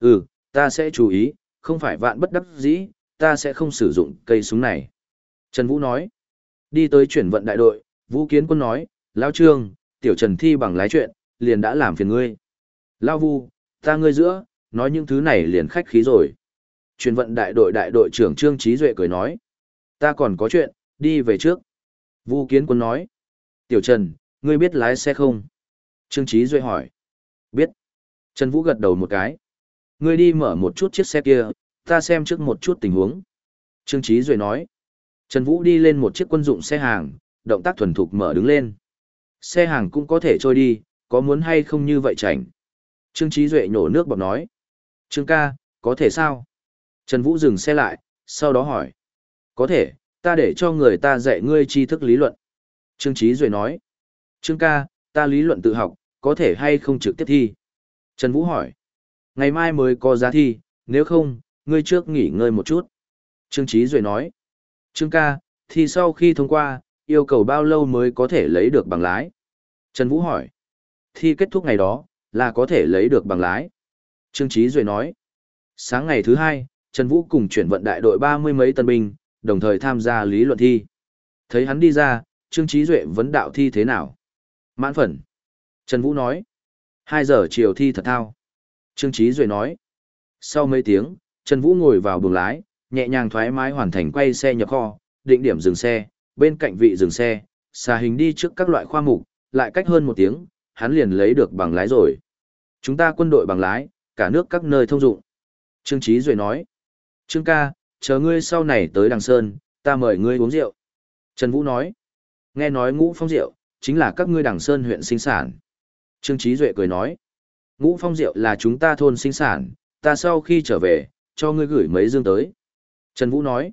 Ừ, ta sẽ chú ý, không phải vạn bất đắc dĩ, ta sẽ không sử dụng cây súng này. Trần Vũ nói. Đi tới chuyển vận đại đội, Vũ Kiến Quân nói, Lão Trương, tiểu Trần thi bằng lái chuyện, liền đã làm phiền ngươi. Lao Vu, ta ngươi giữa, nói những thứ này liền khách khí rồi. Chuyển vận đại đội đại đội trưởng Trương Trí Duệ cười nói. Ta còn có chuyện, đi về trước. Vũ Kiến Quân nói. Tiểu Trần, ngươi biết lái xe không? Trương Trí Duệ hỏi. Biết. Trần Vũ gật đầu một cái. Ngươi đi mở một chút chiếc xe kia, ta xem trước một chút tình huống. Trương Chí Duệ nói. Trần Vũ đi lên một chiếc quân dụng xe hàng, động tác thuần thục mở đứng lên. Xe hàng cũng có thể trôi đi, có muốn hay không như vậy chảnh. Trương Chí Duệ nhổ nước bọt nói. Trương ca, có thể sao? Trần Vũ dừng xe lại, sau đó hỏi. Có thể, ta để cho người ta dạy ngươi tri thức lý luận. Trương Chí Duệ nói. Trương ca, ta lý luận tự học, có thể hay không trực tiếp thi? Trần Vũ hỏi. Ngày mai mới có giá thi, nếu không, ngươi trước nghỉ ngơi một chút. Trương Trí Duệ nói. Trương ca, thì sau khi thông qua, yêu cầu bao lâu mới có thể lấy được bằng lái? Trần Vũ hỏi. Thi kết thúc ngày đó, là có thể lấy được bằng lái. Trương Trí Duệ nói. Sáng ngày thứ hai, Trần Vũ cùng chuyển vận đại đội ba mươi mấy tân binh, đồng thời tham gia lý luận thi. Thấy hắn đi ra, Trương Trí Duệ vấn đạo thi thế nào? Mãn phần. Trần Vũ nói. Hai giờ chiều thi thật thao. Trương Trí Duệ nói. Sau mấy tiếng, Trần Vũ ngồi vào buồng lái, nhẹ nhàng thoải mái hoàn thành quay xe nhập kho, định điểm dừng xe, bên cạnh vị dừng xe, xà hình đi trước các loại khoa mục, lại cách hơn một tiếng, hắn liền lấy được bằng lái rồi. Chúng ta quân đội bằng lái, cả nước các nơi thông dụng. Trương Trí Duệ nói. Trương ca, chờ ngươi sau này tới Đằng Sơn, ta mời ngươi uống rượu. Trần Vũ nói. Nghe nói ngũ phong rượu, chính là các ngươi Đằng Sơn huyện sinh sản. Trương Trí Duệ cười nói. Ngũ phong rượu là chúng ta thôn sinh sản, ta sau khi trở về, cho ngươi gửi mấy dương tới. Trần Vũ nói.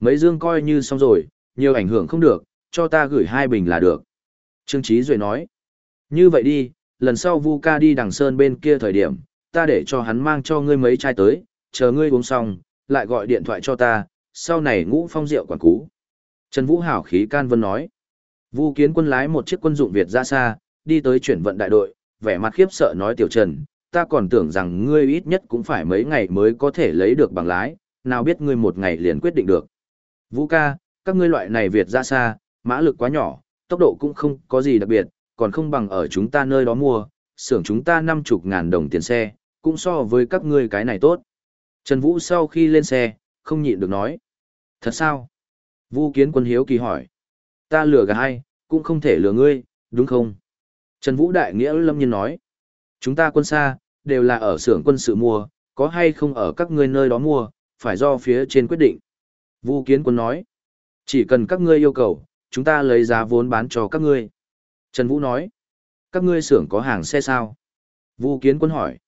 Mấy dương coi như xong rồi, nhiều ảnh hưởng không được, cho ta gửi hai bình là được. Trương Trí Duệ nói. Như vậy đi, lần sau Vu ca đi đằng sơn bên kia thời điểm, ta để cho hắn mang cho ngươi mấy chai tới, chờ ngươi uống xong, lại gọi điện thoại cho ta, sau này ngũ phong rượu quản cú. Trần Vũ hảo khí can vân nói. Vu kiến quân lái một chiếc quân dụng Việt ra xa, đi tới chuyển vận đại đội, vẻ mặt khiếp sợ nói tiểu Trần, ta còn tưởng rằng ngươi ít nhất cũng phải mấy ngày mới có thể lấy được bằng lái, nào biết ngươi một ngày liền quyết định được. Vũ ca, các ngươi loại này Việt ra xa, mã lực quá nhỏ, tốc độ cũng không có gì đặc biệt, còn không bằng ở chúng ta nơi đó mua, xưởng chúng ta năm chục ngàn đồng tiền xe, cũng so với các ngươi cái này tốt. Trần Vũ sau khi lên xe, không nhịn được nói. Thật sao? Vũ kiến quân hiếu kỳ hỏi. Ta lừa gà hay, cũng không thể lừa ngươi, đúng không? Trần Vũ đại nghĩa lâm nhiên nói. Chúng ta quân xa, đều là ở xưởng quân sự mua, có hay không ở các ngươi nơi đó mua, phải do phía trên quyết định. Vu Kiến Quân nói, chỉ cần các ngươi yêu cầu, chúng ta lấy giá vốn bán cho các ngươi. Trần Vũ nói, các ngươi xưởng có hàng xe sao? Vu Kiến Quân hỏi,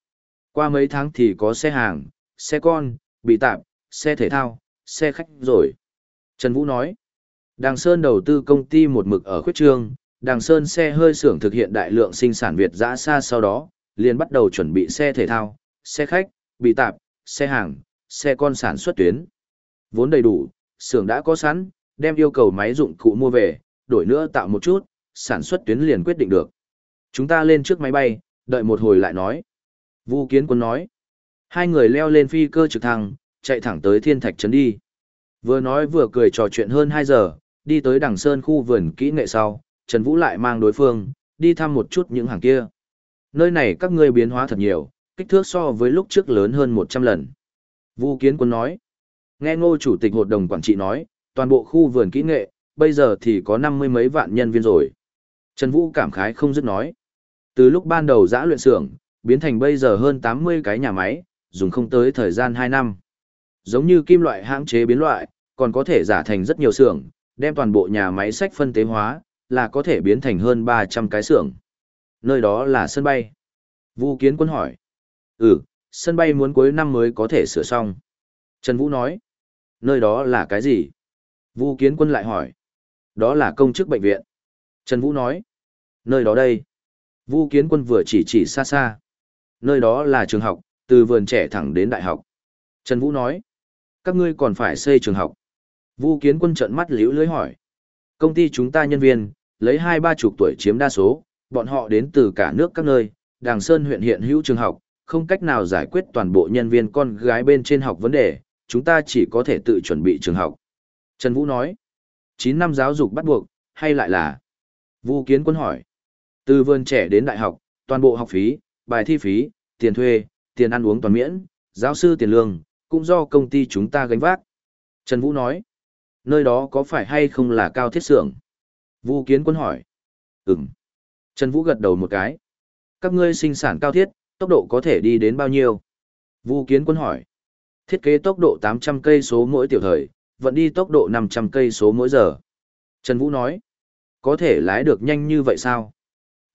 qua mấy tháng thì có xe hàng, xe con, bị tạm, xe thể thao, xe khách rồi. Trần Vũ nói, Đàng Sơn đầu tư công ty một mực ở khuyết trương, Đàng Sơn xe hơi xưởng thực hiện đại lượng sinh sản Việt dã xa sau đó, liền bắt đầu chuẩn bị xe thể thao, xe khách, bị tạp, xe hàng, xe con sản xuất tuyến. Vốn đầy đủ, xưởng đã có sẵn, đem yêu cầu máy dụng cụ mua về, đổi nữa tạo một chút, sản xuất tuyến liền quyết định được. Chúng ta lên trước máy bay, đợi một hồi lại nói. Vu Kiến Quân nói. Hai người leo lên phi cơ trực thăng, chạy thẳng tới Thiên Thạch Trấn đi. Vừa nói vừa cười trò chuyện hơn 2 giờ, đi tới đằng sơn khu vườn kỹ nghệ sau, Trần Vũ lại mang đối phương, đi thăm một chút những hàng kia. Nơi này các ngươi biến hóa thật nhiều, kích thước so với lúc trước lớn hơn 100 lần. Vu Kiến Quân nói. Nghe ngô chủ tịch hội đồng quản trị nói, toàn bộ khu vườn kỹ nghệ, bây giờ thì có năm mươi mấy vạn nhân viên rồi. Trần Vũ cảm khái không dứt nói. Từ lúc ban đầu giã luyện xưởng, biến thành bây giờ hơn 80 cái nhà máy, dùng không tới thời gian 2 năm. Giống như kim loại hãng chế biến loại, còn có thể giả thành rất nhiều xưởng, đem toàn bộ nhà máy sách phân tế hóa, là có thể biến thành hơn 300 cái xưởng. Nơi đó là sân bay. Vu Kiến Quân hỏi. Ừ, sân bay muốn cuối năm mới có thể sửa xong. Trần Vũ nói. Nơi đó là cái gì? Vu Kiến Quân lại hỏi. Đó là công chức bệnh viện. Trần Vũ nói. Nơi đó đây. Vu Kiến Quân vừa chỉ chỉ xa xa. Nơi đó là trường học, từ vườn trẻ thẳng đến đại học. Trần Vũ nói. Các ngươi còn phải xây trường học. Vu Kiến Quân trợn mắt liễu lưới hỏi. Công ty chúng ta nhân viên, lấy hai ba chục tuổi chiếm đa số, bọn họ đến từ cả nước các nơi, Đàng Sơn huyện hiện hữu trường học, không cách nào giải quyết toàn bộ nhân viên con gái bên trên học vấn đề, chúng ta chỉ có thể tự chuẩn bị trường học. Trần Vũ nói, 9 năm giáo dục bắt buộc, hay lại là? Vu Kiến Quân hỏi, từ vườn trẻ đến đại học, toàn bộ học phí, bài thi phí, tiền thuê, tiền ăn uống toàn miễn, giáo sư tiền lương, cũng do công ty chúng ta gánh vác. Trần Vũ nói, nơi đó có phải hay không là cao thiết xưởng? Vu Kiến Quân hỏi, ừm. Trần Vũ gật đầu một cái. Các ngươi sinh sản cao thiết, tốc độ có thể đi đến bao nhiêu? Vu Kiến Quân hỏi. Thiết kế tốc độ 800 cây số mỗi tiểu thời, vận đi tốc độ 500 cây số mỗi giờ. Trần Vũ nói. Có thể lái được nhanh như vậy sao?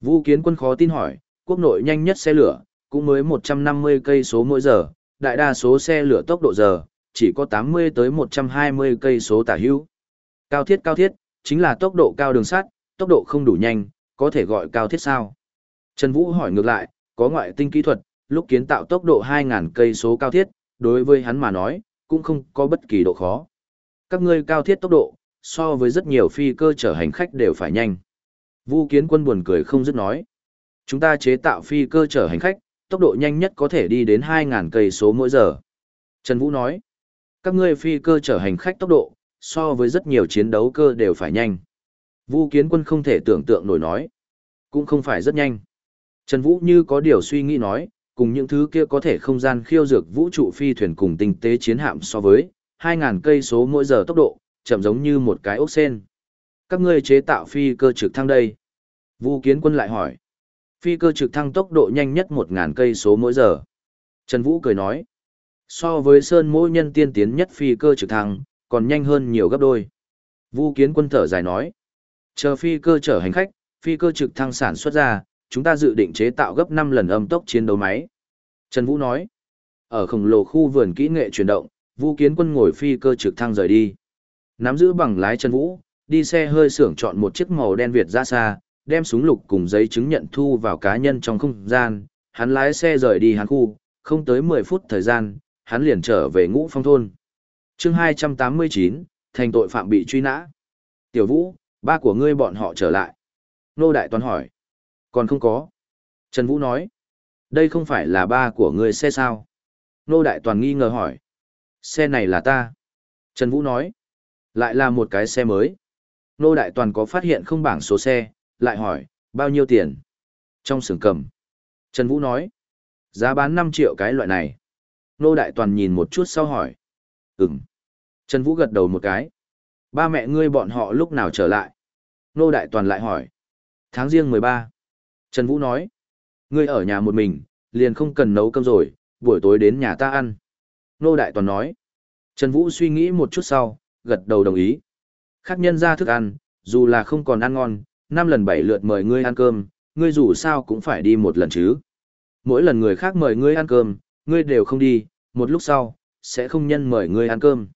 Vu Kiến Quân khó tin hỏi, quốc nội nhanh nhất xe lửa, cũng mới 150 cây số mỗi giờ, đại đa số xe lửa tốc độ giờ, chỉ có 80 tới 120 cây số tả hữu. Cao thiết cao thiết, chính là tốc độ cao đường sắt, tốc độ không đủ nhanh, có thể gọi cao thiết sao? Trần Vũ hỏi ngược lại, có ngoại tinh kỹ thuật, lúc kiến tạo tốc độ 2.000 cây số cao thiết, đối với hắn mà nói, cũng không có bất kỳ độ khó. Các ngươi cao thiết tốc độ, so với rất nhiều phi cơ chở hành khách đều phải nhanh. Vu Kiến Quân buồn cười không dứt nói. Chúng ta chế tạo phi cơ chở hành khách, tốc độ nhanh nhất có thể đi đến 2.000 cây số mỗi giờ. Trần Vũ nói. Các ngươi phi cơ chở hành khách tốc độ, so với rất nhiều chiến đấu cơ đều phải nhanh. Vu Kiến Quân không thể tưởng tượng nổi nói. Cũng không phải rất nhanh. Trần Vũ như có điều suy nghĩ nói, cùng những thứ kia có thể không gian khiêu dược vũ trụ phi thuyền cùng tinh tế chiến hạm so với 2.000 cây số mỗi giờ tốc độ, chậm giống như một cái ốc sen. Các ngươi chế tạo phi cơ trực thăng đây. Vu Kiến Quân lại hỏi. Phi cơ trực thăng tốc độ nhanh nhất 1.000 cây số mỗi giờ. Trần Vũ cười nói. So với Sơn mỗi nhân tiên tiến nhất phi cơ trực thăng, còn nhanh hơn nhiều gấp đôi. Vu Kiến Quân thở dài nói. Chờ phi cơ chở hành khách, phi cơ trực thăng sản xuất ra, chúng ta dự định chế tạo gấp 5 lần âm tốc chiến đấu máy. Trần Vũ nói, ở khổng lồ khu vườn kỹ nghệ chuyển động, Vũ Kiến Quân ngồi phi cơ trực thăng rời đi. Nắm giữ bằng lái Trần Vũ, đi xe hơi xưởng chọn một chiếc màu đen Việt ra xa, đem súng lục cùng giấy chứng nhận thu vào cá nhân trong không gian, hắn lái xe rời đi hắn khu, không tới 10 phút thời gian, hắn liền trở về ngũ phong thôn. chương 289, thành tội phạm bị truy nã. Tiểu Vũ, ba của ngươi bọn họ trở lại. Nô Đại Toàn hỏi. Còn không có. Trần Vũ nói. Đây không phải là ba của ngươi xe sao? Nô Đại Toàn nghi ngờ hỏi. Xe này là ta. Trần Vũ nói. Lại là một cái xe mới. Nô Đại Toàn có phát hiện không bảng số xe, lại hỏi, bao nhiêu tiền? Trong xưởng cầm. Trần Vũ nói. Giá bán 5 triệu cái loại này. Nô Đại Toàn nhìn một chút sau hỏi. Ừm. Trần Vũ gật đầu một cái. Ba mẹ ngươi bọn họ lúc nào trở lại? Nô Đại Toàn lại hỏi. Tháng riêng 13. Trần Vũ nói, ngươi ở nhà một mình, liền không cần nấu cơm rồi, buổi tối đến nhà ta ăn. Nô Đại Toàn nói, Trần Vũ suy nghĩ một chút sau, gật đầu đồng ý. Khác nhân ra thức ăn, dù là không còn ăn ngon, năm lần bảy lượt mời ngươi ăn cơm, ngươi dù sao cũng phải đi một lần chứ. Mỗi lần người khác mời ngươi ăn cơm, ngươi đều không đi, một lúc sau, sẽ không nhân mời ngươi ăn cơm.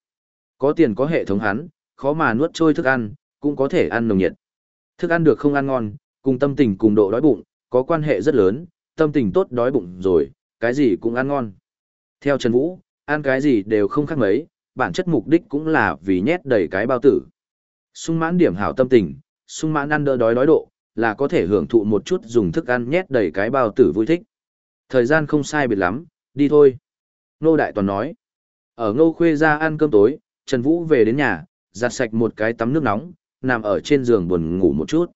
Có tiền có hệ thống hắn, khó mà nuốt trôi thức ăn, cũng có thể ăn nồng nhiệt. Thức ăn được không ăn ngon, cùng tâm tình cùng độ đói bụng, có quan hệ rất lớn, tâm tình tốt đói bụng rồi, cái gì cũng ăn ngon. Theo Trần Vũ, ăn cái gì đều không khác mấy, bản chất mục đích cũng là vì nhét đầy cái bao tử. Sung mãn điểm hảo tâm tình, sung mãn ăn đỡ đói đói độ, là có thể hưởng thụ một chút dùng thức ăn nhét đầy cái bao tử vui thích. Thời gian không sai biệt lắm, đi thôi. Nô Đại Toàn nói. Ở Ngô Khuê ra ăn cơm tối, Trần Vũ về đến nhà, giặt sạch một cái tắm nước nóng, nằm ở trên giường buồn ngủ một chút.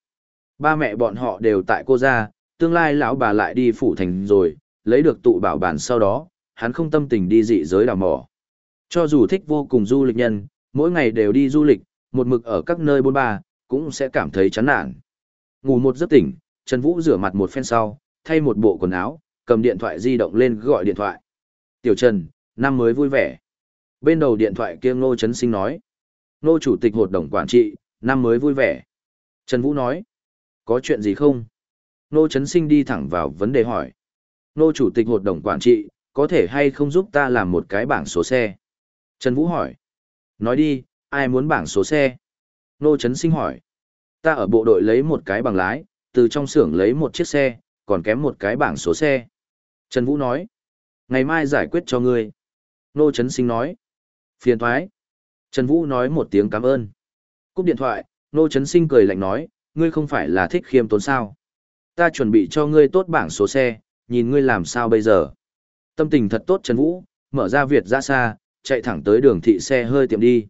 Ba mẹ bọn họ đều tại cô ra, tương lai lão bà lại đi phủ thành rồi, lấy được tụ bảo bản sau đó, hắn không tâm tình đi dị giới đào mỏ. Cho dù thích vô cùng du lịch nhân, mỗi ngày đều đi du lịch, một mực ở các nơi bôn ba, cũng sẽ cảm thấy chán nản. Ngủ một giấc tỉnh, Trần Vũ rửa mặt một phen sau, thay một bộ quần áo, cầm điện thoại di động lên gọi điện thoại. Tiểu Trần, năm mới vui vẻ. Bên đầu điện thoại kia Ngô Trấn Sinh nói. Ngô Chủ tịch Hội đồng Quản trị, năm mới vui vẻ. Trần Vũ nói. Có chuyện gì không? Nô Trấn Sinh đi thẳng vào vấn đề hỏi. Nô Chủ tịch Hội đồng Quản trị, có thể hay không giúp ta làm một cái bảng số xe? Trần Vũ hỏi. Nói đi, ai muốn bảng số xe? Nô Trấn Sinh hỏi. Ta ở bộ đội lấy một cái bằng lái, từ trong xưởng lấy một chiếc xe, còn kém một cái bảng số xe. Trần Vũ nói. Ngày mai giải quyết cho ngươi. Nô Trấn Sinh nói. Phiền thoái. Trần Vũ nói một tiếng cảm ơn. Cúp điện thoại, Nô Trấn Sinh cười lạnh nói, ngươi không phải là thích khiêm tốn sao. Ta chuẩn bị cho ngươi tốt bảng số xe, nhìn ngươi làm sao bây giờ. Tâm tình thật tốt Trần Vũ, mở ra Việt ra xa, chạy thẳng tới đường thị xe hơi tiệm đi.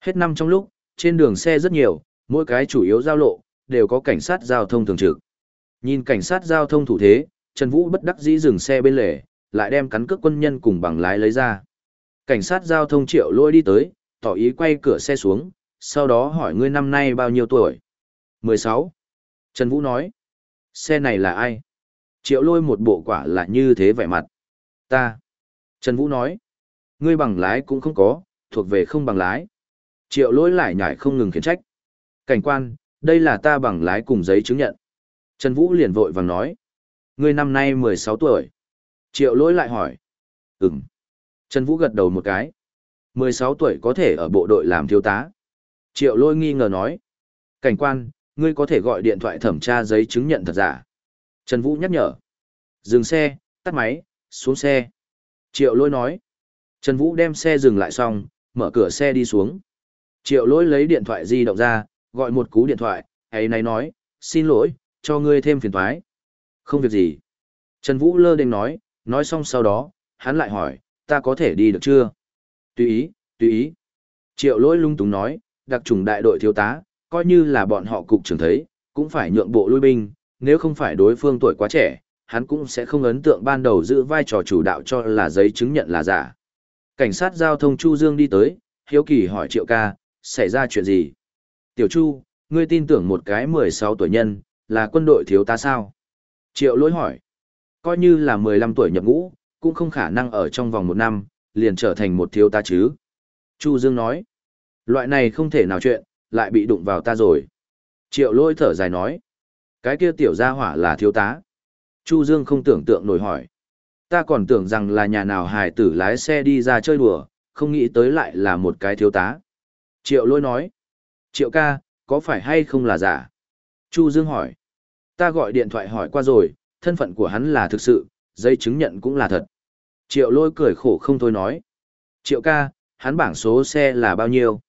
Hết năm trong lúc, trên đường xe rất nhiều, mỗi cái chủ yếu giao lộ, đều có cảnh sát giao thông thường trực. Nhìn cảnh sát giao thông thủ thế, Trần Vũ bất đắc dĩ dừng xe bên lề, lại đem cắn cước quân nhân cùng bằng lái lấy ra. Cảnh sát giao thông triệu lôi đi tới, tỏ ý quay cửa xe xuống, sau đó hỏi ngươi năm nay bao nhiêu tuổi? 16. Trần Vũ nói. Xe này là ai? Triệu lôi một bộ quả là như thế vẻ mặt. Ta. Trần Vũ nói. Ngươi bằng lái cũng không có, thuộc về không bằng lái. Triệu lôi lại nhảy không ngừng khiển trách. Cảnh quan, đây là ta bằng lái cùng giấy chứng nhận. Trần Vũ liền vội vàng nói. Ngươi năm nay 16 tuổi. Triệu lỗi lại hỏi. Ừm. Trần Vũ gật đầu một cái. 16 tuổi có thể ở bộ đội làm thiếu tá. Triệu lỗi nghi ngờ nói. Cảnh quan, ngươi có thể gọi điện thoại thẩm tra giấy chứng nhận thật giả. Trần Vũ nhắc nhở. Dừng xe, tắt máy, xuống xe. Triệu lỗi nói. Trần Vũ đem xe dừng lại xong, mở cửa xe đi xuống. Triệu lỗi lấy điện thoại di động ra, gọi một cú điện thoại, ấy này nói, xin lỗi, cho ngươi thêm phiền thoái. Không việc gì. Trần Vũ lơ đênh nói, nói xong sau đó, hắn lại hỏi, ta có thể đi được chưa? Tùy ý, tùy ý. Triệu lỗi lung túng nói, đặc trùng đại đội thiếu tá, coi như là bọn họ cục trưởng thấy, cũng phải nhượng bộ lui binh, nếu không phải đối phương tuổi quá trẻ, hắn cũng sẽ không ấn tượng ban đầu giữ vai trò chủ đạo cho là giấy chứng nhận là giả. Cảnh sát giao thông Chu Dương đi tới, hiếu kỳ hỏi Triệu ca, xảy ra chuyện gì? Tiểu Chu, ngươi tin tưởng một cái 16 tuổi nhân, là quân đội thiếu tá sao? Triệu lỗi hỏi. Coi như là 15 tuổi nhập ngũ, cũng không khả năng ở trong vòng một năm, liền trở thành một thiếu tá chứ. Chu Dương nói. Loại này không thể nào chuyện, lại bị đụng vào ta rồi. Triệu lỗi thở dài nói. Cái kia tiểu gia hỏa là thiếu tá. Chu Dương không tưởng tượng nổi hỏi. Ta còn tưởng rằng là nhà nào hài tử lái xe đi ra chơi đùa, không nghĩ tới lại là một cái thiếu tá. Triệu lỗi nói. Triệu ca, có phải hay không là giả? Chu Dương hỏi. Ta gọi điện thoại hỏi qua rồi, thân phận của hắn là thực sự, giấy chứng nhận cũng là thật. Triệu lôi cười khổ không thôi nói. Triệu ca, hắn bảng số xe là bao nhiêu?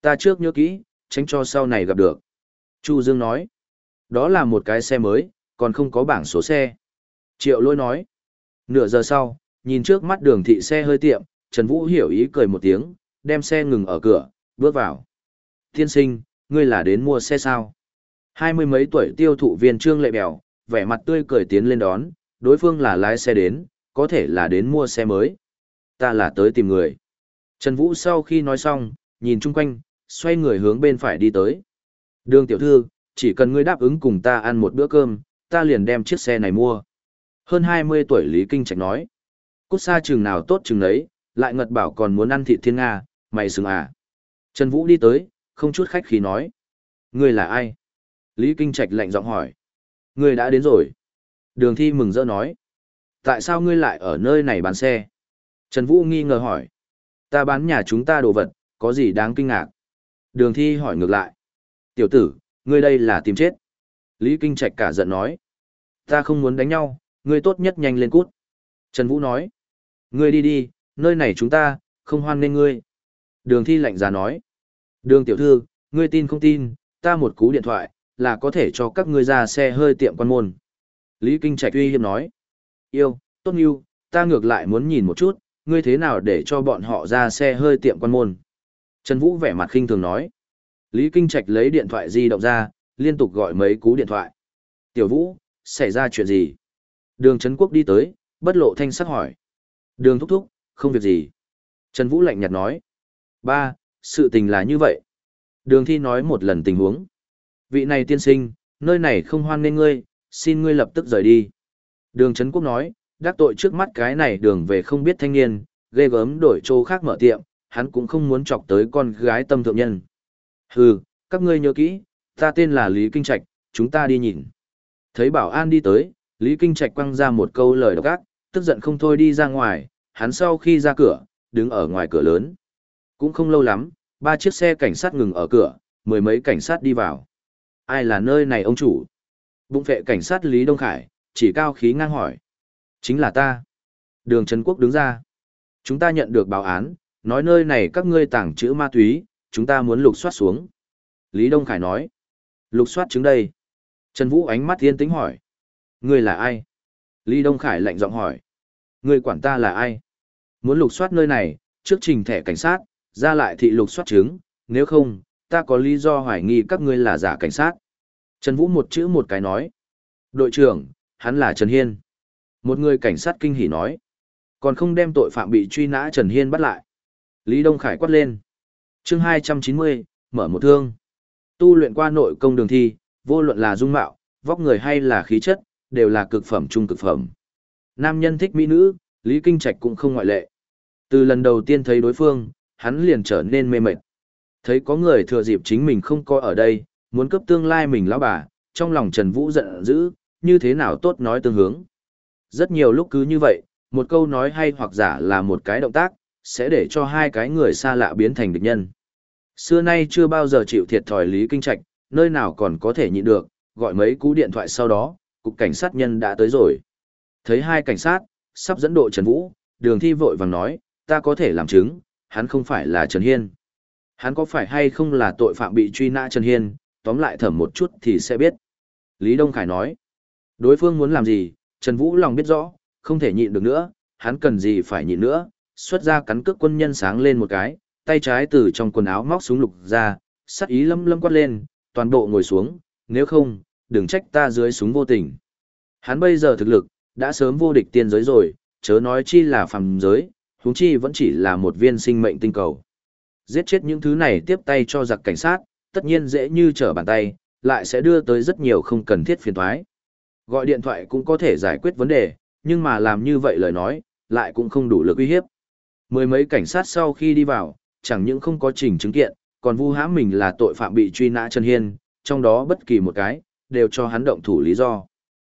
Ta trước nhớ kỹ, tránh cho sau này gặp được. Chu Dương nói. Đó là một cái xe mới, còn không có bảng số xe. Triệu lôi nói. Nửa giờ sau, nhìn trước mắt đường thị xe hơi tiệm, Trần Vũ hiểu ý cười một tiếng, đem xe ngừng ở cửa, bước vào. Thiên sinh, ngươi là đến mua xe sao? Hai mươi mấy tuổi tiêu thụ viên Trương Lệ Bèo, vẻ mặt tươi cười tiến lên đón, đối phương là lái xe đến, có thể là đến mua xe mới. Ta là tới tìm người. Trần Vũ sau khi nói xong, nhìn chung quanh, xoay người hướng bên phải đi tới. Đường tiểu thư, chỉ cần ngươi đáp ứng cùng ta ăn một bữa cơm, ta liền đem chiếc xe này mua. Hơn 20 tuổi Lý Kinh Trạch nói. Cút xa chừng nào tốt chừng ấy, lại ngật bảo còn muốn ăn thịt thiên Nga, mày xứng à. Trần Vũ đi tới, không chút khách khí nói. Ngươi là ai? Lý Kinh Trạch lạnh giọng hỏi. Ngươi đã đến rồi. Đường thi mừng rỡ nói. Tại sao ngươi lại ở nơi này bán xe? Trần Vũ nghi ngờ hỏi. Ta bán nhà chúng ta đồ vật, có gì đáng kinh ngạc? Đường thi hỏi ngược lại. Tiểu tử, ngươi đây là tìm chết. Lý Kinh Trạch cả giận nói. Ta không muốn đánh nhau, ngươi tốt nhất nhanh lên cút. Trần Vũ nói. Ngươi đi đi, nơi này chúng ta, không hoan nên ngươi. Đường thi lạnh giá nói. Đường tiểu thư, ngươi tin không tin, ta một cú điện thoại, là có thể cho các ngươi ra xe hơi tiệm quan môn. Lý Kinh Trạch uy hiếp nói. Yêu, tốt yêu, ta ngược lại muốn nhìn một chút, ngươi thế nào để cho bọn họ ra xe hơi tiệm quan môn. Trần Vũ vẻ mặt khinh thường nói. Lý Kinh Trạch lấy điện thoại di động ra, liên tục gọi mấy cú điện thoại. Tiểu Vũ, xảy ra chuyện gì? Đường Trấn Quốc đi tới, bất lộ thanh sắc hỏi. Đường thúc thúc, không việc gì. Trần Vũ lạnh nhạt nói. Ba, sự tình là như vậy. Đường thi nói một lần tình huống. Vị này tiên sinh, nơi này không hoan nên ngươi, xin ngươi lập tức rời đi. Đường Trấn Quốc nói, đắc tội trước mắt cái này đường về không biết thanh niên, ghê gớm đổi chỗ khác mở tiệm, hắn cũng không muốn chọc tới con gái tâm thượng nhân. Hừ, các ngươi nhớ kỹ, ta tên là Lý Kinh Trạch, chúng ta đi nhìn. Thấy bảo an đi tới, Lý Kinh Trạch quăng ra một câu lời độc ác, tức giận không thôi đi ra ngoài, hắn sau khi ra cửa, đứng ở ngoài cửa lớn. Cũng không lâu lắm, ba chiếc xe cảnh sát ngừng ở cửa, mười mấy cảnh sát đi vào. Ai là nơi này ông chủ? Bụng vệ cảnh sát Lý Đông Khải, chỉ cao khí ngang hỏi. Chính là ta. Đường Trấn Quốc đứng ra. Chúng ta nhận được báo án, nói nơi này các ngươi tàng trữ ma túy, chúng ta muốn lục soát xuống. Lý Đông Khải nói. Lục soát chứng đây. Trần Vũ ánh mắt thiên tính hỏi. Ngươi là ai? Lý Đông Khải lạnh giọng hỏi. Người quản ta là ai? Muốn lục soát nơi này, trước trình thẻ cảnh sát, ra lại thị lục soát chứng, nếu không, ta có lý do hoài nghi các ngươi là giả cảnh sát. Trần Vũ một chữ một cái nói. Đội trưởng, hắn là Trần Hiên. Một người cảnh sát kinh hỉ nói. Còn không đem tội phạm bị truy nã Trần Hiên bắt lại. Lý Đông Khải quát lên. chương 290, mở một thương. Tu luyện qua nội công đường thi, vô luận là dung mạo, vóc người hay là khí chất, đều là cực phẩm trung cực phẩm. Nam nhân thích mỹ nữ, Lý Kinh Trạch cũng không ngoại lệ. Từ lần đầu tiên thấy đối phương, hắn liền trở nên mê mệt. Thấy có người thừa dịp chính mình không có ở đây, muốn cấp tương lai mình lão bà, trong lòng Trần Vũ giận dữ, như thế nào tốt nói tương hướng. Rất nhiều lúc cứ như vậy, một câu nói hay hoặc giả là một cái động tác, sẽ để cho hai cái người xa lạ biến thành địch nhân. Xưa nay chưa bao giờ chịu thiệt thòi Lý Kinh Trạch, nơi nào còn có thể nhịn được, gọi mấy cú điện thoại sau đó, cục cảnh sát nhân đã tới rồi. Thấy hai cảnh sát, sắp dẫn độ Trần Vũ, đường thi vội vàng nói, ta có thể làm chứng, hắn không phải là Trần Hiên. Hắn có phải hay không là tội phạm bị truy nã Trần Hiên, tóm lại thẩm một chút thì sẽ biết. Lý Đông Khải nói, đối phương muốn làm gì, Trần Vũ lòng biết rõ, không thể nhịn được nữa, hắn cần gì phải nhịn nữa, xuất ra cắn cước quân nhân sáng lên một cái, tay trái từ trong quần áo móc súng lục ra, sắc ý lâm lâm quát lên, toàn bộ ngồi xuống, nếu không, đừng trách ta dưới súng vô tình. Hắn bây giờ thực lực, đã sớm vô địch tiên giới rồi, chớ nói chi là phàm giới, huống chi vẫn chỉ là một viên sinh mệnh tinh cầu. Giết chết những thứ này tiếp tay cho giặc cảnh sát, tất nhiên dễ như trở bàn tay, lại sẽ đưa tới rất nhiều không cần thiết phiền toái. Gọi điện thoại cũng có thể giải quyết vấn đề, nhưng mà làm như vậy lời nói, lại cũng không đủ lực uy hiếp. Mười mấy cảnh sát sau khi đi vào, chẳng những không có trình chứng kiện, còn vu hãm mình là tội phạm bị truy nã chân Hiên, trong đó bất kỳ một cái, đều cho hắn động thủ lý do.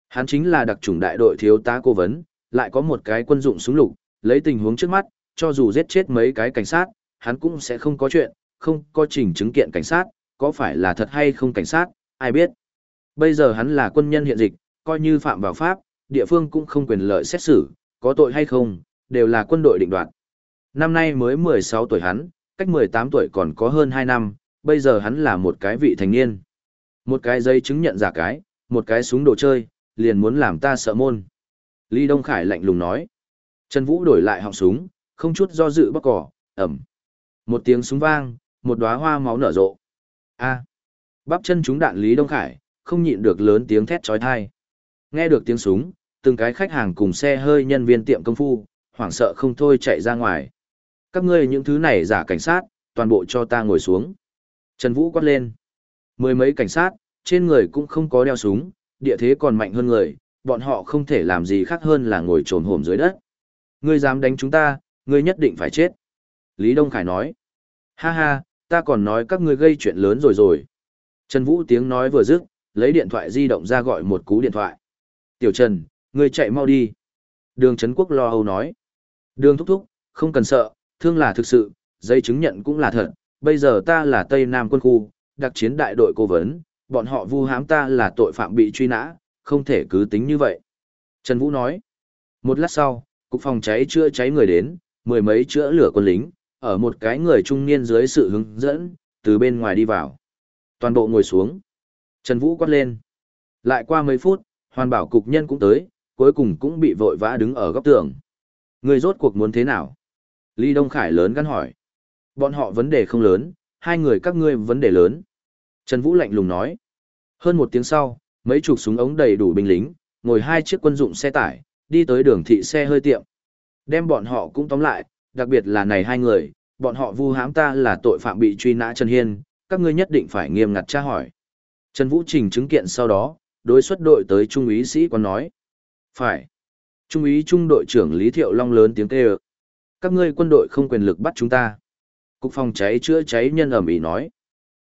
Hắn chính là đặc chủng đại đội thiếu tá cố vấn, lại có một cái quân dụng súng lục, lấy tình huống trước mắt, cho dù giết chết mấy cái cảnh sát, hắn cũng sẽ không có chuyện, không có trình chứng kiện cảnh sát, có phải là thật hay không cảnh sát, ai biết. Bây giờ hắn là quân nhân hiện dịch, coi như phạm vào pháp, địa phương cũng không quyền lợi xét xử, có tội hay không, đều là quân đội định đoạt. Năm nay mới 16 tuổi hắn, cách 18 tuổi còn có hơn 2 năm, bây giờ hắn là một cái vị thành niên. Một cái giấy chứng nhận giả cái, một cái súng đồ chơi, liền muốn làm ta sợ môn. Lý Đông Khải lạnh lùng nói. Trần Vũ đổi lại họng súng, không chút do dự bắc cỏ, ẩm. Một tiếng súng vang, một đóa hoa máu nở rộ. A. Bắp chân chúng đạn Lý Đông Khải, không nhịn được lớn tiếng thét chói tai. Nghe được tiếng súng, từng cái khách hàng cùng xe hơi nhân viên tiệm công phu, hoảng sợ không thôi chạy ra ngoài. Các ngươi những thứ này giả cảnh sát, toàn bộ cho ta ngồi xuống. Trần Vũ quát lên. Mười mấy cảnh sát, trên người cũng không có đeo súng, địa thế còn mạnh hơn người, bọn họ không thể làm gì khác hơn là ngồi trồn hổm dưới đất. Ngươi dám đánh chúng ta, ngươi nhất định phải chết. Lý Đông Khải nói. Ha ha, ta còn nói các ngươi gây chuyện lớn rồi rồi. Trần Vũ tiếng nói vừa dứt, lấy điện thoại di động ra gọi một cú điện thoại. Tiểu Trần, ngươi chạy mau đi. Đường Trấn Quốc lo âu nói. Đường thúc thúc, không cần sợ, thương là thực sự, giấy chứng nhận cũng là thật. Bây giờ ta là Tây Nam quân khu, đặc chiến đại đội cố vấn, bọn họ vu hãm ta là tội phạm bị truy nã, không thể cứ tính như vậy. Trần Vũ nói. Một lát sau, cục phòng cháy chữa cháy người đến, mười mấy chữa lửa quân lính, ở một cái người trung niên dưới sự hướng dẫn, từ bên ngoài đi vào. Toàn bộ ngồi xuống. Trần Vũ quát lên. Lại qua mấy phút, hoàn bảo cục nhân cũng tới, cuối cùng cũng bị vội vã đứng ở góc tường. Người rốt cuộc muốn thế nào? Lý Đông Khải lớn gắn hỏi. Bọn họ vấn đề không lớn, hai người các ngươi vấn đề lớn. Trần Vũ lạnh lùng nói. Hơn một tiếng sau, mấy chục súng ống đầy đủ binh lính, ngồi hai chiếc quân dụng xe tải, đi tới đường thị xe hơi tiệm. Đem bọn họ cũng tóm lại, đặc biệt là này hai người, bọn họ vu hãm ta là tội phạm bị truy nã Trần Hiên, các ngươi nhất định phải nghiêm ngặt tra hỏi. Trần Vũ trình chứng kiện sau đó, đối xuất đội tới trung úy sĩ còn nói. Phải. Trung úy trung đội trưởng Lý Thiệu Long lớn tiếng kêu. Các ngươi quân đội không quyền lực bắt chúng ta. Cục phòng cháy chữa cháy nhân ẩm ý nói.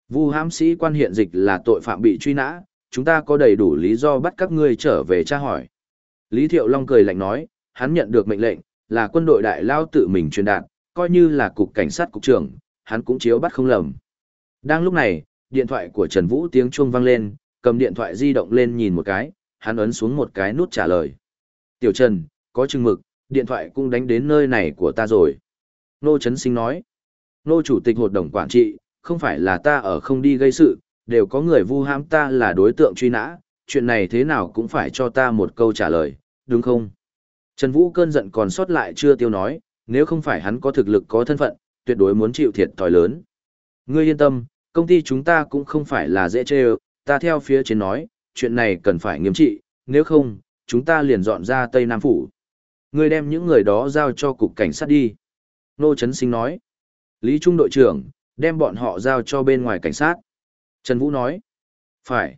Vu hãm sĩ quan hiện dịch là tội phạm bị truy nã, chúng ta có đầy đủ lý do bắt các ngươi trở về tra hỏi. Lý Thiệu Long cười lạnh nói, hắn nhận được mệnh lệnh, là quân đội đại lao tự mình truyền đạt, coi như là cục cảnh sát cục trưởng, hắn cũng chiếu bắt không lầm. Đang lúc này, điện thoại của Trần Vũ tiếng chuông vang lên, cầm điện thoại di động lên nhìn một cái, hắn ấn xuống một cái nút trả lời. Tiểu Trần, có chừng mực, điện thoại cũng đánh đến nơi này của ta rồi. Nô Trấn Sinh nói, Nô Chủ tịch Hội đồng Quản trị, không phải là ta ở không đi gây sự, đều có người vu hãm ta là đối tượng truy nã, chuyện này thế nào cũng phải cho ta một câu trả lời, đúng không? Trần Vũ cơn giận còn sót lại chưa tiêu nói, nếu không phải hắn có thực lực có thân phận, tuyệt đối muốn chịu thiệt thòi lớn. Ngươi yên tâm, công ty chúng ta cũng không phải là dễ chơi, ta theo phía trên nói, chuyện này cần phải nghiêm trị, nếu không, chúng ta liền dọn ra Tây Nam Phủ. Ngươi đem những người đó giao cho cục cảnh sát đi. Nô Trấn Sinh nói. Lý Trung đội trưởng, đem bọn họ giao cho bên ngoài cảnh sát. Trần Vũ nói. Phải.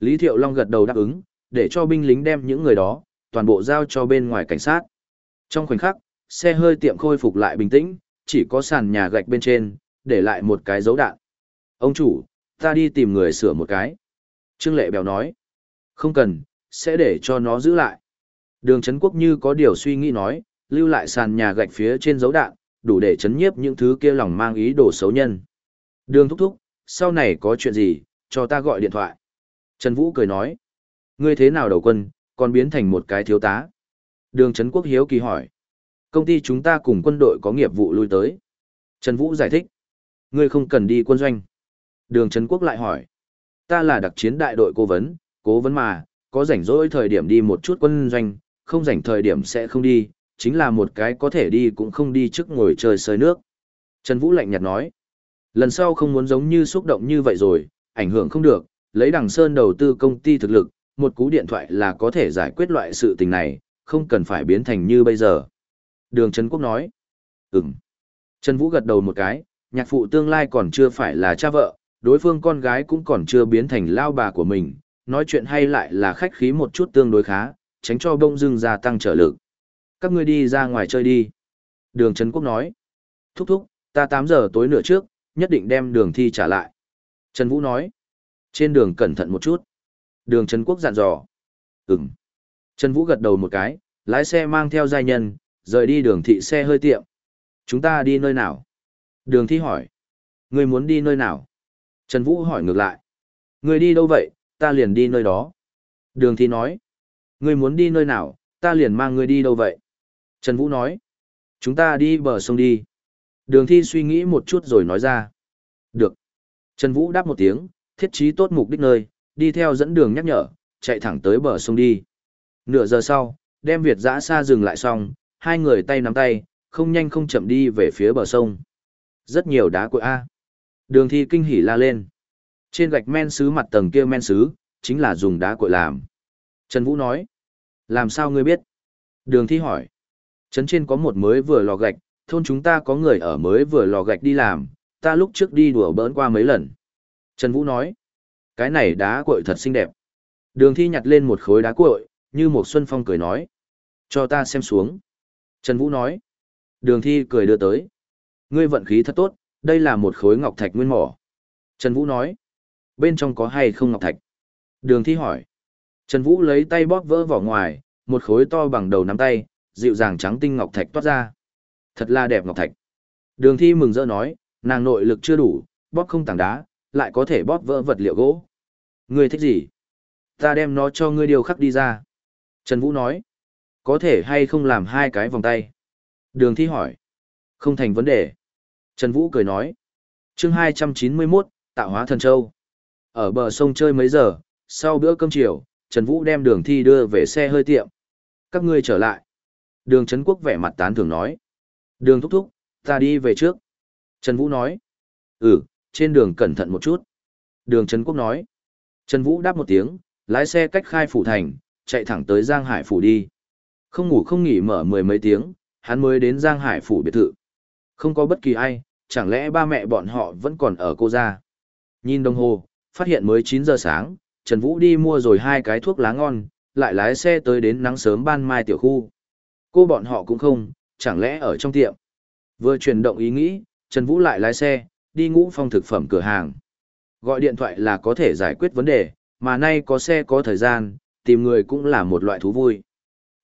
Lý Thiệu Long gật đầu đáp ứng, để cho binh lính đem những người đó, toàn bộ giao cho bên ngoài cảnh sát. Trong khoảnh khắc, xe hơi tiệm khôi phục lại bình tĩnh, chỉ có sàn nhà gạch bên trên, để lại một cái dấu đạn. Ông chủ, ta đi tìm người sửa một cái. Trương Lệ Bèo nói. Không cần, sẽ để cho nó giữ lại. Đường Trấn Quốc như có điều suy nghĩ nói, lưu lại sàn nhà gạch phía trên dấu đạn, đủ để chấn nhiếp những thứ kia lòng mang ý đồ xấu nhân. Đường thúc thúc, sau này có chuyện gì, cho ta gọi điện thoại. Trần Vũ cười nói, ngươi thế nào đầu quân, còn biến thành một cái thiếu tá. Đường Trấn Quốc hiếu kỳ hỏi, công ty chúng ta cùng quân đội có nghiệp vụ lui tới. Trần Vũ giải thích, ngươi không cần đi quân doanh. Đường Trấn Quốc lại hỏi, ta là đặc chiến đại đội cố vấn, cố vấn mà, có rảnh rỗi thời điểm đi một chút quân doanh, không rảnh thời điểm sẽ không đi, chính là một cái có thể đi cũng không đi trước ngồi chơi sơi nước. Trần Vũ lạnh nhạt nói, lần sau không muốn giống như xúc động như vậy rồi, ảnh hưởng không được, lấy đằng sơn đầu tư công ty thực lực, một cú điện thoại là có thể giải quyết loại sự tình này, không cần phải biến thành như bây giờ. Đường Trấn Quốc nói, ừm. Trần Vũ gật đầu một cái, nhạc phụ tương lai còn chưa phải là cha vợ, đối phương con gái cũng còn chưa biến thành lao bà của mình, nói chuyện hay lại là khách khí một chút tương đối khá, tránh cho bông dưng gia tăng trở lực. Các ngươi đi ra ngoài chơi đi. Đường Trấn Quốc nói. Thúc thúc, ta 8 giờ tối nửa trước, nhất định đem đường thi trả lại. Trần Vũ nói. Trên đường cẩn thận một chút. Đường trần Quốc dặn dò. Ừm. Trần Vũ gật đầu một cái, lái xe mang theo giai nhân, rời đi đường thị xe hơi tiệm. Chúng ta đi nơi nào? Đường thi hỏi. người muốn đi nơi nào? Trần Vũ hỏi ngược lại. người đi đâu vậy, ta liền đi nơi đó. Đường thi nói. người muốn đi nơi nào, ta liền mang người đi đâu vậy? Trần Vũ nói. Chúng ta đi bờ sông đi. Đường thi suy nghĩ một chút rồi nói ra. Được. Trần Vũ đáp một tiếng, thiết trí tốt mục đích nơi, đi theo dẫn đường nhắc nhở, chạy thẳng tới bờ sông đi. Nửa giờ sau, đem Việt giã xa dừng lại xong, hai người tay nắm tay, không nhanh không chậm đi về phía bờ sông. Rất nhiều đá của A. Đường thi kinh hỉ la lên. Trên gạch men sứ mặt tầng kia men sứ, chính là dùng đá cội làm. Trần Vũ nói. Làm sao ngươi biết? Đường thi hỏi. Trấn trên có một mới vừa lò gạch, thôn chúng ta có người ở mới vừa lò gạch đi làm, ta lúc trước đi đùa bỡn qua mấy lần. Trần Vũ nói. Cái này đá cội thật xinh đẹp. Đường thi nhặt lên một khối đá cội, như một xuân phong cười nói. Cho ta xem xuống. Trần Vũ nói. Đường thi cười đưa tới. Ngươi vận khí thật tốt, đây là một khối ngọc thạch nguyên mỏ. Trần Vũ nói. Bên trong có hay không ngọc thạch? Đường thi hỏi. Trần Vũ lấy tay bóp vỡ vỏ ngoài, một khối to bằng đầu nắm tay, dịu dàng trắng tinh ngọc thạch toát ra. Thật là đẹp ngọc thạch. Đường thi mừng rỡ nói, nàng nội lực chưa đủ, bóp không tảng đá, lại có thể bóp vỡ vật liệu gỗ. Ngươi thích gì? Ta đem nó cho ngươi điều khắc đi ra. Trần Vũ nói, có thể hay không làm hai cái vòng tay? Đường thi hỏi, không thành vấn đề. Trần Vũ cười nói, chương 291, tạo hóa thần châu. Ở bờ sông chơi mấy giờ, sau bữa cơm chiều, Trần Vũ đem đường thi đưa về xe hơi tiệm. Các ngươi trở lại. Đường Trấn Quốc vẻ mặt tán thường nói. Đường thúc thúc, ta đi về trước. Trần Vũ nói. Ừ, trên đường cẩn thận một chút. Đường Trấn Quốc nói. Trần Vũ đáp một tiếng, lái xe cách khai phủ thành, chạy thẳng tới Giang Hải phủ đi. Không ngủ không nghỉ mở mười mấy tiếng, hắn mới đến Giang Hải phủ biệt thự. Không có bất kỳ ai, chẳng lẽ ba mẹ bọn họ vẫn còn ở cô gia. Nhìn đồng hồ, phát hiện mới 9 giờ sáng, Trần Vũ đi mua rồi hai cái thuốc lá ngon, lại lái xe tới đến nắng sớm ban mai tiểu khu. Cô bọn họ cũng không, chẳng lẽ ở trong tiệm. Vừa chuyển động ý nghĩ, Trần Vũ lại lái xe, đi ngũ phong thực phẩm cửa hàng. Gọi điện thoại là có thể giải quyết vấn đề, mà nay có xe có thời gian, tìm người cũng là một loại thú vui.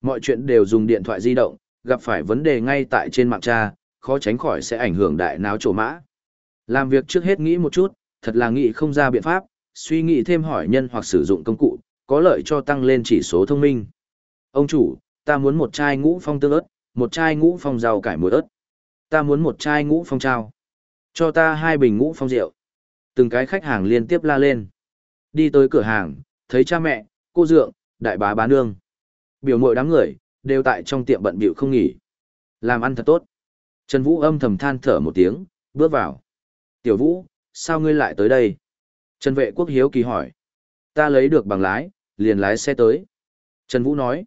Mọi chuyện đều dùng điện thoại di động, gặp phải vấn đề ngay tại trên mạng tra, khó tránh khỏi sẽ ảnh hưởng đại náo trổ mã. Làm việc trước hết nghĩ một chút, thật là nghĩ không ra biện pháp, suy nghĩ thêm hỏi nhân hoặc sử dụng công cụ, có lợi cho tăng lên chỉ số thông minh. Ông chủ, ta muốn một chai ngũ phong tương ớt, một chai ngũ phong rau cải muối ớt. Ta muốn một chai ngũ phong trao. Cho ta hai bình ngũ phong rượu. Từng cái khách hàng liên tiếp la lên. Đi tới cửa hàng, thấy cha mẹ, cô dượng, đại bá bá nương. Biểu mội đám người, đều tại trong tiệm bận bịu không nghỉ. Làm ăn thật tốt. Trần Vũ âm thầm than thở một tiếng, bước vào. Tiểu Vũ, sao ngươi lại tới đây? Trần vệ quốc hiếu kỳ hỏi. Ta lấy được bằng lái, liền lái xe tới. Trần Vũ nói.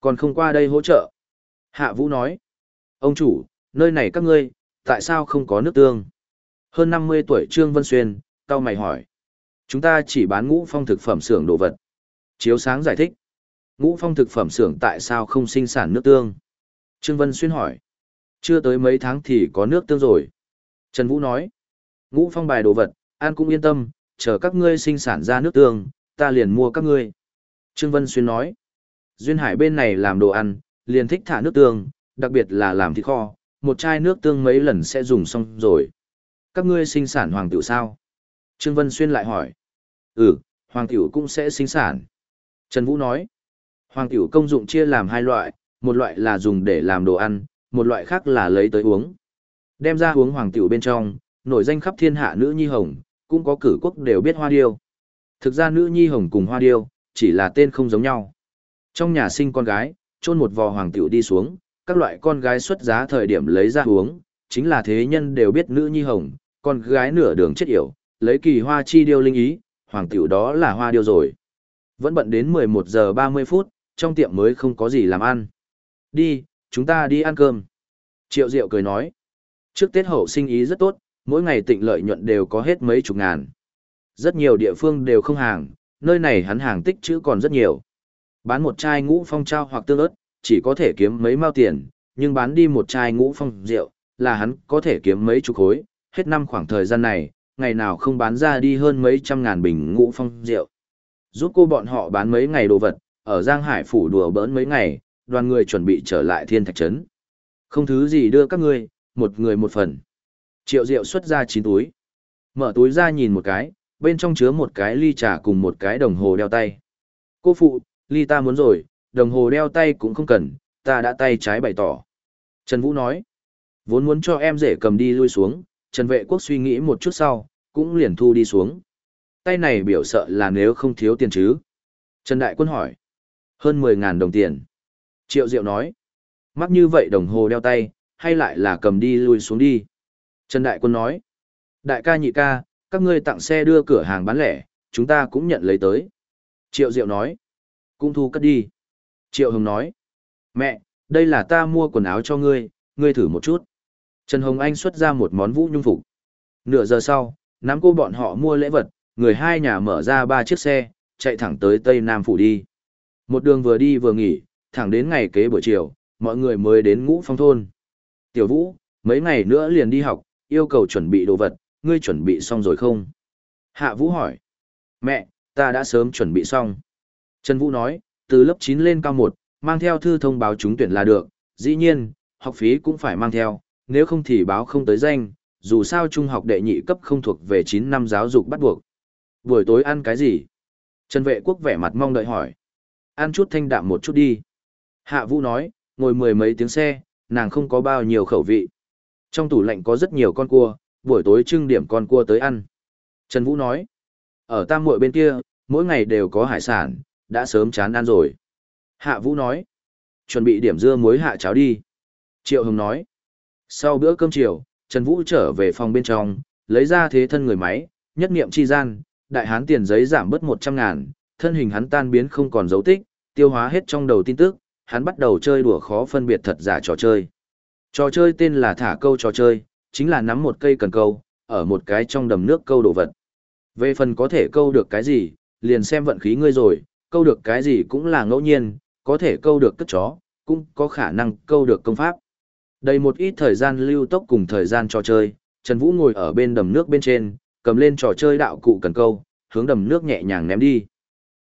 Còn không qua đây hỗ trợ. Hạ Vũ nói. Ông chủ, nơi này các ngươi, tại sao không có nước tương? Hơn 50 tuổi Trương Vân Xuyên, cao mày hỏi. Chúng ta chỉ bán ngũ phong thực phẩm xưởng đồ vật. Chiếu sáng giải thích. Ngũ phong thực phẩm xưởng tại sao không sinh sản nước tương? Trương Vân Xuyên hỏi. Chưa tới mấy tháng thì có nước tương rồi. Trần Vũ nói. Ngũ phong bài đồ vật, an cũng yên tâm, chờ các ngươi sinh sản ra nước tương, ta liền mua các ngươi. Trương Vân Xuyên nói. Duyên Hải bên này làm đồ ăn, liền thích thả nước tương, đặc biệt là làm thịt kho, một chai nước tương mấy lần sẽ dùng xong rồi. Các ngươi sinh sản hoàng tiểu sao? Trương Vân Xuyên lại hỏi. Ừ, hoàng tiểu cũng sẽ sinh sản. Trần Vũ nói. Hoàng tiểu công dụng chia làm hai loại, một loại là dùng để làm đồ ăn, một loại khác là lấy tới uống. Đem ra uống hoàng tiểu bên trong, nổi danh khắp thiên hạ nữ nhi hồng, cũng có cử quốc đều biết hoa điêu. Thực ra nữ nhi hồng cùng hoa điêu, chỉ là tên không giống nhau. Trong nhà sinh con gái, chôn một vò hoàng tiểu đi xuống, các loại con gái xuất giá thời điểm lấy ra uống, chính là thế nhân đều biết nữ nhi hồng, con gái nửa đường chết yểu, lấy kỳ hoa chi điêu linh ý, hoàng tiểu đó là hoa điêu rồi. Vẫn bận đến 11 giờ 30 phút, trong tiệm mới không có gì làm ăn. Đi, chúng ta đi ăn cơm. Triệu Diệu cười nói. Trước Tết hậu sinh ý rất tốt, mỗi ngày tịnh lợi nhuận đều có hết mấy chục ngàn. Rất nhiều địa phương đều không hàng, nơi này hắn hàng tích chữ còn rất nhiều. Bán một chai ngũ phong trao hoặc tương ớt, chỉ có thể kiếm mấy mao tiền, nhưng bán đi một chai ngũ phong rượu, là hắn có thể kiếm mấy chục khối, hết năm khoảng thời gian này, ngày nào không bán ra đi hơn mấy trăm ngàn bình ngũ phong rượu. Giúp cô bọn họ bán mấy ngày đồ vật, ở Giang Hải phủ đùa bỡn mấy ngày, đoàn người chuẩn bị trở lại thiên thạch trấn. Không thứ gì đưa các ngươi, một người một phần. Triệu rượu xuất ra chín túi. Mở túi ra nhìn một cái, bên trong chứa một cái ly trà cùng một cái đồng hồ đeo tay. Cô phụ, ly ta muốn rồi, đồng hồ đeo tay cũng không cần, ta đã tay trái bày tỏ. Trần Vũ nói, vốn muốn cho em rể cầm đi lui xuống, Trần Vệ Quốc suy nghĩ một chút sau, cũng liền thu đi xuống. Tay này biểu sợ là nếu không thiếu tiền chứ. Trần Đại Quân hỏi, hơn 10.000 đồng tiền. Triệu Diệu nói, mắc như vậy đồng hồ đeo tay, hay lại là cầm đi lui xuống đi. Trần Đại Quân nói, đại ca nhị ca, các ngươi tặng xe đưa cửa hàng bán lẻ, chúng ta cũng nhận lấy tới. Triệu Diệu nói, cũng thu cất đi. Triệu Hồng nói, mẹ, đây là ta mua quần áo cho ngươi, ngươi thử một chút. Trần Hồng Anh xuất ra một món vũ nhung phục. Nửa giờ sau, nắm cô bọn họ mua lễ vật, người hai nhà mở ra ba chiếc xe, chạy thẳng tới Tây Nam Phủ đi. Một đường vừa đi vừa nghỉ, thẳng đến ngày kế buổi chiều, mọi người mới đến ngũ phong thôn. Tiểu Vũ, mấy ngày nữa liền đi học, yêu cầu chuẩn bị đồ vật, ngươi chuẩn bị xong rồi không? Hạ Vũ hỏi. Mẹ, ta đã sớm chuẩn bị xong. Trần Vũ nói, từ lớp 9 lên cao 1, mang theo thư thông báo trúng tuyển là được, dĩ nhiên, học phí cũng phải mang theo, nếu không thì báo không tới danh, dù sao trung học đệ nhị cấp không thuộc về 9 năm giáo dục bắt buộc. Buổi tối ăn cái gì? Trần Vệ Quốc vẻ mặt mong đợi hỏi. Ăn chút thanh đạm một chút đi. Hạ Vũ nói, ngồi mười mấy tiếng xe, nàng không có bao nhiêu khẩu vị. Trong tủ lạnh có rất nhiều con cua, buổi tối trưng điểm con cua tới ăn. Trần Vũ nói, ở tam muội bên kia, mỗi ngày đều có hải sản, đã sớm chán ăn rồi. Hạ Vũ nói, chuẩn bị điểm dưa muối hạ cháo đi. Triệu Hồng nói, sau bữa cơm chiều, Trần Vũ trở về phòng bên trong, lấy ra thế thân người máy, nhất niệm chi gian, đại hán tiền giấy giảm bớt 100 ngàn, thân hình hắn tan biến không còn dấu tích, tiêu hóa hết trong đầu tin tức, hắn bắt đầu chơi đùa khó phân biệt thật giả trò chơi. Trò chơi tên là thả câu trò chơi, chính là nắm một cây cần câu, ở một cái trong đầm nước câu đồ vật. Về phần có thể câu được cái gì, liền xem vận khí ngươi rồi, câu được cái gì cũng là ngẫu nhiên, có thể câu được cất chó, cũng có khả năng câu được công pháp. Đầy một ít thời gian lưu tốc cùng thời gian trò chơi, Trần Vũ ngồi ở bên đầm nước bên trên, cầm lên trò chơi đạo cụ cần câu, hướng đầm nước nhẹ nhàng ném đi.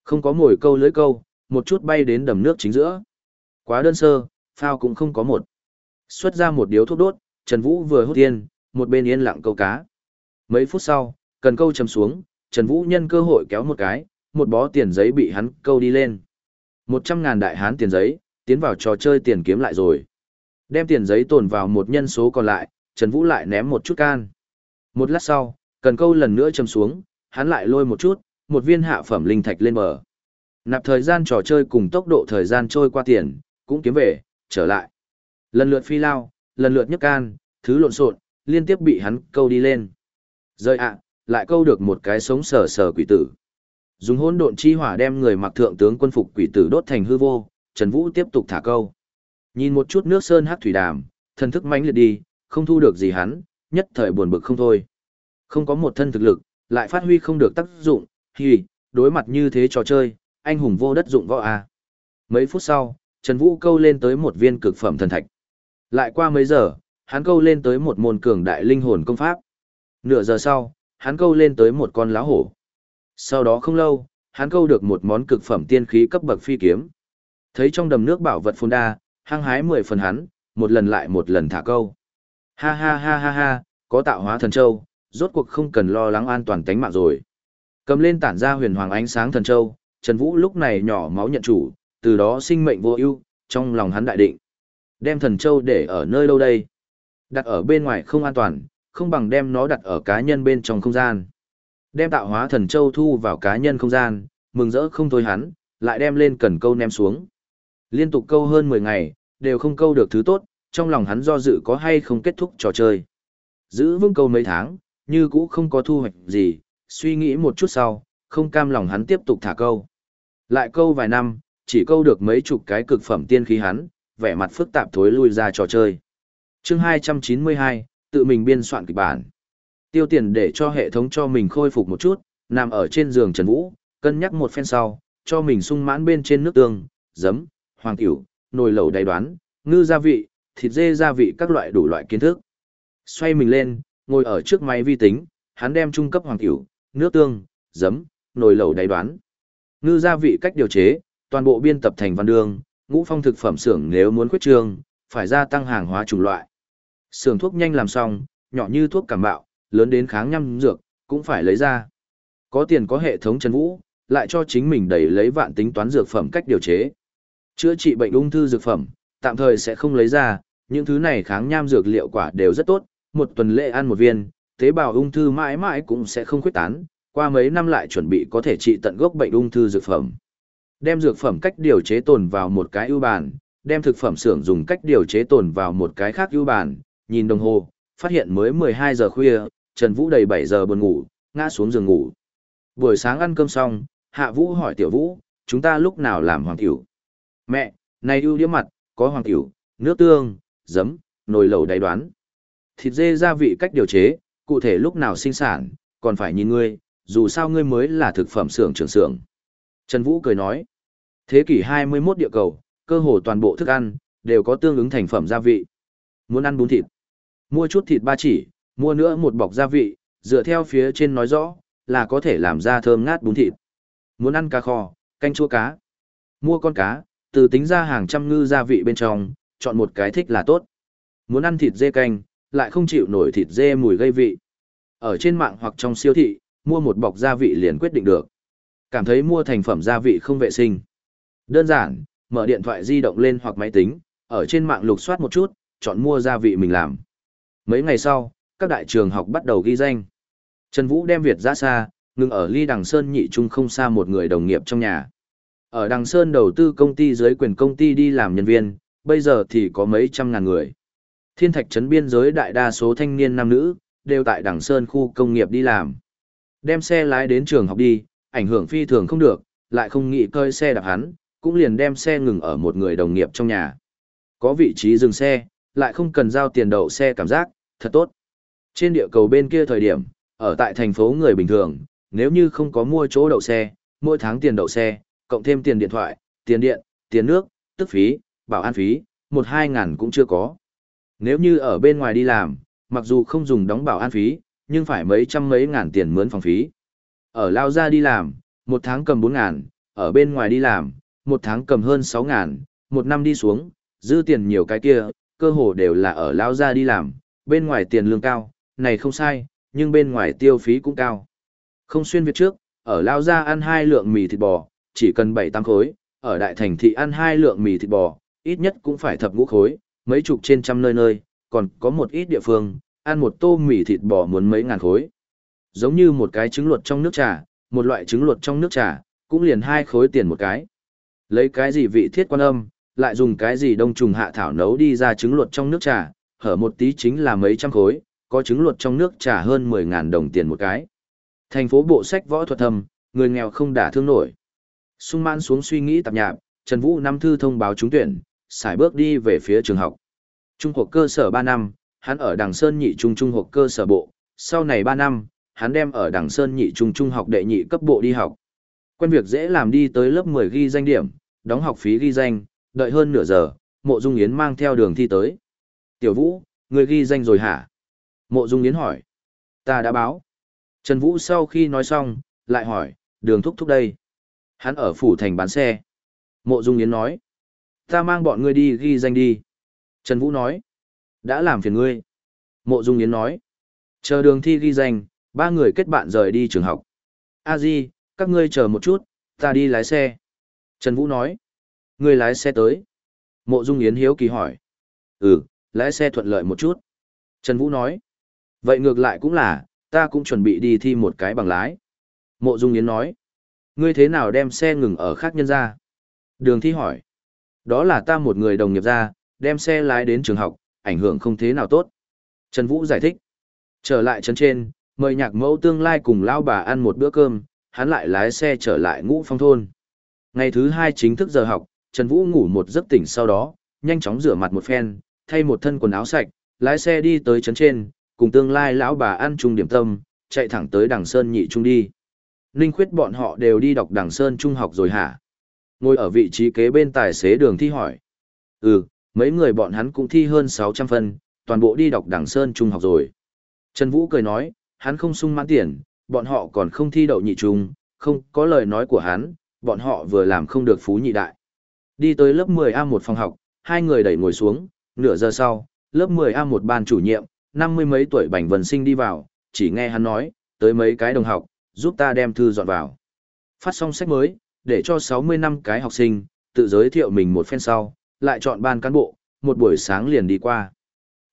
Không có mồi câu lưới câu, một chút bay đến đầm nước chính giữa. Quá đơn sơ, phao cũng không có một. Xuất ra một điếu thuốc đốt, Trần Vũ vừa hút tiên, một bên yên lặng câu cá. Mấy phút sau, cần câu chầm xuống, Trần Vũ nhân cơ hội kéo một cái, một bó tiền giấy bị hắn câu đi lên. Một trăm ngàn đại hán tiền giấy, tiến vào trò chơi tiền kiếm lại rồi. Đem tiền giấy tồn vào một nhân số còn lại, Trần Vũ lại ném một chút can. Một lát sau, cần câu lần nữa chầm xuống, hắn lại lôi một chút, một viên hạ phẩm linh thạch lên bờ. Nạp thời gian trò chơi cùng tốc độ thời gian trôi qua tiền, cũng kiếm về, trở lại. Lần lượt phi lao, lần lượt nhấc can, thứ lộn xộn, liên tiếp bị hắn câu đi lên. Rơi ạ, lại câu được một cái sống sờ sờ quỷ tử. Dùng hỗn độn chi hỏa đem người mặc thượng tướng quân phục quỷ tử đốt thành hư vô, Trần Vũ tiếp tục thả câu. Nhìn một chút nước sơn hắc thủy đàm, thần thức mãnh liệt đi, không thu được gì hắn, nhất thời buồn bực không thôi. Không có một thân thực lực, lại phát huy không được tác dụng, thì, đối mặt như thế trò chơi, anh hùng vô đất dụng võ à. Mấy phút sau, Trần Vũ câu lên tới một viên cực phẩm thần thạch. Lại qua mấy giờ, hắn câu lên tới một môn cường đại linh hồn công pháp. Nửa giờ sau, hắn câu lên tới một con lá hổ. Sau đó không lâu, hắn câu được một món cực phẩm tiên khí cấp bậc phi kiếm. Thấy trong đầm nước bảo vật phồn đa, hăng hái mười phần hắn, một lần lại một lần thả câu. Ha ha ha ha ha, có tạo hóa thần châu, rốt cuộc không cần lo lắng an toàn tính mạng rồi. Cầm lên tản ra huyền hoàng ánh sáng thần châu, Trần Vũ lúc này nhỏ máu nhận chủ, từ đó sinh mệnh vô ưu, trong lòng hắn đại định. Đem thần châu để ở nơi đâu đây? Đặt ở bên ngoài không an toàn, không bằng đem nó đặt ở cá nhân bên trong không gian. Đem tạo hóa thần châu thu vào cá nhân không gian, mừng rỡ không thôi hắn, lại đem lên cần câu ném xuống. Liên tục câu hơn 10 ngày, đều không câu được thứ tốt, trong lòng hắn do dự có hay không kết thúc trò chơi. Giữ vững câu mấy tháng, như cũ không có thu hoạch gì, suy nghĩ một chút sau, không cam lòng hắn tiếp tục thả câu. Lại câu vài năm, chỉ câu được mấy chục cái cực phẩm tiên khí hắn, vẻ mặt phức tạp thối lui ra trò chơi. chương 292, tự mình biên soạn kịch bản. Tiêu tiền để cho hệ thống cho mình khôi phục một chút, nằm ở trên giường Trần Vũ, cân nhắc một phen sau, cho mình sung mãn bên trên nước tương, giấm, hoàng tiểu, nồi lẩu đầy đoán, ngư gia vị, thịt dê gia vị các loại đủ loại kiến thức. Xoay mình lên, ngồi ở trước máy vi tính, hắn đem trung cấp hoàng tiểu, nước tương, giấm, nồi lẩu đầy đoán. Ngư gia vị cách điều chế, toàn bộ biên tập thành văn đường, ngũ phong thực phẩm xưởng nếu muốn khuyết trương, phải gia tăng hàng hóa chủng loại. Xưởng thuốc nhanh làm xong, nhỏ như thuốc cảm bạo, lớn đến kháng nhăm dược, cũng phải lấy ra. Có tiền có hệ thống chân vũ, lại cho chính mình đẩy lấy vạn tính toán dược phẩm cách điều chế. Chữa trị bệnh ung thư dược phẩm, tạm thời sẽ không lấy ra, những thứ này kháng nham dược liệu quả đều rất tốt, một tuần lễ ăn một viên, tế bào ung thư mãi mãi cũng sẽ không khuyết tán, qua mấy năm lại chuẩn bị có thể trị tận gốc bệnh ung thư dược phẩm. Đem dược phẩm cách điều chế tồn vào một cái ưu bàn, đem thực phẩm xưởng dùng cách điều chế tồn vào một cái khác ưu bàn, nhìn đồng hồ, phát hiện mới 12 giờ khuya, Trần Vũ đầy 7 giờ buồn ngủ, ngã xuống giường ngủ. Buổi sáng ăn cơm xong, Hạ Vũ hỏi Tiểu Vũ, chúng ta lúc nào làm hoàng tiểu? Mẹ, này ưu đĩa mặt, có hoàng cửu, nước tương, giấm, nồi lẩu đầy đoán. Thịt dê gia vị cách điều chế, cụ thể lúc nào sinh sản, còn phải nhìn ngươi, dù sao ngươi mới là thực phẩm xưởng trưởng xưởng. Trần Vũ cười nói, thế kỷ 21 địa cầu, cơ hồ toàn bộ thức ăn, đều có tương ứng thành phẩm gia vị. Muốn ăn bún thịt, mua chút thịt ba chỉ, mua nữa một bọc gia vị, dựa theo phía trên nói rõ, là có thể làm ra thơm ngát bún thịt. Muốn ăn cá kho, canh chua cá, mua con cá, từ tính ra hàng trăm ngư gia vị bên trong, chọn một cái thích là tốt. Muốn ăn thịt dê canh, lại không chịu nổi thịt dê mùi gây vị. Ở trên mạng hoặc trong siêu thị, mua một bọc gia vị liền quyết định được. Cảm thấy mua thành phẩm gia vị không vệ sinh. Đơn giản, mở điện thoại di động lên hoặc máy tính, ở trên mạng lục soát một chút, chọn mua gia vị mình làm. Mấy ngày sau, các đại trường học bắt đầu ghi danh. Trần Vũ đem Việt ra xa, ngừng ở ly Đằng Sơn nhị trung không xa một người đồng nghiệp trong nhà. Ở Đằng Sơn đầu tư công ty dưới quyền công ty đi làm nhân viên, bây giờ thì có mấy trăm ngàn người. Thiên thạch trấn biên giới đại đa số thanh niên nam nữ, đều tại Đằng Sơn khu công nghiệp đi làm. Đem xe lái đến trường học đi, ảnh hưởng phi thường không được, lại không nghĩ cơi xe đạp hắn, cũng liền đem xe ngừng ở một người đồng nghiệp trong nhà. Có vị trí dừng xe, lại không cần giao tiền đậu xe cảm giác, thật tốt. Trên địa cầu bên kia thời điểm, ở tại thành phố người bình thường, nếu như không có mua chỗ đậu xe, mỗi tháng tiền đậu xe, cộng thêm tiền điện thoại, tiền điện, tiền nước, tức phí, bảo an phí, một hai ngàn cũng chưa có. Nếu như ở bên ngoài đi làm, mặc dù không dùng đóng bảo an phí, nhưng phải mấy trăm mấy ngàn tiền mướn phòng phí. Ở Lao Gia đi làm, một tháng cầm bốn ngàn, ở bên ngoài đi làm, một tháng cầm hơn sáu ngàn, một năm đi xuống, dư tiền nhiều cái kia, cơ hồ đều là ở Lao Gia đi làm, bên ngoài tiền lương cao, này không sai, nhưng bên ngoài tiêu phí cũng cao. Không xuyên Việt trước, ở Lao Gia ăn hai lượng mì thịt bò, chỉ cần bảy tăng khối, ở Đại Thành thị ăn hai lượng mì thịt bò, ít nhất cũng phải thập ngũ khối, mấy chục trên trăm nơi nơi, còn có một ít địa phương, ăn một tô mì thịt bò muốn mấy ngàn khối. Giống như một cái trứng luộc trong nước trà, một loại trứng luộc trong nước trà, cũng liền hai khối tiền một cái. Lấy cái gì vị thiết quan âm, lại dùng cái gì đông trùng hạ thảo nấu đi ra trứng luộc trong nước trà, hở một tí chính là mấy trăm khối, có trứng luộc trong nước trà hơn 10.000 đồng tiền một cái. Thành phố bộ sách võ thuật thầm, người nghèo không đả thương nổi. Sung mãn xuống suy nghĩ tạp nhạp, Trần Vũ năm thư thông báo trúng tuyển, xài bước đi về phía trường học. Trung học cơ sở 3 năm, hắn ở Đằng Sơn nhị trung trung học cơ sở bộ, sau này 3 năm, hắn đem ở Đằng Sơn nhị trung trung học đệ nhị cấp bộ đi học. Quen việc dễ làm đi tới lớp 10 ghi danh điểm, đóng học phí ghi danh, đợi hơn nửa giờ, Mộ Dung Yến mang theo đường thi tới. Tiểu Vũ, người ghi danh rồi hả? Mộ Dung Yến hỏi. Ta đã báo. Trần Vũ sau khi nói xong, lại hỏi, đường thúc thúc đây. Hắn ở phủ thành bán xe. Mộ Dung Yến nói. Ta mang bọn ngươi đi ghi danh đi. Trần Vũ nói. Đã làm phiền ngươi. Mộ Dung Yến nói. Chờ đường thi ghi danh, ba người kết bạn rời đi trường học. A Di, các ngươi chờ một chút, ta đi lái xe. Trần Vũ nói. Ngươi lái xe tới. Mộ Dung Yến hiếu kỳ hỏi. Ừ, lái xe thuận lợi một chút. Trần Vũ nói. Vậy ngược lại cũng là, ta cũng chuẩn bị đi thi một cái bằng lái. Mộ Dung Yến nói. Ngươi thế nào đem xe ngừng ở khác nhân ra? Đường thi hỏi. Đó là ta một người đồng nghiệp ra, đem xe lái đến trường học, ảnh hưởng không thế nào tốt. Trần Vũ giải thích. Trở lại trấn trên, mời nhạc mẫu tương lai cùng lao bà ăn một bữa cơm, hắn lại lái xe trở lại ngũ phong thôn. Ngày thứ hai chính thức giờ học, Trần Vũ ngủ một giấc tỉnh sau đó, nhanh chóng rửa mặt một phen, thay một thân quần áo sạch, lái xe đi tới trấn trên, cùng tương lai lão bà ăn chung điểm tâm, chạy thẳng tới Đằng Sơn nhị trung đi. Ninh khuyết bọn họ đều đi đọc đẳng Sơn trung học rồi hả? Ngồi ở vị trí kế bên tài xế đường thi hỏi. Ừ, mấy người bọn hắn cũng thi hơn 600 phân, toàn bộ đi đọc đẳng Sơn trung học rồi. Trần Vũ cười nói, hắn không sung mãn tiền, bọn họ còn không thi đậu nhị trung, không có lời nói của hắn, bọn họ vừa làm không được phú nhị đại. Đi tới lớp 10A1 phòng học, hai người đẩy ngồi xuống, nửa giờ sau, lớp 10A1 ban chủ nhiệm, năm mươi mấy tuổi Bành Vân Sinh đi vào, chỉ nghe hắn nói, tới mấy cái đồng học, giúp ta đem thư dọn vào. Phát xong sách mới, để cho 60 năm cái học sinh, tự giới thiệu mình một phen sau, lại chọn ban cán bộ, một buổi sáng liền đi qua.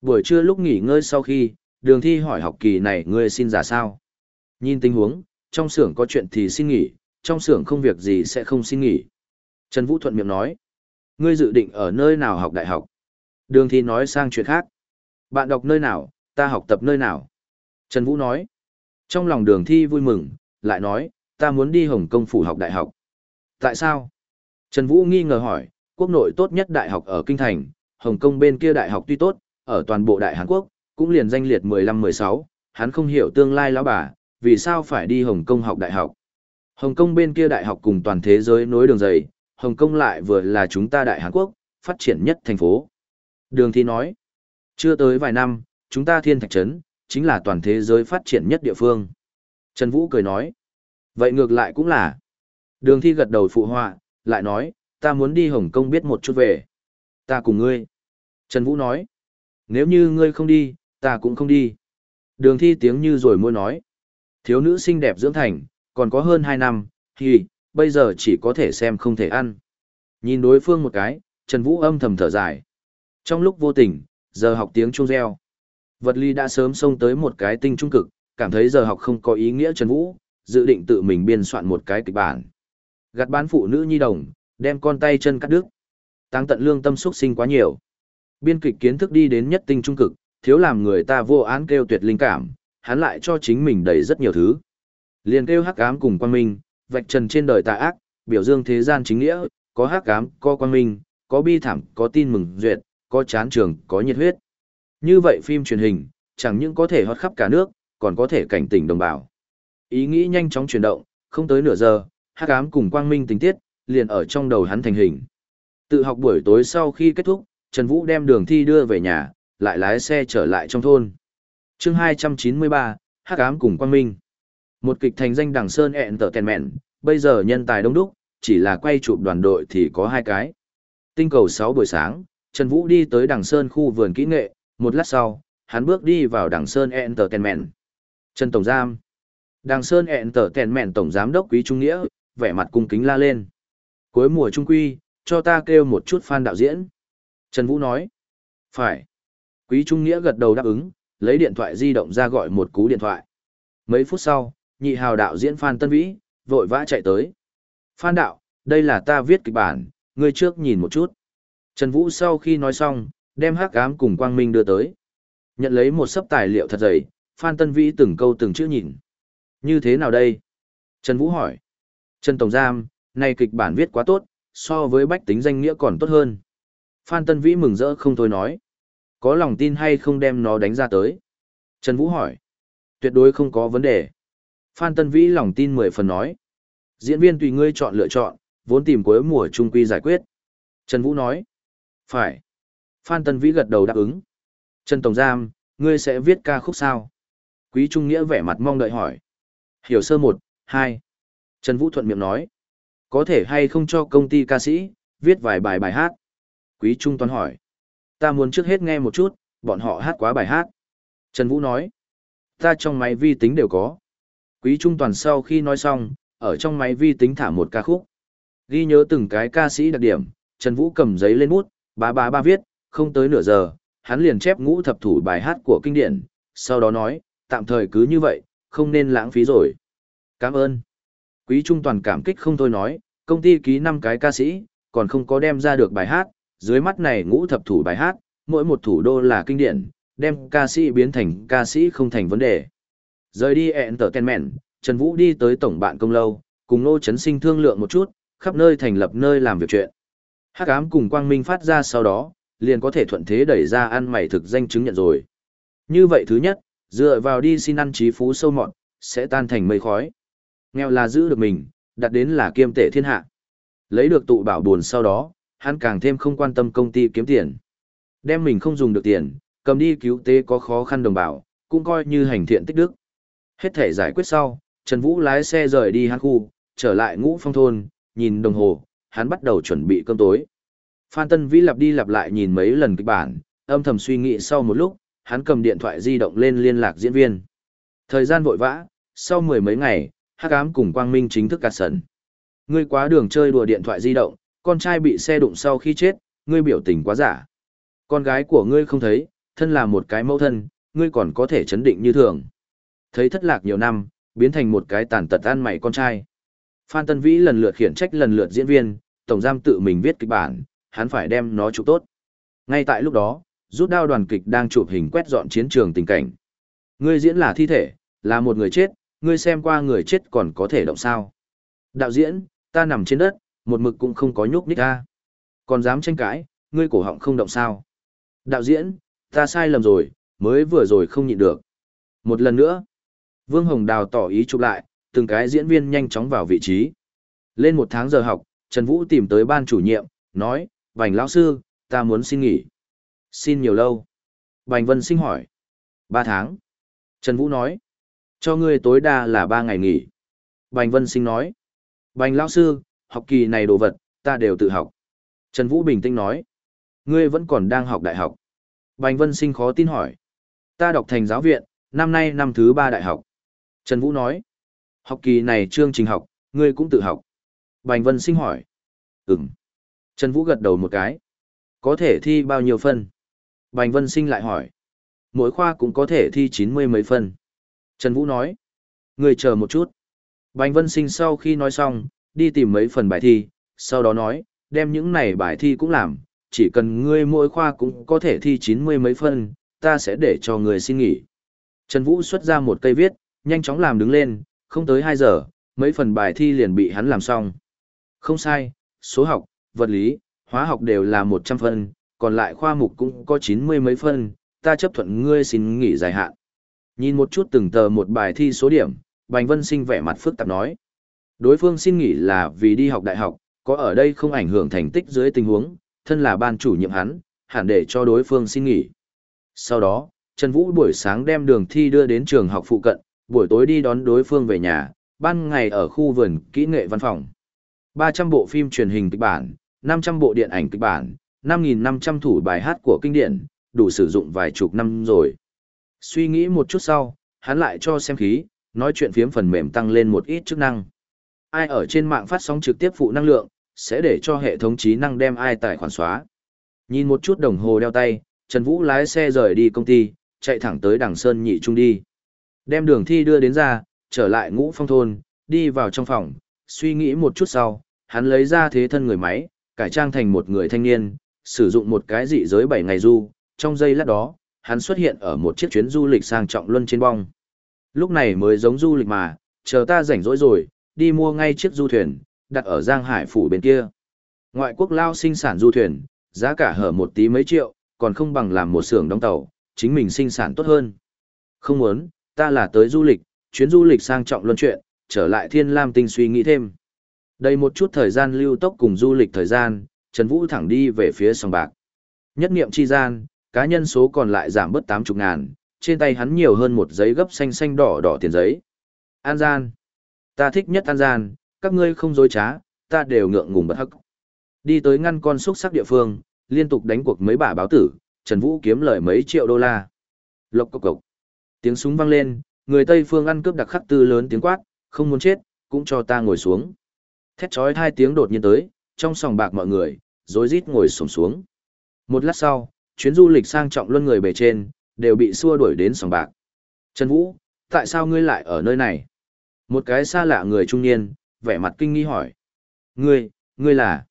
Buổi trưa lúc nghỉ ngơi sau khi, đường thi hỏi học kỳ này ngươi xin giả sao. Nhìn tình huống, trong xưởng có chuyện thì xin nghỉ, trong xưởng không việc gì sẽ không xin nghỉ. Trần Vũ thuận miệng nói, ngươi dự định ở nơi nào học đại học. Đường thi nói sang chuyện khác. Bạn đọc nơi nào, ta học tập nơi nào. Trần Vũ nói, trong lòng đường thi vui mừng, lại nói, ta muốn đi Hồng Kông phủ học đại học. Tại sao? Trần Vũ nghi ngờ hỏi, quốc nội tốt nhất đại học ở Kinh Thành, Hồng Kông bên kia đại học tuy tốt, ở toàn bộ đại Hàn Quốc, cũng liền danh liệt 15-16, hắn không hiểu tương lai lão bà, vì sao phải đi Hồng Kông học đại học. Hồng Kông bên kia đại học cùng toàn thế giới nối đường dày, Hồng Kông lại vừa là chúng ta đại Hàn Quốc, phát triển nhất thành phố. Đường Thi nói, chưa tới vài năm, chúng ta thiên thạch trấn, chính là toàn thế giới phát triển nhất địa phương. Trần Vũ cười nói, vậy ngược lại cũng là. Đường Thi gật đầu phụ họa, lại nói, ta muốn đi Hồng Kông biết một chút về. Ta cùng ngươi. Trần Vũ nói, nếu như ngươi không đi, ta cũng không đi. Đường Thi tiếng như rồi môi nói, thiếu nữ xinh đẹp dưỡng thành, còn có hơn 2 năm, thì, bây giờ chỉ có thể xem không thể ăn. Nhìn đối phương một cái, Trần Vũ âm thầm thở dài. Trong lúc vô tình, giờ học tiếng chuông reo. Vật lý đã sớm xông tới một cái tinh trung cực, cảm thấy giờ học không có ý nghĩa Trần Vũ, dự định tự mình biên soạn một cái kịch bản. Gạt bán phụ nữ nhi đồng, đem con tay chân cắt đứt. Tăng tận lương tâm xúc sinh quá nhiều. Biên kịch kiến thức đi đến nhất tinh trung cực, thiếu làm người ta vô án kêu tuyệt linh cảm, hắn lại cho chính mình đầy rất nhiều thứ. Liền kêu hắc ám cùng quan minh, vạch trần trên đời tà ác, biểu dương thế gian chính nghĩa, có hắc ám, có quan minh, có bi thảm, có tin mừng duyệt, có chán trường, có nhiệt huyết. Như vậy phim truyền hình, chẳng những có thể hót khắp cả nước, còn có thể cảnh tỉnh đồng bào. Ý nghĩ nhanh chóng chuyển động, không tới nửa giờ, hắc ám cùng quang minh tình tiết, liền ở trong đầu hắn thành hình. Tự học buổi tối sau khi kết thúc, Trần Vũ đem đường thi đưa về nhà, lại lái xe trở lại trong thôn. chương 293, hắc ám cùng quang minh. Một kịch thành danh đằng Sơn ẹn tờ tèn mẹn, bây giờ nhân tài đông đúc, chỉ là quay chụp đoàn đội thì có hai cái. Tinh cầu 6 buổi sáng, Trần Vũ đi tới đằng Sơn khu vườn kỹ nghệ, một lát sau, hắn bước đi vào đằng Sơn Entertainment. Trần Tổng Giam. Đằng Sơn Entertainment Tổng Giám đốc Quý Trung Nghĩa, vẻ mặt cung kính la lên. Cuối mùa trung quy, cho ta kêu một chút fan đạo diễn. Trần Vũ nói. Phải. Quý Trung Nghĩa gật đầu đáp ứng, lấy điện thoại di động ra gọi một cú điện thoại. Mấy phút sau, nhị hào đạo diễn Phan Tân Vĩ, vội vã chạy tới. Phan đạo, đây là ta viết kịch bản, ngươi trước nhìn một chút. Trần Vũ sau khi nói xong, đem hắc ám cùng quang minh đưa tới. Nhận lấy một sấp tài liệu thật dày, Phan Tân Vĩ từng câu từng chữ nhìn. Như thế nào đây? Trần Vũ hỏi. Trần Tổng Giam, này kịch bản viết quá tốt, so với bách tính danh nghĩa còn tốt hơn. Phan Tân Vĩ mừng rỡ không thôi nói. Có lòng tin hay không đem nó đánh ra tới? Trần Vũ hỏi. Tuyệt đối không có vấn đề. Phan Tân Vĩ lòng tin mười phần nói. Diễn viên tùy ngươi chọn lựa chọn, vốn tìm cuối mùa trung quy giải quyết. Trần Vũ nói. Phải. Phan Tân Vĩ gật đầu đáp ứng. Trần Tổng Giam, ngươi sẽ viết ca khúc sao? Quý Trung Nghĩa vẻ mặt mong đợi hỏi. Hiểu sơ một, hai. Trần Vũ thuận miệng nói. Có thể hay không cho công ty ca sĩ, viết vài bài bài hát? Quý Trung Toàn hỏi. Ta muốn trước hết nghe một chút, bọn họ hát quá bài hát. Trần Vũ nói. Ta trong máy vi tính đều có. Quý Trung Toàn sau khi nói xong, ở trong máy vi tính thả một ca khúc. Ghi nhớ từng cái ca sĩ đặc điểm, Trần Vũ cầm giấy lên bút, ba ba ba viết, không tới nửa giờ, hắn liền chép ngũ thập thủ bài hát của kinh điển, sau đó nói, tạm thời cứ như vậy, không nên lãng phí rồi. Cảm ơn. Quý Trung Toàn cảm kích không thôi nói, công ty ký 5 cái ca sĩ, còn không có đem ra được bài hát, dưới mắt này ngũ thập thủ bài hát, mỗi một thủ đô là kinh điển, đem ca sĩ biến thành ca sĩ không thành vấn đề. Rời đi Entertainment, Trần Vũ đi tới tổng bạn công lâu, cùng Nô Trấn Sinh thương lượng một chút, khắp nơi thành lập nơi làm việc chuyện. Hắc ám cùng Quang Minh phát ra sau đó, liền có thể thuận thế đẩy ra ăn mày thực danh chứng nhận rồi. Như vậy thứ nhất, dựa vào đi xin ăn trí phú sâu mọn, sẽ tan thành mây khói. Nghèo là giữ được mình, đặt đến là kiêm tệ thiên hạ. Lấy được tụ bảo buồn sau đó, hắn càng thêm không quan tâm công ty kiếm tiền. Đem mình không dùng được tiền, cầm đi cứu tế có khó khăn đồng bào, cũng coi như hành thiện tích đức. Hết thể giải quyết sau, Trần Vũ lái xe rời đi hắn khu, trở lại ngũ phong thôn, nhìn đồng hồ, hắn bắt đầu chuẩn bị cơm tối. Phan Tân Vĩ lặp đi lặp lại nhìn mấy lần kịch bản, âm thầm suy nghĩ sau một lúc, hắn cầm điện thoại di động lên liên lạc diễn viên. Thời gian vội vã, sau mười mấy ngày, Hắc Ám cùng Quang Minh chính thức cắt sần. Ngươi quá đường chơi đùa điện thoại di động, con trai bị xe đụng sau khi chết, ngươi biểu tình quá giả. Con gái của ngươi không thấy, thân là một cái mẫu thân, ngươi còn có thể chấn định như thường. Thấy thất lạc nhiều năm, biến thành một cái tàn tật ăn mày con trai. Phan Tân Vĩ lần lượt khiển trách lần lượt diễn viên, tổng giam tự mình viết kịch bản, hắn phải đem nó chụp tốt. Ngay tại lúc đó, rút đao đoàn kịch đang chụp hình quét dọn chiến trường tình cảnh. Ngươi diễn là thi thể, là một người chết, ngươi xem qua người chết còn có thể động sao. Đạo diễn, ta nằm trên đất, một mực cũng không có nhúc nhích ra. Còn dám tranh cãi, ngươi cổ họng không động sao. Đạo diễn, ta sai lầm rồi, mới vừa rồi không nhịn được. Một lần nữa, Vương Hồng Đào tỏ ý chụp lại, từng cái diễn viên nhanh chóng vào vị trí. Lên một tháng giờ học, Trần Vũ tìm tới ban chủ nhiệm, nói, Bành lão sư, ta muốn xin nghỉ. Xin nhiều lâu. Bành Vân Sinh hỏi. Ba tháng. Trần Vũ nói. Cho ngươi tối đa là ba ngày nghỉ. Bành Vân Sinh nói. Bành lão sư, học kỳ này đồ vật, ta đều tự học. Trần Vũ bình tĩnh nói. Ngươi vẫn còn đang học đại học. Bành Vân Sinh khó tin hỏi. Ta đọc thành giáo viện, năm nay năm thứ ba đại học. Trần Vũ nói. Học kỳ này chương trình học, ngươi cũng tự học. Bành Vân Sinh hỏi. Ừm. Trần Vũ gật đầu một cái. Có thể thi bao nhiêu phân? Bành Vân Sinh lại hỏi. Mỗi khoa cũng có thể thi chín mươi mấy phân. Trần Vũ nói. Người chờ một chút. Bành Vân Sinh sau khi nói xong, đi tìm mấy phần bài thi, sau đó nói, đem những này bài thi cũng làm, chỉ cần ngươi mỗi khoa cũng có thể thi chín mươi mấy phân, ta sẽ để cho người xin nghỉ. Trần Vũ xuất ra một cây viết, nhanh chóng làm đứng lên, không tới hai giờ, mấy phần bài thi liền bị hắn làm xong. Không sai, số học, vật lý, hóa học đều là 100 phân, còn lại khoa mục cũng có 90 mấy phân, ta chấp thuận ngươi xin nghỉ dài hạn. Nhìn một chút từng tờ một bài thi số điểm, Bành Vân Sinh vẻ mặt phức tạp nói. Đối phương xin nghỉ là vì đi học đại học, có ở đây không ảnh hưởng thành tích dưới tình huống, thân là ban chủ nhiệm hắn, hẳn để cho đối phương xin nghỉ. Sau đó, Trần Vũ buổi sáng đem đường thi đưa đến trường học phụ cận, buổi tối đi đón đối phương về nhà, ban ngày ở khu vườn kỹ nghệ văn phòng. 300 bộ phim truyền hình kịch bản, 500 bộ điện ảnh kịch bản, 5.500 thủ bài hát của kinh điển, đủ sử dụng vài chục năm rồi. Suy nghĩ một chút sau, hắn lại cho xem khí, nói chuyện phiếm phần mềm tăng lên một ít chức năng. Ai ở trên mạng phát sóng trực tiếp phụ năng lượng, sẽ để cho hệ thống trí năng đem ai tài khoản xóa. Nhìn một chút đồng hồ đeo tay, Trần Vũ lái xe rời đi công ty, chạy thẳng tới đằng Sơn Nhị Trung đi. Đem đường thi đưa đến ra, trở lại ngũ phong thôn, đi vào trong phòng, suy nghĩ một chút sau, hắn lấy ra thế thân người máy, cải trang thành một người thanh niên, sử dụng một cái dị giới 7 ngày du, trong giây lát đó, hắn xuất hiện ở một chiếc chuyến du lịch sang trọng luân trên bong. Lúc này mới giống du lịch mà, chờ ta rảnh rỗi rồi, đi mua ngay chiếc du thuyền, đặt ở Giang Hải phủ bên kia. Ngoại quốc lao sinh sản du thuyền, giá cả hở một tí mấy triệu, còn không bằng làm một xưởng đóng tàu, chính mình sinh sản tốt hơn. Không muốn, ta là tới du lịch, chuyến du lịch sang trọng luân chuyện, trở lại thiên lam tinh suy nghĩ thêm. Đây một chút thời gian lưu tốc cùng du lịch thời gian, Trần Vũ thẳng đi về phía sòng bạc. Nhất niệm chi gian, cá nhân số còn lại giảm bớt 80 ngàn, trên tay hắn nhiều hơn một giấy gấp xanh xanh đỏ đỏ tiền giấy. An gian. Ta thích nhất an gian, các ngươi không dối trá, ta đều ngượng ngùng bất hắc. Đi tới ngăn con xúc sắc địa phương, liên tục đánh cuộc mấy bả báo tử, Trần Vũ kiếm lời mấy triệu đô la. Lộc cộc cộc. Tiếng súng vang lên, người Tây phương ăn cướp đặc khắc tư lớn tiếng quát, không muốn chết, cũng cho ta ngồi xuống. Thét chói hai tiếng đột nhiên tới, trong sòng bạc mọi người, rối rít ngồi xổm xuống. Một lát sau, chuyến du lịch sang trọng luân người bề trên, đều bị xua đuổi đến sòng bạc. Trần Vũ, tại sao ngươi lại ở nơi này? Một cái xa lạ người trung niên, vẻ mặt kinh nghi hỏi. Ngươi, ngươi là?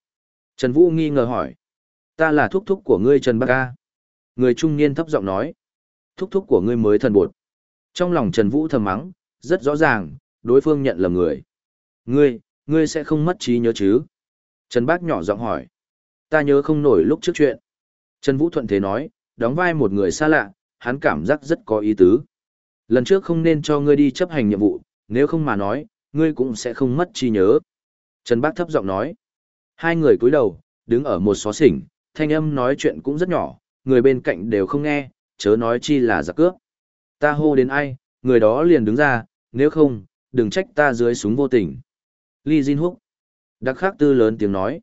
Trần Vũ nghi ngờ hỏi. Ta là thúc thúc của ngươi Trần Bắc Ca. Người trung niên thấp giọng nói. Thúc thúc của ngươi mới thần bột. Trong lòng Trần Vũ thầm mắng, rất rõ ràng, đối phương nhận lầm người. Ngươi, ngươi sẽ không mất trí nhớ chứ? Trần Bác nhỏ giọng hỏi. Ta nhớ không nổi lúc trước chuyện. Trần Vũ thuận thế nói, đóng vai một người xa lạ, hắn cảm giác rất có ý tứ. Lần trước không nên cho ngươi đi chấp hành nhiệm vụ, nếu không mà nói, ngươi cũng sẽ không mất trí nhớ. Trần Bác thấp giọng nói. Hai người cúi đầu, đứng ở một xó xỉnh, thanh âm nói chuyện cũng rất nhỏ, người bên cạnh đều không nghe, chớ nói chi là giặc cướp. Ta hô đến ai, người đó liền đứng ra, nếu không, đừng trách ta dưới súng vô tình. Ly Jin Húc. Đặc khắc tư lớn tiếng nói.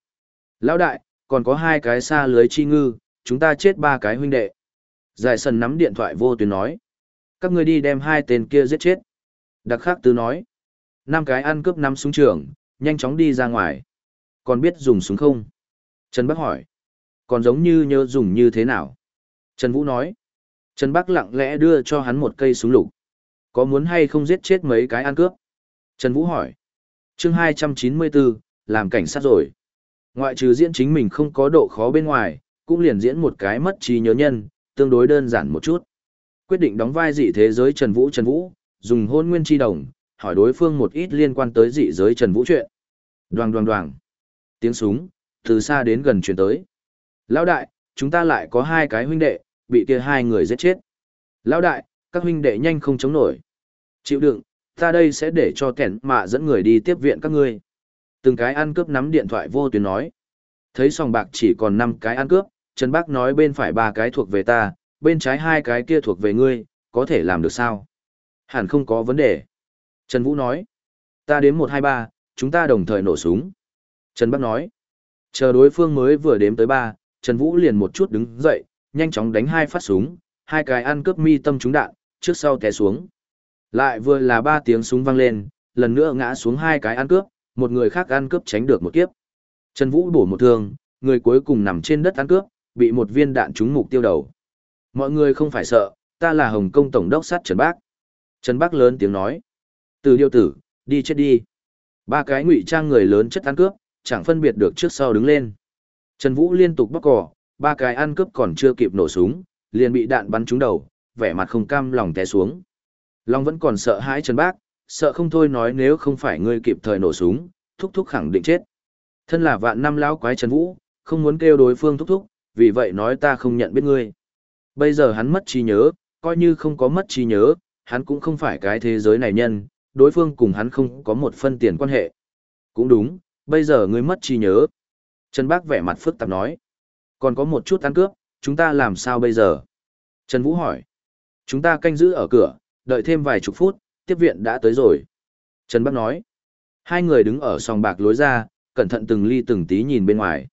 Lão đại, còn có hai cái xa lưới chi ngư, chúng ta chết ba cái huynh đệ. Giải sần nắm điện thoại vô tuyến nói. Các ngươi đi đem hai tên kia giết chết. Đặc khắc tư nói. năm cái ăn cướp năm súng trường, nhanh chóng đi ra ngoài. Còn biết dùng súng không? Trần Bắc hỏi. Còn giống như nhớ dùng như thế nào? Trần Vũ nói. Trần Bắc lặng lẽ đưa cho hắn một cây súng lục. Có muốn hay không giết chết mấy cái ăn cướp? Trần Vũ hỏi. chương 294, làm cảnh sát rồi. Ngoại trừ diễn chính mình không có độ khó bên ngoài, cũng liền diễn một cái mất trí nhớ nhân, tương đối đơn giản một chút. Quyết định đóng vai dị thế giới Trần Vũ Trần Vũ, dùng hôn nguyên chi đồng, hỏi đối phương một ít liên quan tới dị giới Trần Vũ chuyện. Đoàng đoàng đoàng. Tiếng súng, từ xa đến gần chuyển tới. Lão đại, chúng ta lại có hai cái huynh đệ, bị kia hai người giết chết. Lão đại, các huynh đệ nhanh không chống nổi. Chịu đựng, ta đây sẽ để cho kẻn mạ dẫn người đi tiếp viện các ngươi. Từng cái ăn cướp nắm điện thoại vô tuyến nói. Thấy sòng bạc chỉ còn 5 cái ăn cướp, Trần Bác nói bên phải ba cái thuộc về ta, bên trái hai cái kia thuộc về ngươi, có thể làm được sao? Hẳn không có vấn đề. Trần Vũ nói. Ta đếm 1 2 3, chúng ta đồng thời nổ súng. Trần Bác nói. Chờ đối phương mới vừa đếm tới 3, Trần Vũ liền một chút đứng dậy, nhanh chóng đánh hai phát súng, hai cái ăn cướp mi tâm trúng đạn, trước sau té xuống. Lại vừa là ba tiếng súng vang lên, lần nữa ngã xuống hai cái ăn cướp, một người khác ăn cướp tránh được một kiếp. Trần Vũ bổ một thương, người cuối cùng nằm trên đất ăn cướp, bị một viên đạn trúng mục tiêu đầu. Mọi người không phải sợ, ta là Hồng Kông Tổng đốc sát Trần Bác. Trần Bác lớn tiếng nói. Từ điêu tử, đi chết đi. Ba cái ngụy trang người lớn chất ăn cướp, chẳng phân biệt được trước sau đứng lên. Trần Vũ liên tục bóc cỏ, ba cái ăn cướp còn chưa kịp nổ súng, liền bị đạn bắn trúng đầu, vẻ mặt không cam lòng té xuống. Long vẫn còn sợ hãi Trần Bác, sợ không thôi nói nếu không phải ngươi kịp thời nổ súng, thúc thúc khẳng định chết. Thân là vạn năm lão quái Trần Vũ, không muốn kêu đối phương thúc thúc, vì vậy nói ta không nhận biết ngươi. Bây giờ hắn mất trí nhớ, coi như không có mất trí nhớ, hắn cũng không phải cái thế giới này nhân, đối phương cùng hắn không có một phân tiền quan hệ. Cũng đúng, bây giờ ngươi mất trí nhớ. Trần Bác vẻ mặt phức tạp nói. Còn có một chút ăn cướp, chúng ta làm sao bây giờ? Trần Vũ hỏi. Chúng ta canh giữ ở cửa, đợi thêm vài chục phút, tiếp viện đã tới rồi. Trần Bắc nói. Hai người đứng ở sòng bạc lối ra, cẩn thận từng ly từng tí nhìn bên ngoài.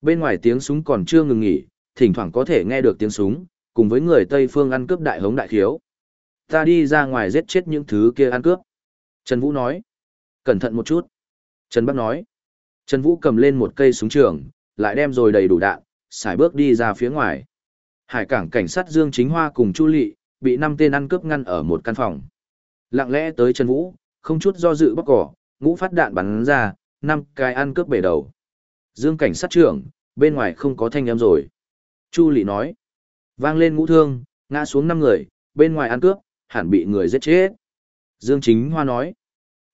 Bên ngoài tiếng súng còn chưa ngừng nghỉ, thỉnh thoảng có thể nghe được tiếng súng, cùng với người Tây Phương ăn cướp đại hống đại khiếu. Ta đi ra ngoài giết chết những thứ kia ăn cướp. Trần Vũ nói. Cẩn thận một chút. Trần Bắc nói. Trần Vũ cầm lên một cây súng trường, lại đem rồi đầy đủ đạn, xài bước đi ra phía ngoài. Hải cảng cảnh sát Dương Chính Hoa cùng Chu Lị, bị năm tên ăn cướp ngăn ở một căn phòng. Lặng lẽ tới Trần Vũ, không chút do dự bóc cỏ, ngũ phát đạn bắn ra, năm cái ăn cướp bể đầu. Dương cảnh sát trưởng, bên ngoài không có thanh âm rồi. Chu Lị nói. Vang lên ngũ thương, ngã xuống năm người, bên ngoài ăn cướp, hẳn bị người giết chết. Dương Chính Hoa nói.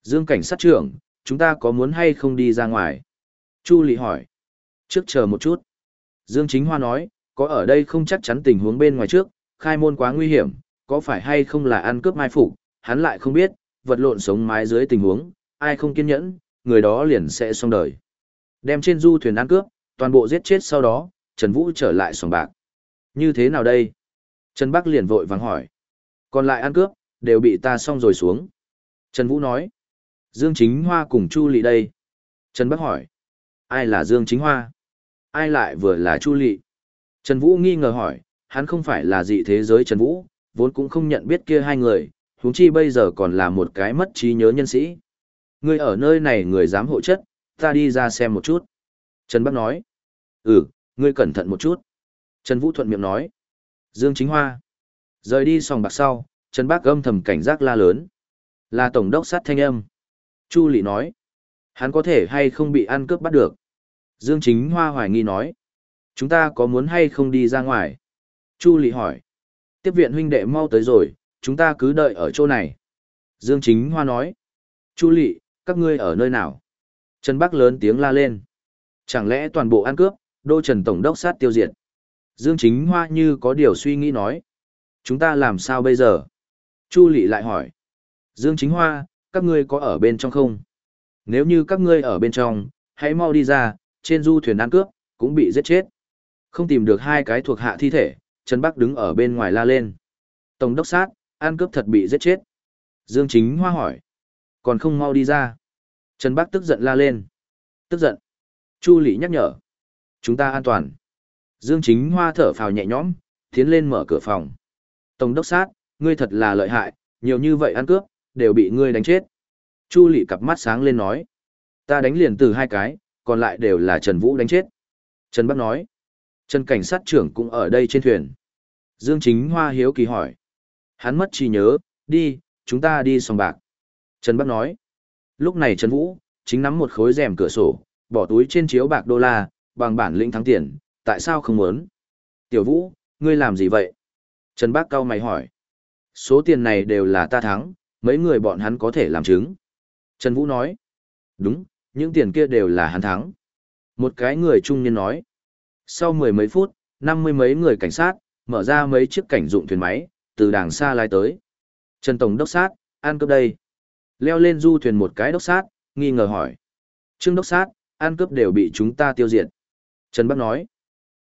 Dương cảnh sát trưởng, chúng ta có muốn hay không đi ra ngoài? Chu Lị hỏi. Trước chờ một chút. Dương Chính Hoa nói, có ở đây không chắc chắn tình huống bên ngoài trước, khai môn quá nguy hiểm, có phải hay không là ăn cướp mai phục, hắn lại không biết, vật lộn sống mái dưới tình huống, ai không kiên nhẫn, người đó liền sẽ xong đời. Đem trên du thuyền ăn cướp, toàn bộ giết chết sau đó, Trần Vũ trở lại sòng bạc. Như thế nào đây? Trần Bắc liền vội vàng hỏi. Còn lại ăn cướp, đều bị ta xong rồi xuống. Trần Vũ nói. Dương Chính Hoa cùng Chu Lị đây. Trần Bắc hỏi. Ai là Dương Chính Hoa? Ai lại vừa là Chu Lị? Trần Vũ nghi ngờ hỏi, hắn không phải là dị thế giới Trần Vũ, vốn cũng không nhận biết kia hai người, huống chi bây giờ còn là một cái mất trí nhớ nhân sĩ. Người ở nơi này người dám hộ chất, ta đi ra xem một chút. Trần Bắc nói. Ừ, ngươi cẩn thận một chút. Trần Vũ thuận miệng nói. Dương Chính Hoa. Rời đi sòng bạc sau, Trần Bác âm thầm cảnh giác la lớn. Là tổng đốc sát thanh âm. Chu Lị nói. Hắn có thể hay không bị ăn cướp bắt được. Dương Chính Hoa hoài nghi nói. Chúng ta có muốn hay không đi ra ngoài? Chu Lị hỏi. Tiếp viện huynh đệ mau tới rồi, chúng ta cứ đợi ở chỗ này. Dương Chính Hoa nói. Chu Lị, các ngươi ở nơi nào? Trần Bắc lớn tiếng la lên. Chẳng lẽ toàn bộ ăn cướp, đô trần tổng đốc sát tiêu diệt? Dương Chính Hoa như có điều suy nghĩ nói. Chúng ta làm sao bây giờ? Chu Lị lại hỏi. Dương Chính Hoa, các ngươi có ở bên trong không? Nếu như các ngươi ở bên trong, hãy mau đi ra, trên du thuyền ăn cướp, cũng bị giết chết. Không tìm được hai cái thuộc hạ thi thể, Trần Bắc đứng ở bên ngoài la lên. Tổng đốc sát, an cướp thật bị giết chết. Dương Chính Hoa hỏi. Còn không mau đi ra. Trần Bắc tức giận la lên. Tức giận. Chu Lị nhắc nhở. Chúng ta an toàn. Dương Chính Hoa thở phào nhẹ nhõm, tiến lên mở cửa phòng. Tổng đốc sát, ngươi thật là lợi hại, nhiều như vậy ăn cướp, đều bị ngươi đánh chết. Chu Lị cặp mắt sáng lên nói. Ta đánh liền từ hai cái, còn lại đều là Trần Vũ đánh chết. Trần Bắc nói. Trần cảnh sát trưởng cũng ở đây trên thuyền. Dương Chính Hoa hiếu kỳ hỏi. Hắn mất trí nhớ, đi, chúng ta đi sòng bạc. Trần Bắc nói. Lúc này Trần Vũ, chính nắm một khối rèm cửa sổ, bỏ túi trên chiếu bạc đô la, bằng bản lĩnh thắng tiền, tại sao không muốn? Tiểu Vũ, ngươi làm gì vậy? Trần Bác cao mày hỏi. Số tiền này đều là ta thắng, mấy người bọn hắn có thể làm chứng. Trần Vũ nói. Đúng, những tiền kia đều là hắn thắng. Một cái người trung niên nói. Sau mười mấy phút, năm mươi mấy người cảnh sát, mở ra mấy chiếc cảnh dụng thuyền máy, từ đàng xa lái tới. Trần Tổng đốc sát, an cướp đây. Leo lên du thuyền một cái đốc sát, nghi ngờ hỏi. Trương đốc sát, an cướp đều bị chúng ta tiêu diệt. Trần Bắc nói.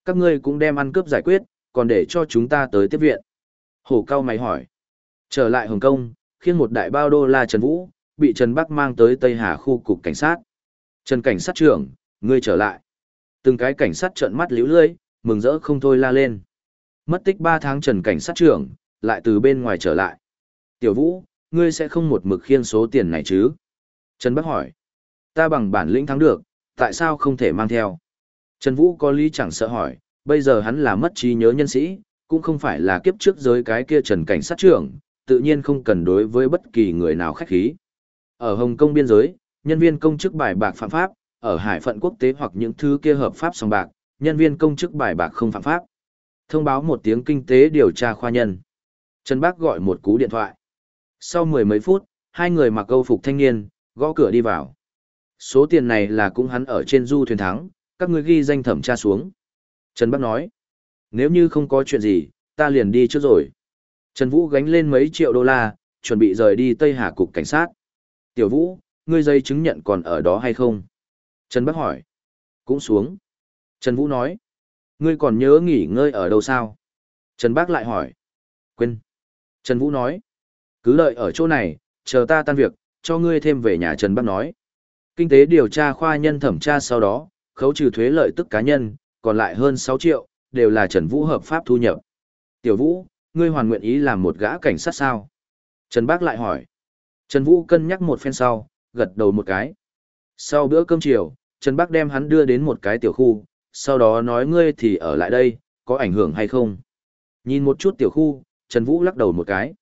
Các ngươi cũng đem ăn cướp giải quyết, còn để cho chúng ta tới tiếp viện. Hổ cao mày hỏi. Trở lại Hồng Kông, khiến một đại bao đô la Trần Vũ, bị Trần Bắc mang tới Tây Hà khu cục cảnh sát. Trần cảnh sát trưởng, ngươi trở lại. Từng cái cảnh sát trợn mắt liễu lưỡi, mừng rỡ không thôi la lên. Mất tích 3 tháng Trần cảnh sát trưởng, lại từ bên ngoài trở lại. Tiểu Vũ, ngươi sẽ không một mực khiêng số tiền này chứ? Trần Bắc hỏi. Ta bằng bản lĩnh thắng được, tại sao không thể mang theo? Trần Vũ có lý chẳng sợ hỏi, bây giờ hắn là mất trí nhớ nhân sĩ, cũng không phải là kiếp trước giới cái kia trần cảnh sát trưởng, tự nhiên không cần đối với bất kỳ người nào khách khí. Ở Hồng Kông biên giới, nhân viên công chức bài bạc phạm pháp, ở hải phận quốc tế hoặc những thứ kia hợp pháp song bạc, nhân viên công chức bài bạc không phạm pháp. Thông báo một tiếng kinh tế điều tra khoa nhân. Trần Bác gọi một cú điện thoại. Sau mười mấy phút, hai người mặc câu phục thanh niên, gõ cửa đi vào. Số tiền này là cũng hắn ở trên du thuyền thắng, các ngươi ghi danh thẩm tra xuống. Trần Bắc nói, nếu như không có chuyện gì, ta liền đi trước rồi. Trần Vũ gánh lên mấy triệu đô la, chuẩn bị rời đi Tây Hà Cục Cảnh sát. Tiểu Vũ, ngươi giấy chứng nhận còn ở đó hay không? Trần Bắc hỏi. Cũng xuống. Trần Vũ nói. Ngươi còn nhớ nghỉ ngơi ở đâu sao? Trần Bác lại hỏi. Quên. Trần Vũ nói. Cứ lợi ở chỗ này, chờ ta tan việc, cho ngươi thêm về nhà Trần Bác nói. Kinh tế điều tra khoa nhân thẩm tra sau đó, khấu trừ thuế lợi tức cá nhân, còn lại hơn 6 triệu, đều là Trần Vũ hợp pháp thu nhập. Tiểu Vũ, ngươi hoàn nguyện ý làm một gã cảnh sát sao? Trần Bác lại hỏi. Trần Vũ cân nhắc một phen sau, gật đầu một cái. Sau bữa cơm chiều, Trần Bác đem hắn đưa đến một cái tiểu khu, sau đó nói ngươi thì ở lại đây, có ảnh hưởng hay không? Nhìn một chút tiểu khu, Trần Vũ lắc đầu một cái.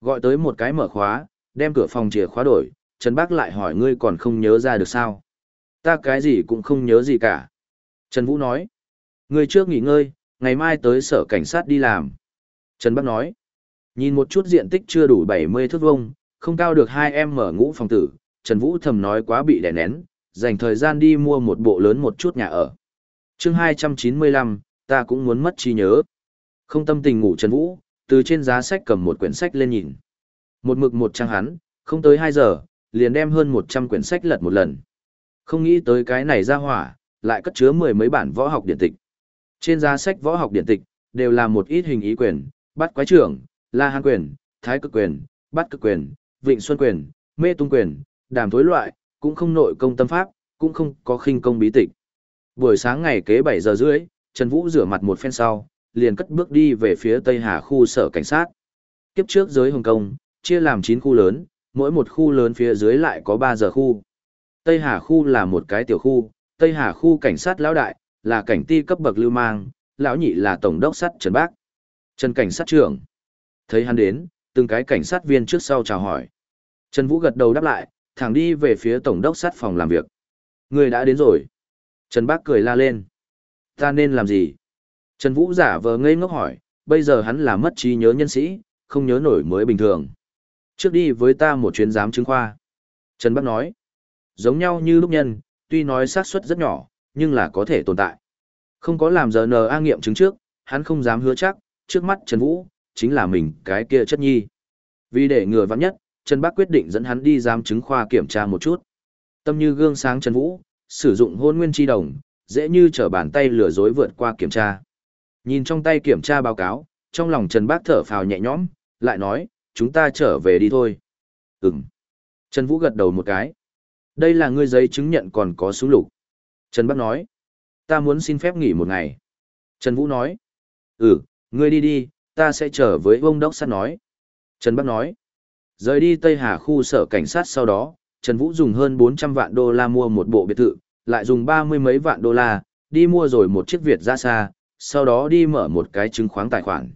Gọi tới một cái mở khóa, đem cửa phòng chìa khóa đổi, Trần Bác lại hỏi ngươi còn không nhớ ra được sao? Ta cái gì cũng không nhớ gì cả. Trần Vũ nói. Người trước nghỉ ngơi, ngày mai tới sở cảnh sát đi làm. Trần Bắc nói, nhìn một chút diện tích chưa đủ 70 thước vuông, không cao được 2 em mở ngũ phòng tử, Trần Vũ thầm nói quá bị đè nén, dành thời gian đi mua một bộ lớn một chút nhà ở. chương 295, ta cũng muốn mất trí nhớ. Không tâm tình ngủ Trần Vũ, từ trên giá sách cầm một quyển sách lên nhìn. Một mực một trang hắn, không tới 2 giờ, liền đem hơn 100 quyển sách lật một lần. Không nghĩ tới cái này ra hỏa, lại cất chứa mười mấy bản võ học điện tịch. Trên giá sách võ học điện tịch, đều là một ít hình ý quyền, bắt quái trưởng, la hán quyền, thái cực quyền, bắt cực quyền, vịnh xuân quyền, mê tung quyền, đàm tối loại, cũng không nội công tâm pháp, cũng không có khinh công bí tịch. Buổi sáng ngày kế 7 giờ rưỡi, Trần Vũ rửa mặt một phen sau, liền cất bước đi về phía Tây Hà khu sở cảnh sát. Kiếp trước giới Hồng Kông, chia làm 9 khu lớn, mỗi một khu lớn phía dưới lại có 3 giờ khu. Tây Hà khu là một cái tiểu khu, Tây Hà khu cảnh sát lão đại, là cảnh ti cấp bậc lưu mang, lão nhị là tổng đốc sát Trần Bác. Trần cảnh sát trưởng. Thấy hắn đến, từng cái cảnh sát viên trước sau chào hỏi. Trần Vũ gật đầu đáp lại, thẳng đi về phía tổng đốc sát phòng làm việc. Người đã đến rồi. Trần Bác cười la lên. Ta nên làm gì? Trần Vũ giả vờ ngây ngốc hỏi, bây giờ hắn là mất trí nhớ nhân sĩ, không nhớ nổi mới bình thường. Trước đi với ta một chuyến giám chứng khoa. Trần Bác nói. Giống nhau như lúc nhân, tuy nói xác suất rất nhỏ, nhưng là có thể tồn tại. Không có làm giờ nờ a nghiệm chứng trước, hắn không dám hứa chắc, trước mắt Trần Vũ, chính là mình cái kia chất nhi. Vì để ngừa vắng nhất, Trần Bác quyết định dẫn hắn đi giám chứng khoa kiểm tra một chút. Tâm như gương sáng Trần Vũ, sử dụng hôn nguyên chi đồng, dễ như trở bàn tay lừa dối vượt qua kiểm tra. Nhìn trong tay kiểm tra báo cáo, trong lòng Trần Bác thở phào nhẹ nhõm, lại nói, chúng ta trở về đi thôi. Ừm. Trần Vũ gật đầu một cái. Đây là ngươi giấy chứng nhận còn có súng lục. Trần Bác nói. Ta muốn xin phép nghỉ một ngày. Trần Vũ nói. Ừ, ngươi đi đi, ta sẽ trở với ông đốc sát nói. Trần Bác nói. Rời đi Tây Hà khu sở cảnh sát sau đó, Trần Vũ dùng hơn 400 vạn đô la mua một bộ biệt thự, lại dùng ba mươi mấy vạn đô la, đi mua rồi một chiếc Việt ra xa, sau đó đi mở một cái chứng khoán tài khoản.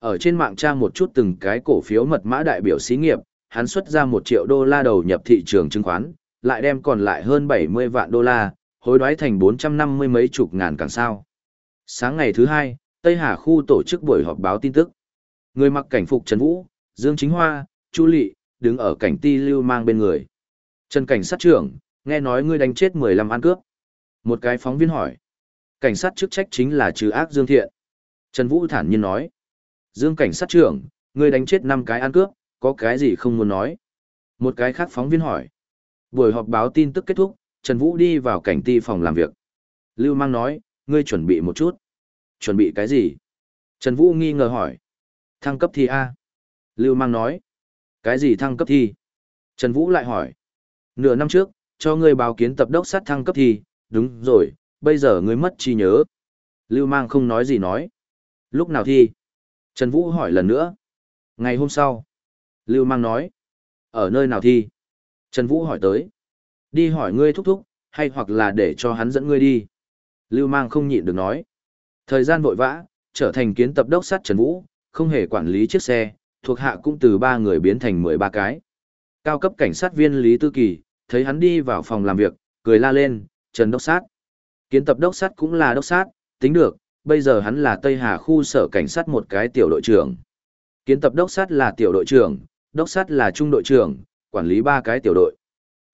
Ở trên mạng tra một chút từng cái cổ phiếu mật mã đại biểu xí nghiệp, hắn xuất ra một triệu đô la đầu nhập thị trường chứng khoán, lại đem còn lại hơn 70 vạn đô la, hối đoái thành 450 mấy chục ngàn càng sao. Sáng ngày thứ hai, Tây Hà khu tổ chức buổi họp báo tin tức. Người mặc cảnh phục Trần Vũ, Dương Chính Hoa, Chu Lị, đứng ở cảnh ti lưu mang bên người. Trần cảnh sát trưởng, nghe nói ngươi đánh chết 15 ăn cướp. Một cái phóng viên hỏi. Cảnh sát chức trách chính là trừ ác Dương Thiện. Trần Vũ thản nhiên nói. Dương cảnh sát trưởng, ngươi đánh chết 5 cái ăn cướp, có cái gì không muốn nói. Một cái khác phóng viên hỏi. Buổi họp báo tin tức kết thúc, Trần Vũ đi vào cảnh ti phòng làm việc. Lưu Mang nói, ngươi chuẩn bị một chút. Chuẩn bị cái gì? Trần Vũ nghi ngờ hỏi. Thăng cấp thi A. Lưu Mang nói. Cái gì thăng cấp thi? Trần Vũ lại hỏi. Nửa năm trước, cho ngươi báo kiến tập đốc sát thăng cấp thi, đúng rồi, bây giờ ngươi mất trí nhớ. Lưu Mang không nói gì nói. Lúc nào thi? Trần Vũ hỏi lần nữa. Ngày hôm sau. Lưu Mang nói. Ở nơi nào thi? Trần Vũ hỏi tới. Đi hỏi ngươi thúc thúc, hay hoặc là để cho hắn dẫn ngươi đi. Lưu Mang không nhịn được nói. Thời gian vội vã, trở thành kiến tập đốc sát Trần Vũ, không hề quản lý chiếc xe, thuộc hạ cũng từ ba người biến thành mười ba cái. Cao cấp cảnh sát viên Lý Tư Kỳ, thấy hắn đi vào phòng làm việc, cười la lên, Trần Đốc Sát. Kiến tập Đốc Sát cũng là Đốc Sát, tính được, bây giờ hắn là Tây Hà khu sở cảnh sát một cái tiểu đội trưởng. Kiến tập Đốc Sát là tiểu đội trưởng, Đốc Sát là trung đội trưởng, quản lý ba cái tiểu đội.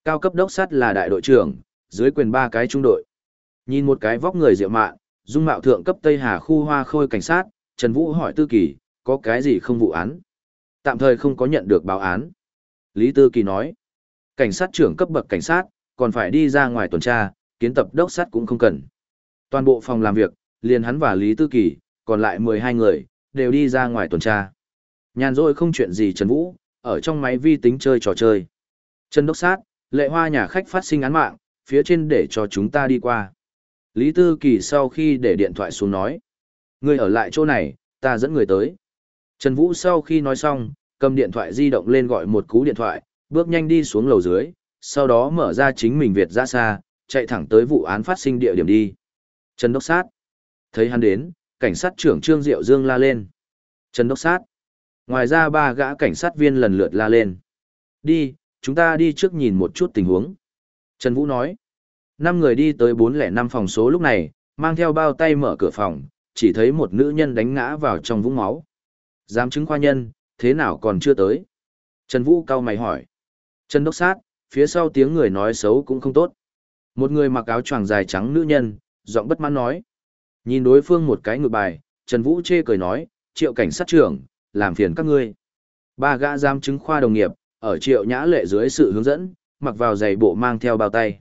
Cao cấp Đốc Sát là đại đội trưởng, dưới quyền ba cái trung đội. Nhìn một cái vóc người diệu mạn, dung mạo thượng cấp Tây Hà khu hoa khôi cảnh sát, Trần Vũ hỏi Tư Kỳ, có cái gì không vụ án? Tạm thời không có nhận được báo án. Lý Tư Kỳ nói, cảnh sát trưởng cấp bậc cảnh sát, còn phải đi ra ngoài tuần tra, kiến tập đốc sát cũng không cần. Toàn bộ phòng làm việc, liền hắn và Lý Tư Kỳ, còn lại 12 người, đều đi ra ngoài tuần tra. Nhàn rồi không chuyện gì Trần Vũ, ở trong máy vi tính chơi trò chơi. Trần Đốc Sát, lệ hoa nhà khách phát sinh án mạng, phía trên để cho chúng ta đi qua. Lý Tư Kỳ sau khi để điện thoại xuống nói. Người ở lại chỗ này, ta dẫn người tới. Trần Vũ sau khi nói xong, cầm điện thoại di động lên gọi một cú điện thoại, bước nhanh đi xuống lầu dưới, sau đó mở ra chính mình Việt ra xa, chạy thẳng tới vụ án phát sinh địa điểm đi. Trần Đốc Sát. Thấy hắn đến, cảnh sát trưởng Trương Diệu Dương la lên. Trần Đốc Sát. Ngoài ra ba gã cảnh sát viên lần lượt la lên. Đi, chúng ta đi trước nhìn một chút tình huống. Trần Vũ nói. Năm người đi tới 405 phòng số lúc này, mang theo bao tay mở cửa phòng, chỉ thấy một nữ nhân đánh ngã vào trong vũng máu. Giám chứng khoa nhân, thế nào còn chưa tới? Trần Vũ cao mày hỏi. Trần Đốc Sát, phía sau tiếng người nói xấu cũng không tốt. Một người mặc áo choàng dài trắng nữ nhân, giọng bất mãn nói. Nhìn đối phương một cái ngược bài, Trần Vũ chê cười nói, triệu cảnh sát trưởng, làm phiền các ngươi. Ba gã giam chứng khoa đồng nghiệp, ở triệu nhã lệ dưới sự hướng dẫn, mặc vào giày bộ mang theo bao tay.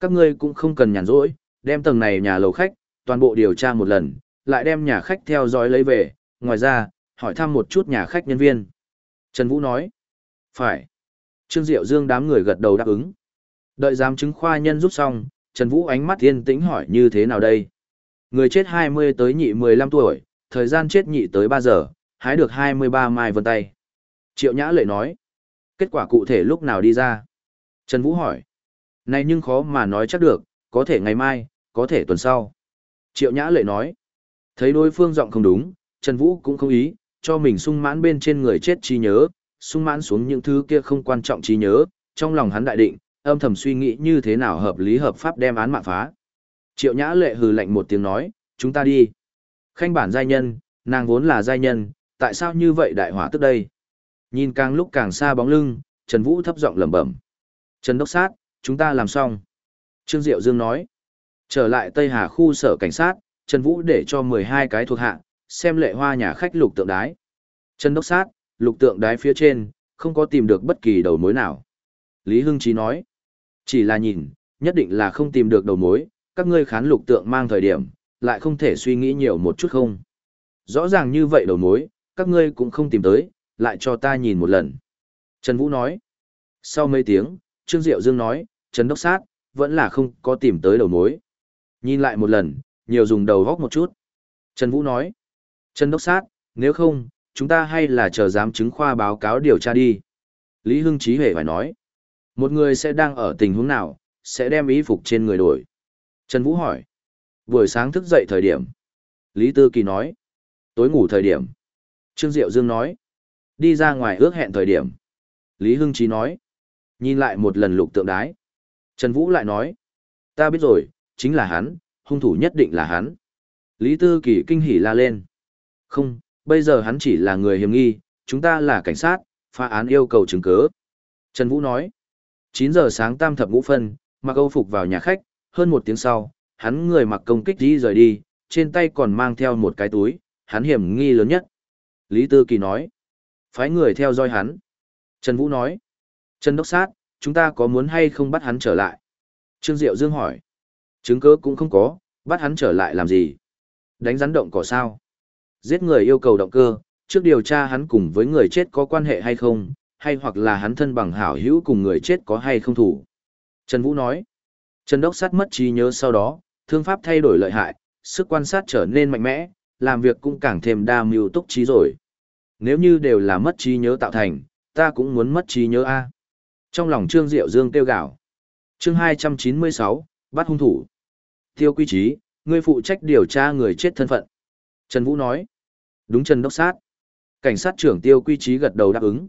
Các ngươi cũng không cần nhàn rỗi, đem tầng này nhà lầu khách, toàn bộ điều tra một lần, lại đem nhà khách theo dõi lấy về, ngoài ra, hỏi thăm một chút nhà khách nhân viên. Trần Vũ nói, phải. Trương Diệu Dương đám người gật đầu đáp ứng. Đợi giám chứng khoa nhân rút xong, Trần Vũ ánh mắt yên tĩnh hỏi như thế nào đây? Người chết 20 tới nhị 15 tuổi, thời gian chết nhị tới 3 giờ, hái được 23 mai vân tay. Triệu Nhã Lệ nói, kết quả cụ thể lúc nào đi ra? Trần Vũ hỏi, này nhưng khó mà nói chắc được, có thể ngày mai, có thể tuần sau. Triệu Nhã Lệ nói, thấy đối phương giọng không đúng, Trần Vũ cũng không ý, cho mình sung mãn bên trên người chết trí nhớ, sung mãn xuống những thứ kia không quan trọng trí nhớ, trong lòng hắn đại định, âm thầm suy nghĩ như thế nào hợp lý hợp pháp đem án mạng phá. Triệu Nhã Lệ hừ lạnh một tiếng nói, chúng ta đi. Khanh bản giai nhân, nàng vốn là giai nhân, tại sao như vậy đại hỏa tức đây? Nhìn càng lúc càng xa bóng lưng, Trần Vũ thấp giọng lẩm bẩm. Trần Đốc Sát, chúng ta làm xong. Trương Diệu Dương nói. Trở lại Tây Hà khu sở cảnh sát, Trần Vũ để cho 12 cái thuộc hạ, xem lệ hoa nhà khách lục tượng đái. Trần Đốc Sát, lục tượng đái phía trên, không có tìm được bất kỳ đầu mối nào. Lý Hưng Chí nói. Chỉ là nhìn, nhất định là không tìm được đầu mối, các ngươi khán lục tượng mang thời điểm, lại không thể suy nghĩ nhiều một chút không. Rõ ràng như vậy đầu mối, các ngươi cũng không tìm tới, lại cho ta nhìn một lần. Trần Vũ nói. Sau mấy tiếng, Trương Diệu Dương nói, Trần Đốc Sát, vẫn là không có tìm tới đầu mối. Nhìn lại một lần, nhiều dùng đầu góc một chút. Trần Vũ nói, Trần Đốc Sát, nếu không, chúng ta hay là chờ giám chứng khoa báo cáo điều tra đi. Lý Hưng Chí hề phải nói, một người sẽ đang ở tình huống nào, sẽ đem ý phục trên người đổi. Trần Vũ hỏi, buổi sáng thức dậy thời điểm. Lý Tư Kỳ nói, tối ngủ thời điểm. Trương Diệu Dương nói, đi ra ngoài ước hẹn thời điểm. Lý Hưng Chí nói, nhìn lại một lần lục tượng đái. Trần Vũ lại nói, ta biết rồi, chính là hắn, hung thủ nhất định là hắn. Lý Tư Kỳ kinh hỉ la lên. Không, bây giờ hắn chỉ là người hiểm nghi, chúng ta là cảnh sát, phá án yêu cầu chứng cứ. Trần Vũ nói, 9 giờ sáng tam thập ngũ phân, mặc âu phục vào nhà khách, hơn một tiếng sau, hắn người mặc công kích đi rời đi, trên tay còn mang theo một cái túi, hắn hiểm nghi lớn nhất. Lý Tư Kỳ nói, phái người theo dõi hắn. Trần Vũ nói, Trần Đốc Sát, chúng ta có muốn hay không bắt hắn trở lại? Trương Diệu Dương hỏi, chứng cứ cũng không có, bắt hắn trở lại làm gì? Đánh rắn động cỏ sao? Giết người yêu cầu động cơ, trước điều tra hắn cùng với người chết có quan hệ hay không, hay hoặc là hắn thân bằng hảo hữu cùng người chết có hay không thủ. Trần Vũ nói, Trần Đốc Sát mất trí nhớ sau đó, thương pháp thay đổi lợi hại, sức quan sát trở nên mạnh mẽ, làm việc cũng càng thêm đa mưu túc trí rồi. Nếu như đều là mất trí nhớ tạo thành, ta cũng muốn mất trí nhớ A. Trong lòng Trương Diệu Dương kêu gạo. Chương 296, bắt hung thủ. Tiêu Quy Chí, ngươi phụ trách điều tra người chết thân phận. Trần Vũ nói. Đúng Trần Đốc Sát. Cảnh sát trưởng Tiêu Quy Chí gật đầu đáp ứng.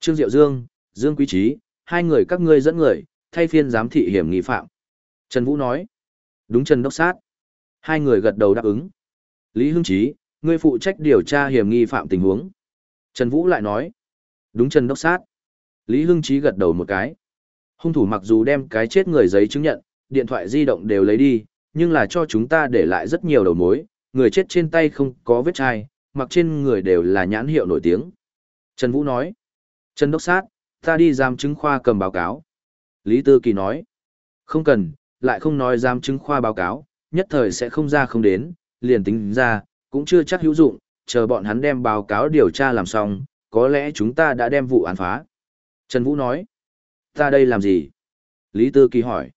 Trương Diệu Dương, Dương Quy Chí, hai người các ngươi dẫn người, thay phiên giám thị hiểm nghi phạm. Trần Vũ nói. Đúng Trần Đốc Sát. Hai người gật đầu đáp ứng. Lý Hưng Chí, ngươi phụ trách điều tra hiểm nghi phạm tình huống. Trần Vũ lại nói. Đúng Trần Đốc Sát. Lý Hưng Chí gật đầu một cái. Hung thủ mặc dù đem cái chết người giấy chứng nhận, điện thoại di động đều lấy đi, nhưng là cho chúng ta để lại rất nhiều đầu mối, người chết trên tay không có vết chai, mặc trên người đều là nhãn hiệu nổi tiếng. Trần Vũ nói, Trần Đốc Sát, ta đi giam chứng khoa cầm báo cáo. Lý Tư Kỳ nói, không cần, lại không nói giam chứng khoa báo cáo, nhất thời sẽ không ra không đến, liền tính ra, cũng chưa chắc hữu dụng, chờ bọn hắn đem báo cáo điều tra làm xong, có lẽ chúng ta đã đem vụ án phá. Trần Vũ nói, ta đây làm gì? Lý Tư Kỳ hỏi,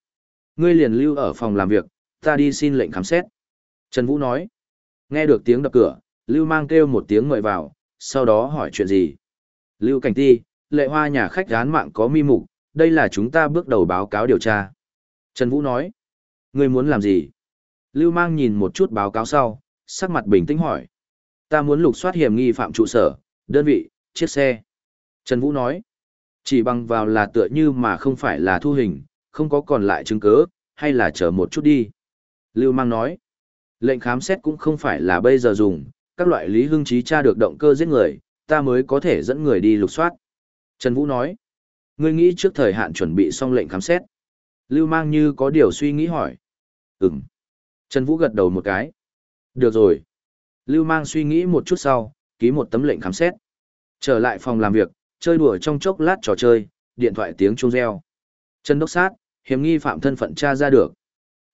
ngươi liền lưu ở phòng làm việc, ta đi xin lệnh khám xét. Trần Vũ nói, nghe được tiếng đập cửa, Lưu mang kêu một tiếng mời vào, sau đó hỏi chuyện gì. Lưu Cảnh Ti, lệ hoa nhà khách gán mạng có mi mục, đây là chúng ta bước đầu báo cáo điều tra. Trần Vũ nói, ngươi muốn làm gì? Lưu mang nhìn một chút báo cáo sau, sắc mặt bình tĩnh hỏi. Ta muốn lục soát hiểm nghi phạm trụ sở, đơn vị, chiếc xe. Trần Vũ nói, chỉ bằng vào là tựa như mà không phải là thu hình, không có còn lại chứng cứ, hay là chờ một chút đi. Lưu Mang nói, Lệnh khám xét cũng không phải là bây giờ dùng, các loại Lý Hưng trí tra được động cơ giết người, ta mới có thể dẫn người đi lục soát. Trần Vũ nói, ngươi nghĩ trước thời hạn chuẩn bị xong lệnh khám xét. Lưu Mang như có điều suy nghĩ hỏi. Ừm. Trần Vũ gật đầu một cái. Được rồi. Lưu Mang suy nghĩ một chút sau, ký một tấm lệnh khám xét. Trở lại phòng làm việc, chơi đùa trong chốc lát trò chơi, điện thoại tiếng chuông reo. Trần Đốc Sát, hiểm nghi phạm thân phận tra ra được.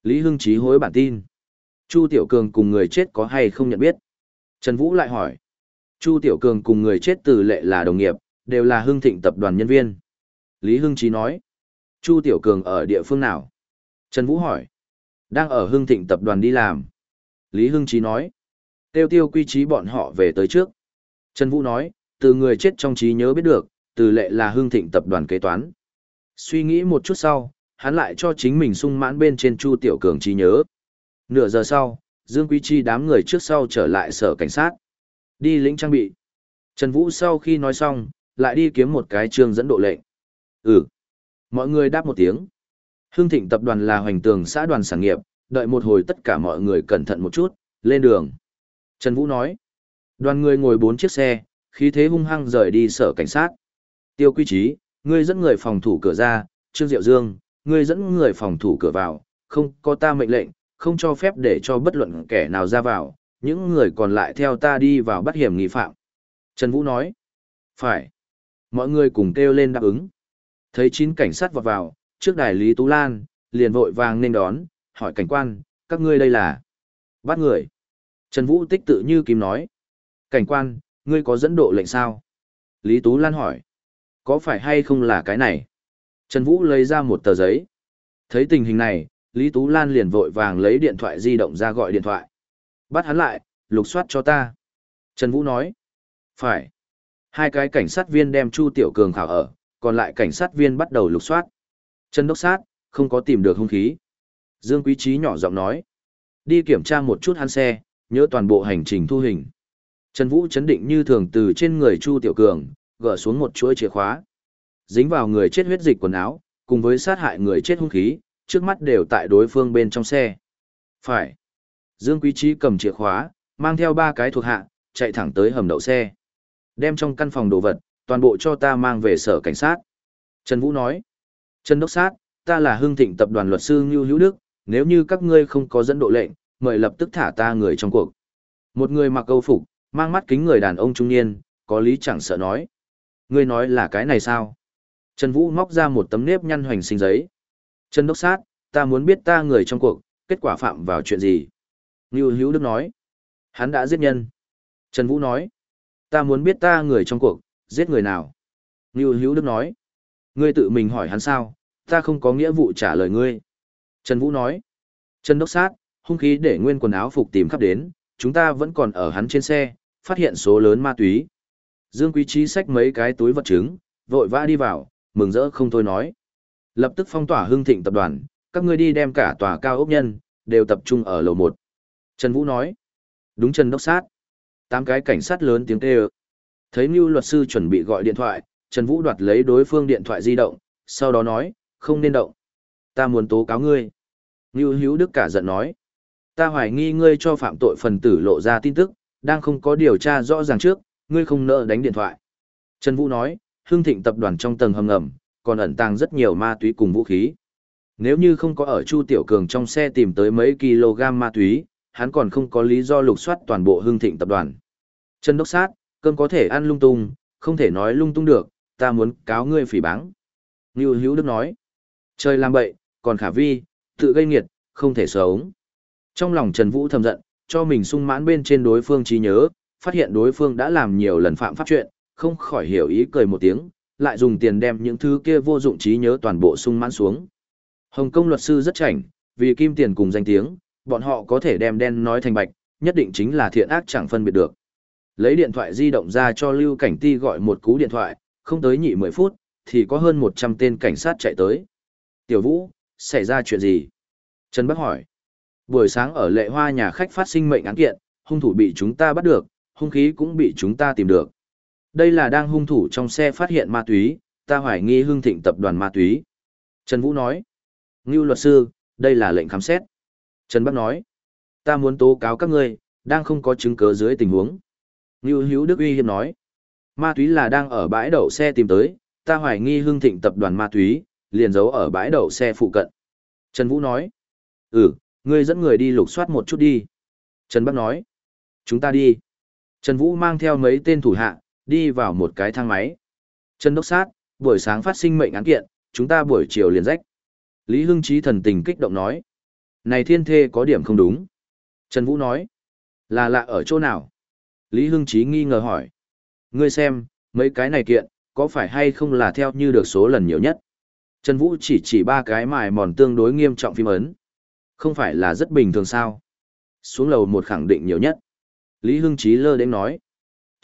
Lý Hưng Chí hối bản tin. Chu Tiểu Cường cùng người chết có hay không nhận biết? Trần Vũ lại hỏi. Chu Tiểu Cường cùng người chết từ lệ là đồng nghiệp, đều là Hưng Thịnh tập đoàn nhân viên. Lý Hưng Chí nói. Chu Tiểu Cường ở địa phương nào? Trần Vũ hỏi. Đang ở Hưng Thịnh tập đoàn đi làm. Lý Hưng Chí nói. Tiêu tiêu quy trí bọn họ về tới trước. Trần Vũ nói, từ người chết trong trí nhớ biết được, từ lệ là Hưng Thịnh tập đoàn kế toán. Suy nghĩ một chút sau, hắn lại cho chính mình sung mãn bên trên Chu Tiểu Cường trí nhớ. Nửa giờ sau, Dương Quý Chi đám người trước sau trở lại sở cảnh sát. Đi lĩnh trang bị. Trần Vũ sau khi nói xong, lại đi kiếm một cái trường dẫn độ lệnh. Ừ. Mọi người đáp một tiếng. hương Thịnh tập đoàn là hoành tường xã đoàn sản nghiệp, đợi một hồi tất cả mọi người cẩn thận một chút, lên đường. Trần Vũ nói. Đoàn người ngồi bốn chiếc xe, khí thế hung hăng rời đi sở cảnh sát. Tiêu quý Chí, ngươi dẫn người phòng thủ cửa ra, Trương Diệu Dương, ngươi dẫn người phòng thủ cửa vào, không có ta mệnh lệnh, không cho phép để cho bất luận kẻ nào ra vào, những người còn lại theo ta đi vào bắt hiểm nghi phạm. Trần Vũ nói, phải. Mọi người cùng kêu lên đáp ứng. Thấy chín cảnh sát vọt vào, trước đài Lý Tú Lan, liền vội vàng nên đón, hỏi cảnh quan, các ngươi đây là bắt người. Trần Vũ tích tự như kim nói, cảnh quan, ngươi có dẫn độ lệnh sao? Lý Tú Lan hỏi, có phải hay không là cái này? Trần Vũ lấy ra một tờ giấy. Thấy tình hình này, Lý Tú Lan liền vội vàng lấy điện thoại di động ra gọi điện thoại. Bắt hắn lại, lục soát cho ta. Trần Vũ nói. Phải. Hai cái cảnh sát viên đem Chu Tiểu Cường khảo ở, còn lại cảnh sát viên bắt đầu lục soát. Trần Đốc Sát, không có tìm được hung khí. Dương Quý Trí nhỏ giọng nói. Đi kiểm tra một chút hắn xe, nhớ toàn bộ hành trình thu hình. Trần Vũ chấn định như thường từ trên người Chu Tiểu Cường, gỡ xuống một chuỗi chìa khóa. Dính vào người chết huyết dịch quần áo, cùng với sát hại người chết hung khí, trước mắt đều tại đối phương bên trong xe. Phải. Dương Quý Trí cầm chìa khóa, mang theo ba cái thuộc hạ, chạy thẳng tới hầm đậu xe. Đem trong căn phòng đồ vật, toàn bộ cho ta mang về sở cảnh sát. Trần Vũ nói. Trần Đốc Sát, ta là hưng thịnh tập đoàn luật sư Ngưu Hữu Đức, nếu như các ngươi không có dẫn độ lệnh, mời lập tức thả ta người trong cuộc. Một người mặc câu phục, mang mắt kính người đàn ông trung niên, có lý chẳng sợ nói. Ngươi nói là cái này sao? Trần Vũ móc ra một tấm nếp nhăn hoành sinh giấy. Trần Đốc Sát, ta muốn biết ta người trong cuộc, kết quả phạm vào chuyện gì? Ngưu Hữu Đức nói. Hắn đã giết nhân. Trần Vũ nói. Ta muốn biết ta người trong cuộc, giết người nào? Ngưu Hữu Đức nói. Ngươi tự mình hỏi hắn sao, ta không có nghĩa vụ trả lời ngươi. Trần Vũ nói. Trần Đốc Sát, hung khí để nguyên quần áo phục tìm khắp đến, chúng ta vẫn còn ở hắn trên xe, phát hiện số lớn ma túy. Dương Quý Trí xách mấy cái túi vật chứng, vội vã đi vào, mừng rỡ không thôi nói. Lập tức phong tỏa hưng thịnh tập đoàn, các ngươi đi đem cả tòa cao ốc nhân, đều tập trung ở lầu một. Trần Vũ nói. Đúng Trần Đốc Sát. Tám cái cảnh sát lớn tiếng kêu. Thấy Mưu luật sư chuẩn bị gọi điện thoại, Trần Vũ đoạt lấy đối phương điện thoại di động, sau đó nói, không nên động. Ta muốn tố cáo ngươi. Mưu Hữu Đức cả giận nói. Ta hoài nghi ngươi cho phạm tội phần tử lộ ra tin tức, đang không có điều tra rõ ràng trước, ngươi không nợ đánh điện thoại. Trần Vũ nói, Hưng Thịnh tập đoàn trong tầng hầm ngầm, còn ẩn tàng rất nhiều ma túy cùng vũ khí. Nếu như không có ở Chu Tiểu Cường trong xe tìm tới mấy kg ma túy, hắn còn không có lý do lục soát toàn bộ Hương Thịnh tập đoàn. Trần Đốc Sát, cơm có thể ăn lung tung, không thể nói lung tung được, ta muốn cáo ngươi phỉ báng. Ngưu Hữu Đức nói, trời làm bậy, còn khả vi, tự gây nghiệt, không thể sống. Trong lòng Trần Vũ thầm giận, cho mình sung mãn bên trên đối phương trí nhớ, phát hiện đối phương đã làm nhiều lần phạm pháp chuyện, không khỏi hiểu ý cười một tiếng, lại dùng tiền đem những thứ kia vô dụng trí nhớ toàn bộ sung mãn xuống. Hồng Kông luật sư rất chảnh, vì kim tiền cùng danh tiếng, bọn họ có thể đem đen nói thành bạch, nhất định chính là thiện ác chẳng phân biệt được. Lấy điện thoại di động ra cho Lưu Cảnh Ti gọi một cú điện thoại, không tới nhị 10 phút, thì có hơn 100 tên cảnh sát chạy tới. Tiểu Vũ, xảy ra chuyện gì? Trần Bắc hỏi. Buổi sáng ở lệ hoa nhà khách phát sinh mệnh án kiện, hung thủ bị chúng ta bắt được, hung khí cũng bị chúng ta tìm được. Đây là đang hung thủ trong xe phát hiện ma túy, ta hoài nghi hưng thịnh tập đoàn ma túy. Trần Vũ nói. Ngưu luật sư, đây là lệnh khám xét. Trần Bắc nói. Ta muốn tố cáo các ngươi, đang không có chứng cứ dưới tình huống. Ngưu Hữu Đức uy hiếp nói. Ma túy là đang ở bãi đậu xe tìm tới, ta hoài nghi hương thịnh tập đoàn ma túy, liền giấu ở bãi đậu xe phụ cận. Trần Vũ nói. Ừ, ngươi dẫn người đi lục soát một chút đi. Trần Bắc nói. Chúng ta đi. Trần Vũ mang theo mấy tên thủ hạ, đi vào một cái thang máy. Trần Đốc Sát, buổi sáng phát sinh mệnh án kiện, chúng ta buổi chiều liền rách. Lý Hưng Chí thần tình kích động nói. Này thiên thê có điểm không đúng. Trần Vũ nói. Là lạ ở chỗ nào? Lý Hưng Chí nghi ngờ hỏi. Ngươi xem, mấy cái này kiện, có phải hay không là theo như được số lần nhiều nhất? Trần Vũ chỉ chỉ ba cái mài mòn tương đối nghiêm trọng phim ấn. Không phải là rất bình thường sao? Xuống lầu một khẳng định nhiều nhất. Lý Hưng Chí lơ đến nói.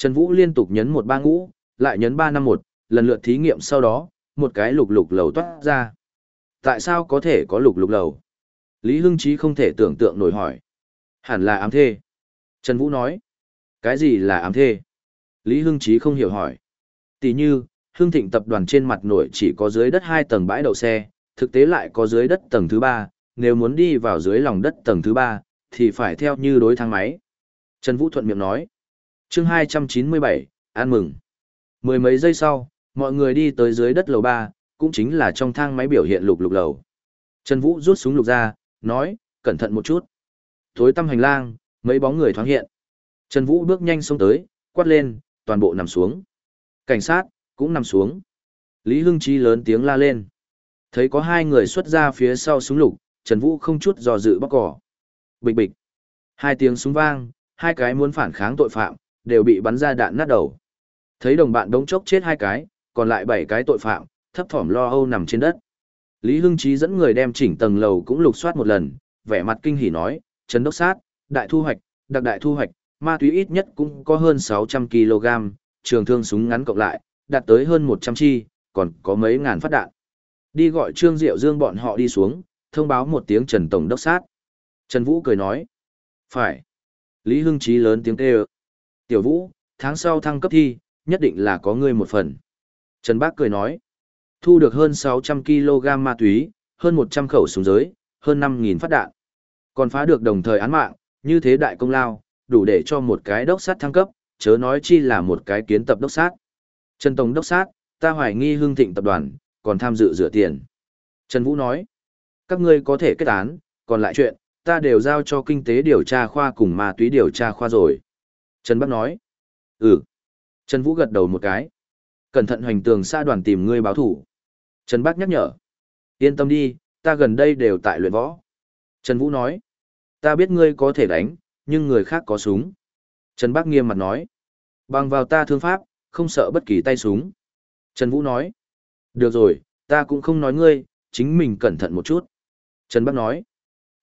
Trần Vũ liên tục nhấn một ba ngũ, lại nhấn ba năm một, lần lượt thí nghiệm sau đó, một cái lục lục lầu toát ra. Tại sao có thể có lục lục lầu? Lý Hưng Chí không thể tưởng tượng nổi hỏi. Hẳn là ám thê. Trần Vũ nói. Cái gì là ám thê? Lý Hưng Chí không hiểu hỏi. Tỷ như, Hưng Thịnh tập đoàn trên mặt nổi chỉ có dưới đất hai tầng bãi đậu xe, thực tế lại có dưới đất tầng thứ ba, nếu muốn đi vào dưới lòng đất tầng thứ ba, thì phải theo như đối thang máy. Trần Vũ thuận miệng nói chương 297, an mừng. Mười mấy giây sau, mọi người đi tới dưới đất lầu ba, cũng chính là trong thang máy biểu hiện lục lục lầu. Trần Vũ rút súng lục ra, nói, cẩn thận một chút. Thối tăm hành lang, mấy bóng người thoáng hiện. Trần Vũ bước nhanh xông tới, quát lên, toàn bộ nằm xuống. Cảnh sát, cũng nằm xuống. Lý Hưng Chi lớn tiếng la lên. Thấy có hai người xuất ra phía sau súng lục, Trần Vũ không chút dò dự bóc cỏ. Bịch bịch. Hai tiếng súng vang, hai cái muốn phản kháng tội phạm, đều bị bắn ra đạn nát đầu. Thấy đồng bạn đống chốc chết hai cái, còn lại bảy cái tội phạm, thấp thỏm lo âu nằm trên đất. Lý Hưng Chí dẫn người đem chỉnh tầng lầu cũng lục soát một lần, vẻ mặt kinh hỉ nói, Trần Đốc Sát, đại thu hoạch, đặc đại thu hoạch, ma túy ít nhất cũng có hơn 600 kg, trường thương súng ngắn cộng lại, đạt tới hơn 100 chi, còn có mấy ngàn phát đạn. Đi gọi Trương Diệu Dương bọn họ đi xuống, thông báo một tiếng Trần Tổng Đốc Sát. Trần Vũ cười nói, phải. Lý Hưng Chí lớn tiếng kêu. Tiểu Vũ, tháng sau thăng cấp thi, nhất định là có ngươi một phần. Trần Bác cười nói, thu được hơn 600 kg ma túy, hơn 100 khẩu súng giới, hơn 5.000 phát đạn. Còn phá được đồng thời án mạng, như thế đại công lao, đủ để cho một cái đốc sát thăng cấp, chớ nói chi là một cái kiến tập đốc sát. Trần Tổng đốc sát, ta hoài nghi hương thịnh tập đoàn, còn tham dự rửa tiền. Trần Vũ nói, các ngươi có thể kết án, còn lại chuyện, ta đều giao cho kinh tế điều tra khoa cùng ma túy điều tra khoa rồi. Trần Bắc nói, ừ. Trần Vũ gật đầu một cái. Cẩn thận hoành tường xa đoàn tìm ngươi báo thủ. Trần Bắc nhắc nhở. Yên tâm đi, ta gần đây đều tại luyện võ. Trần Vũ nói. Ta biết ngươi có thể đánh, nhưng người khác có súng. Trần Bắc nghiêm mặt nói. Bằng vào ta thương pháp, không sợ bất kỳ tay súng. Trần Vũ nói. Được rồi, ta cũng không nói ngươi, chính mình cẩn thận một chút. Trần Bắc nói.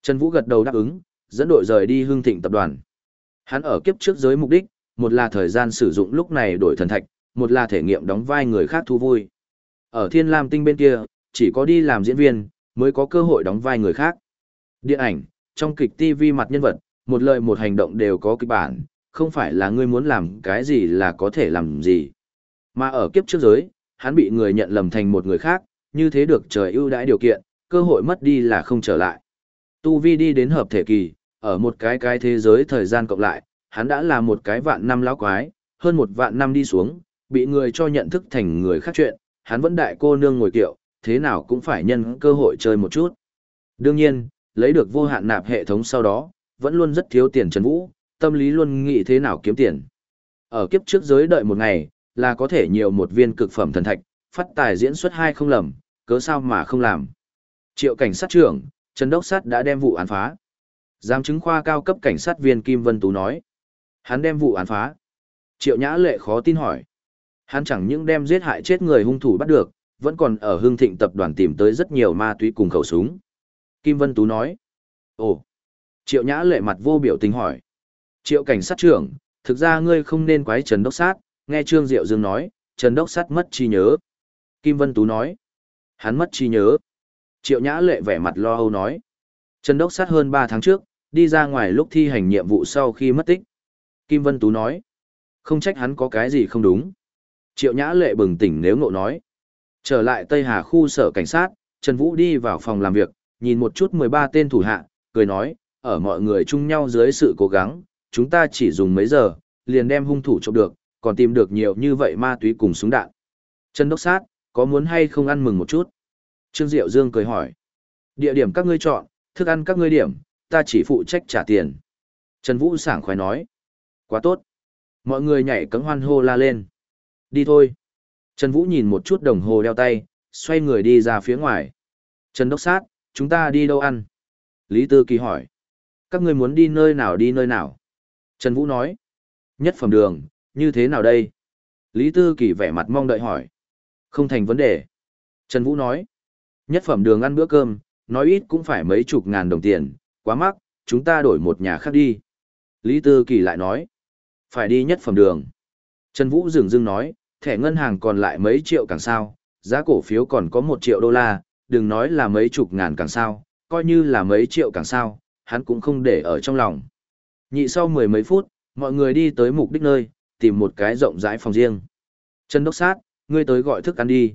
Trần Vũ gật đầu đáp ứng, dẫn đội rời đi hương thịnh tập đoàn. Hắn ở kiếp trước giới mục đích, một là thời gian sử dụng lúc này đổi thần thạch, một là thể nghiệm đóng vai người khác thú vui. Ở Thiên Lam Tinh bên kia, chỉ có đi làm diễn viên, mới có cơ hội đóng vai người khác. Điện ảnh, trong kịch TV mặt nhân vật, một lời một hành động đều có kịch bản, không phải là ngươi muốn làm cái gì là có thể làm gì. Mà ở kiếp trước giới, hắn bị người nhận lầm thành một người khác, như thế được trời ưu đãi điều kiện, cơ hội mất đi là không trở lại. Tu Vi đi đến hợp thể kỳ, ở một cái cái thế giới thời gian cộng lại, hắn đã là một cái vạn năm lão quái, hơn một vạn năm đi xuống, bị người cho nhận thức thành người khác chuyện, hắn vẫn đại cô nương ngồi kiệu, thế nào cũng phải nhân cơ hội chơi một chút. Đương nhiên, lấy được vô hạn nạp hệ thống sau đó, vẫn luôn rất thiếu tiền Trần Vũ, tâm lý luôn nghĩ thế nào kiếm tiền. Ở kiếp trước giới đợi một ngày, là có thể nhiều một viên cực phẩm thần thạch, phát tài diễn xuất hai không lầm, cớ sao mà không làm. Triệu cảnh sát trưởng, Trần Đốc Sát đã đem vụ án phá. Giám chứng khoa cao cấp cảnh sát viên Kim Vân Tú nói. Hắn đem vụ án phá. Triệu Nhã Lệ khó tin hỏi. Hắn chẳng những đem giết hại chết người hung thủ bắt được, vẫn còn ở hương thịnh tập đoàn tìm tới rất nhiều ma túy cùng khẩu súng. Kim Vân Tú nói. Ồ. Triệu Nhã Lệ mặt vô biểu tình hỏi. Triệu cảnh sát trưởng, thực ra ngươi không nên quái Trần Đốc Sát, nghe Trương Diệu Dương nói, Trần Đốc Sát mất trí nhớ. Kim Vân Tú nói. Hắn mất trí nhớ. Triệu Nhã Lệ vẻ mặt lo âu nói. Trần Đốc Sát hơn 3 tháng trước, đi ra ngoài lúc thi hành nhiệm vụ sau khi mất tích. Kim Vân Tú nói. Không trách hắn có cái gì không đúng. Triệu Nhã Lệ bừng tỉnh nếu ngộ nói. Trở lại Tây Hà khu sở cảnh sát, Trần Vũ đi vào phòng làm việc, nhìn một chút 13 tên thủ hạ, cười nói, ở mọi người chung nhau dưới sự cố gắng, chúng ta chỉ dùng mấy giờ, liền đem hung thủ trộm được, còn tìm được nhiều như vậy ma túy cùng súng đạn. Trần Đốc Sát, có muốn hay không ăn mừng một chút? Trương Diệu Dương cười hỏi. Địa điểm các ngươi chọn, thức ăn các ngươi điểm, ta chỉ phụ trách trả tiền. Trần Vũ sảng khoái nói. Quá tốt. Mọi người nhảy cấm hoan hô la lên. Đi thôi. Trần Vũ nhìn một chút đồng hồ đeo tay, xoay người đi ra phía ngoài. Trần Đốc Sát, chúng ta đi đâu ăn? Lý Tư Kỳ hỏi. Các ngươi muốn đi nơi nào đi nơi nào? Trần Vũ nói. Nhất phẩm đường, như thế nào đây? Lý Tư Kỳ vẻ mặt mong đợi hỏi. Không thành vấn đề. Trần Vũ nói. Nhất phẩm đường ăn bữa cơm, nói ít cũng phải mấy chục ngàn đồng tiền, quá mắc, chúng ta đổi một nhà khác đi. Lý Tư Kỳ lại nói. Phải đi nhất phẩm đường. Trần Vũ dừng dưng nói, thẻ ngân hàng còn lại mấy triệu càng sao, giá cổ phiếu còn có một triệu đô la, đừng nói là mấy chục ngàn càng sao, coi như là mấy triệu càng sao, hắn cũng không để ở trong lòng. Nhị sau mười mấy phút, mọi người đi tới mục đích nơi, tìm một cái rộng rãi phòng riêng. Trần Đốc Sát, ngươi tới gọi thức ăn đi.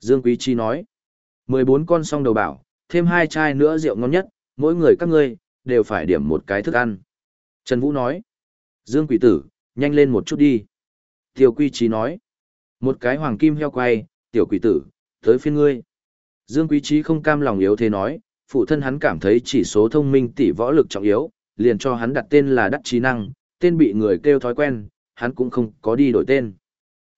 Dương Quý Chi nói. 14 con song đầu bảo, thêm hai chai nữa rượu ngon nhất, mỗi người các ngươi, đều phải điểm một cái thức ăn. Trần Vũ nói. Dương Quỷ Tử, nhanh lên một chút đi. Tiêu Quy Trí nói. Một cái hoàng kim heo quay, tiểu quỷ tử, tới phiên ngươi. Dương Quý Trí không cam lòng yếu thế nói, phụ thân hắn cảm thấy chỉ số thông minh tỷ võ lực trọng yếu, liền cho hắn đặt tên là đắc trí năng, tên bị người kêu thói quen, hắn cũng không có đi đổi tên.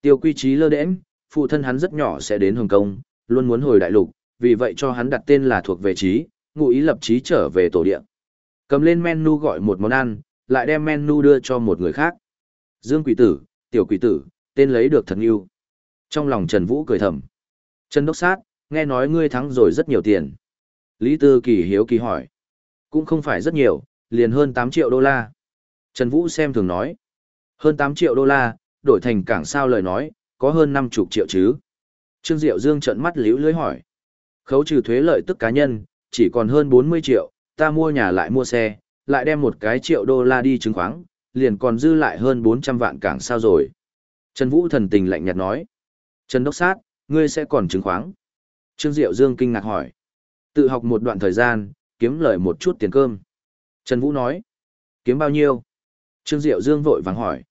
Tiêu quy trí lơ đễnh, phụ thân hắn rất nhỏ sẽ đến Hồng Kông, luôn muốn hồi đại lục, vì vậy cho hắn đặt tên là thuộc về trí, ngụ ý lập trí trở về tổ địa. Cầm lên menu gọi một món ăn, lại đem menu đưa cho một người khác. Dương quỷ tử, tiểu quỷ tử, tên lấy được thần yêu. Trong lòng Trần Vũ cười thầm. Trần Đốc Sát, nghe nói ngươi thắng rồi rất nhiều tiền. Lý Tư Kỳ hiếu kỳ hỏi. Cũng không phải rất nhiều, liền hơn 8 triệu đô la. Trần Vũ xem thường nói. Hơn 8 triệu đô la, đổi thành cảng sao lời nói, có hơn 50 triệu chứ. Trương Diệu Dương trợn mắt liễu lưới hỏi. Khấu trừ thuế lợi tức cá nhân, chỉ còn hơn 40 triệu, ta mua nhà lại mua xe, lại đem một cái triệu đô la đi chứng khoáng, liền còn dư lại hơn 400 vạn cảng sao rồi. Trần Vũ thần tình lạnh nhạt nói. Trần Đốc Sát, ngươi sẽ còn chứng khoáng. Trương Diệu Dương kinh ngạc hỏi. Tự học một đoạn thời gian, kiếm lời một chút tiền cơm. Trần Vũ nói. Kiếm bao nhiêu? Trương Diệu Dương vội vàng hỏi.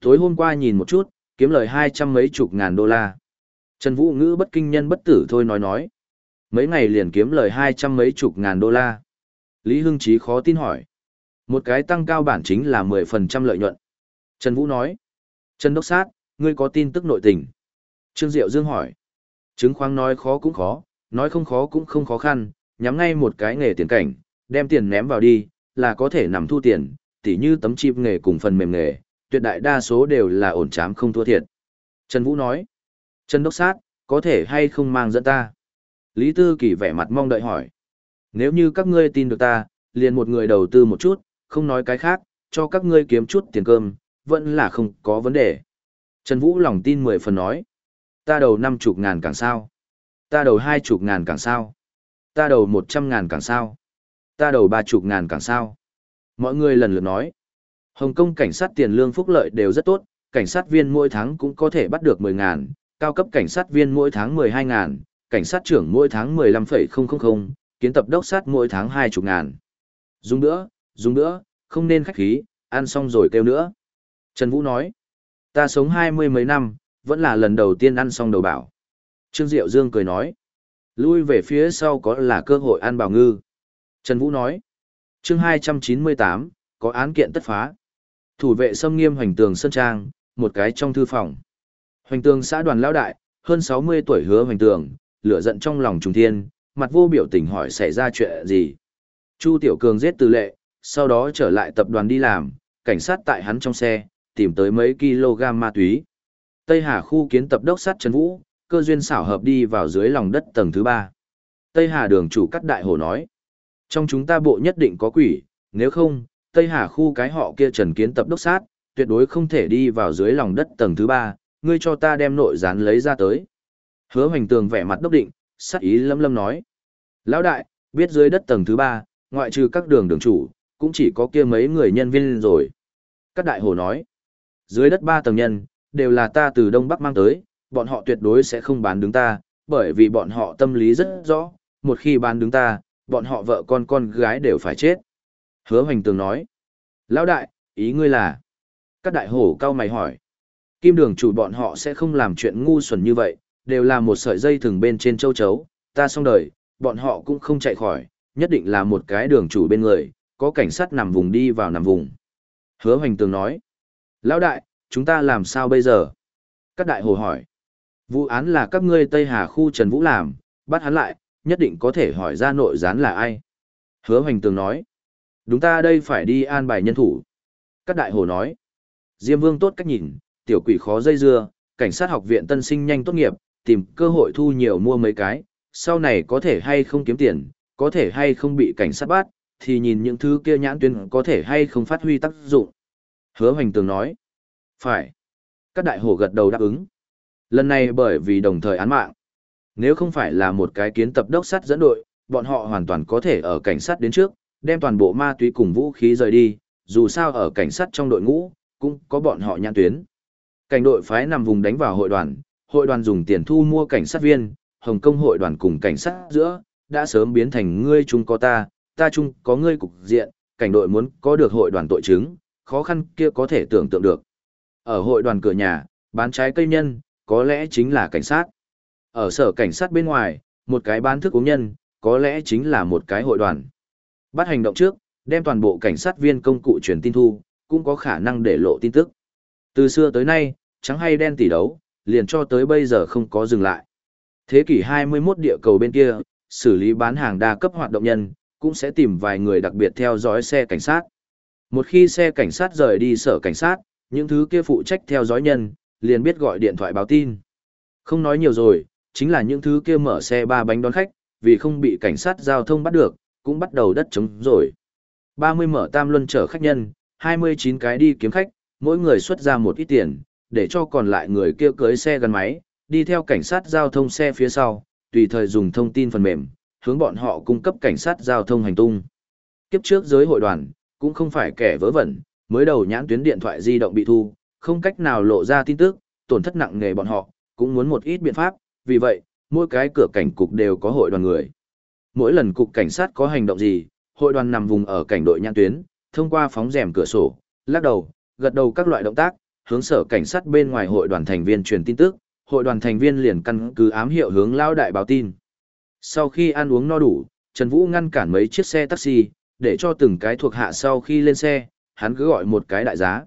Tối hôm qua nhìn một chút, kiếm lời hai trăm mấy chục ngàn đô la. Trần Vũ ngữ bất kinh nhân bất tử thôi nói nói. Mấy ngày liền kiếm lời hai trăm mấy chục ngàn đô la. Lý Hưng Chí khó tin hỏi. Một cái tăng cao bản chính là mười phần trăm lợi nhuận. Trần Vũ nói. Trần Đốc Sát, ngươi có tin tức nội tình. Trương Diệu Dương hỏi. Chứng khoáng nói khó cũng khó, nói không khó cũng không khó khăn, nhắm ngay một cái nghề tiền cảnh, đem tiền ném vào đi, là có thể nằm thu tiền, tỉ như tấm chip nghề cùng phần mềm nghề, tuyệt đại đa số đều là ổn chám không thua thiệt. Trần Vũ nói, Trần Đốc Sát, có thể hay không mang dẫn ta? Lý Tư Kỳ vẻ mặt mong đợi hỏi, nếu như các ngươi tin được ta, liền một người đầu tư một chút, không nói cái khác, cho các ngươi kiếm chút tiền cơm, vẫn là không có vấn đề. Trần Vũ lòng tin mười phần nói, ta đầu năm chục ngàn càng sao, ta đầu hai chục ngàn càng sao, ta đầu một trăm ngàn càng sao, ta đầu ba chục ngàn càng sao. Mọi người lần lượt nói, Hồng Kông cảnh sát tiền lương phúc lợi đều rất tốt, cảnh sát viên mỗi tháng cũng có thể bắt được 10 ngàn, cao cấp cảnh sát viên mỗi tháng 12 ngàn, cảnh sát trưởng mỗi tháng 15,000, kiến tập đốc sát mỗi tháng 20 ngàn. Dùng nữa, dùng nữa, không nên khách khí, ăn xong rồi kêu nữa. Trần Vũ nói, ta sống hai mươi mấy năm, vẫn là lần đầu tiên ăn xong đầu bảo. Trương Diệu Dương cười nói, lui về phía sau có là cơ hội ăn bảo ngư. Trần Vũ nói, chương 298, có án kiện tất phá. Thủ vệ xâm nghiêm hoành tường Sơn Trang, một cái trong thư phòng. Hoành tường xã đoàn lão đại, hơn 60 tuổi hứa hoành tường, lửa giận trong lòng trùng thiên, mặt vô biểu tình hỏi xảy ra chuyện gì. Chu Tiểu Cường giết từ lệ, sau đó trở lại tập đoàn đi làm, cảnh sát tại hắn trong xe, tìm tới mấy kg ma túy. Tây Hà khu kiến tập đốc sát Trần Vũ, cơ duyên xảo hợp đi vào dưới lòng đất tầng thứ ba. Tây Hà đường chủ cắt đại hồ nói. Trong chúng ta bộ nhất định có quỷ, nếu không, Tây Hà khu cái họ kia trần kiến tập đốc sát, tuyệt đối không thể đi vào dưới lòng đất tầng thứ ba, ngươi cho ta đem nội gián lấy ra tới. Hứa hoành tường vẻ mặt đốc định, sắc ý lâm lâm nói. Lão đại, biết dưới đất tầng thứ ba, ngoại trừ các đường đường chủ, cũng chỉ có kia mấy người nhân viên rồi. Các đại hồ nói, dưới đất ba tầng nhân, đều là ta từ Đông Bắc mang tới, bọn họ tuyệt đối sẽ không bán đứng ta, bởi vì bọn họ tâm lý rất rõ, một khi bán đứng ta, bọn họ vợ con con gái đều phải chết. Hứa hoành tường nói. Lão đại, ý ngươi là? Các đại hổ cao mày hỏi. Kim đường chủ bọn họ sẽ không làm chuyện ngu xuẩn như vậy, đều là một sợi dây thừng bên trên châu chấu, ta xong đời, bọn họ cũng không chạy khỏi, nhất định là một cái đường chủ bên người, có cảnh sát nằm vùng đi vào nằm vùng. Hứa hoành tường nói. Lão đại, chúng ta làm sao bây giờ? Các đại hồ hỏi. Vụ án là các ngươi Tây Hà khu Trần Vũ làm, bắt hắn lại, nhất định có thể hỏi ra nội gián là ai. Hứa hoành tường nói. Đúng ta đây phải đi an bài nhân thủ. Các đại hồ nói. Diêm vương tốt cách nhìn, tiểu quỷ khó dây dưa, cảnh sát học viện tân sinh nhanh tốt nghiệp, tìm cơ hội thu nhiều mua mấy cái, sau này có thể hay không kiếm tiền, có thể hay không bị cảnh sát bắt, thì nhìn những thứ kia nhãn tuyến có thể hay không phát huy tác dụng. Hứa hoành tường nói. Phải. Các đại hồ gật đầu đáp ứng. Lần này bởi vì đồng thời án mạng. Nếu không phải là một cái kiến tập đốc sát dẫn đội, bọn họ hoàn toàn có thể ở cảnh sát đến trước, đem toàn bộ ma túy cùng vũ khí rời đi, dù sao ở cảnh sát trong đội ngũ, cũng có bọn họ nhãn tuyến. Cảnh đội phái nằm vùng đánh vào hội đoàn, hội đoàn dùng tiền thu mua cảnh sát viên, Hồng Kông hội đoàn cùng cảnh sát giữa, đã sớm biến thành ngươi chung có ta, ta chung có ngươi cục diện, cảnh đội muốn có được hội đoàn tội chứng, khó khăn kia có thể tưởng tượng được. Ở hội đoàn cửa nhà, bán trái cây nhân, có lẽ chính là cảnh sát. Ở sở cảnh sát bên ngoài, một cái bán thức uống nhân, có lẽ chính là một cái hội đoàn. Bắt hành động trước, đem toàn bộ cảnh sát viên công cụ truyền tin thu, cũng có khả năng để lộ tin tức. Từ xưa tới nay, trắng hay đen tỷ đấu, liền cho tới bây giờ không có dừng lại. Thế kỷ 21 địa cầu bên kia, xử lý bán hàng đa cấp hoạt động nhân, cũng sẽ tìm vài người đặc biệt theo dõi xe cảnh sát. Một khi xe cảnh sát rời đi sở cảnh sát, những thứ kia phụ trách theo dõi nhân, liền biết gọi điện thoại báo tin. Không nói nhiều rồi, chính là những thứ kia mở xe ba bánh đón khách, vì không bị cảnh sát giao thông bắt được, cũng bắt đầu đất trống rồi. 30 mở tam luân chở khách nhân, 29 cái đi kiếm khách, mỗi người xuất ra một ít tiền, để cho còn lại người kia cưới xe gắn máy, đi theo cảnh sát giao thông xe phía sau, tùy thời dùng thông tin phần mềm, hướng bọn họ cung cấp cảnh sát giao thông hành tung. Kiếp trước giới hội đoàn, cũng không phải kẻ vớ vẩn, mới đầu nhãn tuyến điện thoại di động bị thu, không cách nào lộ ra tin tức, tổn thất nặng nề bọn họ, cũng muốn một ít biện pháp, vì vậy, mỗi cái cửa cảnh cục đều có hội đoàn người. Mỗi lần cục cảnh sát có hành động gì, hội đoàn nằm vùng ở cảnh đội nhãn tuyến, thông qua phóng rèm cửa sổ, lắc đầu, gật đầu các loại động tác, hướng sở cảnh sát bên ngoài hội đoàn thành viên truyền tin tức, hội đoàn thành viên liền căn cứ ám hiệu hướng lao đại báo tin. Sau khi ăn uống no đủ, Trần Vũ ngăn cản mấy chiếc xe taxi, để cho từng cái thuộc hạ sau khi lên xe, hắn cứ gọi một cái đại giá.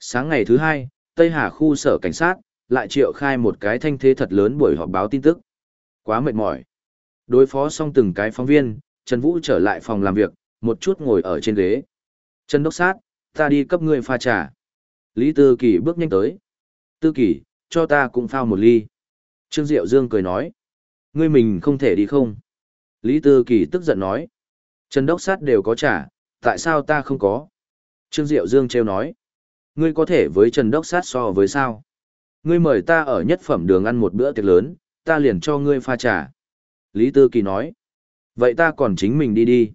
Sáng ngày thứ hai, Tây Hà khu sở cảnh sát, lại triệu khai một cái thanh thế thật lớn buổi họp báo tin tức. Quá mệt mỏi. Đối phó xong từng cái phóng viên, Trần Vũ trở lại phòng làm việc, một chút ngồi ở trên ghế. Trần Đốc Sát, ta đi cấp người pha trà. Lý Tư Kỳ bước nhanh tới. Tư Kỳ, cho ta cũng phao một ly. Trương Diệu Dương cười nói. Ngươi mình không thể đi không? Lý Tư Kỳ tức giận nói. Trần Đốc Sát đều có trả, tại sao ta không có? Trương Diệu Dương trêu nói. Ngươi có thể với Trần Đốc Sát so với sao? Ngươi mời ta ở nhất phẩm đường ăn một bữa tiệc lớn, ta liền cho ngươi pha trà. Lý Tư Kỳ nói. Vậy ta còn chính mình đi đi.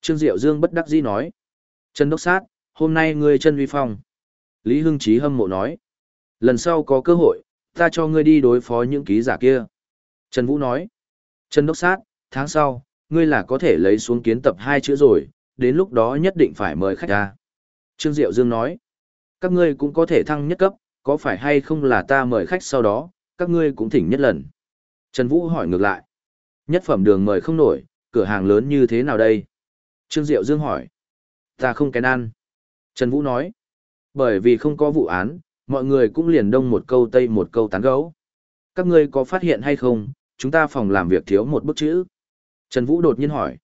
Trương Diệu Dương bất đắc dĩ nói. Trần Đốc Sát, hôm nay ngươi chân vi phong. Lý Hưng Chí hâm mộ nói. Lần sau có cơ hội, ta cho ngươi đi đối phó những ký giả kia. Trần Vũ nói. Trần Đốc Sát, tháng sau, ngươi là có thể lấy xuống kiến tập hai chữ rồi, đến lúc đó nhất định phải mời khách ra. Trương Diệu Dương nói. Các ngươi cũng có thể thăng nhất cấp, có phải hay không là ta mời khách sau đó, các ngươi cũng thỉnh nhất lần. Trần Vũ hỏi ngược lại. Nhất phẩm đường mời không nổi, cửa hàng lớn như thế nào đây? Trương Diệu Dương hỏi. Ta không kén ăn. Trần Vũ nói. Bởi vì không có vụ án, mọi người cũng liền đông một câu tây một câu tán gấu. Các ngươi có phát hiện hay không, chúng ta phòng làm việc thiếu một bức chữ. Trần Vũ đột nhiên hỏi.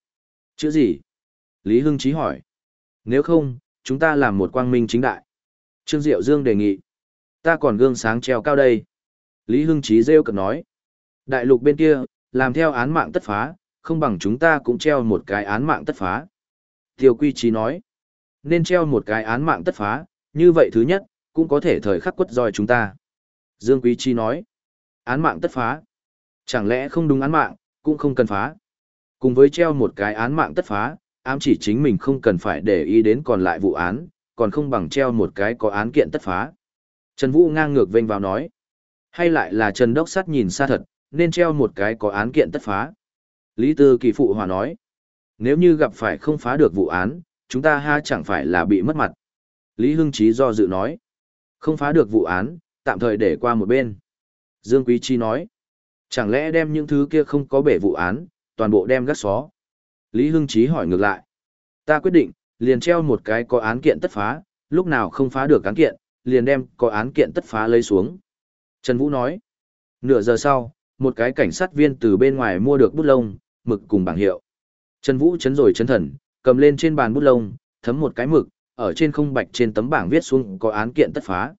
Chữ gì? Lý Hưng Chí hỏi. Nếu không, chúng ta làm một quang minh chính đại. Trương Diệu Dương đề nghị. Ta còn gương sáng treo cao đây. Lý Hưng Chí rêu cực nói. Đại lục bên kia, làm theo án mạng tất phá, không bằng chúng ta cũng treo một cái án mạng tất phá. Tiêu Quy Chí nói. Nên treo một cái án mạng tất phá, như vậy thứ nhất, cũng có thể thời khắc quất roi chúng ta. Dương Quý Chi nói. Án mạng tất phá. Chẳng lẽ không đúng án mạng, cũng không cần phá. Cùng với treo một cái án mạng tất phá, ám chỉ chính mình không cần phải để ý đến còn lại vụ án, còn không bằng treo một cái có án kiện tất phá. Trần Vũ ngang ngược vênh vào nói. Hay lại là Trần Đốc Sắt nhìn xa thật, nên treo một cái có án kiện tất phá. Lý Tư Kỳ Phụ Hòa nói. Nếu như gặp phải không phá được vụ án, chúng ta ha chẳng phải là bị mất mặt. Lý Hưng Chí do dự nói. Không phá được vụ án, tạm thời để qua một bên. Dương Quý Chi nói. Chẳng lẽ đem những thứ kia không có bể vụ án, toàn bộ đem gắt xó. Lý Hưng Chí hỏi ngược lại. Ta quyết định, liền treo một cái có án kiện tất phá, lúc nào không phá được án kiện, liền đem có án kiện tất phá lấy xuống. Trần Vũ nói. Nửa giờ sau, một cái cảnh sát viên từ bên ngoài mua được bút lông, mực cùng bảng hiệu. Trần Vũ chấn rồi chấn thần, cầm lên trên bàn bút lông, thấm một cái mực, ở trên không bạch trên tấm bảng viết xuống có án kiện tất phá.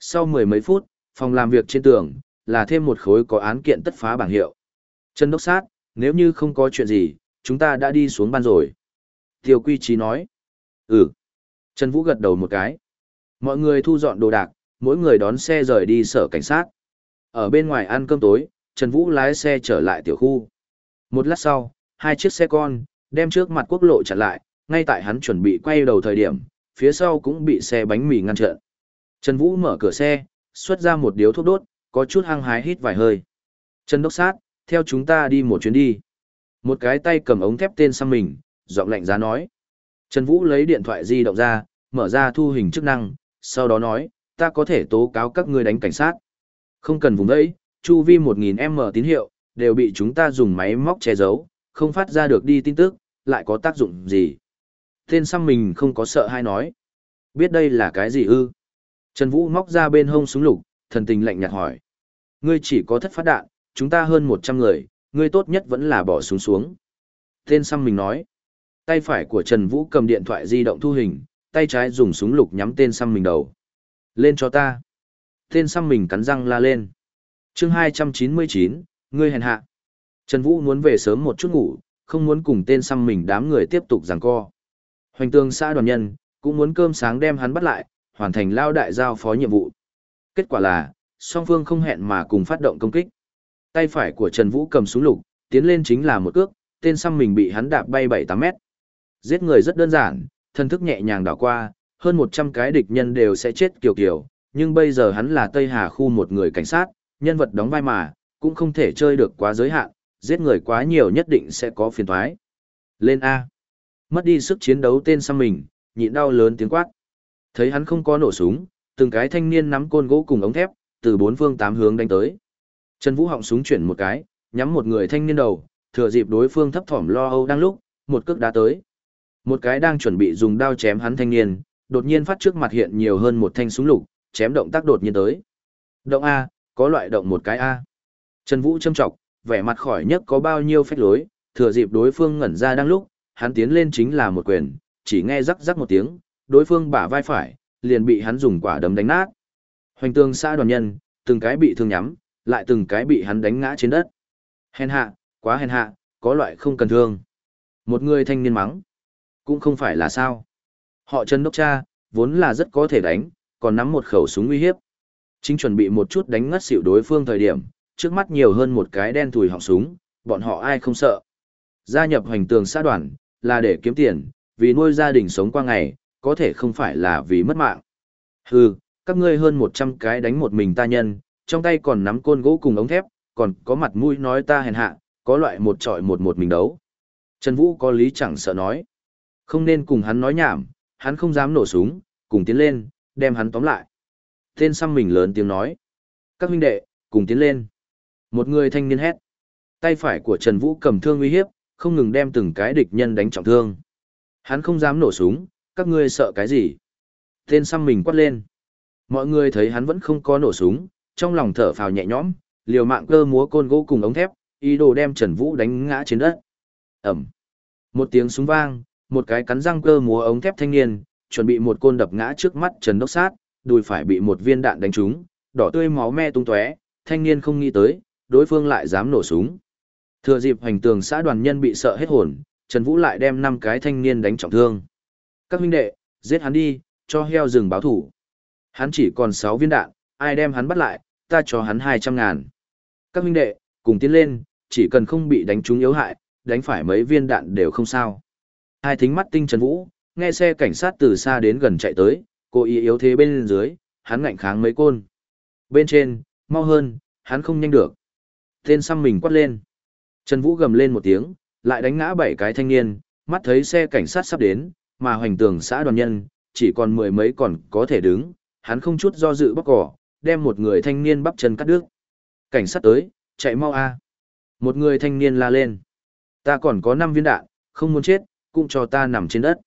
Sau mười mấy phút, phòng làm việc trên tường, là thêm một khối có án kiện tất phá bảng hiệu. Trần Đốc Sát, nếu như không có chuyện gì, chúng ta đã đi xuống ban rồi. Tiêu Quy Trí nói. Ừ. Trần Vũ gật đầu một cái. Mọi người thu dọn đồ đạc, mỗi người đón xe rời đi sở cảnh sát. Ở bên ngoài ăn cơm tối, Trần Vũ lái xe trở lại tiểu khu. Một lát sau, hai chiếc xe con, đem trước mặt quốc lộ chặn lại, ngay tại hắn chuẩn bị quay đầu thời điểm, phía sau cũng bị xe bánh mì ngăn chặn. Trần Vũ mở cửa xe, xuất ra một điếu thuốc đốt, có chút hăng hái hít vài hơi. Trần Đốc Sát, theo chúng ta đi một chuyến đi. Một cái tay cầm ống thép tên sang mình, giọng lạnh giá nói. Trần Vũ lấy điện thoại di động ra, mở ra thu hình chức năng, sau đó nói, ta có thể tố cáo các ngươi đánh cảnh sát. Không cần vùng đấy, chu vi 1000m tín hiệu, đều bị chúng ta dùng máy móc che giấu, không phát ra được đi tin tức, lại có tác dụng gì. Tên xăm mình không có sợ hay nói. Biết đây là cái gì ư? Trần Vũ móc ra bên hông súng lục, thần tình lạnh nhạt hỏi. Ngươi chỉ có thất phát đạn, chúng ta hơn 100 người, ngươi tốt nhất vẫn là bỏ súng xuống. Tên xăm mình nói. Tay phải của Trần Vũ cầm điện thoại di động thu hình, tay trái dùng súng lục nhắm tên xăm mình đầu. Lên cho ta. Tên xăm mình cắn răng la lên. chương 299, ngươi hèn hạ. Trần Vũ muốn về sớm một chút ngủ, không muốn cùng tên xăm mình đám người tiếp tục giằng co. Hoành tương xã đoàn nhân, cũng muốn cơm sáng đem hắn bắt lại, hoàn thành lao đại giao phó nhiệm vụ. Kết quả là, song phương không hẹn mà cùng phát động công kích. Tay phải của Trần Vũ cầm súng lục, tiến lên chính là một cước, tên xăm mình bị hắn đạp bay 7-8 mét. Giết người rất đơn giản, thân thức nhẹ nhàng đảo qua, hơn 100 cái địch nhân đều sẽ chết kiểu kiểu, nhưng bây giờ hắn là Tây Hà khu một người cảnh sát, nhân vật đóng vai mà, cũng không thể chơi được quá giới hạn, giết người quá nhiều nhất định sẽ có phiền toái. Lên A. Mất đi sức chiến đấu tên xăm mình, nhịn đau lớn tiếng quát. Thấy hắn không có nổ súng, từng cái thanh niên nắm côn gỗ cùng ống thép, từ bốn phương tám hướng đánh tới. Trần Vũ họng súng chuyển một cái, nhắm một người thanh niên đầu, thừa dịp đối phương thấp thỏm lo âu đang lúc, một cước đá tới. Một cái đang chuẩn bị dùng đao chém hắn thanh niên, đột nhiên phát trước mặt hiện nhiều hơn một thanh súng lục, chém động tác đột nhiên tới. Động A, có loại động một cái A. Trần Vũ châm trọng, vẻ mặt khỏi nhất có bao nhiêu phách lối, thừa dịp đối phương ngẩn ra đang lúc, hắn tiến lên chính là một quyền, chỉ nghe rắc rắc một tiếng, đối phương bả vai phải, liền bị hắn dùng quả đấm đánh nát. Hoành tương xã đoàn nhân, từng cái bị thương nhắm, lại từng cái bị hắn đánh ngã trên đất. Hèn hạ, quá hèn hạ, có loại không cần thương. Một người thanh niên mắng. Cũng không phải là sao. Họ chân Đốc Cha, vốn là rất có thể đánh, còn nắm một khẩu súng uy hiếp. Chính chuẩn bị một chút đánh ngất xỉu đối phương thời điểm, trước mắt nhiều hơn một cái đen thùi họng súng, bọn họ ai không sợ. Gia nhập hoành tường xã đoàn, là để kiếm tiền, vì nuôi gia đình sống qua ngày, có thể không phải là vì mất mạng. Hừ, các ngươi hơn 100 cái đánh một mình ta nhân, trong tay còn nắm côn gỗ cùng ống thép, còn có mặt mũi nói ta hèn hạ, có loại một trọi một một mình đấu. Trần Vũ có lý chẳng sợ nói. Không nên cùng hắn nói nhảm, hắn không dám nổ súng, cùng tiến lên, đem hắn tóm lại. Tên xăm mình lớn tiếng nói. Các huynh đệ, cùng tiến lên. Một người thanh niên hét. Tay phải của Trần Vũ cầm thương uy hiếp, không ngừng đem từng cái địch nhân đánh trọng thương. Hắn không dám nổ súng, các ngươi sợ cái gì? Tên xăm mình quát lên. Mọi người thấy hắn vẫn không có nổ súng, trong lòng thở phào nhẹ nhõm, liều mạng cơ múa côn gỗ cùng ống thép, ý đồ đem Trần Vũ đánh ngã trên đất. Ẩm. Một tiếng súng vang, một cái cắn răng cơ múa ống thép thanh niên, chuẩn bị một côn đập ngã trước mắt Trần Đốc Sát, đùi phải bị một viên đạn đánh trúng, đỏ tươi máu me tung tóe, thanh niên không nghĩ tới, đối phương lại dám nổ súng. Thừa dịp hành tường xã đoàn nhân bị sợ hết hồn, Trần Vũ lại đem năm cái thanh niên đánh trọng thương. Các huynh đệ, giết hắn đi, cho heo rừng báo thủ. Hắn chỉ còn 6 viên đạn, ai đem hắn bắt lại, ta cho hắn 200 ngàn. Các huynh đệ, cùng tiến lên, chỉ cần không bị đánh trúng yếu hại, đánh phải mấy viên đạn đều không sao. Hai thính mắt tinh Trần Vũ, nghe xe cảnh sát từ xa đến gần chạy tới, cô ý yếu thế bên dưới, hắn ngạnh kháng mấy côn. Bên trên, mau hơn, hắn không nhanh được. Tên xăm mình quát lên. Trần Vũ gầm lên một tiếng, lại đánh ngã bảy cái thanh niên, mắt thấy xe cảnh sát sắp đến, mà hoành tường xã đoàn nhân, chỉ còn mười mấy còn có thể đứng, hắn không chút do dự bóc cỏ, đem một người thanh niên bắp chân cắt đứt. Cảnh sát tới, chạy mau a. Một người thanh niên la lên. Ta còn có 5 viên đạn, không muốn chết, cũng cho ta nằm trên đất.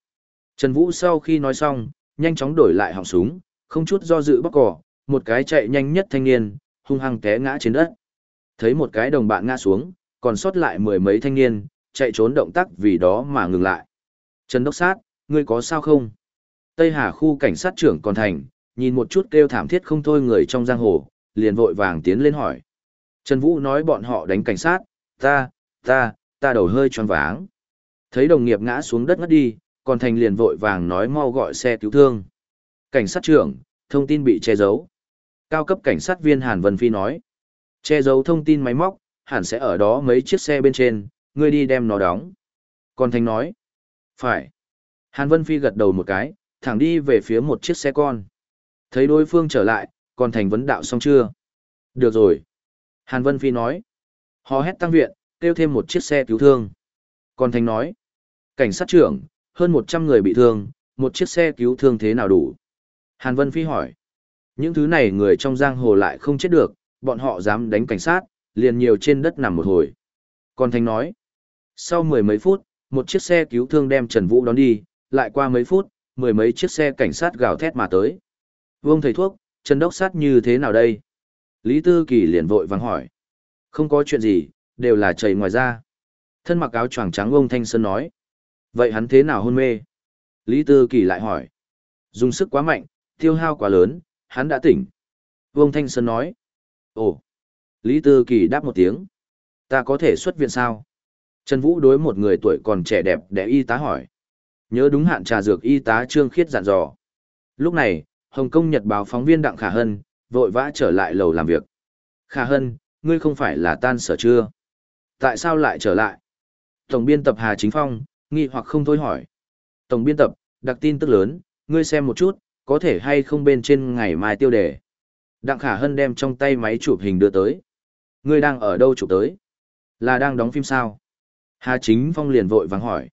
Trần Vũ sau khi nói xong, nhanh chóng đổi lại họng súng, không chút do dự bóc cỏ, một cái chạy nhanh nhất thanh niên, hung hăng té ngã trên đất. Thấy một cái đồng bạn ngã xuống, còn sót lại mười mấy thanh niên, chạy trốn động tác vì đó mà ngừng lại. Trần Đốc Sát, ngươi có sao không? Tây Hà khu cảnh sát trưởng còn thành, nhìn một chút kêu thảm thiết không thôi người trong giang hồ, liền vội vàng tiến lên hỏi. Trần Vũ nói bọn họ đánh cảnh sát, ta, ta, ta đầu hơi tròn váng. Thấy đồng nghiệp ngã xuống đất ngất đi, còn thành liền vội vàng nói mau gọi xe cứu thương. Cảnh sát trưởng, thông tin bị che giấu. Cao cấp cảnh sát viên Hàn Vân Phi nói. Che giấu thông tin máy móc, hẳn sẽ ở đó mấy chiếc xe bên trên, ngươi đi đem nó đóng. Còn Thành nói. Phải. Hàn Vân Phi gật đầu một cái, thẳng đi về phía một chiếc xe con. Thấy đối phương trở lại, còn Thành vấn đạo xong chưa? Được rồi. Hàn Vân Phi nói. Hò hét tăng viện, kêu thêm một chiếc xe cứu thương. Còn Thành nói. Cảnh sát trưởng, hơn 100 người bị thương, một chiếc xe cứu thương thế nào đủ? Hàn Vân Phi hỏi. Những thứ này người trong giang hồ lại không chết được, bọn họ dám đánh cảnh sát, liền nhiều trên đất nằm một hồi. Còn Thanh nói. Sau mười mấy phút, một chiếc xe cứu thương đem Trần Vũ đón đi, lại qua mấy phút, mười mấy chiếc xe cảnh sát gào thét mà tới. Vương thầy thuốc, Trần Đốc sát như thế nào đây? Lý Tư Kỳ liền vội vàng hỏi. Không có chuyện gì, đều là chảy ngoài ra. Thân mặc áo choàng trắng ông Thanh Sơn nói. Vậy hắn thế nào hôn mê? Lý Tư Kỳ lại hỏi. Dùng sức quá mạnh, tiêu hao quá lớn, hắn đã tỉnh. Vương Thanh Sơn nói. Ồ. Lý Tư Kỳ đáp một tiếng. Ta có thể xuất viện sao? Trần Vũ đối một người tuổi còn trẻ đẹp để y tá hỏi. Nhớ đúng hạn trà dược y tá Trương Khiết dặn dò. Lúc này, Hồng Kông Nhật báo phóng viên Đặng Khả Hân, vội vã trở lại lầu làm việc. Khả Hân, ngươi không phải là tan sở chưa? Tại sao lại trở lại? Tổng biên tập Hà Chính Phong, nghi hoặc không thôi hỏi. Tổng biên tập, đặc tin tức lớn, ngươi xem một chút, có thể hay không bên trên ngày mai tiêu đề. Đặng Khả Hân đem trong tay máy chụp hình đưa tới. Ngươi đang ở đâu chụp tới? Là đang đóng phim sao? Hà Chính Phong liền vội vàng hỏi.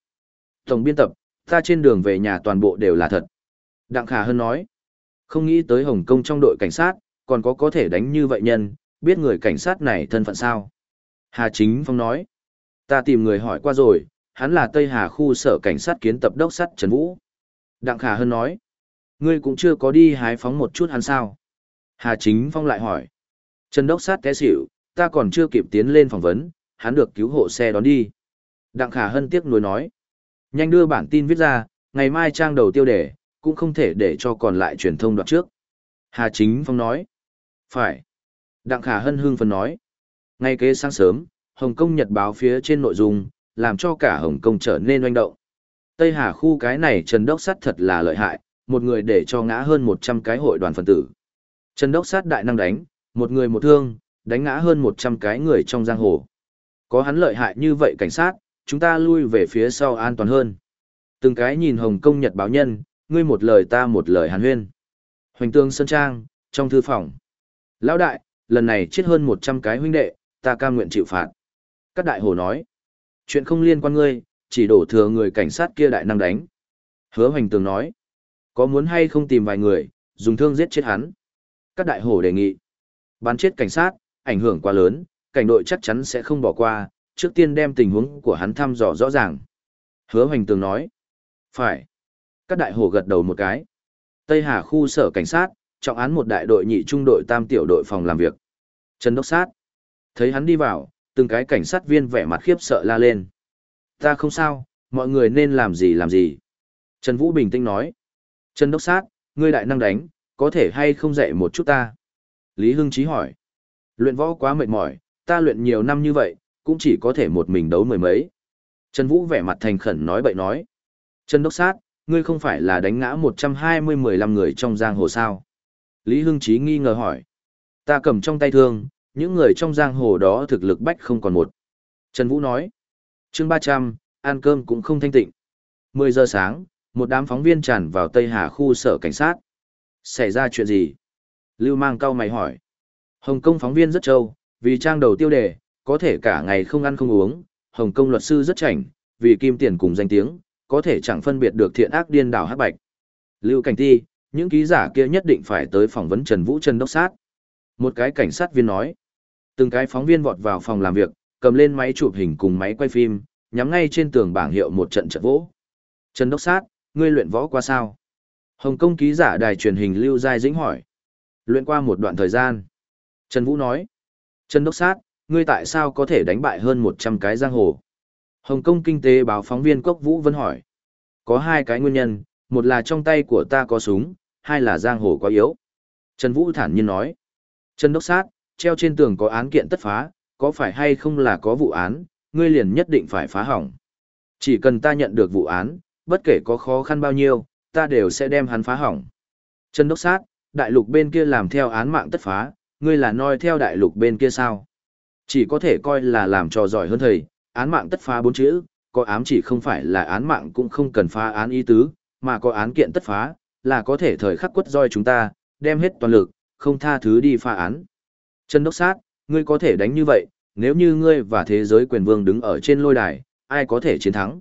Tổng biên tập, ta trên đường về nhà toàn bộ đều là thật. Đặng Khả Hân nói. Không nghĩ tới Hồng Kông trong đội cảnh sát, còn có có thể đánh như vậy nhân, biết người cảnh sát này thân phận sao? Hà Chính Phong nói. Ta tìm người hỏi qua rồi, hắn là Tây Hà khu sở cảnh sát kiến tập đốc sắt Trần Vũ. Đặng Khả Hân nói. Ngươi cũng chưa có đi hái phóng một chút hắn sao? Hà Chính Phong lại hỏi. Trần đốc sát té xỉu, ta còn chưa kịp tiến lên phỏng vấn, hắn được cứu hộ xe đón đi. Đặng Khả Hân tiếc nuối nói. Nhanh đưa bản tin viết ra, ngày mai trang đầu tiêu đề, cũng không thể để cho còn lại truyền thông đoạn trước. Hà Chính Phong nói. Phải. Đặng Khả Hân hương phấn nói. Ngay kế sáng sớm, Hồng Kông nhật báo phía trên nội dung, làm cho cả Hồng Kông trở nên oanh động. Tây Hà khu cái này Trần Đốc Sát thật là lợi hại, một người để cho ngã hơn 100 cái hội đoàn phân tử. Trần Đốc Sát đại năng đánh, một người một thương, đánh ngã hơn 100 cái người trong giang hồ. Có hắn lợi hại như vậy cảnh sát, chúng ta lui về phía sau an toàn hơn. Từng cái nhìn Hồng Kông Nhật báo nhân, ngươi một lời ta một lời hàn huyên. Hoành tương Sơn Trang, trong thư phòng. Lão đại, lần này chết hơn 100 cái huynh đệ, ta cam nguyện chịu phạt. Các đại hồ nói, chuyện không liên quan ngươi, chỉ đổ thừa người cảnh sát kia đại năng đánh. Hứa hoành tường nói, có muốn hay không tìm vài người, dùng thương giết chết hắn. Các đại hổ đề nghị, bắn chết cảnh sát, ảnh hưởng quá lớn, cảnh đội chắc chắn sẽ không bỏ qua, trước tiên đem tình huống của hắn thăm dò rõ ràng. Hứa hoành tường nói, phải. Các đại hổ gật đầu một cái. Tây Hà khu sở cảnh sát, trọng án một đại đội nhị trung đội tam tiểu đội phòng làm việc. Trần Đốc Sát. Thấy hắn đi vào, từng cái cảnh sát viên vẻ mặt khiếp sợ la lên. Ta không sao, mọi người nên làm gì làm gì. Trần Vũ bình tĩnh nói. Trần Đốc Sát, ngươi đại năng đánh, có thể hay không dạy một chút ta? Lý Hưng Chí hỏi. Luyện võ quá mệt mỏi, ta luyện nhiều năm như vậy, cũng chỉ có thể một mình đấu mười mấy. Trần Vũ vẻ mặt thành khẩn nói bậy nói. Trần Đốc Sát, ngươi không phải là đánh ngã 120-15 người trong giang hồ sao? Lý Hưng Chí nghi ngờ hỏi. Ta cầm trong tay thương, những người trong giang hồ đó thực lực bách không còn một. Trần Vũ nói. chương 300, ăn cơm cũng không thanh tịnh. 10 giờ sáng, một đám phóng viên tràn vào Tây Hà khu sở cảnh sát. Xảy ra chuyện gì? Lưu mang cao mày hỏi. Hồng Kông phóng viên rất trâu, vì trang đầu tiêu đề, có thể cả ngày không ăn không uống. Hồng Kông luật sư rất chảnh, vì kim tiền cùng danh tiếng, có thể chẳng phân biệt được thiện ác điên đảo hắc bạch. Lưu Cảnh Ti, những ký giả kia nhất định phải tới phỏng vấn Trần Vũ Trần Đốc Sát. Một cái cảnh sát viên nói. Từng cái phóng viên vọt vào phòng làm việc, cầm lên máy chụp hình cùng máy quay phim, nhắm ngay trên tường bảng hiệu một trận trận vỗ. Trần Đốc Sát, ngươi luyện võ qua sao? Hồng Kông ký giả đài truyền hình Lưu Giai Dĩnh hỏi. Luyện qua một đoạn thời gian. Trần Vũ nói. Trần Đốc Sát, ngươi tại sao có thể đánh bại hơn 100 cái giang hồ? Hồng Kông kinh tế báo phóng viên Cốc Vũ Vân hỏi. Có hai cái nguyên nhân, một là trong tay của ta có súng, hai là giang hồ quá yếu. Trần Vũ thản nhiên nói. Trần Đốc Sát, treo trên tường có án kiện tất phá, có phải hay không là có vụ án, ngươi liền nhất định phải phá hỏng. Chỉ cần ta nhận được vụ án, bất kể có khó khăn bao nhiêu, ta đều sẽ đem hắn phá hỏng. Trần Đốc Sát, đại lục bên kia làm theo án mạng tất phá, ngươi là noi theo đại lục bên kia sao? Chỉ có thể coi là làm trò giỏi hơn thầy, án mạng tất phá bốn chữ, có ám chỉ không phải là án mạng cũng không cần phá án ý tứ, mà có án kiện tất phá, là có thể thời khắc quất roi chúng ta, đem hết toàn lực, không tha thứ đi phá án. Trần Đốc Sát, ngươi có thể đánh như vậy, nếu như ngươi và thế giới quyền vương đứng ở trên lôi đài, ai có thể chiến thắng?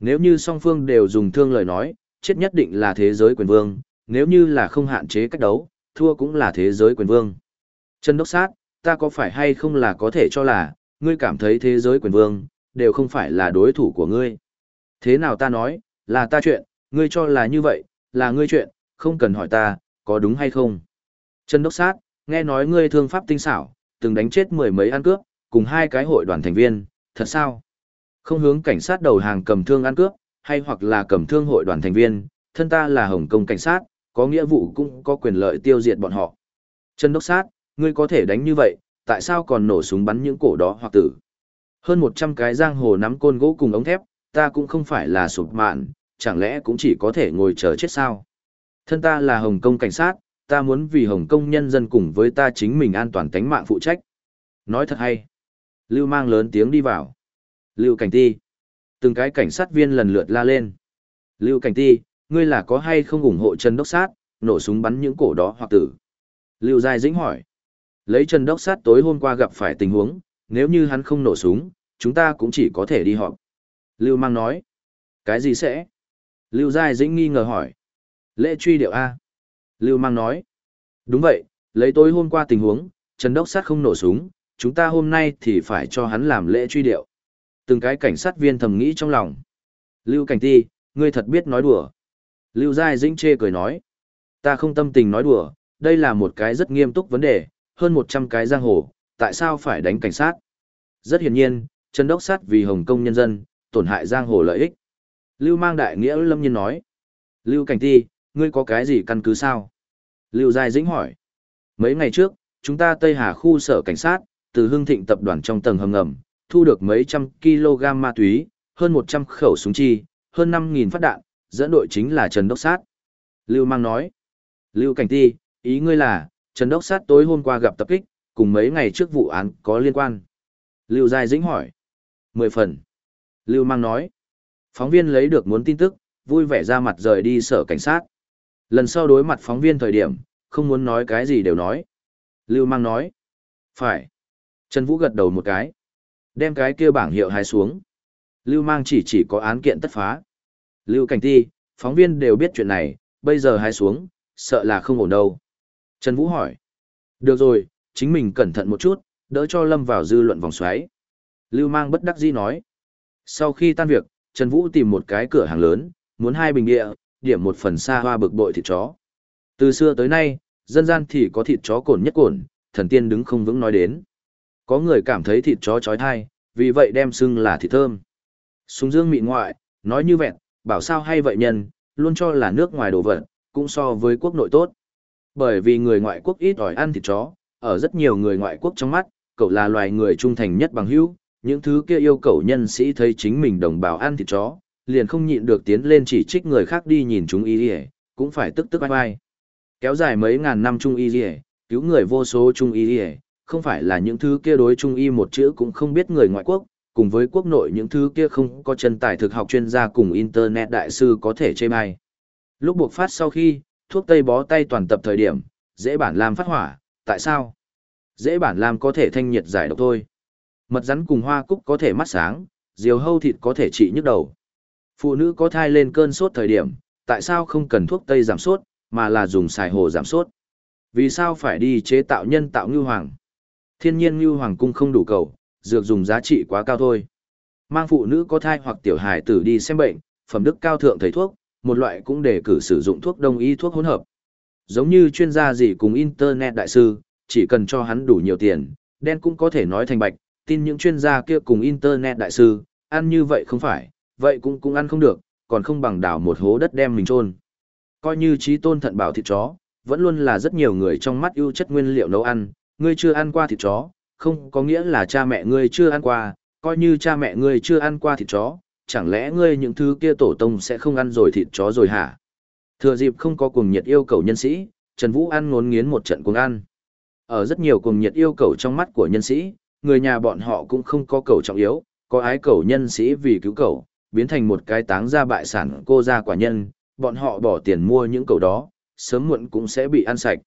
Nếu như song phương đều dùng thương lời nói, chết nhất định là thế giới quyền vương, nếu như là không hạn chế cách đấu, thua cũng là thế giới quyền vương. Trần Đốc Sát, ta có phải hay không là có thể cho là, ngươi cảm thấy thế giới quyền vương, đều không phải là đối thủ của ngươi. Thế nào ta nói, là ta chuyện, ngươi cho là như vậy, là ngươi chuyện, không cần hỏi ta, có đúng hay không. Trần Đốc Sát, nghe nói ngươi thương pháp tinh xảo, từng đánh chết mười mấy ăn cướp, cùng hai cái hội đoàn thành viên, thật sao? Không hướng cảnh sát đầu hàng cầm thương ăn cướp, hay hoặc là cầm thương hội đoàn thành viên, thân ta là Hồng Kông cảnh sát, có nghĩa vụ cũng có quyền lợi tiêu diệt bọn họ. Trần Đốc Sát, ngươi có thể đánh như vậy, tại sao còn nổ súng bắn những cổ đó hoặc tử? Hơn 100 cái giang hồ nắm côn gỗ cùng ống thép, ta cũng không phải là sụp mạn, chẳng lẽ cũng chỉ có thể ngồi chờ chết sao? Thân ta là Hồng Kông cảnh sát, ta muốn vì Hồng Kông nhân dân cùng với ta chính mình an toàn tánh mạng phụ trách. Nói thật hay. Lưu mang lớn tiếng đi vào. Lưu Cảnh Ti. Từng cái cảnh sát viên lần lượt la lên. Lưu Cảnh Ti, ngươi là có hay không ủng hộ Trần Đốc Sát, nổ súng bắn những cổ đó hoặc tử? Lưu Giai Dĩnh hỏi. Lấy Trần Đốc Sát tối hôm qua gặp phải tình huống, nếu như hắn không nổ súng, chúng ta cũng chỉ có thể đi họp. Lưu Mang nói. Cái gì sẽ? Lưu Giai Dĩnh nghi ngờ hỏi. Lễ truy điệu A. Lưu Mang nói. Đúng vậy, lấy tối hôm qua tình huống, Trần Đốc Sát không nổ súng, chúng ta hôm nay thì phải cho hắn làm lễ truy điệu. Từng cái cảnh sát viên thầm nghĩ trong lòng. Lưu Cảnh Ti, ngươi thật biết nói đùa. Lưu Giai Dĩnh chê cười nói. Ta không tâm tình nói đùa, đây là một cái rất nghiêm túc vấn đề, hơn 100 cái giang hồ, tại sao phải đánh cảnh sát? Rất hiển nhiên, Trần Đốc Sát vì Hồng Kông nhân dân, tổn hại giang hồ lợi ích. Lưu Mang Đại Nghĩa lâm nhiên nói. Lưu Cảnh Ti, ngươi có cái gì căn cứ sao? Lưu Giai Dĩnh hỏi. Mấy ngày trước, chúng ta Tây Hà khu sở cảnh sát, từ hưng thịnh tập đoàn trong tầng hầm ngầm, thu được mấy trăm kg ma túy, hơn 100 khẩu súng chi, hơn 5.000 phát đạn, dẫn đội chính là Trần Đốc Sát. Lưu Mang nói. Lưu Cảnh Ti, ý ngươi là, Trần Đốc Sát tối hôm qua gặp tập kích, cùng mấy ngày trước vụ án có liên quan. Lưu Giai Dĩnh hỏi. Mười phần. Lưu Mang nói. Phóng viên lấy được muốn tin tức, vui vẻ ra mặt rời đi sở cảnh sát. Lần sau đối mặt phóng viên thời điểm, không muốn nói cái gì đều nói. Lưu Mang nói. Phải. Trần Vũ gật đầu một cái. Đem cái kia bảng hiệu hai xuống. Lưu Mang chỉ chỉ có án kiện tất phá. Lưu Cảnh Ti, phóng viên đều biết chuyện này, bây giờ hai xuống, sợ là không ổn đâu. Trần Vũ hỏi. Được rồi, chính mình cẩn thận một chút, đỡ cho lâm vào dư luận vòng xoáy. Lưu Mang bất đắc dĩ nói. Sau khi tan việc, Trần Vũ tìm một cái cửa hàng lớn, muốn hai bình địa, điểm một phần xa hoa bực bội thịt chó. Từ xưa tới nay, dân gian thì có thịt chó cồn nhất cồn, thần tiên đứng không vững nói đến. Có người cảm thấy thịt chó chói thai, vì vậy đem xưng là thịt thơm. Súng dương mịn ngoại, nói như vẹn, bảo sao hay vậy nhân, luôn cho là nước ngoài đồ vật, cũng so với quốc nội tốt. Bởi vì người ngoại quốc ít ỏi ăn thịt chó, ở rất nhiều người ngoại quốc trong mắt, cậu là loài người trung thành nhất bằng hữu, những thứ kia yêu cầu nhân sĩ thấy chính mình đồng bào ăn thịt chó, liền không nhịn được tiến lên chỉ trích người khác đi nhìn chúng y đi cũng phải tức tức vai vai. Kéo dài mấy ngàn năm trung y đi cứu người vô số trung y đi không phải là những thứ kia đối trung y một chữ cũng không biết người ngoại quốc, cùng với quốc nội những thứ kia không có chân tài thực học chuyên gia cùng internet đại sư có thể chê bai. Lúc buộc phát sau khi, thuốc tây bó tay toàn tập thời điểm, dễ bản lam phát hỏa, tại sao? Dễ bản lam có thể thanh nhiệt giải độc thôi. Mật rắn cùng hoa cúc có thể mắt sáng, diều hâu thịt có thể trị nhức đầu. Phụ nữ có thai lên cơn sốt thời điểm, tại sao không cần thuốc tây giảm sốt, mà là dùng xài hồ giảm sốt? Vì sao phải đi chế tạo nhân tạo ngư hoàng? Thiên nhiên ngư hoàng cung không đủ cầu, dược dùng giá trị quá cao thôi. Mang phụ nữ có thai hoặc tiểu hài tử đi xem bệnh, phẩm đức cao thượng thầy thuốc, một loại cũng đề cử sử dụng thuốc đông y thuốc hỗn hợp. Giống như chuyên gia gì cùng internet đại sư, chỉ cần cho hắn đủ nhiều tiền, đen cũng có thể nói thành bạch, tin những chuyên gia kia cùng internet đại sư, ăn như vậy không phải, vậy cũng cũng ăn không được, còn không bằng đào một hố đất đem mình chôn. Coi như trí tôn thận bảo thịt chó, vẫn luôn là rất nhiều người trong mắt ưu chất nguyên liệu nấu ăn, ngươi chưa ăn qua thịt chó, không có nghĩa là cha mẹ ngươi chưa ăn qua, coi như cha mẹ ngươi chưa ăn qua thịt chó, chẳng lẽ ngươi những thứ kia tổ tông sẽ không ăn rồi thịt chó rồi hả? Thừa dịp không có cuồng nhiệt yêu cầu nhân sĩ, Trần Vũ ăn ngốn nghiến một trận cuồng ăn. Ở rất nhiều cuồng nhiệt yêu cầu trong mắt của nhân sĩ, người nhà bọn họ cũng không có cầu trọng yếu, có ái cầu nhân sĩ vì cứu cầu, biến thành một cái táng ra bại sản cô ra quả nhân, bọn họ bỏ tiền mua những cầu đó, sớm muộn cũng sẽ bị ăn sạch.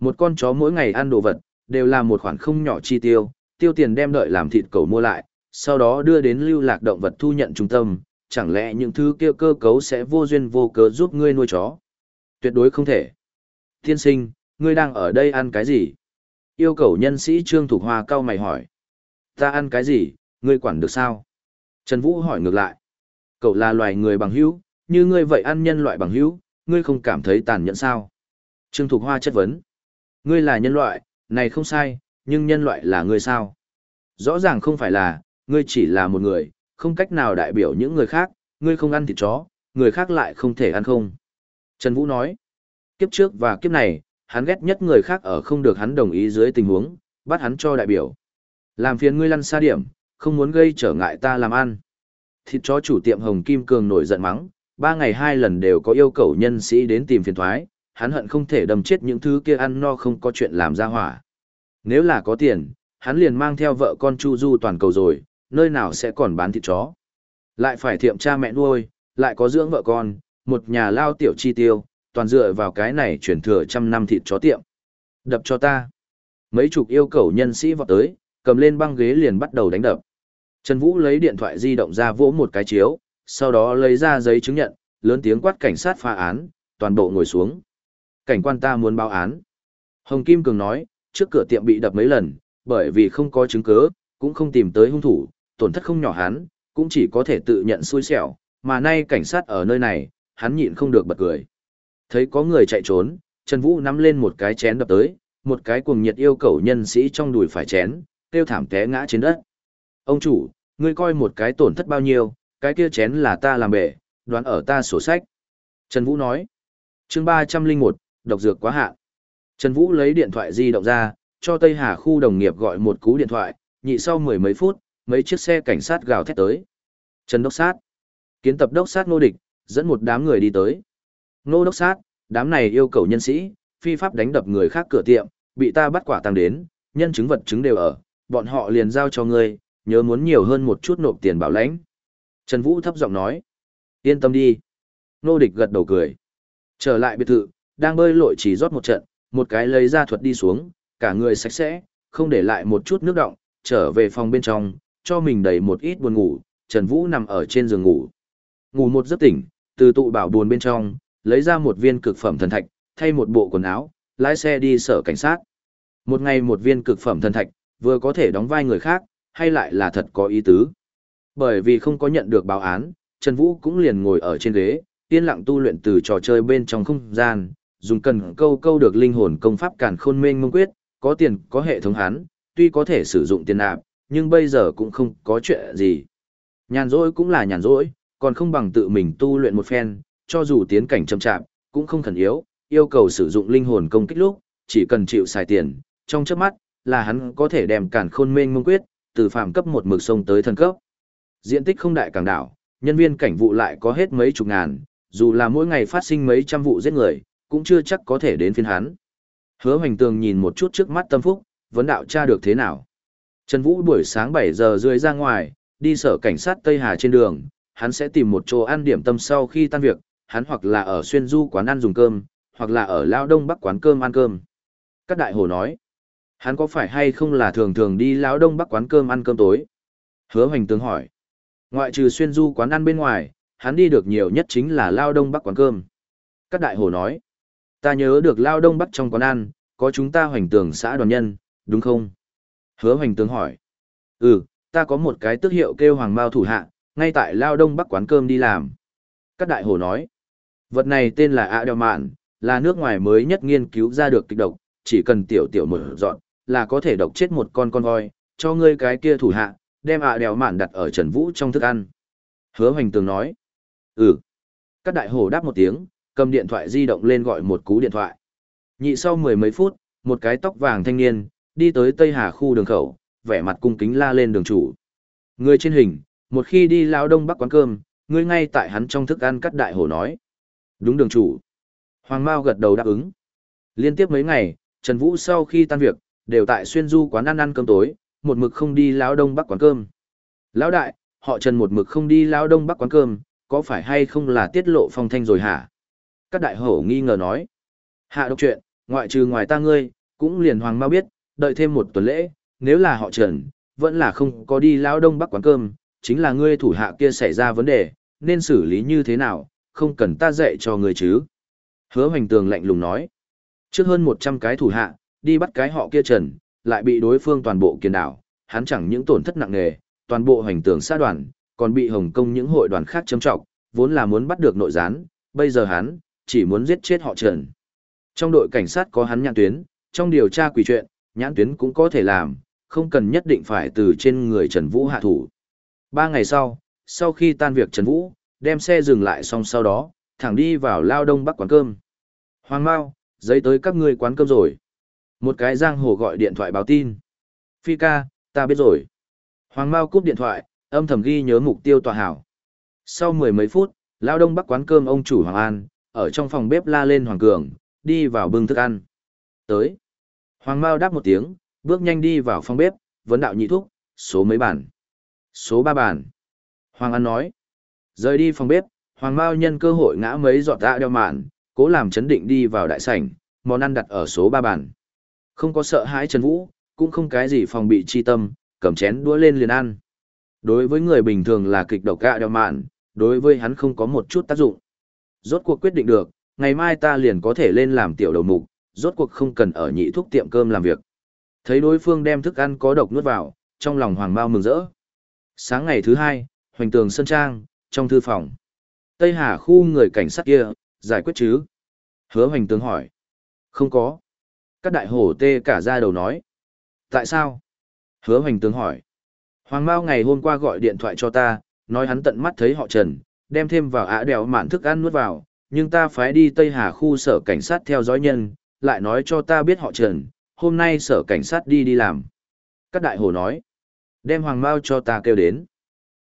Một con chó mỗi ngày ăn đồ vật, đều là một khoản không nhỏ chi tiêu, tiêu tiền đem đợi làm thịt cầu mua lại, sau đó đưa đến lưu lạc động vật thu nhận trung tâm, chẳng lẽ những thứ kia cơ cấu sẽ vô duyên vô cớ giúp ngươi nuôi chó? Tuyệt đối không thể. Tiên sinh, ngươi đang ở đây ăn cái gì? Yêu cầu nhân sĩ Trương Thục Hoa cao mày hỏi. Ta ăn cái gì, ngươi quản được sao? Trần Vũ hỏi ngược lại. Cậu là loài người bằng hữu, như ngươi vậy ăn nhân loại bằng hữu, ngươi không cảm thấy tàn nhẫn sao? Trương Thục Hoa chất vấn. Ngươi là nhân loại, này không sai, nhưng nhân loại là ngươi sao? Rõ ràng không phải là, ngươi chỉ là một người, không cách nào đại biểu những người khác, ngươi không ăn thịt chó, người khác lại không thể ăn không. Trần Vũ nói, kiếp trước và kiếp này, hắn ghét nhất người khác ở không được hắn đồng ý dưới tình huống, bắt hắn cho đại biểu. Làm phiền ngươi lăn xa điểm, không muốn gây trở ngại ta làm ăn. Thịt chó chủ tiệm Hồng Kim Cường nổi giận mắng, ba ngày hai lần đều có yêu cầu nhân sĩ đến tìm phiền thoái, hắn hận không thể đâm chết những thứ kia ăn no không có chuyện làm ra hỏa. Nếu là có tiền, hắn liền mang theo vợ con Chu Du toàn cầu rồi, nơi nào sẽ còn bán thịt chó. Lại phải thiệm cha mẹ nuôi, lại có dưỡng vợ con, một nhà lao tiểu chi tiêu, toàn dựa vào cái này chuyển thừa trăm năm thịt chó tiệm. Đập cho ta. Mấy chục yêu cầu nhân sĩ vọt tới, cầm lên băng ghế liền bắt đầu đánh đập. Trần Vũ lấy điện thoại di động ra vỗ một cái chiếu, sau đó lấy ra giấy chứng nhận, lớn tiếng quát cảnh sát phá án, toàn bộ ngồi xuống. Cảnh quan ta muốn báo án. Hồng Kim Cường nói, trước cửa tiệm bị đập mấy lần, bởi vì không có chứng cứ, cũng không tìm tới hung thủ, tổn thất không nhỏ hắn, cũng chỉ có thể tự nhận xui xẻo, mà nay cảnh sát ở nơi này, hắn nhịn không được bật cười. Thấy có người chạy trốn, Trần Vũ nắm lên một cái chén đập tới, một cái cuồng nhiệt yêu cầu nhân sĩ trong đùi phải chén, tiêu thảm té ngã trên đất. Ông chủ, ngươi coi một cái tổn thất bao nhiêu, cái kia chén là ta làm bể, đoán ở ta sổ sách. Trần Vũ nói. chương 301, độc dược quá hạn. Trần Vũ lấy điện thoại di động ra, cho Tây Hà khu đồng nghiệp gọi một cú điện thoại, nhị sau mười mấy phút, mấy chiếc xe cảnh sát gào thét tới. Trần Đốc Sát. Kiến tập Đốc Sát Ngô Địch, dẫn một đám người đi tới. Ngô Đốc Sát, đám này yêu cầu nhân sĩ, phi pháp đánh đập người khác cửa tiệm, bị ta bắt quả tăng đến, nhân chứng vật chứng đều ở, bọn họ liền giao cho ngươi, nhớ muốn nhiều hơn một chút nộp tiền bảo lãnh. Trần Vũ thấp giọng nói. Yên tâm đi. Ngô địch gật đầu cười. Trở lại biệt thự, đang bơi lội chỉ rót một trận, một cái lấy ra thuật đi xuống, cả người sạch sẽ, không để lại một chút nước động, trở về phòng bên trong, cho mình đầy một ít buồn ngủ, Trần Vũ nằm ở trên giường ngủ. Ngủ một giấc tỉnh, từ tụ bảo buồn bên trong, lấy ra một viên cực phẩm thần thạch, thay một bộ quần áo, lái xe đi sở cảnh sát. Một ngày một viên cực phẩm thần thạch, vừa có thể đóng vai người khác, hay lại là thật có ý tứ. Bởi vì không có nhận được báo án, Trần Vũ cũng liền ngồi ở trên ghế, yên lặng tu luyện từ trò chơi bên trong không gian, dùng cần câu câu được linh hồn công pháp càn khôn mênh mông quyết, có tiền có hệ thống hắn, tuy có thể sử dụng tiền nạp, nhưng bây giờ cũng không có chuyện gì. Nhàn rỗi cũng là nhàn rỗi, còn không bằng tự mình tu luyện một phen, cho dù tiến cảnh chậm chạp, cũng không khẩn yếu, yêu cầu sử dụng linh hồn công kích lúc, chỉ cần chịu xài tiền, trong chớp mắt, là hắn có thể đem cản khôn mênh mông quyết, từ phàm cấp một mực sông tới thần cấp. Diện tích không đại càng đảo, nhân viên cảnh vụ lại có hết mấy chục ngàn, dù là mỗi ngày phát sinh mấy trăm vụ giết người, cũng chưa chắc có thể đến phiên hắn. Hứa Hoành Tường nhìn một chút trước mắt Tâm Phúc, vấn đạo tra được thế nào. Trần Vũ buổi sáng 7 giờ rưỡi ra ngoài, đi sở cảnh sát Tây Hà trên đường, hắn sẽ tìm một chỗ ăn điểm tâm sau khi tan việc, hắn hoặc là ở xuyên du quán ăn dùng cơm, hoặc là ở Lao Đông Bắc quán cơm ăn cơm. Các đại hồ nói, hắn có phải hay không là thường thường đi Lao Đông Bắc quán cơm ăn cơm tối? Hứa Hoành tướng hỏi, ngoại trừ xuyên du quán ăn bên ngoài, hắn đi được nhiều nhất chính là lao đông bắc quán cơm. Các đại hồ nói, ta nhớ được lao đông bắc trong quán ăn, có chúng ta hoành tường xã đoàn nhân, đúng không? Hứa hoành tướng hỏi, ừ, ta có một cái tước hiệu kêu hoàng mao thủ hạ, ngay tại lao đông bắc quán cơm đi làm. Các đại hồ nói, vật này tên là ạ đeo mạn, là nước ngoài mới nhất nghiên cứu ra được kịch độc, chỉ cần tiểu tiểu mở dọn, là có thể độc chết một con con voi, cho ngươi cái kia thủ hạ, đem ạ đeo mạn đặt ở Trần Vũ trong thức ăn. Hứa hoành tướng nói, ừ. Các đại hồ đáp một tiếng, cầm điện thoại di động lên gọi một cú điện thoại. Nhị sau mười mấy phút, một cái tóc vàng thanh niên, đi tới Tây Hà khu đường khẩu, vẻ mặt cung kính la lên đường chủ. Người trên hình, một khi đi lao đông bắc quán cơm, người ngay tại hắn trong thức ăn cắt đại hổ nói. Đúng đường chủ. Hoàng Mao gật đầu đáp ứng. Liên tiếp mấy ngày, Trần Vũ sau khi tan việc, đều tại xuyên du quán ăn ăn cơm tối, một mực không đi lão đông bắc quán cơm. Lão đại, họ Trần một mực không đi lão đông bắc quán cơm, có phải hay không là tiết lộ phong thanh rồi hả? Các đại hổ nghi ngờ nói. Hạ độc chuyện, ngoại trừ ngoài ta ngươi, cũng liền hoàng Mao biết, đợi thêm một tuần lễ, nếu là họ Trần, vẫn là không có đi lão đông bắc quán cơm, chính là ngươi thủ hạ kia xảy ra vấn đề, nên xử lý như thế nào, không cần ta dạy cho ngươi chứ. Hứa hoành tường lạnh lùng nói. Trước hơn 100 cái thủ hạ, đi bắt cái họ kia trần, lại bị đối phương toàn bộ kiền đảo, hắn chẳng những tổn thất nặng nề, toàn bộ Hoành tường xa đoàn, còn bị Hồng Kông những hội đoàn khác châm trọng, vốn là muốn bắt được nội gián, bây giờ hắn, chỉ muốn giết chết họ trần. Trong đội cảnh sát có hắn nhãn tuyến, trong điều tra quỷ chuyện, nhãn tuyến cũng có thể làm, không cần nhất định phải từ trên người Trần Vũ hạ thủ. Ba ngày sau, sau khi tan việc Trần Vũ, đem xe dừng lại xong sau đó, thẳng đi vào lao đông bắc quán cơm. Hoàng Mao, giấy tới các ngươi quán cơm rồi. Một cái giang hồ gọi điện thoại báo tin. Phi ca, ta biết rồi. Hoàng Mao cúp điện thoại, âm thầm ghi nhớ mục tiêu tòa hảo. Sau mười mấy phút, lao đông bắc quán cơm ông chủ Hoàng An, ở trong phòng bếp la lên Hoàng Cường, đi vào bưng thức ăn. Tới. Hoàng Mao đáp một tiếng, bước nhanh đi vào phòng bếp, vấn đạo nhị thúc, số mấy bản. Số ba bản. Hoàng An nói. Rời đi phòng bếp, Hoàng Mao nhân cơ hội ngã mấy giọt dạ đeo mạn, cố làm chấn định đi vào đại sảnh, món ăn đặt ở số ba bàn. Không có sợ hãi Trần Vũ, cũng không cái gì phòng bị chi tâm, cầm chén đũa lên liền ăn. Đối với người bình thường là kịch độc gạ đeo mạn, đối với hắn không có một chút tác dụng. Rốt cuộc quyết định được, ngày mai ta liền có thể lên làm tiểu đầu mục, rốt cuộc không cần ở nhị thuốc tiệm cơm làm việc. Thấy đối phương đem thức ăn có độc nuốt vào, trong lòng Hoàng Mao mừng rỡ. Sáng ngày thứ hai, Hoành Tường Sơn Trang, trong thư phòng. Tây Hà khu người cảnh sát kia, giải quyết chứ? Hứa hoành tướng hỏi. Không có. Các đại hổ tê cả ra đầu nói. Tại sao? Hứa hoành tướng hỏi. Hoàng Mao ngày hôm qua gọi điện thoại cho ta, nói hắn tận mắt thấy họ Trần, đem thêm vào ả đèo mạn thức ăn nuốt vào, nhưng ta phải đi Tây Hà khu sở cảnh sát theo dõi nhân, lại nói cho ta biết họ Trần, hôm nay sở cảnh sát đi đi làm. Các đại hồ nói. Đem Hoàng Mao cho ta kêu đến.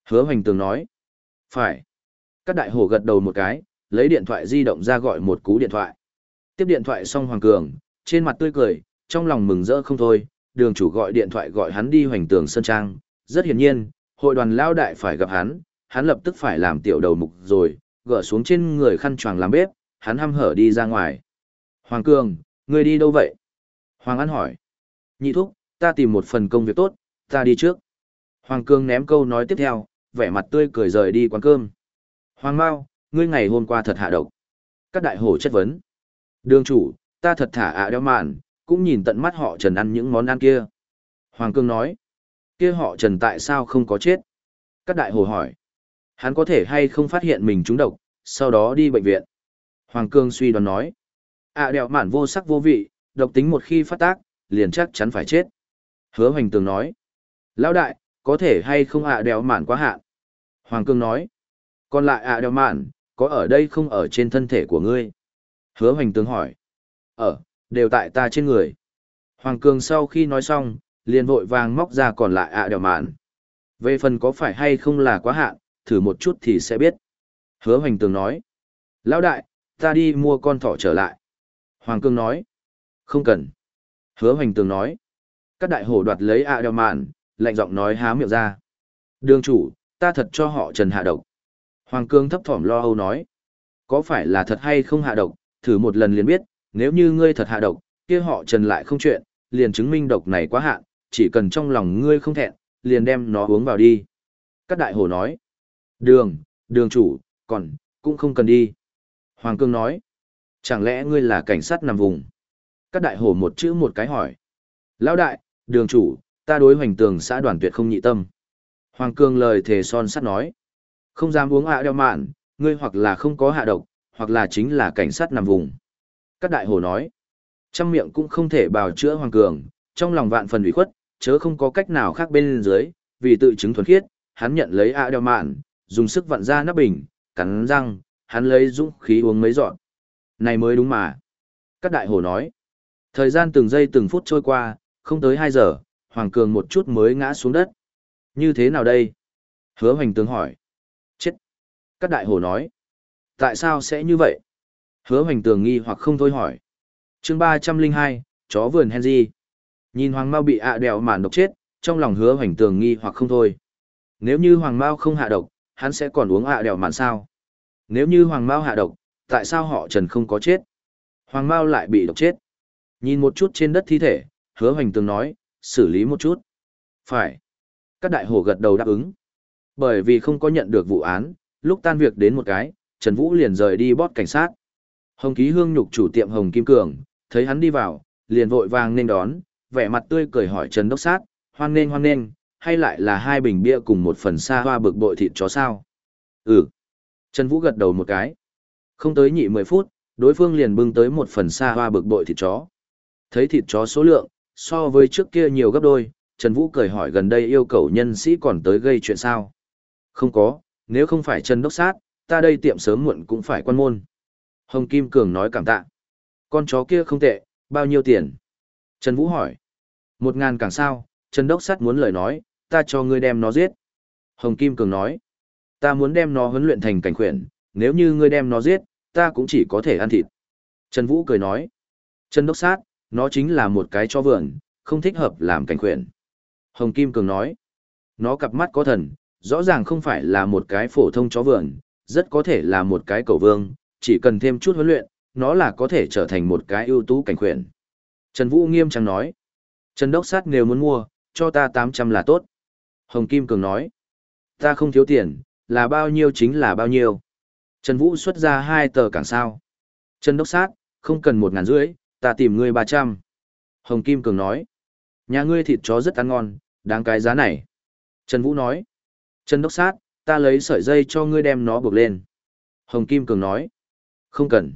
Hứa hoành tường nói. Phải. Các đại hồ gật đầu một cái, lấy điện thoại di động ra gọi một cú điện thoại. Tiếp điện thoại xong Hoàng Cường, trên mặt tươi cười, trong lòng mừng rỡ không thôi, đường chủ gọi điện thoại gọi hắn đi hoành tường Sơn Trang. Rất hiển nhiên, hội đoàn lao đại phải gặp hắn, hắn lập tức phải làm tiểu đầu mục rồi, gỡ xuống trên người khăn choàng làm bếp, hắn hăm hở đi ra ngoài. Hoàng Cường, ngươi đi đâu vậy? Hoàng An hỏi. Nhị thúc, ta tìm một phần công việc tốt, ta đi trước. Hoàng Cương ném câu nói tiếp theo, vẻ mặt tươi cười rời đi quán cơm. Hoàng Mao, ngươi ngày hôm qua thật hạ độc. Các đại hổ chất vấn. Đường chủ, ta thật thả ạ đeo mạn, cũng nhìn tận mắt họ Trần ăn những món ăn kia. Hoàng Cương nói. Kia họ Trần tại sao không có chết? Các đại hổ hỏi. Hắn có thể hay không phát hiện mình trúng độc, sau đó đi bệnh viện. Hoàng Cương suy đoán nói ạ à đèo mạn vô sắc vô vị, độc tính một khi phát tác, liền chắc chắn phải chết. Hứa Hoành Tường nói. Lão đại, có thể hay không ạ đèo mạn quá hạn? Hoàng Cương nói. Còn lại ạ đèo mạn, có ở đây không ở trên thân thể của ngươi? Hứa hoành Tường hỏi. Ở, đều tại ta trên người. Hoàng Cường sau khi nói xong, liền vội vàng móc ra còn lại ạ đèo mạn. Về phần có phải hay không là quá hạn, thử một chút thì sẽ biết. Hứa hoành tường nói. Lão đại, ta đi mua con thỏ trở lại. Hoàng Cương nói. Không cần. Hứa hoành tường nói. Các đại hổ đoạt lấy ạ đeo mạn, lạnh giọng nói há miệng ra. Đường chủ, ta thật cho họ trần hạ độc. Hoàng Cương thấp thỏm lo âu nói. Có phải là thật hay không hạ độc, thử một lần liền biết, nếu như ngươi thật hạ độc, kia họ trần lại không chuyện, liền chứng minh độc này quá hạn, chỉ cần trong lòng ngươi không thẹn, liền đem nó uống vào đi. Các đại hổ nói. Đường, đường chủ, còn, cũng không cần đi. Hoàng Cương nói, chẳng lẽ ngươi là cảnh sát nằm vùng? Các đại hổ một chữ một cái hỏi. Lão đại, đường chủ, ta đối hoành tường xã đoàn tuyệt không nhị tâm. Hoàng Cương lời thề son sắt nói. Không dám uống ạ đeo mạn, ngươi hoặc là không có hạ độc, hoặc là chính là cảnh sát nằm vùng. Các đại hổ nói. Trăm miệng cũng không thể bào chữa Hoàng Cường, trong lòng vạn phần ủy khuất, chớ không có cách nào khác bên dưới, vì tự chứng thuần khiết, hắn nhận lấy ạ đeo mạn, dùng sức vặn ra nắp bình, cắn răng, hắn lấy dũng khí uống mấy giọt. Này mới đúng mà. Các đại hổ nói. Thời gian từng giây từng phút trôi qua, không tới 2 giờ, Hoàng Cường một chút mới ngã xuống đất. Như thế nào đây? Hứa hoành tướng hỏi. Chết. Các đại hổ nói. Tại sao sẽ như vậy? Hứa hoành tường nghi hoặc không thôi hỏi. chương 302, chó vườn Henry. Nhìn Hoàng Mao bị ạ đèo màn độc chết, trong lòng hứa hoành tường nghi hoặc không thôi. Nếu như Hoàng Mao không hạ độc, hắn sẽ còn uống ạ đèo màn sao? Nếu như Hoàng Mao hạ độc, tại sao họ Trần không có chết? Hoàng Mao lại bị độc chết. Nhìn một chút trên đất thi thể, hứa hoành tường nói, xử lý một chút. Phải. Các đại hồ gật đầu đáp ứng. Bởi vì không có nhận được vụ án, lúc tan việc đến một cái, Trần Vũ liền rời đi bót cảnh sát. Hồng Ký Hương nhục chủ tiệm Hồng Kim Cường, thấy hắn đi vào, liền vội vàng nên đón, vẻ mặt tươi cười hỏi Trần Đốc Sát, hoan nên hoan nên, hay lại là hai bình bia cùng một phần xa hoa bực bội thịt chó sao? Ừ. Trần Vũ gật đầu một cái. Không tới nhị 10 phút, đối phương liền bưng tới một phần xa hoa bực bội thịt chó. Thấy thịt chó số lượng, so với trước kia nhiều gấp đôi, Trần Vũ cười hỏi gần đây yêu cầu nhân sĩ còn tới gây chuyện sao? Không có, nếu không phải Trần Đốc Sát, ta đây tiệm sớm muộn cũng phải quan môn. Hồng Kim Cường nói cảm tạ. Con chó kia không tệ, bao nhiêu tiền? Trần Vũ hỏi. Một ngàn càng sao, Trần Đốc Sát muốn lời nói, ta cho ngươi đem nó giết. Hồng Kim Cường nói. Ta muốn đem nó huấn luyện thành cảnh khuyển, nếu như ngươi đem nó giết, ta cũng chỉ có thể ăn thịt. Trần Vũ cười nói. Trần Đốc Sát, nó chính là một cái chó vườn, không thích hợp làm cảnh khuyển. Hồng Kim Cường nói, nó cặp mắt có thần, rõ ràng không phải là một cái phổ thông chó vườn, rất có thể là một cái cầu vương, chỉ cần thêm chút huấn luyện, nó là có thể trở thành một cái ưu tú cảnh khuyển. Trần Vũ nghiêm trang nói, Trần Đốc Sát nếu muốn mua, cho ta 800 là tốt. Hồng Kim Cường nói, ta không thiếu tiền, là bao nhiêu chính là bao nhiêu. Trần Vũ xuất ra hai tờ cảng sao. Trần Đốc Sát, không cần một ngàn rưỡi, ta tìm ngươi 300. Hồng Kim Cường nói, nhà ngươi thịt chó rất ăn ngon, đáng cái giá này. Trần Vũ nói, Trần Đốc Sát, ta lấy sợi dây cho ngươi đem nó buộc lên. Hồng Kim Cường nói, không cần.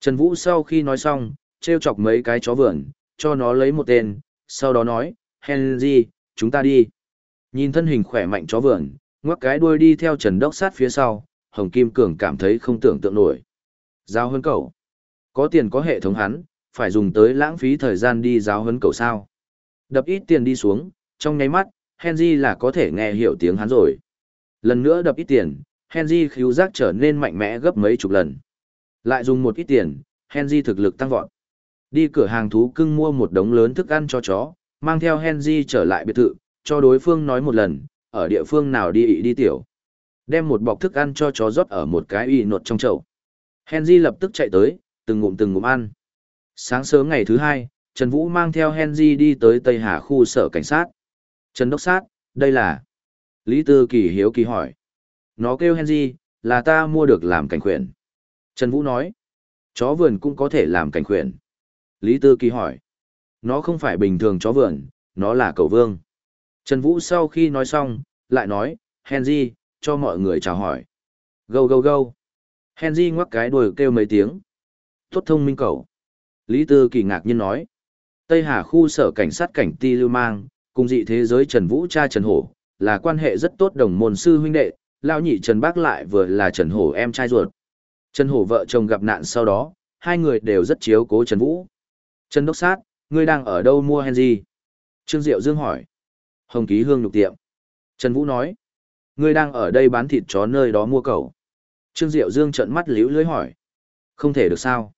Trần Vũ sau khi nói xong, treo chọc mấy cái chó vườn, cho nó lấy một tên, sau đó nói, Henry, chúng ta đi. Nhìn thân hình khỏe mạnh chó vườn, ngoắc cái đuôi đi theo Trần Đốc Sát phía sau, Hồng Kim Cường cảm thấy không tưởng tượng nổi. Giao huấn cậu. Có tiền có hệ thống hắn, phải dùng tới lãng phí thời gian đi giáo huấn cậu sao. Đập ít tiền đi xuống, trong nháy mắt, Henry là có thể nghe hiểu tiếng hắn rồi. Lần nữa đập ít tiền, Henry khíu giác trở nên mạnh mẽ gấp mấy chục lần. Lại dùng một ít tiền, Henry thực lực tăng vọt. Đi cửa hàng thú cưng mua một đống lớn thức ăn cho chó, mang theo Henry trở lại biệt thự, cho đối phương nói một lần, ở địa phương nào đi ị đi tiểu. Đem một bọc thức ăn cho chó rót ở một cái y nột trong chậu. Henry lập tức chạy tới, từng ngụm từng ngụm ăn. Sáng sớm ngày thứ hai, Trần Vũ mang theo Henry đi tới Tây Hà khu sở cảnh sát. Trần Đốc Sát, đây là... Lý Tư Kỳ hiếu kỳ hỏi. Nó kêu Henry, là ta mua được làm cảnh khuyển. Trần Vũ nói. Chó vườn cũng có thể làm cảnh khuyển. Lý Tư Kỳ hỏi. Nó không phải bình thường chó vườn, nó là cầu vương. Trần Vũ sau khi nói xong, lại nói, Henry, cho mọi người chào hỏi. Gâu gâu gâu. Henry ngoắc cái đuôi kêu mấy tiếng. Tốt thông minh cầu. Lý Tư Kỳ ngạc nhiên nói. Tây Hà khu sở cảnh sát cảnh ti lưu mang, cùng dị thế giới Trần Vũ cha Trần Hổ, là quan hệ rất tốt đồng môn sư huynh đệ, lao nhị Trần Bác lại vừa là Trần Hổ em trai ruột. Trần Hổ vợ chồng gặp nạn sau đó, hai người đều rất chiếu cố Trần Vũ. Trần Đốc Sát, ngươi đang ở đâu mua Henry? Trương Diệu Dương hỏi. Hồng Ký Hương nhục tiệm. Trần Vũ nói. Ngươi đang ở đây bán thịt chó nơi đó mua cậu. Trương Diệu Dương trợn mắt liễu lưới hỏi. Không thể được sao?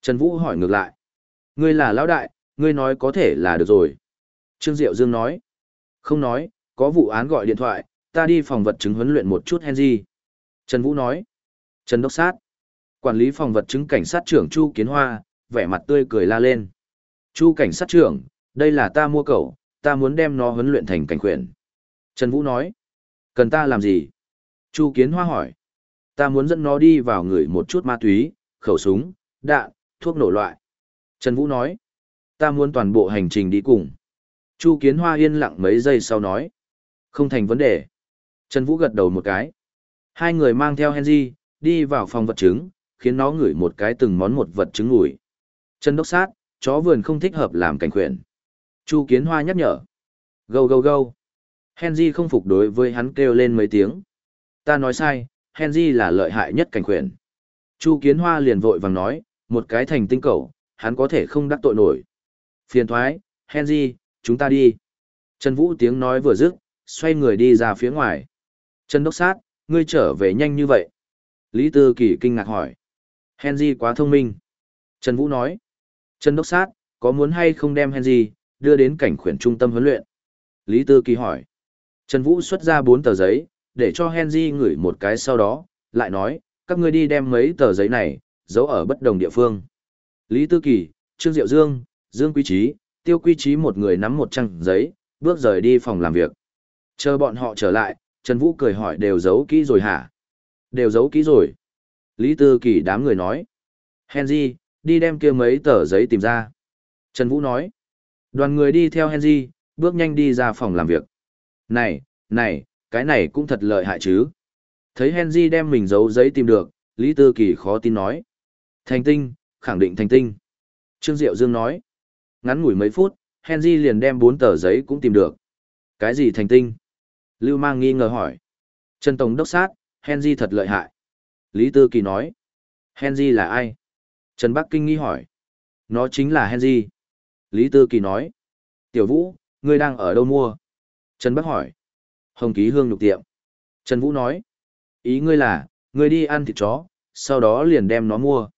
Trần Vũ hỏi ngược lại. Ngươi là lão đại, ngươi nói có thể là được rồi. Trương Diệu Dương nói. Không nói, có vụ án gọi điện thoại, ta đi phòng vật chứng huấn luyện một chút Henry. Trần Vũ nói. Trần Đốc Sát. Quản lý phòng vật chứng cảnh sát trưởng Chu Kiến Hoa, vẻ mặt tươi cười la lên. Chu cảnh sát trưởng, đây là ta mua cậu, ta muốn đem nó huấn luyện thành cảnh quyền. Trần Vũ nói. Cần ta làm gì? Chu Kiến Hoa hỏi. Ta muốn dẫn nó đi vào người một chút ma túy, khẩu súng, đạn, thuốc nổ loại. Trần Vũ nói, ta muốn toàn bộ hành trình đi cùng. Chu Kiến Hoa yên lặng mấy giây sau nói, không thành vấn đề. Trần Vũ gật đầu một cái. Hai người mang theo Henry, đi vào phòng vật chứng, khiến nó ngửi một cái từng món một vật chứng ngủi. Trần Đốc Sát, chó vườn không thích hợp làm cảnh khuyển. Chu Kiến Hoa nhắc nhở. Gâu gâu gâu. Henry không phục đối với hắn kêu lên mấy tiếng. Ta nói sai, Henry là lợi hại nhất cảnh khuyển. Chu Kiến Hoa liền vội vàng nói, một cái thành tinh cầu, hắn có thể không đắc tội nổi. Phiền thoái, Henry, chúng ta đi. Trần Vũ tiếng nói vừa dứt, xoay người đi ra phía ngoài. Trần Đốc Sát, ngươi trở về nhanh như vậy. Lý Tư Kỳ kinh ngạc hỏi. Henry quá thông minh. Trần Vũ nói. Trần Đốc Sát, có muốn hay không đem Henry, đưa đến cảnh khuyển trung tâm huấn luyện? Lý Tư Kỳ hỏi. Trần Vũ xuất ra bốn tờ giấy, để cho Henry ngửi một cái sau đó, lại nói, các ngươi đi đem mấy tờ giấy này, giấu ở bất đồng địa phương. Lý Tư Kỳ, Trương Diệu Dương, Dương Quý Trí, Tiêu Quý Trí một người nắm một trang giấy, bước rời đi phòng làm việc. Chờ bọn họ trở lại, Trần Vũ cười hỏi đều giấu kỹ rồi hả? Đều giấu kỹ rồi. Lý Tư Kỳ đám người nói. Henry, đi đem kia mấy tờ giấy tìm ra. Trần Vũ nói. Đoàn người đi theo Henry, bước nhanh đi ra phòng làm việc. Này, này, cái này cũng thật lợi hại chứ. Thấy Henry đem mình giấu giấy tìm được, Lý Tư Kỳ khó tin nói. Thành tinh, khẳng định thành tinh. Trương Diệu Dương nói. Ngắn ngủi mấy phút, Henry liền đem bốn tờ giấy cũng tìm được. Cái gì thành tinh? Lưu Mang nghi ngờ hỏi. Trần Tổng đốc sát, Henry thật lợi hại. Lý Tư Kỳ nói. Henry là ai? Trần Bắc Kinh nghi hỏi. Nó chính là Henry. Lý Tư Kỳ nói. Tiểu Vũ, ngươi đang ở đâu mua? Trần Bắc hỏi. Hồng Ký Hương nhục tiệm. Trần Vũ nói. Ý ngươi là, ngươi đi ăn thịt chó, sau đó liền đem nó mua.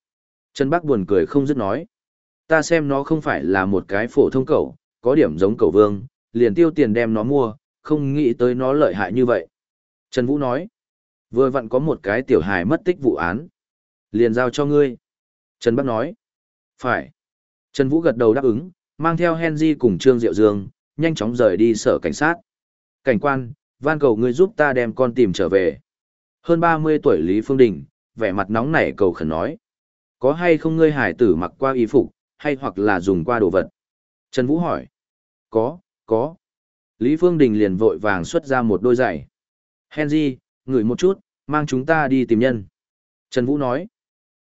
Trần Bắc buồn cười không dứt nói. Ta xem nó không phải là một cái phổ thông cẩu, có điểm giống cẩu vương, liền tiêu tiền đem nó mua, không nghĩ tới nó lợi hại như vậy. Trần Vũ nói. Vừa vặn có một cái tiểu hài mất tích vụ án. Liền giao cho ngươi. Trần Bắc nói. Phải. Trần Vũ gật đầu đáp ứng, mang theo Henry cùng Trương Diệu Dương, nhanh chóng rời đi sở cảnh sát. Cảnh quan, van cầu ngươi giúp ta đem con tìm trở về. Hơn 30 tuổi Lý Phương Đình, vẻ mặt nóng nảy cầu khẩn nói. Có hay không ngươi hải tử mặc qua y phục, hay hoặc là dùng qua đồ vật? Trần Vũ hỏi. Có, có. Lý Phương Đình liền vội vàng xuất ra một đôi giày. Henry, ngửi một chút, mang chúng ta đi tìm nhân. Trần Vũ nói.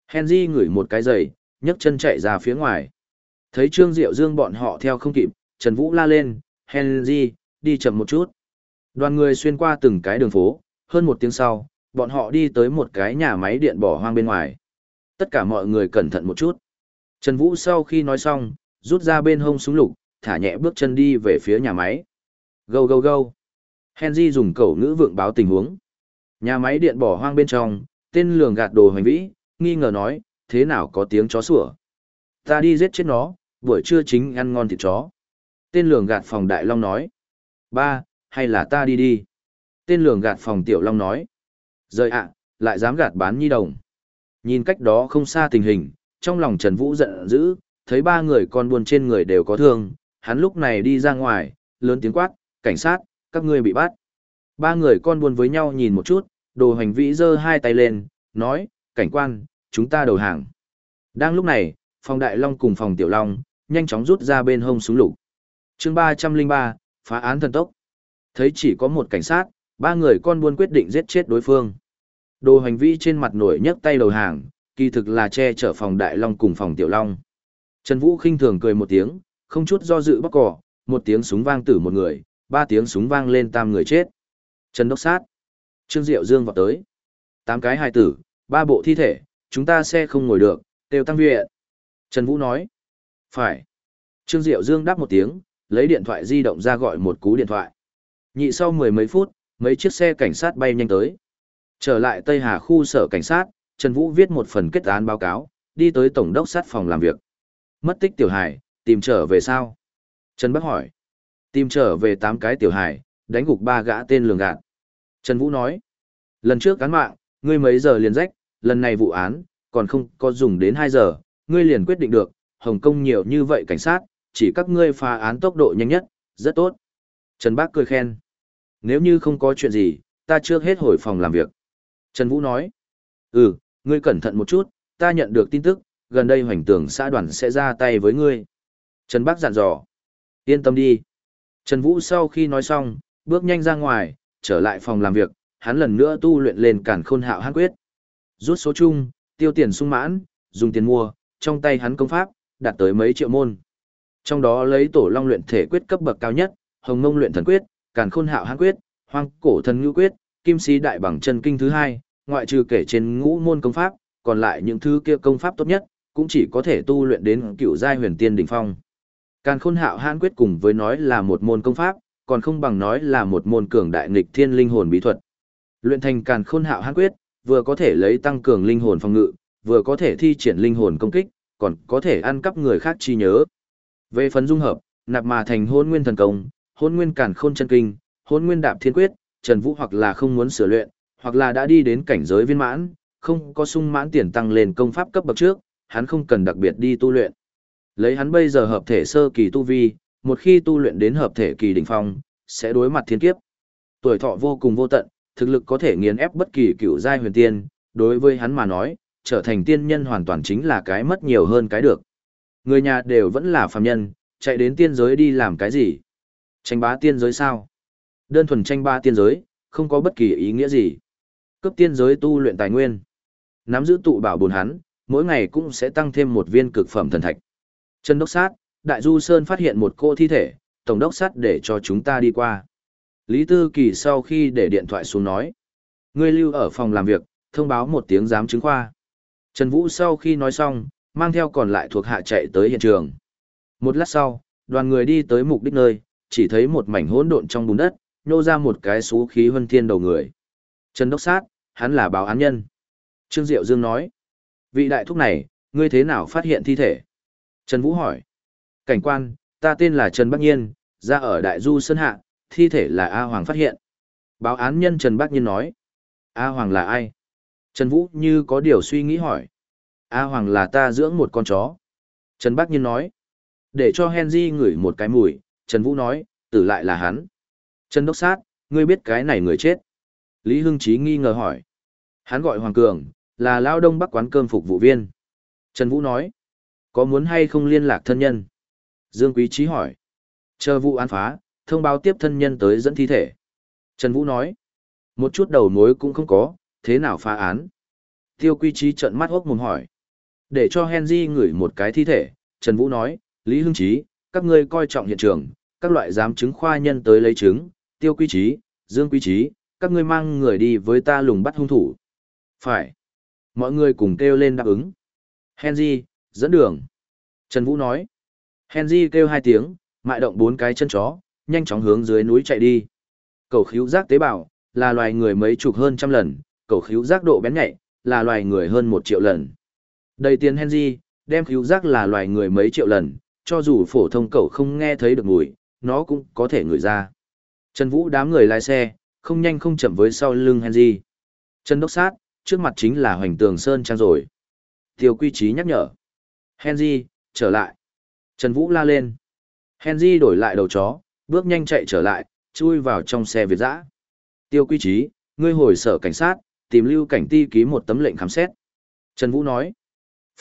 Henry ngửi một cái giày, nhấc chân chạy ra phía ngoài. Thấy Trương Diệu Dương bọn họ theo không kịp, Trần Vũ la lên, Henry, đi chậm một chút. Đoàn người xuyên qua từng cái đường phố, hơn một tiếng sau, bọn họ đi tới một cái nhà máy điện bỏ hoang bên ngoài. Tất cả mọi người cẩn thận một chút. Trần Vũ sau khi nói xong, rút ra bên hông súng lục, thả nhẹ bước chân đi về phía nhà máy. Go go go. Henry dùng cầu ngữ vượng báo tình huống. Nhà máy điện bỏ hoang bên trong, tên lường gạt đồ hành vĩ, nghi ngờ nói, thế nào có tiếng chó sủa. Ta đi giết chết nó, buổi trưa chính ăn ngon thịt chó. Tên lường gạt phòng đại long nói. Ba, hay là ta đi đi. Tên lường gạt phòng tiểu long nói. Rời ạ, lại dám gạt bán nhi đồng. Nhìn cách đó không xa tình hình, trong lòng Trần Vũ giận dữ, thấy ba người con buôn trên người đều có thương, hắn lúc này đi ra ngoài, lớn tiếng quát, cảnh sát, các ngươi bị bắt. Ba người con buôn với nhau nhìn một chút, đồ hành vĩ giơ hai tay lên, nói, cảnh quan, chúng ta đầu hàng. Đang lúc này, phòng đại long cùng phòng tiểu long, nhanh chóng rút ra bên hông súng lục. chương ba trăm linh ba phá án thần tốc. Thấy chỉ có một cảnh sát, ba người con buôn quyết định giết chết đối phương. Đồ hành vi trên mặt nổi nhấc tay đầu hàng, kỳ thực là che chở phòng đại long cùng phòng tiểu long. Trần Vũ khinh thường cười một tiếng, không chút do dự bóc cỏ, một tiếng súng vang tử một người, ba tiếng súng vang lên tam người chết. Trần Đốc Sát, Trương Diệu Dương vào tới. Tám cái hài tử, ba bộ thi thể, chúng ta sẽ không ngồi được, đều tăng viện. Trần Vũ nói. Phải. Trương Diệu Dương đáp một tiếng, lấy điện thoại di động ra gọi một cú điện thoại. Nhị sau mười mấy phút, mấy chiếc xe cảnh sát bay nhanh tới. Trở lại Tây Hà khu sở cảnh sát, Trần Vũ viết một phần kết án báo cáo, đi tới tổng đốc sát phòng làm việc. Mất tích tiểu hải, tìm trở về sao? Trần Bắc hỏi. Tìm trở về tám cái tiểu hải, đánh gục ba gã tên lường gạt. Trần Vũ nói. Lần trước cán mạng, ngươi mấy giờ liền rách, lần này vụ án, còn không có dùng đến hai giờ, ngươi liền quyết định được, Hồng Kông nhiều như vậy cảnh sát, chỉ các ngươi phá án tốc độ nhanh nhất, rất tốt. Trần Bác cười khen. Nếu như không có chuyện gì, ta trước hết hồi phòng làm việc. Trần Vũ nói. Ừ, ngươi cẩn thận một chút, ta nhận được tin tức, gần đây hoành tưởng xã đoàn sẽ ra tay với ngươi. Trần Bác dặn dò. Yên tâm đi. Trần Vũ sau khi nói xong, bước nhanh ra ngoài, trở lại phòng làm việc, hắn lần nữa tu luyện lên cản khôn hạo hán quyết. Rút số chung, tiêu tiền sung mãn, dùng tiền mua, trong tay hắn công pháp, đạt tới mấy triệu môn. Trong đó lấy tổ long luyện thể quyết cấp bậc cao nhất, hồng mông luyện thần quyết, càn khôn hạo hán quyết, hoang cổ thần ngữ quyết, kim sĩ đại bằng chân kinh thứ hai, ngoại trừ kể trên ngũ môn công pháp, còn lại những thứ kia công pháp tốt nhất, cũng chỉ có thể tu luyện đến cựu giai huyền tiên đỉnh phong. Càn khôn hạo hán quyết cùng với nói là một môn công pháp, còn không bằng nói là một môn cường đại nghịch thiên linh hồn bí thuật. Luyện thành càn khôn hạo hán quyết, vừa có thể lấy tăng cường linh hồn phòng ngự, vừa có thể thi triển linh hồn công kích, còn có thể ăn cắp người khác chi nhớ. Về phần dung hợp, nạp mà thành hôn nguyên thần công, hôn nguyên cản khôn chân kinh, hôn nguyên đạp thiên quyết, Trần Vũ hoặc là không muốn sửa luyện, hoặc là đã đi đến cảnh giới viên mãn, không có sung mãn tiền tăng lên công pháp cấp bậc trước, hắn không cần đặc biệt đi tu luyện. Lấy hắn bây giờ hợp thể sơ kỳ tu vi, một khi tu luyện đến hợp thể kỳ đỉnh phong, sẽ đối mặt thiên kiếp. Tuổi thọ vô cùng vô tận, thực lực có thể nghiền ép bất kỳ cựu giai huyền tiên, đối với hắn mà nói, trở thành tiên nhân hoàn toàn chính là cái mất nhiều hơn cái được. Người nhà đều vẫn là phàm nhân, chạy đến tiên giới đi làm cái gì? Tranh bá tiên giới sao? Đơn thuần tranh bá tiên giới, không có bất kỳ ý nghĩa gì. Cấp tiên giới tu luyện tài nguyên. Nắm giữ tụ bảo bồn hắn, mỗi ngày cũng sẽ tăng thêm một viên cực phẩm thần thạch. Trần Đốc Sát, Đại Du Sơn phát hiện một cô thi thể, Tổng Đốc Sát để cho chúng ta đi qua. Lý Tư Kỳ sau khi để điện thoại xuống nói. Ngươi lưu ở phòng làm việc, thông báo một tiếng giám chứng khoa. Trần Vũ sau khi nói xong, mang theo còn lại thuộc hạ chạy tới hiện trường. Một lát sau, đoàn người đi tới mục đích nơi, chỉ thấy một mảnh hỗn độn trong bùn đất, nhô ra một cái xú khí vân thiên đầu người. Trần Đốc Sát, hắn là báo án nhân. Trương Diệu Dương nói, vị đại thúc này, ngươi thế nào phát hiện thi thể? Trần Vũ hỏi, cảnh quan, ta tên là Trần Bắc Nhiên, ra ở Đại Du Sơn Hạ, thi thể là A Hoàng phát hiện. Báo án nhân Trần Bắc Nhiên nói, A Hoàng là ai? Trần Vũ như có điều suy nghĩ hỏi. A Hoàng là ta dưỡng một con chó. Trần Bắc Nhiên nói, để cho Henry ngửi một cái mùi, Trần Vũ nói, tử lại là hắn. Trần Đốc Sát, ngươi biết cái này người chết. Lý Hưng Chí nghi ngờ hỏi. Hắn gọi Hoàng Cường, là lao đông bắc quán cơm phục vụ viên. Trần Vũ nói, có muốn hay không liên lạc thân nhân? Dương Quý Chí hỏi. Chờ vụ án phá, thông báo tiếp thân nhân tới dẫn thi thể. Trần Vũ nói, một chút đầu mối cũng không có, thế nào phá án? Tiêu Quý Chí trợn mắt hốc mồm hỏi. Để cho Henry ngửi một cái thi thể, Trần Vũ nói, Lý Hưng Chí, các ngươi coi trọng hiện trường, các loại giám chứng khoa nhân tới lấy chứng, Tiêu Quý Trí, Dương Quý Trí, các ngươi mang người đi với ta lùng bắt hung thủ. Phải. Mọi người cùng kêu lên đáp ứng. Henry, dẫn đường. Trần Vũ nói. Henry kêu hai tiếng, mại động bốn cái chân chó, nhanh chóng hướng dưới núi chạy đi. Cầu khíu giác tế bào, là loài người mấy chục hơn trăm lần, cầu khíu giác độ bén nhạy, là loài người hơn một triệu lần. Đầy tiền Henry, đem khíu giác là loài người mấy triệu lần, cho dù phổ thông cậu không nghe thấy được mùi, nó cũng có thể ngửi ra. Trần Vũ đám người lái xe, không nhanh không chậm với sau lưng Henry. Trần Đốc Sát, trước mặt chính là Hoành Tường Sơn Trang rồi. Tiêu Quy Trí nhắc nhở. Henry, trở lại. Trần Vũ la lên. Henry đổi lại đầu chó, bước nhanh chạy trở lại, chui vào trong xe Việt dã. Tiêu Quy Trí, ngươi hồi sở cảnh sát, tìm lưu cảnh ti ký một tấm lệnh khám xét. Trần Vũ nói.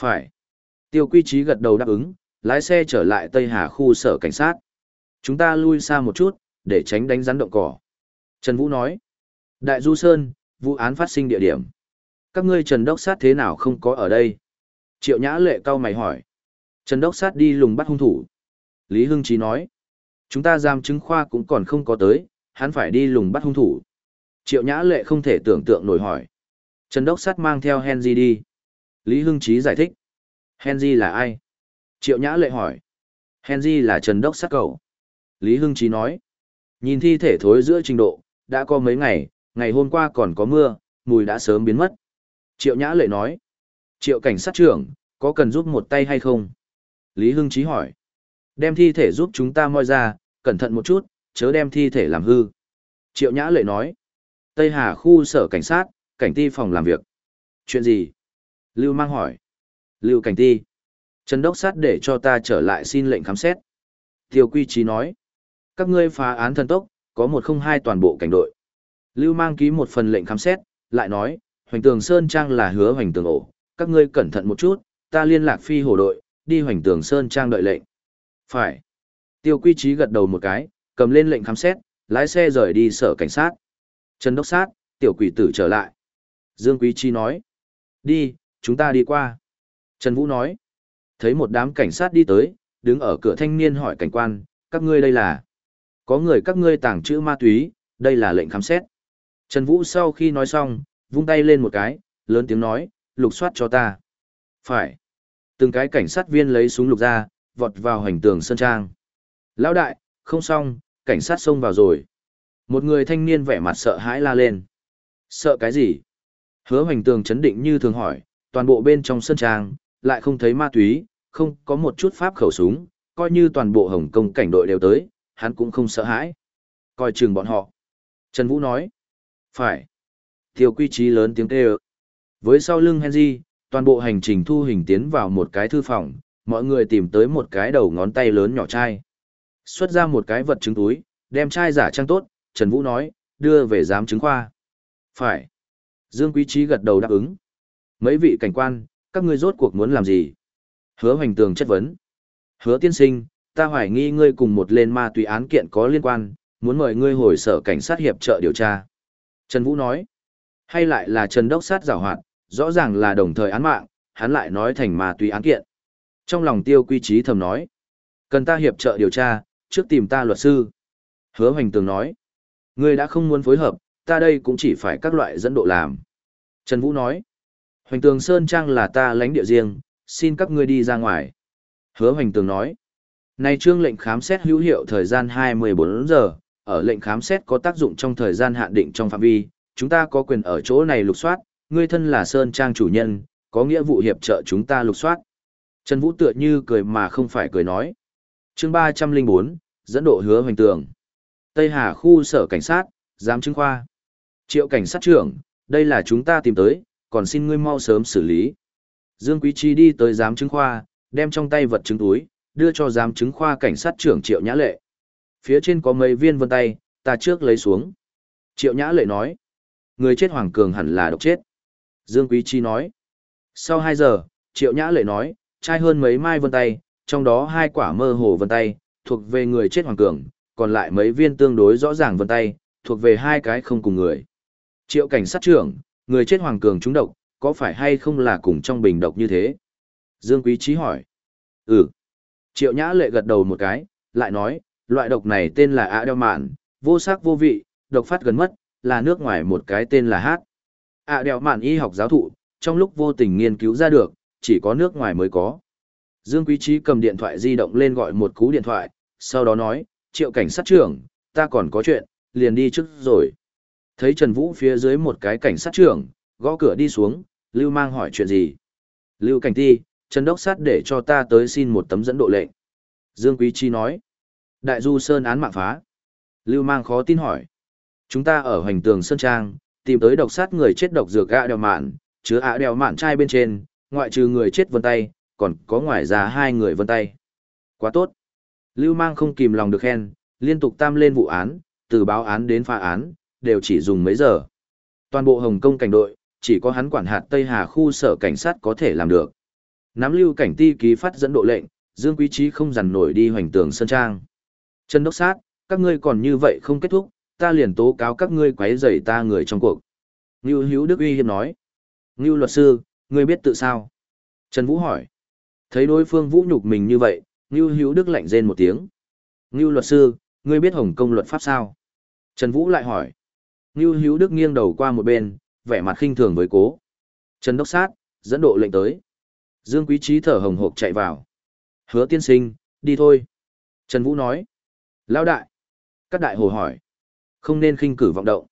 Phải. Tiêu Quy Trí gật đầu đáp ứng, lái xe trở lại Tây Hà khu sở cảnh sát. Chúng ta lui xa một chút, để tránh đánh rắn động cỏ. Trần Vũ nói. Đại Du Sơn, vụ án phát sinh địa điểm. Các ngươi Trần Đốc Sát thế nào không có ở đây? Triệu Nhã Lệ cao mày hỏi. Trần Đốc Sát đi lùng bắt hung thủ. Lý Hưng Chí nói. Chúng ta giam chứng khoa cũng còn không có tới, hắn phải đi lùng bắt hung thủ. Triệu Nhã Lệ không thể tưởng tượng nổi hỏi. Trần Đốc Sát mang theo Henry đi. Lý Hưng Chí giải thích. Henry là ai? Triệu Nhã Lệ hỏi. Henry là Trần Đốc Sát cầu. Lý Hưng Chí nói. Nhìn thi thể thối giữa trình độ, đã có mấy ngày, ngày hôm qua còn có mưa, mùi đã sớm biến mất. Triệu Nhã Lệ nói. Triệu cảnh sát trưởng, có cần giúp một tay hay không? Lý Hưng Chí hỏi. Đem thi thể giúp chúng ta moi ra, cẩn thận một chút, chớ đem thi thể làm hư. Triệu Nhã Lệ nói. Tây Hà khu sở cảnh sát, cảnh ti phòng làm việc. Chuyện gì? Lưu mang hỏi. Lưu cảnh ti. Trần Đốc Sát để cho ta trở lại xin lệnh khám xét. Tiêu Quy Trí nói. Các ngươi phá án thần tốc, có một không hai toàn bộ cảnh đội. Lưu mang ký một phần lệnh khám xét, lại nói, Hoành tường Sơn Trang là hứa hoành tường ổ, các ngươi cẩn thận một chút, ta liên lạc phi hổ đội, đi hoành tường Sơn Trang đợi lệnh. Phải. Tiêu quy trí gật đầu một cái, cầm lên lệnh khám xét, lái xe rời đi sở cảnh sát. Trần Đốc Sát, tiểu quỷ tử trở lại. Dương Quý Trí nói. Đi, chúng ta đi qua. Trần Vũ nói. Thấy một đám cảnh sát đi tới, đứng ở cửa thanh niên hỏi cảnh quan, các ngươi đây là. Có người các ngươi tàng trữ ma túy, đây là lệnh khám xét. Trần Vũ sau khi nói xong, vung tay lên một cái, lớn tiếng nói, lục soát cho ta. Phải. Từng cái cảnh sát viên lấy súng lục ra, vọt vào hành tường sân trang. Lão đại, không xong, cảnh sát xông vào rồi. Một người thanh niên vẻ mặt sợ hãi la lên. Sợ cái gì? Hứa hoành tường chấn định như thường hỏi, toàn bộ bên trong sân trang, lại không thấy ma túy, không có một chút pháp khẩu súng, coi như toàn bộ Hồng Kông cảnh đội đều tới, hắn cũng không sợ hãi. Coi chừng bọn họ. Trần Vũ nói. Phải. Tiêu quy trí lớn tiếng kêu. Với sau lưng Henry, toàn bộ hành trình thu hình tiến vào một cái thư phòng, mọi người tìm tới một cái đầu ngón tay lớn nhỏ chai. Xuất ra một cái vật chứng túi, đem chai giả trang tốt, Trần Vũ nói, đưa về giám chứng khoa. Phải. Dương Quý Trí gật đầu đáp ứng. Mấy vị cảnh quan, các ngươi rốt cuộc muốn làm gì? Hứa hoành tường chất vấn. Hứa tiên sinh, ta hoài nghi ngươi cùng một lên ma túy án kiện có liên quan, muốn mời ngươi hồi sở cảnh sát hiệp trợ điều tra. Trần Vũ nói. Hay lại là Trần Đốc sát giảo hoạt, rõ ràng là đồng thời án mạng, hắn lại nói thành ma túy án kiện. Trong lòng tiêu quy trí thầm nói. Cần ta hiệp trợ điều tra, trước tìm ta luật sư. Hứa hoành tường nói. Ngươi đã không muốn phối hợp, ta đây cũng chỉ phải các loại dẫn độ làm. Trần Vũ nói. Hoành tường Sơn Trang là ta lãnh địa riêng, xin các ngươi đi ra ngoài. Hứa hoành tường nói. nay trương lệnh khám xét hữu hiệu thời gian 24 giờ, ở lệnh khám xét có tác dụng trong thời gian hạn định trong phạm vi, chúng ta có quyền ở chỗ này lục soát, ngươi thân là Sơn Trang chủ nhân, có nghĩa vụ hiệp trợ chúng ta lục soát. Trần Vũ tựa như cười mà không phải cười nói. chương 304, dẫn độ hứa hoành tường. Tây Hà khu sở cảnh sát, giám chứng khoa. Triệu cảnh sát trưởng, đây là chúng ta tìm tới, còn xin ngươi mau sớm xử lý. Dương Quý Chi đi tới giám chứng khoa, đem trong tay vật chứng túi, đưa cho giám chứng khoa cảnh sát trưởng Triệu Nhã Lệ. Phía trên có mấy viên vân tay, ta trước lấy xuống. Triệu Nhã Lệ nói, người chết Hoàng Cường hẳn là độc chết. Dương Quý Chi nói, sau 2 giờ, Triệu Nhã Lệ nói, trai hơn mấy mai vân tay, trong đó hai quả mơ hồ vân tay, thuộc về người chết Hoàng Cường, còn lại mấy viên tương đối rõ ràng vân tay, thuộc về hai cái không cùng người. Triệu cảnh sát trưởng, người chết Hoàng Cường trúng độc, có phải hay không là cùng trong bình độc như thế? Dương Quý Trí hỏi. Ừ. Triệu Nhã Lệ gật đầu một cái, lại nói, loại độc này tên là ạ đeo mạn, vô sắc vô vị, độc phát gần mất, là nước ngoài một cái tên là hát. ạ đeo mạn y học giáo thụ, trong lúc vô tình nghiên cứu ra được, chỉ có nước ngoài mới có. Dương Quý Trí cầm điện thoại di động lên gọi một cú điện thoại, sau đó nói, triệu cảnh sát trưởng, ta còn có chuyện, liền đi trước rồi. Thấy Trần Vũ phía dưới một cái cảnh sát trưởng, gõ cửa đi xuống, Lưu mang hỏi chuyện gì. Lưu cảnh ti, Trần Đốc sát để cho ta tới xin một tấm dẫn độ lệnh. Dương Quý Chi nói. Đại Du Sơn án mạng phá. Lưu mang khó tin hỏi. Chúng ta ở hoành tường Sơn Trang, tìm tới độc sát người chết độc dược gạ đèo mạn, chứa ạ đèo mạn trai bên trên, ngoại trừ người chết vân tay, còn có ngoài ra hai người vân tay. Quá tốt. Lưu mang không kìm lòng được khen, liên tục tam lên vụ án, từ báo án đến phá án, đều chỉ dùng mấy giờ. Toàn bộ Hồng Kông cảnh đội, chỉ có hắn quản hạt Tây Hà khu sở cảnh sát có thể làm được. Nắm lưu cảnh ti ký phát dẫn độ lệnh, Dương Quý Trí không dằn nổi đi hoành tường sân trang. Trần Đốc Sát, các ngươi còn như vậy không kết thúc, ta liền tố cáo các ngươi quấy rầy ta người trong cuộc. Ngưu Hữu Đức uy hiếp nói. Ngưu luật sư, ngươi biết tự sao? Trần Vũ hỏi. Thấy đối phương vũ nhục mình như vậy, Ngưu Hữu Đức lạnh rên một tiếng. Ngưu luật sư, ngươi biết Hồng Kông luật pháp sao? Trần Vũ lại hỏi. Ngưu Hữu Đức nghiêng đầu qua một bên, vẻ mặt khinh thường với cố. Trần Đốc Sát, dẫn độ lệnh tới. Dương Quý Trí thở hồng hộc chạy vào. Hứa tiên sinh, đi thôi. Trần Vũ nói. Lao đại. Các đại hồ hỏi. Không nên khinh cử vọng động.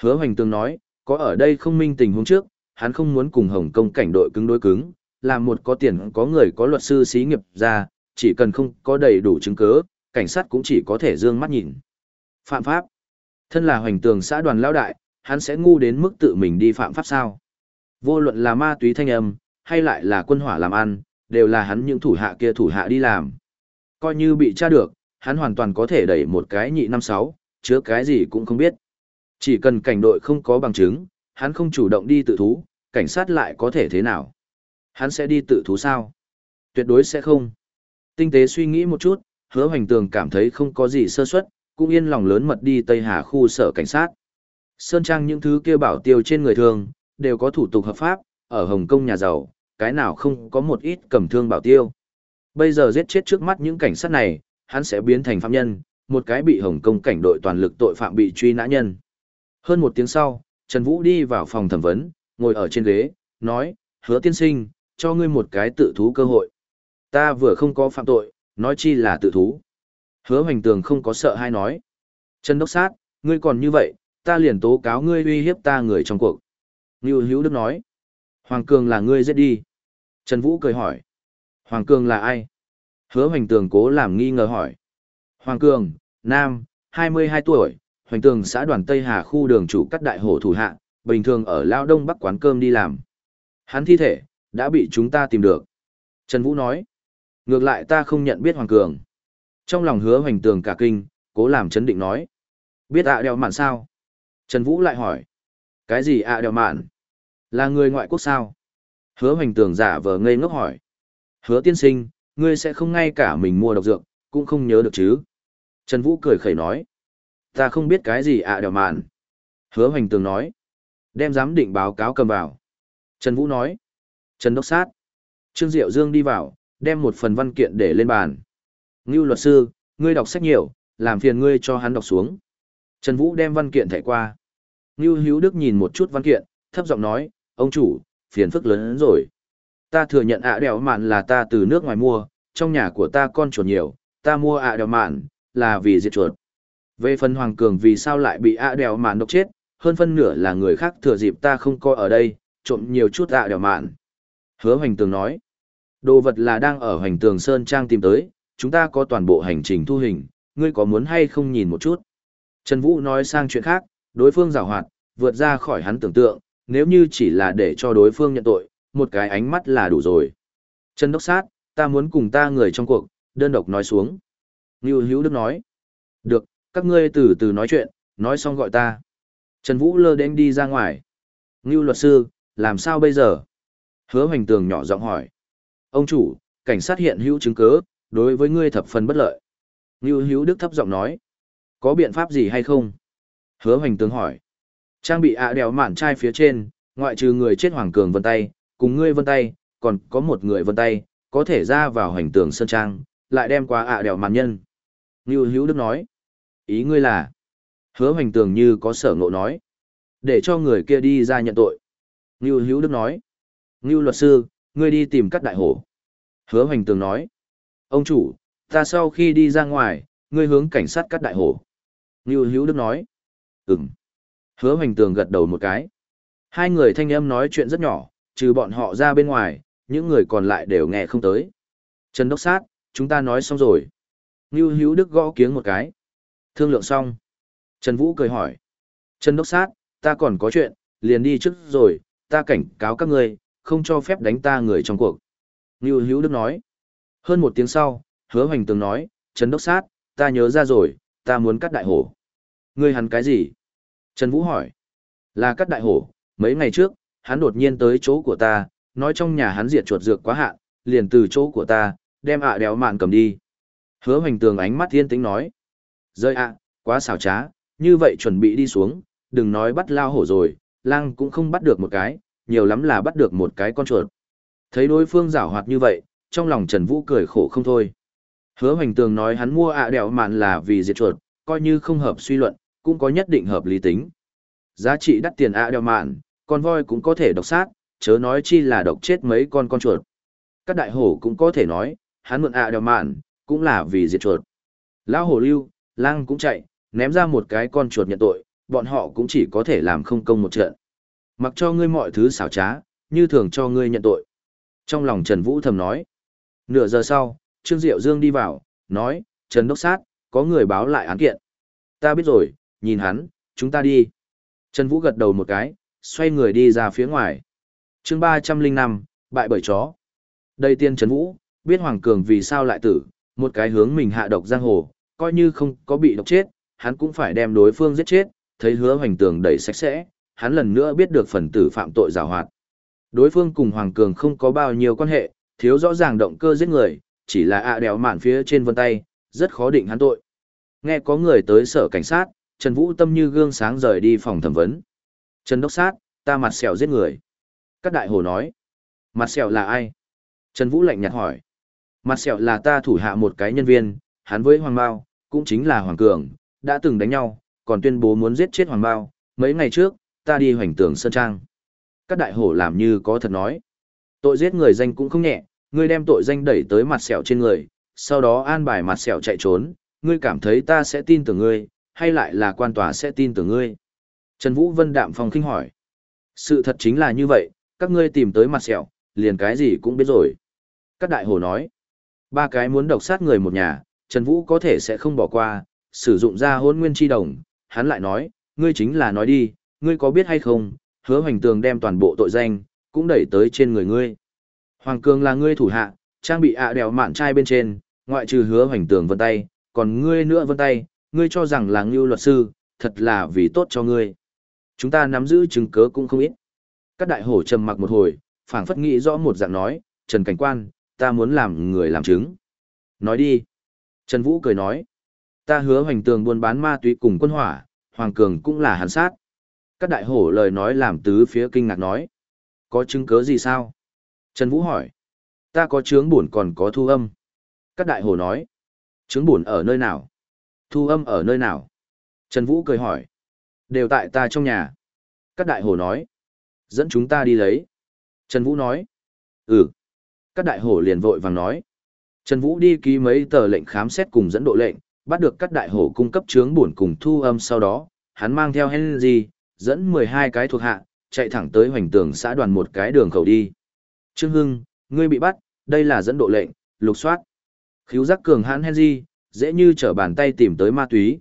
Hứa hoành tường nói, có ở đây không minh tình huống trước, hắn không muốn cùng Hồng Kông cảnh đội cứng đối cứng, làm một có tiền có người có luật sư xí nghiệp ra, chỉ cần không có đầy đủ chứng cứ, cảnh sát cũng chỉ có thể dương mắt nhìn. Phạm pháp. Thân là hoành tường xã đoàn lao đại, hắn sẽ ngu đến mức tự mình đi phạm pháp sao. Vô luận là ma túy thanh âm, hay lại là quân hỏa làm ăn, đều là hắn những thủ hạ kia thủ hạ đi làm. Coi như bị tra được, hắn hoàn toàn có thể đẩy một cái nhị năm sáu, chứa cái gì cũng không biết. Chỉ cần cảnh đội không có bằng chứng, hắn không chủ động đi tự thú, cảnh sát lại có thể thế nào? Hắn sẽ đi tự thú sao? Tuyệt đối sẽ không. Tinh tế suy nghĩ một chút, hứa hoành tường cảm thấy không có gì sơ suất, cũng yên lòng lớn mật đi Tây Hà khu sở cảnh sát. Sơn Trang những thứ kia bảo tiêu trên người thường, đều có thủ tục hợp pháp, ở Hồng Kông nhà giàu, cái nào không có một ít cầm thương bảo tiêu. Bây giờ giết chết trước mắt những cảnh sát này, hắn sẽ biến thành phạm nhân, một cái bị Hồng Kông cảnh đội toàn lực tội phạm bị truy nã nhân. Hơn một tiếng sau, Trần Vũ đi vào phòng thẩm vấn, ngồi ở trên ghế, nói, hứa tiên sinh, cho ngươi một cái tự thú cơ hội. Ta vừa không có phạm tội, nói chi là tự thú. Hứa hoành tường không có sợ hay nói. Trần Đốc Sát, ngươi còn như vậy, ta liền tố cáo ngươi uy hiếp ta người trong cuộc. Ngưu Hữu Đức nói. Hoàng Cường là ngươi giết đi. Trần Vũ cười hỏi. Hoàng Cường là ai? Hứa hoành tường cố làm nghi ngờ hỏi. Hoàng Cường, Nam, 22 tuổi, hoành tường xã đoàn Tây Hà khu đường chủ cắt đại hổ thủ hạ, bình thường ở Lao Đông Bắc quán cơm đi làm. Hắn thi thể, đã bị chúng ta tìm được. Trần Vũ nói. Ngược lại ta không nhận biết Hoàng Cường. Trong lòng hứa hoành tường cả kinh, cố làm chấn định nói. Biết ạ đeo mạn sao? Trần Vũ lại hỏi. Cái gì ạ đèo mạn? Là người ngoại quốc sao? Hứa hoành tường giả vờ ngây ngốc hỏi. Hứa tiên sinh, ngươi sẽ không ngay cả mình mua độc dược, cũng không nhớ được chứ? Trần Vũ cười khẩy nói. Ta không biết cái gì ạ đèo mạn. Hứa hoành tường nói. Đem giám định báo cáo cầm vào. Trần Vũ nói. Trần Đốc Sát. Trương Diệu Dương đi vào, đem một phần văn kiện để lên bàn. Ngưu luật sư, ngươi đọc sách nhiều, làm phiền ngươi cho hắn đọc xuống. Trần Vũ đem văn kiện thẻ qua. Ngưu Hữu Đức nhìn một chút văn kiện, thấp giọng nói, ông chủ, phiền phức lớn hơn rồi. Ta thừa nhận ạ đèo mạn là ta từ nước ngoài mua, trong nhà của ta con chuột nhiều, ta mua ạ đèo mạn, là vì diệt chuột. Về phần Hoàng Cường vì sao lại bị ạ đèo mạn độc chết, hơn phân nửa là người khác thừa dịp ta không coi ở đây, trộm nhiều chút ạ đèo mạn. Hứa Hoành Tường nói, đồ vật là đang ở Hoành Tường Sơn Trang tìm tới, chúng ta có toàn bộ hành trình thu hình, ngươi có muốn hay không nhìn một chút. Trần Vũ nói sang chuyện khác, đối phương giảo hoạt, vượt ra khỏi hắn tưởng tượng, nếu như chỉ là để cho đối phương nhận tội, một cái ánh mắt là đủ rồi. Trần Đốc Sát, ta muốn cùng ta người trong cuộc, đơn độc nói xuống. Ngưu Hữu Đức nói. Được, các ngươi từ từ nói chuyện, nói xong gọi ta. Trần Vũ lơ đến đi ra ngoài. Ngưu luật sư, làm sao bây giờ? Hứa hoành tường nhỏ giọng hỏi. Ông chủ, cảnh sát hiện hữu chứng cứ, đối với ngươi thập phần bất lợi. Ngưu hữu đức thấp giọng nói. Có biện pháp gì hay không? Hứa hoành tướng hỏi. Trang bị ạ đèo mạn trai phía trên, ngoại trừ người chết hoàng cường vân tay, cùng ngươi vân tay, còn có một người vân tay, có thể ra vào hành tường sơn trang, lại đem qua ạ đèo mạn nhân. Ngưu hữu đức nói. Ý ngươi là? Hứa hoành tường như có sở ngộ nói. Để cho người kia đi ra nhận tội. Ngưu hữu đức nói. Ngưu luật sư, ngươi đi tìm các đại hổ. Hứa hoành tường nói. Ông chủ, ta sau khi đi ra ngoài, ngươi hướng cảnh sát cắt đại hổ. Ngưu Hữu Đức nói. Ừm. Hứa hoành tường gật đầu một cái. Hai người thanh âm nói chuyện rất nhỏ, trừ bọn họ ra bên ngoài, những người còn lại đều nghe không tới. Trần Đốc Sát, chúng ta nói xong rồi. Ngưu Hữu Đức gõ kiếng một cái. Thương lượng xong. Trần Vũ cười hỏi. Trần Đốc Sát, ta còn có chuyện, liền đi trước rồi, ta cảnh cáo các ngươi, không cho phép đánh ta người trong cuộc. Ngưu Hữu Đức nói. Hơn một tiếng sau, hứa hoành tường nói, Trần Đốc Sát, ta nhớ ra rồi, ta muốn cắt đại hổ. Ngươi hắn cái gì? Trần Vũ hỏi. Là các đại hổ, mấy ngày trước, hắn đột nhiên tới chỗ của ta, nói trong nhà hắn diệt chuột dược quá hạn, liền từ chỗ của ta, đem ạ đéo mạn cầm đi. Hứa hoành tường ánh mắt thiên tính nói. Rơi ạ, quá xảo trá, như vậy chuẩn bị đi xuống, đừng nói bắt lao hổ rồi, lang cũng không bắt được một cái, nhiều lắm là bắt được một cái con chuột. Thấy đối phương giảo hoạt như vậy, trong lòng Trần Vũ cười khổ không thôi. Hứa hoành tường nói hắn mua ạ đèo mạn là vì diệt chuột, coi như không hợp suy luận, cũng có nhất định hợp lý tính. Giá trị đắt tiền ạ đeo mạn, con voi cũng có thể độc sát, chớ nói chi là độc chết mấy con con chuột. Các đại hổ cũng có thể nói, hắn mượn ạ đeo mạn, cũng là vì diệt chuột. Lão hổ lưu, lang cũng chạy, ném ra một cái con chuột nhận tội, bọn họ cũng chỉ có thể làm không công một trận. Mặc cho ngươi mọi thứ xảo trá, như thường cho ngươi nhận tội. Trong lòng Trần Vũ thầm nói. Nửa giờ sau, Trương Diệu Dương đi vào, nói, Trần Đốc Sát, có người báo lại án kiện. Ta biết rồi, nhìn hắn, chúng ta đi. Trần Vũ gật đầu một cái, xoay người đi ra phía ngoài. chương ba trăm linh năm, bại bởi chó. Đây tiên Trần Vũ, biết Hoàng Cường vì sao lại tử, một cái hướng mình hạ độc giang hồ, coi như không có bị độc chết, hắn cũng phải đem đối phương giết chết, thấy hứa hoành tường đầy sạch sẽ, hắn lần nữa biết được phần tử phạm tội rào hoạt. Đối phương cùng Hoàng Cường không có bao nhiêu quan hệ, thiếu rõ ràng động cơ giết người, chỉ là ạ đèo mạn phía trên vân tay, rất khó định hắn tội. Nghe có người tới sở cảnh sát, Trần Vũ tâm như gương sáng rời đi phòng thẩm vấn. Trần Đốc Sát, ta mặt sẹo giết người. Các đại hồ nói. Mặt sẹo là ai? Trần Vũ lạnh nhạt hỏi. Mặt sẹo là ta thủ hạ một cái nhân viên, hắn với Hoàng Bao, cũng chính là Hoàng Cường, đã từng đánh nhau, còn tuyên bố muốn giết chết Hoàng Bao. Mấy ngày trước, ta đi hoành tường Sơn Trang. Các đại hổ làm như có thật nói. Tội giết người danh cũng không nhẹ, ngươi đem tội danh đẩy tới mặt sẹo trên người, sau đó an bài mặt sẹo chạy trốn, ngươi cảm thấy ta sẽ tin tưởng ngươi, hay lại là quan tòa sẽ tin tưởng ngươi? Trần Vũ Vân đạm phòng kinh hỏi. Sự thật chính là như vậy, các ngươi tìm tới mặt sẹo, liền cái gì cũng biết rồi. Các đại hồ nói. Ba cái muốn độc sát người một nhà, Trần Vũ có thể sẽ không bỏ qua, sử dụng ra hôn nguyên chi đồng. Hắn lại nói, ngươi chính là nói đi, ngươi có biết hay không, hứa hoành tường đem toàn bộ tội danh, cũng đẩy tới trên người ngươi. Hoàng Cường là ngươi thủ hạ, trang bị ạ đèo mạn trai bên trên, ngoại trừ hứa hoành tường vân tay, còn ngươi nữa vân tay, ngươi cho rằng là ngưu luật sư, thật là vì tốt cho ngươi. Chúng ta nắm giữ chứng cớ cũng không ít. Các đại hổ trầm mặc một hồi, phảng phất nghĩ rõ một dạng nói, Trần Cảnh Quan, ta muốn làm người làm chứng. Nói đi. Trần Vũ cười nói, ta hứa hoành tường buôn bán ma túy cùng quân hỏa, Hoàng Cường cũng là hắn sát. Các đại hổ lời nói làm tứ phía kinh ngạc nói. Có chứng cớ gì sao? Trần Vũ hỏi. Ta có chướng buồn còn có thu âm. Các đại hổ nói. Chướng buồn ở nơi nào? Thu âm ở nơi nào? Trần Vũ cười hỏi. Đều tại ta trong nhà. Các đại hổ nói. Dẫn chúng ta đi lấy. Trần Vũ nói. Ừ. Các đại hổ liền vội vàng nói. Trần Vũ đi ký mấy tờ lệnh khám xét cùng dẫn độ lệnh, bắt được các đại hổ cung cấp chướng buồn cùng thu âm sau đó, hắn mang theo Henry, dẫn 12 cái thuộc hạ, chạy thẳng tới hoành tường xã đoàn một cái đường khẩu đi. Trương Hưng, ngươi bị bắt, đây là dẫn độ lệnh, lục soát. Khíu giác cường hãn Henry, dễ như trở bàn tay tìm tới ma túy.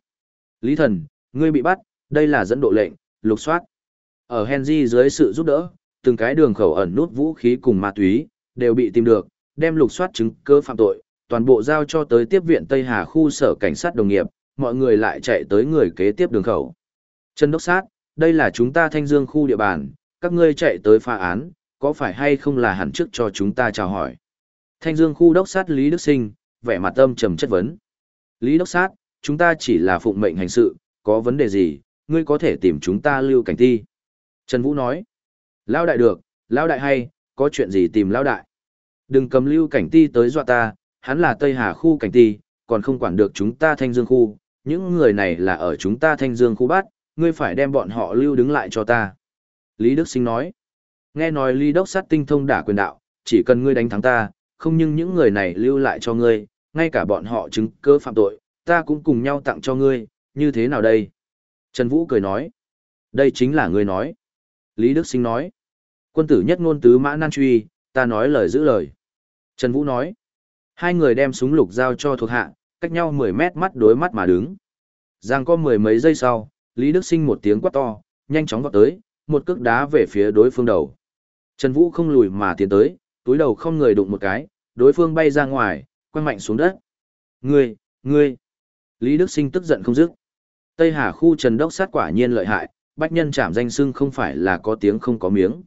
Lý thần, ngươi bị bắt, đây là dẫn độ lệnh, lục soát. Ở Henry dưới sự giúp đỡ, từng cái đường khẩu ẩn nút vũ khí cùng ma túy, đều bị tìm được, đem lục soát chứng cơ phạm tội, toàn bộ giao cho tới tiếp viện Tây Hà khu sở cảnh sát đồng nghiệp, mọi người lại chạy tới người kế tiếp đường khẩu. Trần Đốc Sát, đây là chúng ta thanh dương khu địa bàn, các ngươi chạy tới phá án, có phải hay không là hẳn trước cho chúng ta chào hỏi. Thanh dương khu đốc sát Lý Đức Sinh, vẻ mặt âm trầm chất vấn. Lý đốc sát, chúng ta chỉ là phụng mệnh hành sự, có vấn đề gì, ngươi có thể tìm chúng ta lưu cảnh ti. Trần Vũ nói, Lao đại được, Lao đại hay, có chuyện gì tìm Lao đại. Đừng cầm lưu cảnh ti tới dọa ta, hắn là Tây Hà khu cảnh ti, còn không quản được chúng ta thanh dương khu, những người này là ở chúng ta thanh dương khu bắt, ngươi phải đem bọn họ lưu đứng lại cho ta. Lý Đức Sinh nói, nghe nói Lý Đốc sát tinh thông đả quyền đạo, chỉ cần ngươi đánh thắng ta, không nhưng những người này lưu lại cho ngươi, ngay cả bọn họ chứng cơ phạm tội, ta cũng cùng nhau tặng cho ngươi, như thế nào đây? Trần Vũ cười nói, đây chính là ngươi nói. Lý Đức Sinh nói, quân tử nhất ngôn tứ mã nan truy, ta nói lời giữ lời. Trần Vũ nói, hai người đem súng lục giao cho thuộc hạ, cách nhau 10 mét mắt đối mắt mà đứng. Giang có mười mấy giây sau, Lý Đức Sinh một tiếng quát to, nhanh chóng vọt tới, một cước đá về phía đối phương đầu. Trần Vũ không lùi mà tiến tới, túi đầu không người đụng một cái, đối phương bay ra ngoài, quăng mạnh xuống đất. Ngươi, ngươi! Lý Đức Sinh tức giận không dứt. Tây Hà khu Trần Đốc sát quả nhiên lợi hại, bách nhân chạm danh xưng không phải là có tiếng không có miếng.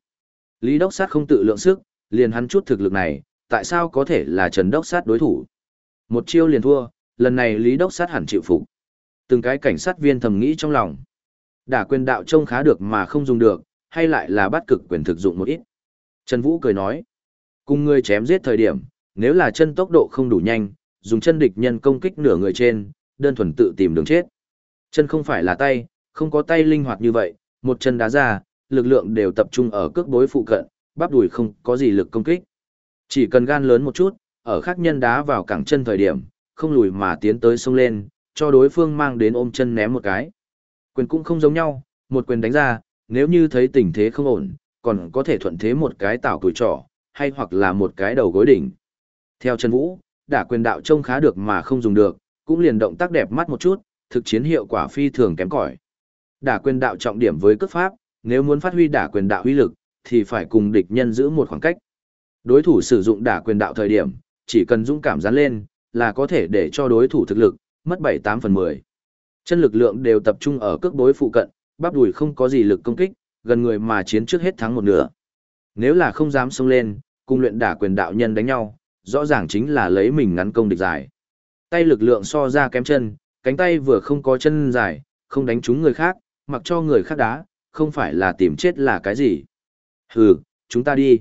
Lý Đốc sát không tự lượng sức, liền hắn chút thực lực này, tại sao có thể là Trần Đốc sát đối thủ? Một chiêu liền thua, lần này Lý Đốc sát hẳn chịu phục. Từng cái cảnh sát viên thầm nghĩ trong lòng. Đả quyền đạo trông khá được mà không dùng được, hay lại là bắt cực quyền thực dụng một ít. Trần Vũ cười nói, cùng ngươi chém giết thời điểm, nếu là chân tốc độ không đủ nhanh, dùng chân địch nhân công kích nửa người trên, đơn thuần tự tìm đường chết. Chân không phải là tay, không có tay linh hoạt như vậy, một chân đá ra, lực lượng đều tập trung ở cước bối phụ cận, bắp đùi không có gì lực công kích. Chỉ cần gan lớn một chút, ở khắc nhân đá vào cẳng chân thời điểm, không lùi mà tiến tới sông lên, cho đối phương mang đến ôm chân ném một cái. Quyền cũng không giống nhau, một quyền đánh ra, nếu như thấy tình thế không ổn, còn có thể thuận thế một cái tạo tuổi trỏ, hay hoặc là một cái đầu gối đỉnh. Theo Trần Vũ, đả quyền đạo trông khá được mà không dùng được, cũng liền động tác đẹp mắt một chút, thực chiến hiệu quả phi thường kém cỏi. Đả quyền đạo trọng điểm với cước pháp, nếu muốn phát huy đả quyền đạo uy lực, thì phải cùng địch nhân giữ một khoảng cách. Đối thủ sử dụng đả quyền đạo thời điểm, chỉ cần dũng cảm dán lên, là có thể để cho đối thủ thực lực mất 7-8 phần 10. Chân lực lượng đều tập trung ở cước đối phụ cận, bắp đùi không có gì lực công kích, gần người mà chiến trước hết thắng một nửa. Nếu là không dám xông lên, cùng luyện đả quyền đạo nhân đánh nhau, rõ ràng chính là lấy mình ngắn công địch dài. Tay lực lượng so ra kém chân, cánh tay vừa không có chân dài, không đánh trúng người khác, mặc cho người khác đá, không phải là tìm chết là cái gì. Hừ, chúng ta đi.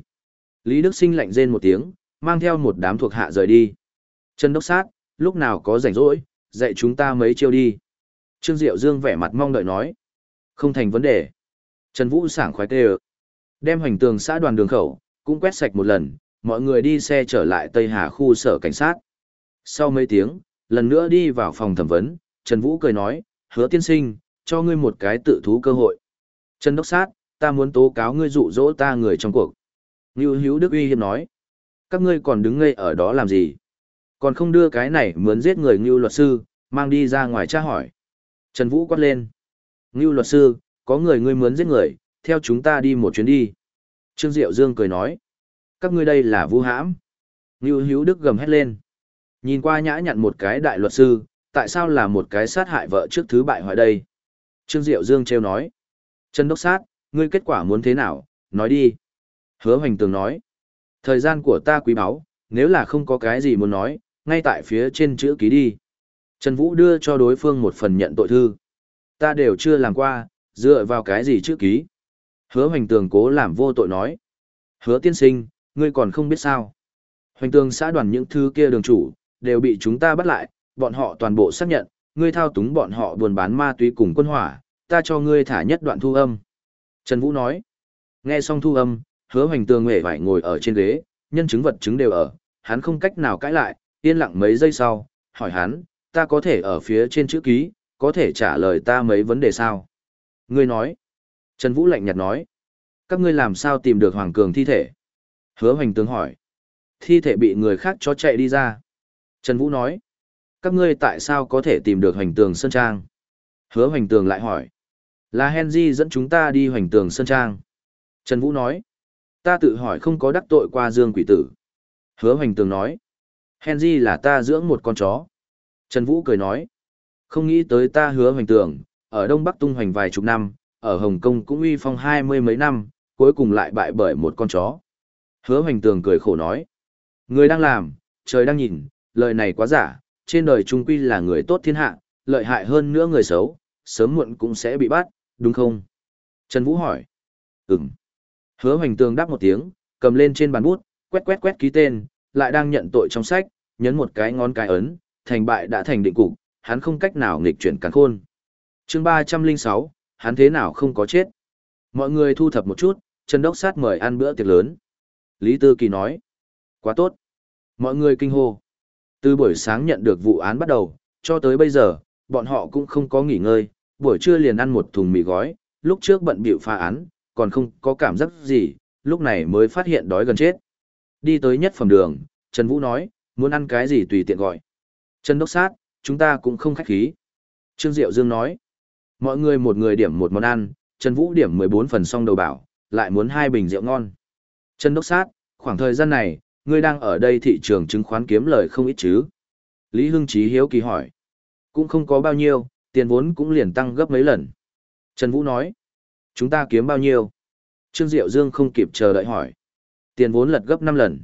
Lý Đức Sinh lạnh rên một tiếng, mang theo một đám thuộc hạ rời đi. Trần Đốc Sát, lúc nào có rảnh rỗi, dạy chúng ta mấy chiêu đi. Trương Diệu Dương vẻ mặt mong đợi nói. Không thành vấn đề. Trần Vũ sảng khoái tê Đem hoành tường xã đoàn đường khẩu, cũng quét sạch một lần, mọi người đi xe trở lại Tây Hà khu sở cảnh sát. Sau mấy tiếng, lần nữa đi vào phòng thẩm vấn, Trần Vũ cười nói, hứa tiên sinh, cho ngươi một cái tự thú cơ hội. Trần Đốc Sát, ta muốn tố cáo ngươi dụ dỗ ta người trong cuộc. Ngưu Hữu Đức uy hiếp nói, các ngươi còn đứng ngây ở đó làm gì? Còn không đưa cái này mướn giết người Ngưu luật sư, mang đi ra ngoài tra hỏi. Trần Vũ quát lên. Ngưu luật sư, có người ngươi mướn giết người, theo chúng ta đi một chuyến đi. Trương Diệu Dương cười nói. Các ngươi đây là vu hãm. Ngưu Hữu Đức gầm hét lên. Nhìn qua nhã nhặn một cái đại luật sư, tại sao là một cái sát hại vợ trước thứ bại hoại đây? Trương Diệu Dương trêu nói. Trần Đốc Sát, ngươi kết quả muốn thế nào, nói đi. Hứa Hoành Tường nói. Thời gian của ta quý báu, nếu là không có cái gì muốn nói, ngay tại phía trên chữ ký đi. Trần Vũ đưa cho đối phương một phần nhận tội thư. Ta đều chưa làm qua, dựa vào cái gì chữ ký. Hứa Hoành Tường cố làm vô tội nói. Hứa tiên sinh, ngươi còn không biết sao. Hoành Tường xã đoàn những thứ kia đường chủ, đều bị chúng ta bắt lại, bọn họ toàn bộ xác nhận, ngươi thao túng bọn họ buôn bán ma túy cùng quân hỏa, ta cho ngươi thả nhất đoạn thu âm. Trần Vũ nói. Nghe xong thu âm, hứa hoành tường nghệ phải ngồi ở trên ghế, nhân chứng vật chứng đều ở, hắn không cách nào cãi lại, yên lặng mấy giây sau, hỏi hắn, ta có thể ở phía trên chữ ký, có thể trả lời ta mấy vấn đề sao? Ngươi nói. Trần Vũ lạnh nhạt nói. Các ngươi làm sao tìm được Hoàng Cường thi thể? Hứa hoành tướng hỏi. Thi thể bị người khác cho chạy đi ra. Trần Vũ nói. Các ngươi tại sao có thể tìm được hoành tường Sơn Trang? Hứa hoành tường lại hỏi. Là Henry dẫn chúng ta đi hoành tường Sơn Trang. Trần Vũ nói. Ta tự hỏi không có đắc tội qua Dương Quỷ Tử. Hứa hoành tường nói. Henry là ta dưỡng một con chó. Trần Vũ cười nói. Không nghĩ tới ta hứa hoành tường, ở Đông Bắc tung hoành vài chục năm, ở Hồng Kông cũng uy phong hai mươi mấy năm, cuối cùng lại bại bởi một con chó. Hứa hoành tường cười khổ nói. Người đang làm, trời đang nhìn, lời này quá giả, trên đời trung quy là người tốt thiên hạ, lợi hại hơn nữa người xấu, sớm muộn cũng sẽ bị bắt, đúng không? Trần Vũ hỏi. Ừm. Hứa hoành tường đáp một tiếng, cầm lên trên bàn bút, quét quét quét ký tên, lại đang nhận tội trong sách, nhấn một cái ngón cái ấn, thành bại đã thành định cục, hắn không cách nào nghịch chuyển cắn khôn. chương 306, hắn thế nào không có chết. Mọi người thu thập một chút, Trần Đốc Sát mời ăn bữa tiệc lớn. Lý Tư Kỳ nói. Quá tốt. Mọi người kinh hô. Từ buổi sáng nhận được vụ án bắt đầu, cho tới bây giờ, bọn họ cũng không có nghỉ ngơi, buổi trưa liền ăn một thùng mì gói, lúc trước bận bịu phá án, còn không có cảm giác gì, lúc này mới phát hiện đói gần chết. Đi tới nhất phẩm đường, Trần Vũ nói, muốn ăn cái gì tùy tiện gọi. Trần Đốc Sát, chúng ta cũng không khách khí. Trương Diệu Dương nói, mọi người một người điểm một món ăn, Trần Vũ điểm 14 phần xong đầu bảo, lại muốn hai bình rượu ngon. Trần Đốc Sát, khoảng thời gian này, ngươi đang ở đây thị trường chứng khoán kiếm lời không ít chứ? Lý Hưng Chí hiếu kỳ hỏi. Cũng không có bao nhiêu, tiền vốn cũng liền tăng gấp mấy lần. Trần Vũ nói. Chúng ta kiếm bao nhiêu? Trương Diệu Dương không kịp chờ đợi hỏi. Tiền vốn lật gấp 5 lần.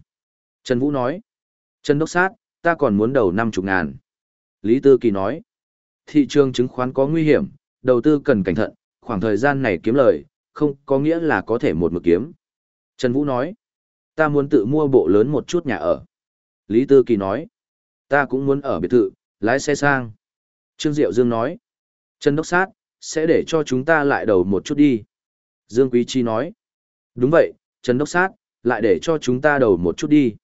Trần Vũ nói. Trần Đốc Sát, ta còn muốn đầu 50 ngàn. Lý Tư Kỳ nói. Thị trường chứng khoán có nguy hiểm, đầu tư cần cẩn thận, khoảng thời gian này kiếm lời, không có nghĩa là có thể một mực kiếm. Trần Vũ nói ta muốn tự mua bộ lớn một chút nhà ở. Lý Tư Kỳ nói, ta cũng muốn ở biệt thự, lái xe sang. Trương Diệu Dương nói, Trần Đốc Sát, sẽ để cho chúng ta lại đầu một chút đi. Dương Quý Chi nói, đúng vậy, Trần Đốc Sát, lại để cho chúng ta đầu một chút đi.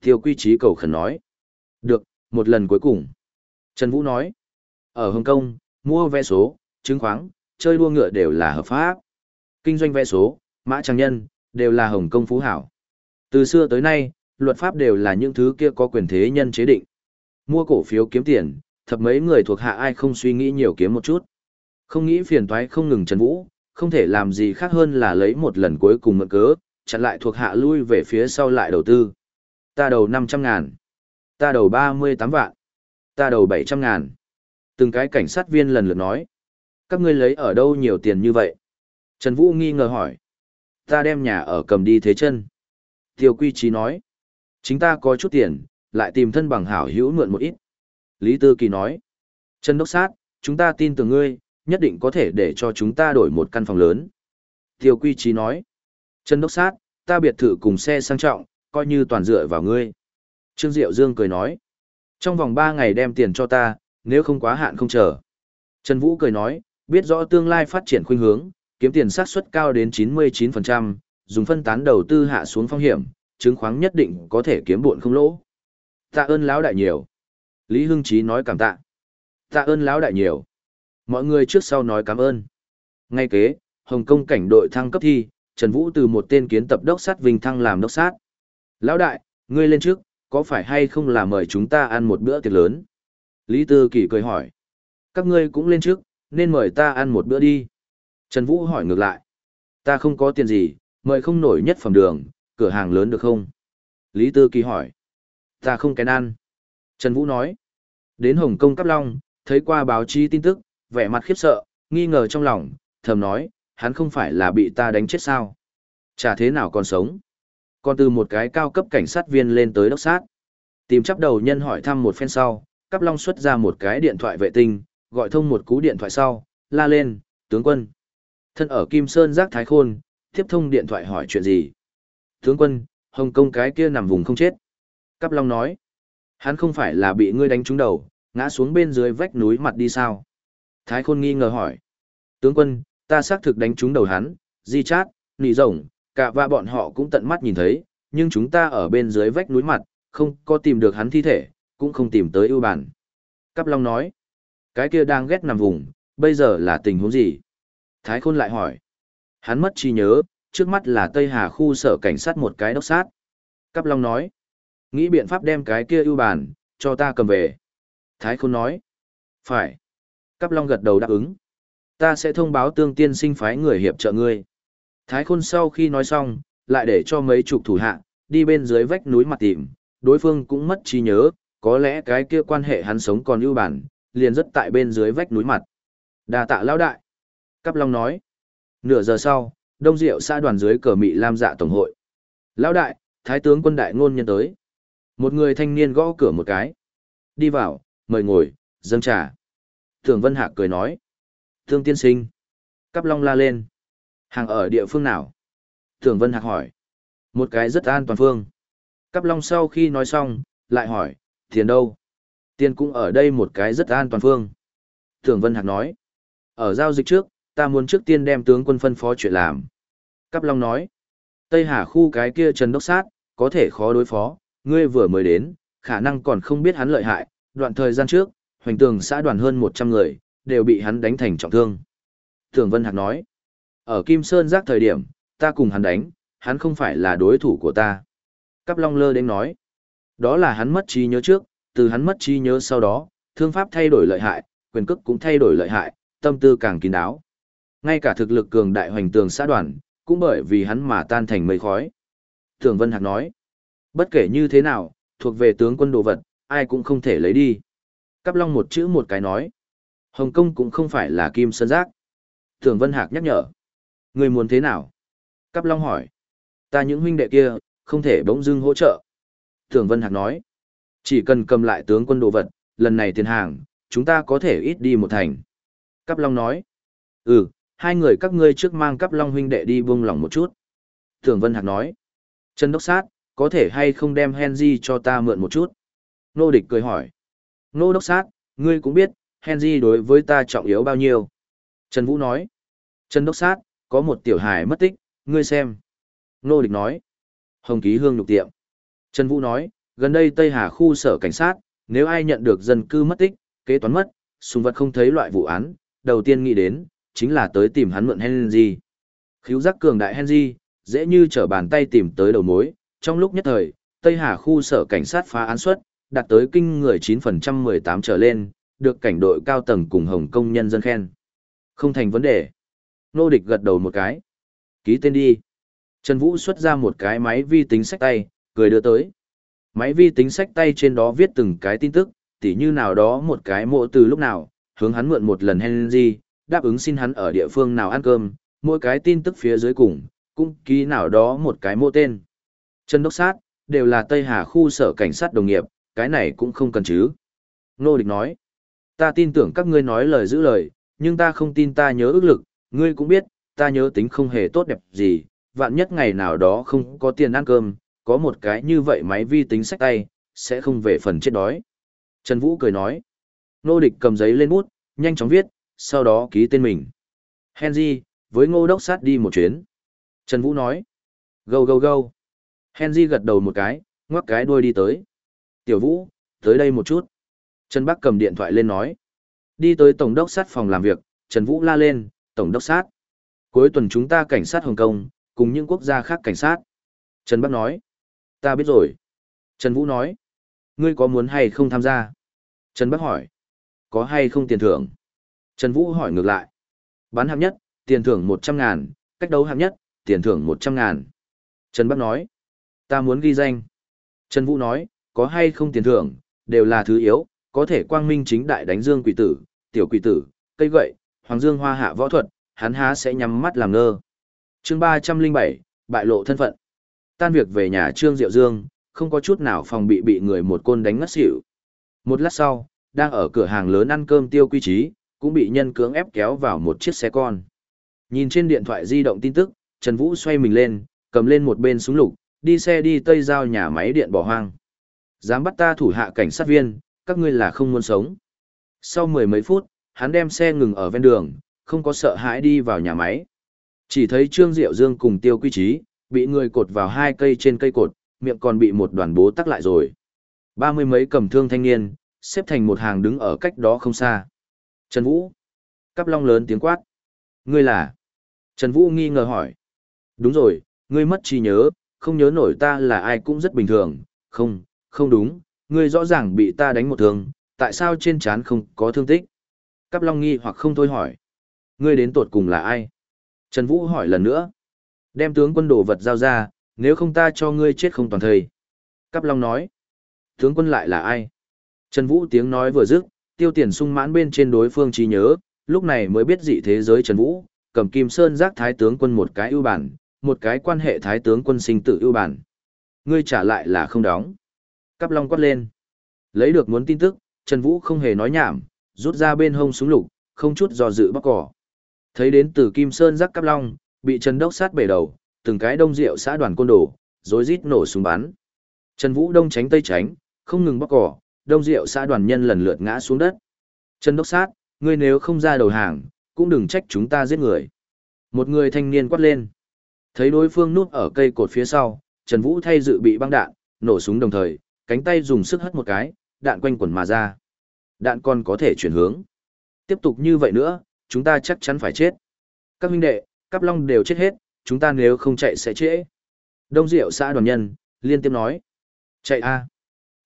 Tiêu Quy Chí cầu khẩn nói, được, một lần cuối cùng. Trần Vũ nói, ở Hồng Kông, mua vé số, chứng khoáng, chơi đua ngựa đều là hợp pháp. Kinh doanh vé số, mã trang nhân, đều là Hồng Kông phú hảo. Từ xưa tới nay, luật pháp đều là những thứ kia có quyền thế nhân chế định. Mua cổ phiếu kiếm tiền, thập mấy người thuộc hạ ai không suy nghĩ nhiều kiếm một chút. Không nghĩ phiền toái không ngừng Trần Vũ, không thể làm gì khác hơn là lấy một lần cuối cùng mượn cớ, chặn lại thuộc hạ lui về phía sau lại đầu tư. Ta đầu 500 ngàn. Ta đầu 38 vạn. Ta đầu 700 ngàn. Từng cái cảnh sát viên lần lượt nói. Các ngươi lấy ở đâu nhiều tiền như vậy? Trần Vũ nghi ngờ hỏi. Ta đem nhà ở cầm đi thế chân. Tiêu Quy Trí nói. Chính ta có chút tiền, lại tìm thân bằng hảo hữu mượn một ít. Lý Tư Kỳ nói. Trần Đốc Sát, chúng ta tin tưởng ngươi, nhất định có thể để cho chúng ta đổi một căn phòng lớn. Tiêu Quy Trí nói. Trần Đốc Sát, ta biệt thự cùng xe sang trọng, coi như toàn dựa vào ngươi. Trương Diệu Dương cười nói. Trong vòng 3 ngày đem tiền cho ta, nếu không quá hạn không chờ. Trần Vũ cười nói, biết rõ tương lai phát triển khuynh hướng, kiếm tiền xác suất cao đến 99%, dùng phân tán đầu tư hạ xuống phong hiểm, chứng khoán nhất định có thể kiếm buồn không lỗ. Tạ ơn lão đại nhiều. Lý Hưng Chí nói cảm tạ. Tạ ơn lão đại nhiều. Mọi người trước sau nói cảm ơn. Ngay kế, Hồng Kông cảnh đội thăng cấp thi, Trần Vũ từ một tên kiến tập đốc sát vinh thăng làm đốc sát. Lão đại, ngươi lên trước, có phải hay không là mời chúng ta ăn một bữa tiệc lớn? Lý Tư Kỳ cười hỏi. Các ngươi cũng lên trước, nên mời ta ăn một bữa đi. Trần Vũ hỏi ngược lại. Ta không có tiền gì, mời không nổi nhất phẩm đường, cửa hàng lớn được không? Lý Tư Kỳ hỏi. Ta không kén ăn. Trần Vũ nói. Đến Hồng Kông Cáp Long, thấy qua báo chí tin tức, vẻ mặt khiếp sợ, nghi ngờ trong lòng, thầm nói, hắn không phải là bị ta đánh chết sao? Chả thế nào còn sống. Còn từ một cái cao cấp cảnh sát viên lên tới đốc sát. Tìm chắp đầu nhân hỏi thăm một phen sau, Cáp Long xuất ra một cái điện thoại vệ tinh, gọi thông một cú điện thoại sau, la lên, tướng quân. Thân ở Kim Sơn giác Thái Khôn, tiếp thông điện thoại hỏi chuyện gì. Tướng quân, Hồng Kông cái kia nằm vùng không chết. Cáp Long nói, hắn không phải là bị ngươi đánh trúng đầu, ngã xuống bên dưới vách núi mặt đi sao? Thái Khôn nghi ngờ hỏi, tướng quân, ta xác thực đánh trúng đầu hắn, di chát, nị rồng, cả và bọn họ cũng tận mắt nhìn thấy, nhưng chúng ta ở bên dưới vách núi mặt, không có tìm được hắn thi thể, cũng không tìm tới ưu bản. Cáp Long nói, cái kia đang ghét nằm vùng, bây giờ là tình huống gì? Thái Khôn lại hỏi. Hắn mất trí nhớ, trước mắt là Tây Hà khu sở cảnh sát một cái đốc sát. Cáp Long nói. Nghĩ biện pháp đem cái kia ưu bản, cho ta cầm về. Thái Khôn nói. Phải. Cáp Long gật đầu đáp ứng. Ta sẽ thông báo tương tiên sinh phái người hiệp trợ ngươi. Thái Khôn sau khi nói xong, lại để cho mấy chục thủ hạ, đi bên dưới vách núi mặt tìm, đối phương cũng mất trí nhớ, có lẽ cái kia quan hệ hắn sống còn ưu bản, liền rất tại bên dưới vách núi mặt. Đà tạ lão đại. Cáp Long nói. Nửa giờ sau, Đông Diệu xã đoàn dưới cờ Mị Lam dạ tổng hội. Lão đại, Thái tướng quân đại ngôn nhân tới. Một người thanh niên gõ cửa một cái. Đi vào, mời ngồi, dâng trà. Thường Vân Hạc cười nói. Thương tiên sinh. Cáp Long la lên. Hàng ở địa phương nào? Thường Vân Hạc hỏi. Một cái rất an toàn phương. Cáp Long sau khi nói xong, lại hỏi, tiền đâu? Tiền cũng ở đây một cái rất an toàn phương. Thường Vân Hạc nói. Ở giao dịch trước, ta muốn trước tiên đem tướng quân phân phó chuyện làm. Cáp Long nói, Tây Hà khu cái kia Trần Đốc Sát, có thể khó đối phó, ngươi vừa mới đến, khả năng còn không biết hắn lợi hại, đoạn thời gian trước, hoành tường xã đoàn hơn 100 người, đều bị hắn đánh thành trọng thương. Thường Vân Hạc nói, ở Kim Sơn giác thời điểm, ta cùng hắn đánh, hắn không phải là đối thủ của ta. Cáp Long lơ đến nói, đó là hắn mất trí nhớ trước, từ hắn mất trí nhớ sau đó, thương pháp thay đổi lợi hại, quyền cước cũng thay đổi lợi hại, tâm tư càng kín đáo. Ngay cả thực lực cường đại hoành tường xã đoàn, cũng bởi vì hắn mà tan thành mây khói. Thường Vân Hạc nói, bất kể như thế nào, thuộc về tướng quân đồ vật, ai cũng không thể lấy đi. Cáp Long một chữ một cái nói, Hồng Kông cũng không phải là kim sơn giác. Thường Vân Hạc nhắc nhở, người muốn thế nào? Cáp Long hỏi, ta những huynh đệ kia, không thể bỗng dưng hỗ trợ. Thường Vân Hạc nói, chỉ cần cầm lại tướng quân đồ vật, lần này tiền hàng, chúng ta có thể ít đi một thành. Cáp Long nói, ừ, hai người các ngươi trước mang cắp Long huynh đệ đi buông lòng một chút. Thường Vân Hạc nói, Trần Đốc Sát, có thể hay không đem Henry cho ta mượn một chút? Nô Địch cười hỏi, Nô Đốc Sát, ngươi cũng biết, Henry đối với ta trọng yếu bao nhiêu. Trần Vũ nói, Trần Đốc Sát, có một tiểu hài mất tích, ngươi xem. Nô Địch nói, Hồng Ký Hương nhục tiệm. Trần Vũ nói, gần đây Tây Hà khu sở cảnh sát, nếu ai nhận được dân cư mất tích, kế toán mất, súng vật không thấy loại vụ án, đầu tiên nghĩ đến, chính là tới tìm hắn mượn Henry. Khíu giác cường đại Henry, dễ như trở bàn tay tìm tới đầu mối, trong lúc nhất thời, Tây Hà khu sở cảnh sát phá án suất, đạt tới kinh người 9% 18 trở lên, được cảnh đội cao tầng cùng Hồng Kông nhân dân khen. Không thành vấn đề. Nô địch gật đầu một cái. Ký tên đi. Trần Vũ xuất ra một cái máy vi tính sách tay, cười đưa tới. Máy vi tính sách tay trên đó viết từng cái tin tức, tỉ như nào đó một cái mộ từ lúc nào, hướng hắn mượn một lần Henry, đáp ứng xin hắn ở địa phương nào ăn cơm, mỗi cái tin tức phía dưới cùng, cũng ký nào đó một cái mô tên. Trần Đốc Sát, đều là Tây Hà khu sở cảnh sát đồng nghiệp, cái này cũng không cần chứ. Nô Địch nói, ta tin tưởng các ngươi nói lời giữ lời, nhưng ta không tin ta nhớ ước lực, ngươi cũng biết, ta nhớ tính không hề tốt đẹp gì, vạn nhất ngày nào đó không có tiền ăn cơm, có một cái như vậy máy vi tính sách tay, sẽ không về phần chết đói. Trần Vũ cười nói, Nô Địch cầm giấy lên bút, nhanh chóng viết, sau đó ký tên mình. Henry, với ngô đốc sát đi một chuyến. Trần Vũ nói, gâu gâu gâu. Henry gật đầu một cái, ngoắc cái đuôi đi tới. Tiểu Vũ, tới đây một chút. Trần Bắc cầm điện thoại lên nói. Đi tới Tổng đốc sát phòng làm việc, Trần Vũ la lên, Tổng đốc sát. Cuối tuần chúng ta cảnh sát Hồng Kông, cùng những quốc gia khác cảnh sát. Trần Bắc nói. Ta biết rồi. Trần Vũ nói. Ngươi có muốn hay không tham gia? Trần Bắc hỏi. Có hay không tiền thưởng? Trần Vũ hỏi ngược lại. Bán hạng nhất, tiền thưởng 100 ngàn, cách đấu hạng nhất, tiền thưởng 100 ngàn. Trần Bắc nói. Ta muốn ghi danh. Trần Vũ nói, có hay không tiền thưởng, đều là thứ yếu, có thể quang minh chính đại đánh dương quỷ tử, tiểu quỷ tử, cây gậy, hoàng dương hoa hạ võ thuật, hắn há sẽ nhắm mắt làm ngơ. chương 307, bại lộ thân phận. Tan việc về nhà Trương Diệu Dương, không có chút nào phòng bị bị người một côn đánh ngất xỉu. Một lát sau, đang ở cửa hàng lớn ăn cơm tiêu quy trí, cũng bị nhân cưỡng ép kéo vào một chiếc xe con. Nhìn trên điện thoại di động tin tức, Trần Vũ xoay mình lên, cầm lên một bên súng lục, đi xe đi tây giao nhà máy điện bỏ hoang. Dám bắt ta thủ hạ cảnh sát viên, các ngươi là không muốn sống. Sau mười mấy phút, hắn đem xe ngừng ở ven đường, không có sợ hãi đi vào nhà máy. Chỉ thấy Trương Diệu Dương cùng Tiêu Quy Trí, bị người cột vào hai cây trên cây cột, miệng còn bị một đoàn bố tắc lại rồi. Ba mươi mấy cầm thương thanh niên, xếp thành một hàng đứng ở cách đó không xa. Trần Vũ. Cắp long lớn tiếng quát. Ngươi là? Trần Vũ nghi ngờ hỏi. Đúng rồi, ngươi mất trí nhớ, không nhớ nổi ta là ai cũng rất bình thường. Không, không đúng, ngươi rõ ràng bị ta đánh một thương, tại sao trên trán không có thương tích? Cắp long nghi hoặc không thôi hỏi. Ngươi đến tột cùng là ai? Trần Vũ hỏi lần nữa. Đem tướng quân đồ vật giao ra, nếu không ta cho ngươi chết không toàn thời. Cắp long nói. Tướng quân lại là ai? Trần Vũ tiếng nói vừa dứt, tiêu tiền sung mãn bên trên đối phương trí nhớ, lúc này mới biết dị thế giới Trần Vũ, cầm kim sơn giác thái tướng quân một cái ưu bản, một cái quan hệ thái tướng quân sinh tử ưu bản. Ngươi trả lại là không đóng. Cắp long quát lên. Lấy được muốn tin tức, Trần Vũ không hề nói nhảm, rút ra bên hông súng lục, không chút do dự bóc cỏ. Thấy đến từ Kim Sơn giác cắp long, bị Trần Đốc sát bể đầu, từng cái đông rượu xã đoàn côn đồ, rối rít nổ súng bắn. Trần Vũ đông tránh tây tránh, không ngừng bóc cỏ, đông Diệu xã đoàn nhân lần lượt ngã xuống đất. Trần Đốc sát, ngươi nếu không ra đầu hàng, cũng đừng trách chúng ta giết người. Một người thanh niên quát lên. Thấy đối phương núp ở cây cột phía sau, Trần Vũ thay dự bị băng đạn, nổ súng đồng thời, cánh tay dùng sức hất một cái, đạn quanh quẩn mà ra. Đạn còn có thể chuyển hướng. Tiếp tục như vậy nữa, chúng ta chắc chắn phải chết. Các huynh đệ, cắp long đều chết hết, chúng ta nếu không chạy sẽ trễ. Đông Diệu xã đoàn nhân, liên tiếp nói. Chạy a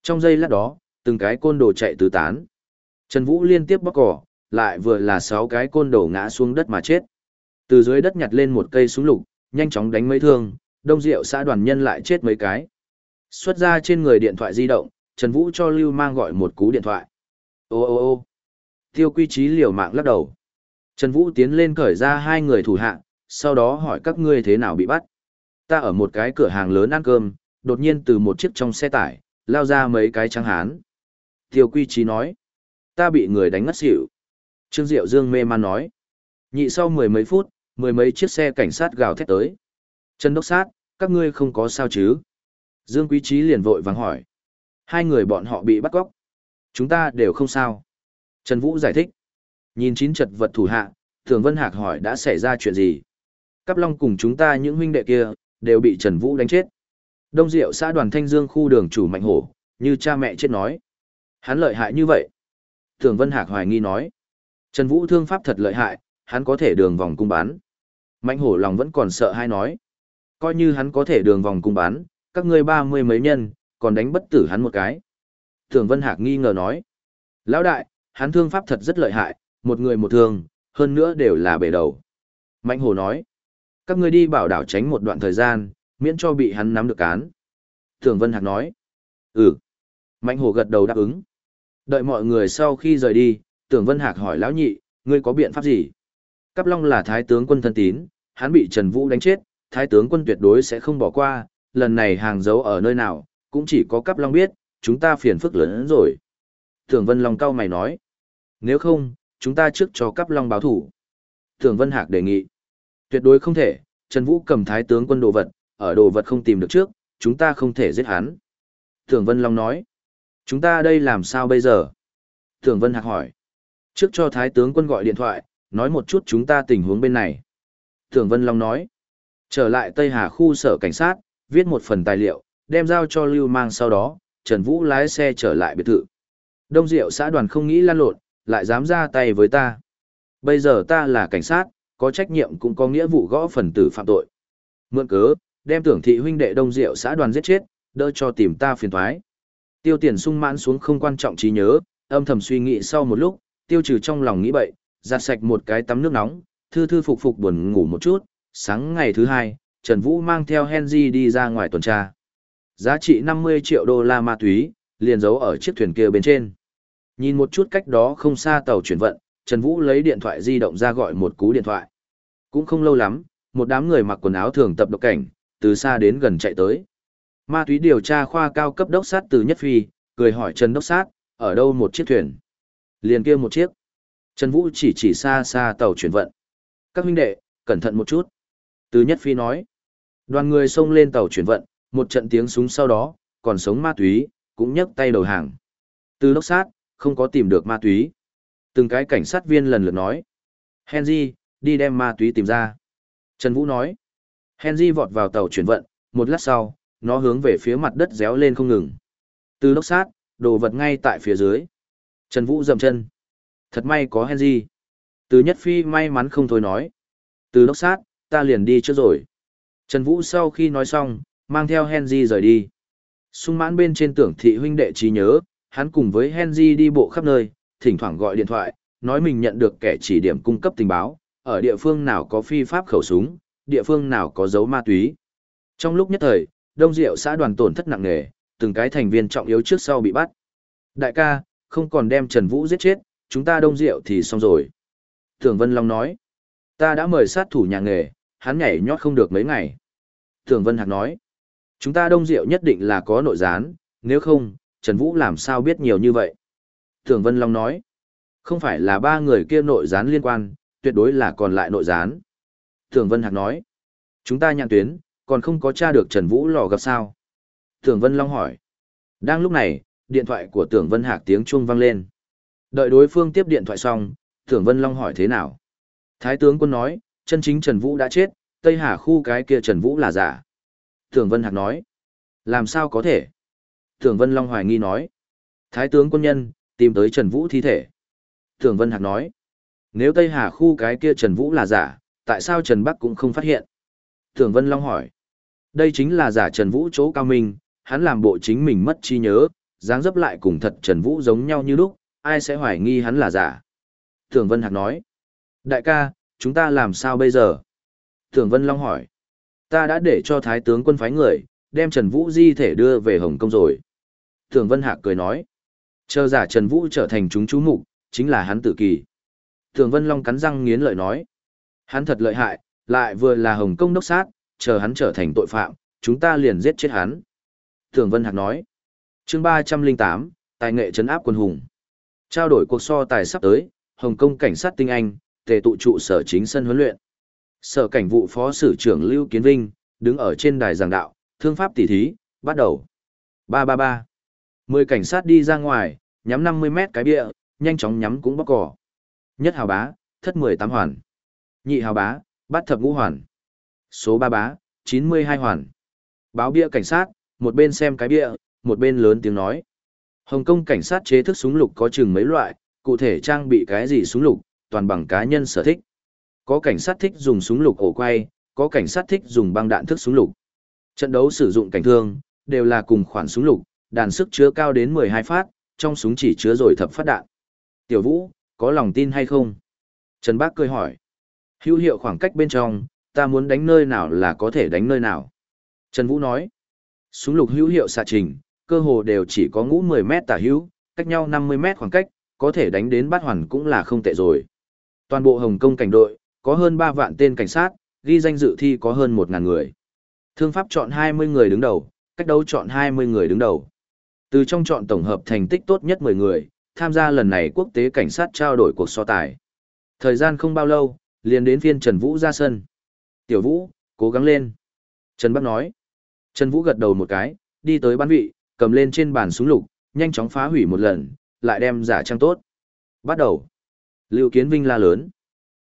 Trong giây lát đó, từng cái côn đồ chạy tứ tán. Trần Vũ liên tiếp bóc cỏ, lại vừa là sáu cái côn đồ ngã xuống đất mà chết. Từ dưới đất nhặt lên một cây súng lục, nhanh chóng đánh mấy thương, đông diệu xã đoàn nhân lại chết mấy cái. Xuất ra trên người điện thoại di động, Trần Vũ cho Lưu Mang gọi một cú điện thoại. Ô ô ô tiêu quy trí liều mạng lắc đầu. Trần Vũ tiến lên cởi ra hai người thủ hạ, sau đó hỏi các ngươi thế nào bị bắt. Ta ở một cái cửa hàng lớn ăn cơm, đột nhiên từ một chiếc trong xe tải, lao ra mấy cái trắng hán. Tiêu quy trí nói, ta bị người đánh ngất xỉu. Trương Diệu Dương mê man nói. Nhị sau mười mấy phút, mười mấy chiếc xe cảnh sát gào thét tới. Trần Đốc Sát, các ngươi không có sao chứ? Dương Quý Trí liền vội vàng hỏi. Hai người bọn họ bị bắt cóc. Chúng ta đều không sao. Trần Vũ giải thích. Nhìn chín trật vật thủ hạ, Thường Vân Hạc hỏi đã xảy ra chuyện gì. Cắp Long cùng chúng ta những huynh đệ kia, đều bị Trần Vũ đánh chết. Đông Diệu xã đoàn Thanh Dương khu đường chủ Mạnh Hổ, như cha mẹ chết nói. Hắn lợi hại như vậy. Thường Vân Hạc hoài nghi nói. Trần Vũ thương pháp thật lợi hại, hắn có thể đường vòng cung bán. Mạnh Hổ lòng vẫn còn sợ hay nói. Coi như hắn có thể đường vòng cung bán, các ngươi ba mươi mấy nhân, còn đánh bất tử hắn một cái. Thường Vân Hạc nghi ngờ nói. Lão đại, hắn thương pháp thật rất lợi hại, một người một thương, hơn nữa đều là bể đầu. Mạnh hổ nói. Các ngươi đi bảo đảo tránh một đoạn thời gian, miễn cho bị hắn nắm được cán. Thường Vân Hạc nói. Ừ. Mạnh hổ gật đầu đáp ứng. Đợi mọi người sau khi rời đi, Tưởng Vân Hạc hỏi lão nhị, ngươi có biện pháp gì? Cáp Long là thái tướng quân thân tín, hắn bị Trần Vũ đánh chết, thái tướng quân tuyệt đối sẽ không bỏ qua, lần này hàng giấu ở nơi nào, cũng chỉ có Cáp long biết, chúng ta phiền phức lớn hơn rồi. Tưởng Vân Long cao mày nói, nếu không, chúng ta trước cho Cáp long báo thủ. Tưởng Vân Hạc đề nghị, tuyệt đối không thể, Trần Vũ cầm thái tướng quân đồ vật, ở đồ vật không tìm được trước, chúng ta không thể giết hắn. Tưởng Vân Long nói, chúng ta đây làm sao bây giờ? Tưởng Vân Hạc hỏi, trước cho thái tướng quân gọi điện thoại, nói một chút chúng ta tình huống bên này. Tưởng Vân Long nói, trở lại Tây Hà khu sở cảnh sát, viết một phần tài liệu, đem giao cho Lưu Mang sau đó, Trần Vũ lái xe trở lại biệt thự. Đông Diệu xã đoàn không nghĩ lan lộn, lại dám ra tay với ta. Bây giờ ta là cảnh sát, có trách nhiệm cũng có nghĩa vụ gõ phần tử phạm tội. Mượn cớ, đem tưởng thị huynh đệ Đông Diệu xã đoàn giết chết, đỡ cho tìm ta phiền thoái. Tiêu tiền sung mãn xuống không quan trọng trí nhớ, âm thầm suy nghĩ sau một lúc, tiêu trừ trong lòng nghĩ bậy, giặt sạch một cái tắm nước nóng, thư thư phục phục buồn ngủ một chút, sáng ngày thứ hai, Trần Vũ mang theo Henry đi ra ngoài tuần tra. Giá trị 50 triệu đô la ma túy, liền giấu ở chiếc thuyền kia bên trên. Nhìn một chút cách đó không xa tàu chuyển vận, Trần Vũ lấy điện thoại di động ra gọi một cú điện thoại. Cũng không lâu lắm, một đám người mặc quần áo thường tập độc cảnh, từ xa đến gần chạy tới. Ma túy điều tra khoa cao cấp đốc sát từ Nhất Phi, cười hỏi Trần đốc sát, ở đâu một chiếc thuyền? Liền kia một chiếc. Trần Vũ chỉ chỉ xa xa tàu chuyển vận. Các huynh đệ, cẩn thận một chút. Từ Nhất Phi nói. Đoàn người xông lên tàu chuyển vận, một trận tiếng súng sau đó, còn sống ma túy, cũng nhấc tay đầu hàng. Từ đốc sát, không có tìm được ma túy. Từng cái cảnh sát viên lần lượt nói. Henry, đi đem ma túy tìm ra. Trần Vũ nói. Henry vọt vào tàu chuyển vận, một lát sau, nó hướng về phía mặt đất réo lên không ngừng. Từ lốc sát, đồ vật ngay tại phía dưới. Trần Vũ dậm chân. Thật may có Henry. Từ nhất phi may mắn không thôi nói. Từ lốc sát, ta liền đi trước rồi. Trần Vũ sau khi nói xong, mang theo Henry rời đi. Sung mãn bên trên tưởng thị huynh đệ trí nhớ, hắn cùng với Henry đi bộ khắp nơi, thỉnh thoảng gọi điện thoại, nói mình nhận được kẻ chỉ điểm cung cấp tình báo, ở địa phương nào có phi pháp khẩu súng, địa phương nào có dấu ma túy. Trong lúc nhất thời, Đông Diệu xã đoàn tổn thất nặng nề, từng cái thành viên trọng yếu trước sau bị bắt. Đại ca, không còn đem Trần Vũ giết chết, chúng ta Đông Diệu thì xong rồi. Tưởng Vân Long nói, ta đã mời sát thủ nhà nghề, hắn nhảy nhót không được mấy ngày. Tưởng Vân Hạc nói, chúng ta Đông Diệu nhất định là có nội gián, nếu không, Trần Vũ làm sao biết nhiều như vậy. Tưởng Vân Long nói, không phải là ba người kia nội gián liên quan, tuyệt đối là còn lại nội gián. Tưởng Vân Hạc nói, chúng ta nhạn tuyến, còn không có tra được Trần Vũ lò gặp sao. Tưởng Vân Long hỏi, đang lúc này, điện thoại của Tưởng Vân Hạc tiếng chuông vang lên. Đợi đối phương tiếp điện thoại xong, Tưởng Vân Long hỏi thế nào. Thái tướng quân nói, chân chính Trần Vũ đã chết, Tây Hà khu cái kia Trần Vũ là giả. Tưởng Vân Hạc nói, làm sao có thể? Tưởng Vân Long hoài nghi nói, Thái tướng quân nhân, tìm tới Trần Vũ thi thể. Tưởng Vân Hạc nói, nếu Tây Hà khu cái kia Trần Vũ là giả, tại sao Trần Bắc cũng không phát hiện? Tưởng Vân Long hỏi, đây chính là giả Trần Vũ chỗ cao minh, hắn làm bộ chính mình mất trí nhớ, dáng dấp lại cùng thật Trần Vũ giống nhau như lúc, ai sẽ hoài nghi hắn là giả? Tưởng Vân Hạc nói, đại ca, chúng ta làm sao bây giờ? Tưởng Vân Long hỏi, ta đã để cho Thái tướng quân phái người, đem Trần Vũ di thể đưa về Hồng Kông rồi. Tưởng Vân Hạc cười nói, chờ giả Trần Vũ trở thành chúng chú mục, chính là hắn tự kỳ. Tưởng Vân Long cắn răng nghiến lợi nói, hắn thật lợi hại, lại vừa là Hồng Kông đốc sát, chờ hắn trở thành tội phạm, chúng ta liền giết chết hắn. Tưởng Vân Hạc nói, chương 308, tài nghệ trấn áp quân hùng. Trao đổi cuộc so tài sắp tới, Hồng Kông cảnh sát tinh anh, tề tụ trụ sở chính sân huấn luyện. Sở cảnh vụ phó sử trưởng Lưu Kiến Vinh, đứng ở trên đài giảng đạo, thương pháp tỉ thí, bắt đầu. 333. Mười cảnh sát đi ra ngoài, nhắm 50 mét cái bia, nhanh chóng nhắm cũng bóc cỏ. Nhất hào bá, thất 18 hoàn. Nhị hào bá, bắt thập ngũ hoàn. Số ba bá, 92 hoàn. Báo bia cảnh sát, một bên xem cái bia, một bên lớn tiếng nói. Hồng Kông cảnh sát chế thức súng lục có chừng mấy loại, cụ thể trang bị cái gì súng lục, toàn bằng cá nhân sở thích. Có cảnh sát thích dùng súng lục ổ quay, có cảnh sát thích dùng băng đạn thức súng lục. Trận đấu sử dụng cảnh thương, đều là cùng khoản súng lục, đàn sức chứa cao đến 12 phát, trong súng chỉ chứa rồi thập phát đạn. Tiểu Vũ, có lòng tin hay không? Trần Bác cười hỏi. Hữu hiệu khoảng cách bên trong, ta muốn đánh nơi nào là có thể đánh nơi nào. Trần Vũ nói. Súng lục hữu hiệu xạ trình, cơ hồ đều chỉ có ngũ 10 mét tả hữu, cách nhau 50 mét khoảng cách, có thể đánh đến bát hoàn cũng là không tệ rồi. Toàn bộ Hồng Kông cảnh đội, có hơn 3 vạn tên cảnh sát, ghi danh dự thi có hơn 1.000 người. Thương pháp chọn 20 người đứng đầu, cách đấu chọn 20 người đứng đầu. Từ trong chọn tổng hợp thành tích tốt nhất 10 người, tham gia lần này quốc tế cảnh sát trao đổi cuộc so tài. Thời gian không bao lâu, liền đến phiên Trần Vũ ra sân. Tiểu Vũ, cố gắng lên. Trần Bắc nói. Trần Vũ gật đầu một cái, đi tới bán vị, cầm lên trên bàn súng lục, nhanh chóng phá hủy một lần, lại đem giả trang tốt. Bắt đầu. Lưu Kiến Vinh la lớn.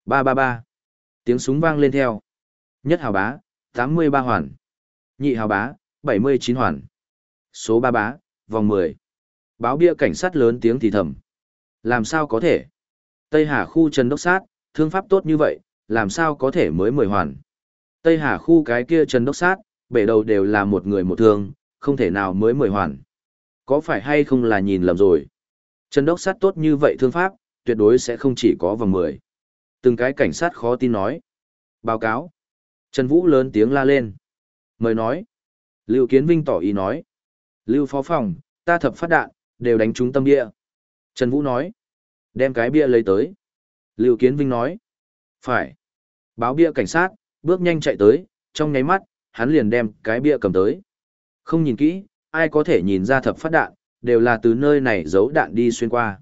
Ba ba ba. Tiếng súng vang lên theo. Nhất hào bá, 83 hoàn. Nhị hào bá, 79 hoàn. Số ba bá, vòng 10. Báo bia cảnh sát lớn tiếng thì thầm. Làm sao có thể? Tây Hà khu Trần Đốc Sát, thương pháp tốt như vậy, làm sao có thể mới 10 hoàn? Tây Hà khu cái kia Trần Đốc Sát, bể đầu đều là một người một thương, không thể nào mới 10 hoàn. Có phải hay không là nhìn lầm rồi? Trần Đốc Sát tốt như vậy thương pháp, tuyệt đối sẽ không chỉ có vòng 10. Từng cái cảnh sát khó tin nói. Báo cáo. Trần Vũ lớn tiếng la lên. Mời nói. Lưu Kiến Vinh tỏ ý nói. Lưu Phó Phòng, ta thập phát đạn, đều đánh trúng tâm bia. Trần Vũ nói. Đem cái bia lấy tới. Lưu Kiến Vinh nói. Phải. Báo bia cảnh sát, bước nhanh chạy tới, trong nháy mắt, hắn liền đem cái bia cầm tới. Không nhìn kỹ, ai có thể nhìn ra thập phát đạn, đều là từ nơi này giấu đạn đi xuyên qua.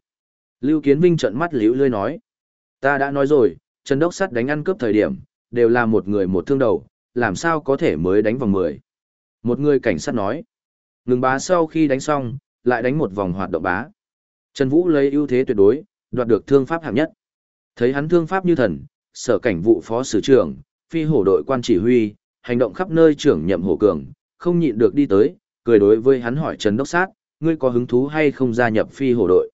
Lưu Kiến Vinh trợn mắt liễu lươi nói. Ta đã nói rồi, Trần Đốc Sắt đánh ăn cướp thời điểm, đều là một người một thương đầu, làm sao có thể mới đánh vòng 10. Một người cảnh sát nói. Ngừng bá sau khi đánh xong, lại đánh một vòng hoạt động bá. Trần Vũ lấy ưu thế tuyệt đối, đoạt được thương pháp hạng nhất. Thấy hắn thương pháp như thần, sở cảnh vụ phó sử trưởng, phi hổ đội quan chỉ huy, hành động khắp nơi trưởng nhậm hổ cường, không nhịn được đi tới, cười đối với hắn hỏi Trần Đốc Sát, ngươi có hứng thú hay không gia nhập phi hổ đội?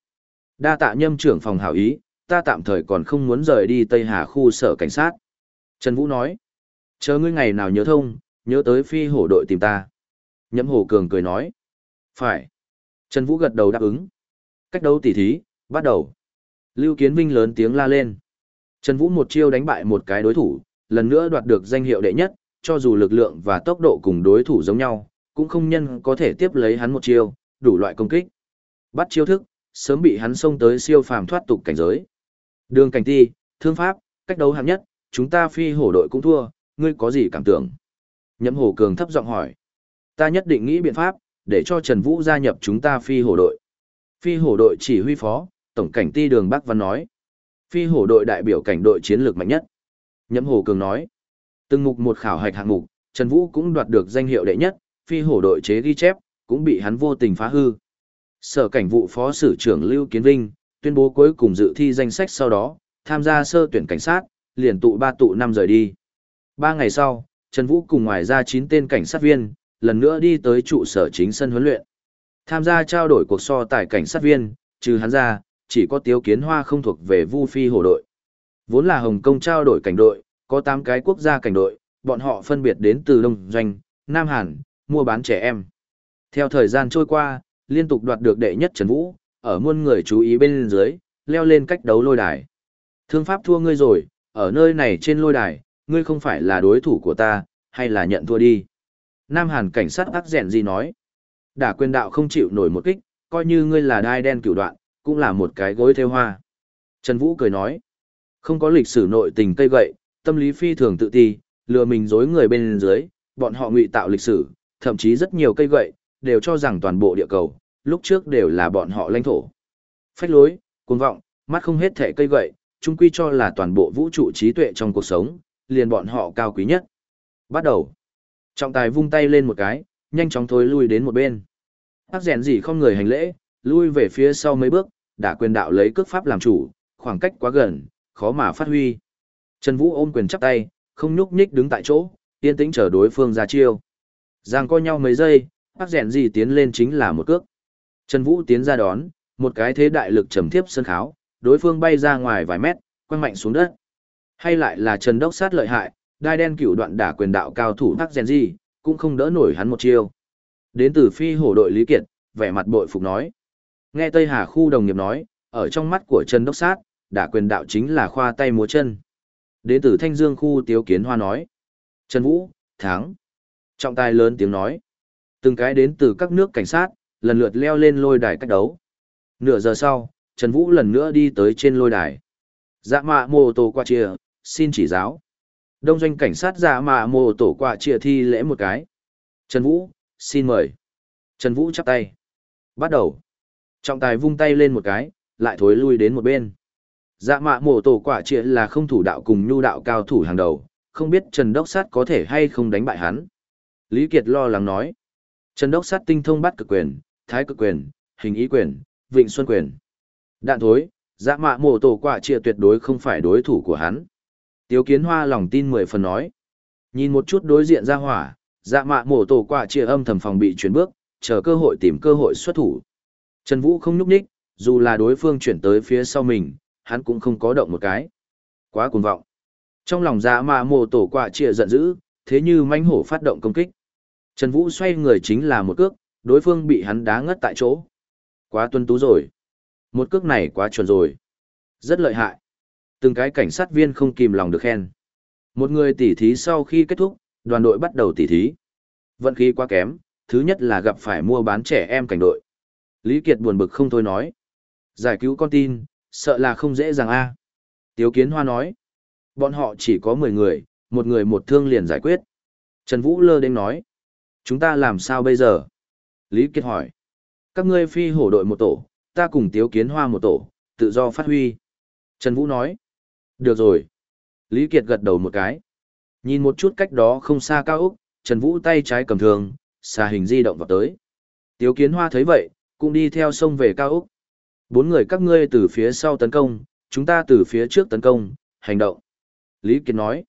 Đa tạ nhâm trưởng phòng hảo ý, ta tạm thời còn không muốn rời đi Tây Hà khu sở cảnh sát. Trần Vũ nói, chờ ngươi ngày nào nhớ thông, nhớ tới phi hổ đội tìm ta. Nhậm hổ cường cười nói, phải. Trần Vũ gật đầu đáp ứng. Cách đấu tỉ thí, bắt đầu. Lưu Kiến Vinh lớn tiếng la lên. Trần Vũ một chiêu đánh bại một cái đối thủ, lần nữa đoạt được danh hiệu đệ nhất, cho dù lực lượng và tốc độ cùng đối thủ giống nhau, cũng không nhân có thể tiếp lấy hắn một chiêu, đủ loại công kích. Bắt chiêu thức, sớm bị hắn xông tới siêu phàm thoát tục cảnh giới. Đường cảnh ti, thương pháp, cách đấu hạng nhất, chúng ta phi hổ đội cũng thua, ngươi có gì cảm tưởng? Nhậm hổ cường thấp giọng hỏi. Ta nhất định nghĩ biện pháp, để cho Trần Vũ gia nhập chúng ta phi hổ đội. Phi hổ đội chỉ huy phó, tổng cảnh ti đường Bắc Văn nói. Phi hổ đội đại biểu cảnh đội chiến lược mạnh nhất. Nhậm hổ cường nói. Từng mục một khảo hạch hạng mục, Trần Vũ cũng đoạt được danh hiệu đệ nhất, phi hổ đội chế ghi chép, cũng bị hắn vô tình phá hư. Sở cảnh vụ phó sử trưởng Lưu Kiến Vinh, tuyên bố cuối cùng dự thi danh sách sau đó, tham gia sơ tuyển cảnh sát, liền tụ ba tụ năm rời đi. Ba ngày sau, Trần Vũ cùng ngoài ra 9 tên cảnh sát viên, lần nữa đi tới trụ sở chính sân huấn luyện. Tham gia trao đổi cuộc so tài cảnh sát viên, trừ hắn ra, chỉ có Tiếu Kiến Hoa không thuộc về Vu Phi hổ đội. Vốn là Hồng Kông trao đổi cảnh đội, có 8 cái quốc gia cảnh đội, bọn họ phân biệt đến từ Đông Doanh, Nam Hàn, mua bán trẻ em. Theo thời gian trôi qua, liên tục đoạt được đệ nhất Trần Vũ, ở muôn người chú ý bên dưới, leo lên cách đấu lôi đài. Thương pháp thua ngươi rồi, ở nơi này trên lôi đài, ngươi không phải là đối thủ của ta, hay là nhận thua đi. Nam Hàn cảnh sát ác rèn gì nói. Đả quyền đạo không chịu nổi một kích, coi như ngươi là đai đen cửu đoạn, cũng là một cái gối theo hoa. Trần Vũ cười nói. Không có lịch sử nội tình cây gậy, tâm lý phi thường tự ti, lừa mình dối người bên dưới, bọn họ ngụy tạo lịch sử, thậm chí rất nhiều cây gậy, đều cho rằng toàn bộ địa cầu, lúc trước đều là bọn họ lãnh thổ. Phách lối, cuồng vọng, mắt không hết thể cây gậy, chung quy cho là toàn bộ vũ trụ trí tuệ trong cuộc sống, liền bọn họ cao quý nhất. Bắt đầu. Trọng tài vung tay lên một cái, nhanh chóng thối lui đến một bên. Hắc rèn gì không người hành lễ, lui về phía sau mấy bước, đã quyền đạo lấy cước pháp làm chủ, khoảng cách quá gần, khó mà phát huy. Trần Vũ ôm quyền chắp tay, không nhúc nhích đứng tại chỗ, yên tĩnh chờ đối phương ra chiêu. Giang co nhau mấy giây, bác rèn gì tiến lên chính là một cước. Trần Vũ tiến ra đón, một cái thế đại lực trầm tiếp sân kháo, đối phương bay ra ngoài vài mét, quăng mạnh xuống đất. Hay lại là Trần Đốc sát lợi hại, đai đen cửu đoạn đả quyền đạo cao thủ bác rèn gì, cũng không đỡ nổi hắn một chiêu. Đến từ phi hổ đội Lý Kiệt, vẻ mặt bội phục nói. Nghe Tây Hà khu đồng nghiệp nói, ở trong mắt của Trần Đốc sát, đả quyền đạo chính là khoa tay múa chân. Đến từ Thanh Dương khu Tiếu Kiến Hoa nói. Trần Vũ, thắng. Trọng tài lớn tiếng nói. Từng cái đến từ các nước cảnh sát, lần lượt leo lên lôi đài cách đấu. Nửa giờ sau, Trần Vũ lần nữa đi tới trên lôi đài. Dạ mạ mô tổ qua chia, xin chỉ giáo. Đông doanh cảnh sát dạ mạ mồ tổ qua chia thi lễ một cái. Trần Vũ, xin mời. Trần Vũ chắp tay. Bắt đầu. Trọng tài vung tay lên một cái, lại thối lui đến một bên. Dạ mạ mổ tổ quả trịa là không thủ đạo cùng nhu đạo cao thủ hàng đầu, không biết Trần Đốc Sát có thể hay không đánh bại hắn. Lý Kiệt lo lắng nói. Trần Đốc Sát tinh thông bắt cực quyền, thái cực quyền, hình ý quyền, vịnh xuân quyền. Đạn thối, dạ mạ mổ tổ quả trịa tuyệt đối không phải đối thủ của hắn. Tiếu kiến hoa lòng tin mười phần nói. Nhìn một chút đối diện ra hỏa, dạ mạ mổ tổ quả trịa âm thầm phòng bị chuyển bước, chờ cơ hội tìm cơ hội xuất thủ. Trần Vũ không nhúc nhích, dù là đối phương chuyển tới phía sau mình, hắn cũng không có động một cái. Quá cuồng vọng. Trong lòng dạ mạ mổ tổ quạ chia giận dữ, thế như manh hổ phát động công kích. Trần Vũ xoay người chính là một cước, đối phương bị hắn đá ngất tại chỗ. Quá tuân tú rồi. Một cước này quá chuẩn rồi. Rất lợi hại. Từng cái cảnh sát viên không kìm lòng được khen. Một người tỉ thí sau khi kết thúc, đoàn đội bắt đầu tỉ thí. Vận khí quá kém, thứ nhất là gặp phải mua bán trẻ em cảnh đội. Lý Kiệt buồn bực không thôi nói. Giải cứu con tin, sợ là không dễ dàng a. Tiếu Kiến Hoa nói. Bọn họ chỉ có 10 người, một người một thương liền giải quyết. Trần Vũ lơ đến nói. Chúng ta làm sao bây giờ? Lý Kiệt hỏi. Các ngươi phi hổ đội một tổ, ta cùng Tiếu Kiến Hoa một tổ, tự do phát huy. Trần Vũ nói. Được rồi. Lý Kiệt gật đầu một cái. Nhìn một chút cách đó không xa cao Úc, Trần Vũ tay trái cầm thường, xà hình di động vào tới. Tiếu Kiến Hoa thấy vậy, cũng đi theo sông về cao Úc. Bốn người các ngươi từ phía sau tấn công, chúng ta từ phía trước tấn công, hành động. Lý Kiệt nói.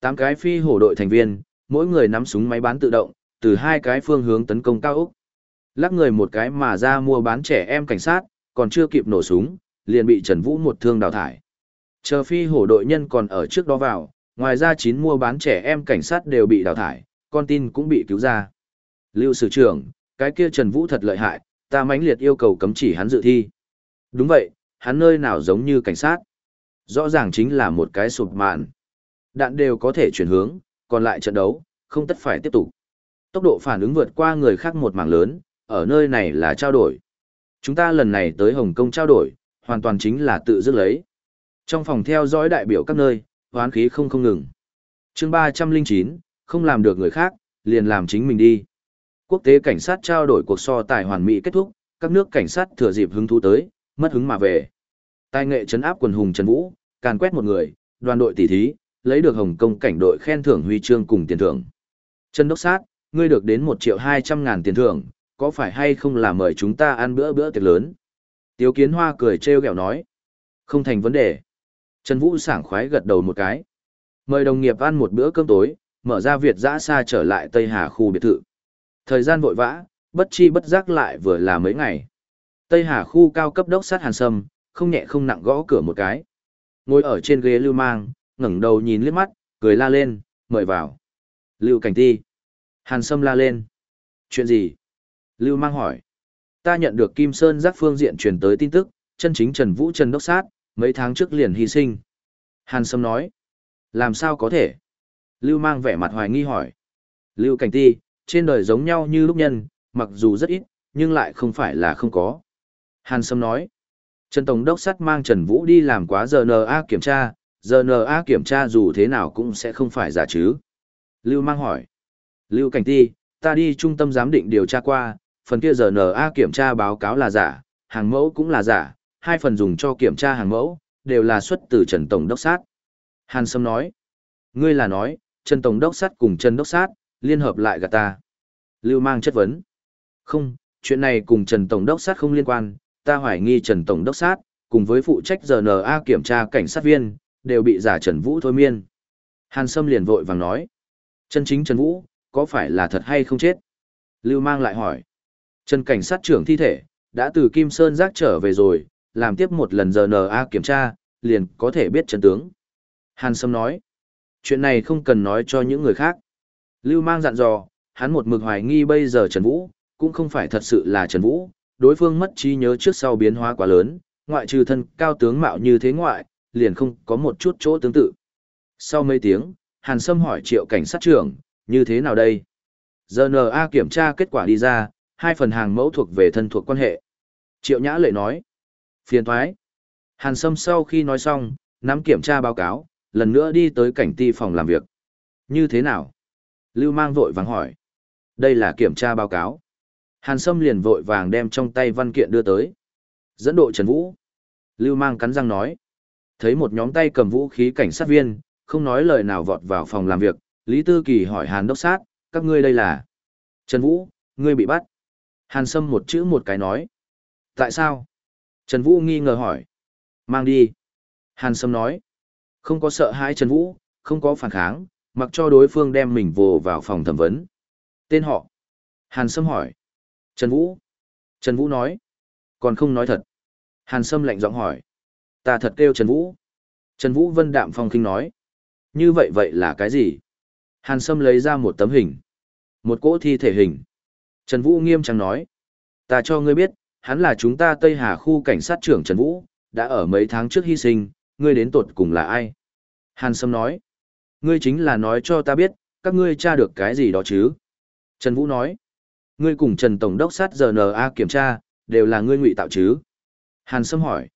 Tám cái phi hổ đội thành viên, mỗi người nắm súng máy bán tự động, từ hai cái phương hướng tấn công cao Úc. Lắc người một cái mà ra mua bán trẻ em cảnh sát, còn chưa kịp nổ súng, liền bị Trần Vũ một thương đào thải. Chờ phi hổ đội nhân còn ở trước đó vào, ngoài ra chín mua bán trẻ em cảnh sát đều bị đào thải, con tin cũng bị cứu ra. Lưu sử trưởng, cái kia Trần Vũ thật lợi hại, ta mãnh liệt yêu cầu cấm chỉ hắn dự thi. Đúng vậy, hắn nơi nào giống như cảnh sát. Rõ ràng chính là một cái sụp mạn. Đạn đều có thể chuyển hướng, còn lại trận đấu, không tất phải tiếp tục. Tốc độ phản ứng vượt qua người khác một mảng lớn, ở nơi này là trao đổi. Chúng ta lần này tới Hồng Kông trao đổi, hoàn toàn chính là tự dứt lấy. Trong phòng theo dõi đại biểu các nơi, hoán khí không không ngừng. chương 309, không làm được người khác, liền làm chính mình đi. Quốc tế cảnh sát trao đổi cuộc so tài hoàn mỹ kết thúc, các nước cảnh sát thừa dịp hứng thú tới, mất hứng mà về. Tài nghệ trấn áp quần hùng Trần Vũ, càn quét một người, đoàn đội tỷ thí, lấy được Hồng Kông cảnh đội khen thưởng huy chương cùng tiền thưởng. Trần Đốc Sát, ngươi được đến 1 triệu 200 ngàn tiền thưởng, có phải hay không là mời chúng ta ăn bữa bữa tiệc lớn? Tiếu Kiến Hoa cười trêu ghẹo nói. Không thành vấn đề. Trần Vũ sảng khoái gật đầu một cái. Mời đồng nghiệp ăn một bữa cơm tối, mở ra Việt dã xa trở lại Tây Hà khu biệt thự. Thời gian vội vã, bất chi bất giác lại vừa là mấy ngày. Tây Hà khu cao cấp đốc sát Hàn Sâm, không nhẹ không nặng gõ cửa một cái. Ngồi ở trên ghế lưu mang, ngẩng đầu nhìn liếc mắt, cười la lên, mời vào. Lưu Cảnh Ti. Hàn Sâm la lên. Chuyện gì? Lưu mang hỏi. Ta nhận được Kim Sơn giác phương diện truyền tới tin tức, chân chính Trần Vũ Trần Đốc Sát, mấy tháng trước liền hy sinh. Hàn Sâm nói. Làm sao có thể? Lưu mang vẻ mặt hoài nghi hỏi. Lưu Cảnh Ti, trên đời giống nhau như lúc nhân, mặc dù rất ít, nhưng lại không phải là không có. Hàn Sâm nói. Trần Tổng Đốc Sắt mang Trần Vũ đi làm quá GNA kiểm tra, GNA kiểm tra dù thế nào cũng sẽ không phải giả chứ. Lưu mang hỏi. Lưu Cảnh Ti, ta đi trung tâm giám định điều tra qua, phần kia GNA kiểm tra báo cáo là giả, hàng mẫu cũng là giả, hai phần dùng cho kiểm tra hàng mẫu, đều là xuất từ Trần Tổng Đốc Sát. Hàn Sâm nói. Ngươi là nói, Trần Tổng Đốc Sát cùng Trần Đốc Sát, liên hợp lại gạt ta. Lưu mang chất vấn. Không, chuyện này cùng Trần Tổng Đốc Sát không liên quan, ta hoài nghi Trần Tổng Đốc Sát, cùng với phụ trách GNA kiểm tra cảnh sát viên, đều bị giả Trần Vũ thôi miên. Hàn Sâm liền vội vàng nói. Chân chính Trần Vũ, có phải là thật hay không chết? Lưu mang lại hỏi. Trần cảnh sát trưởng thi thể, đã từ Kim Sơn giác trở về rồi, làm tiếp một lần GNA kiểm tra, liền có thể biết chân tướng. Hàn Sâm nói. Chuyện này không cần nói cho những người khác. Lưu mang dặn dò, hắn một mực hoài nghi bây giờ Trần Vũ, cũng không phải thật sự là Trần Vũ, đối phương mất trí nhớ trước sau biến hóa quá lớn, ngoại trừ thân cao tướng mạo như thế ngoại, liền không có một chút chỗ tương tự. Sau mấy tiếng, Hàn Sâm hỏi triệu cảnh sát trưởng, như thế nào đây? GNA kiểm tra kết quả đi ra, hai phần hàng mẫu thuộc về thân thuộc quan hệ. Triệu Nhã lệ nói, phiền thoái. Hàn Sâm sau khi nói xong, nắm kiểm tra báo cáo, lần nữa đi tới cảnh ti phòng làm việc. Như thế nào? Lưu mang vội vàng hỏi. Đây là kiểm tra báo cáo. Hàn Sâm liền vội vàng đem trong tay văn kiện đưa tới. Dẫn độ Trần Vũ. Lưu mang cắn răng nói. Thấy một nhóm tay cầm vũ khí cảnh sát viên, không nói lời nào vọt vào phòng làm việc, Lý Tư Kỳ hỏi Hàn Đốc Sát, các ngươi đây là... Trần Vũ, ngươi bị bắt. Hàn Sâm một chữ một cái nói. Tại sao? Trần Vũ nghi ngờ hỏi. Mang đi. Hàn Sâm nói. Không có sợ hãi Trần Vũ, không có phản kháng, mặc cho đối phương đem mình vồ vào phòng thẩm vấn. Tên họ. Hàn Sâm hỏi. Trần Vũ. Trần Vũ nói. Còn không nói thật. Hàn Sâm lạnh giọng hỏi. Ta thật kêu Trần Vũ. Trần Vũ vân đạm phong kinh nói. Như vậy vậy là cái gì? Hàn Sâm lấy ra một tấm hình. Một cỗ thi thể hình. Trần Vũ nghiêm trang nói. Ta cho ngươi biết, hắn là chúng ta Tây Hà khu cảnh sát trưởng Trần Vũ, đã ở mấy tháng trước hy sinh, ngươi đến tột cùng là ai? Hàn Sâm nói. Ngươi chính là nói cho ta biết, các ngươi tra được cái gì đó chứ? Trần Vũ nói. Ngươi cùng Trần Tổng đốc sát GNA kiểm tra, đều là ngươi ngụy tạo chứ? Hàn Sâm hỏi.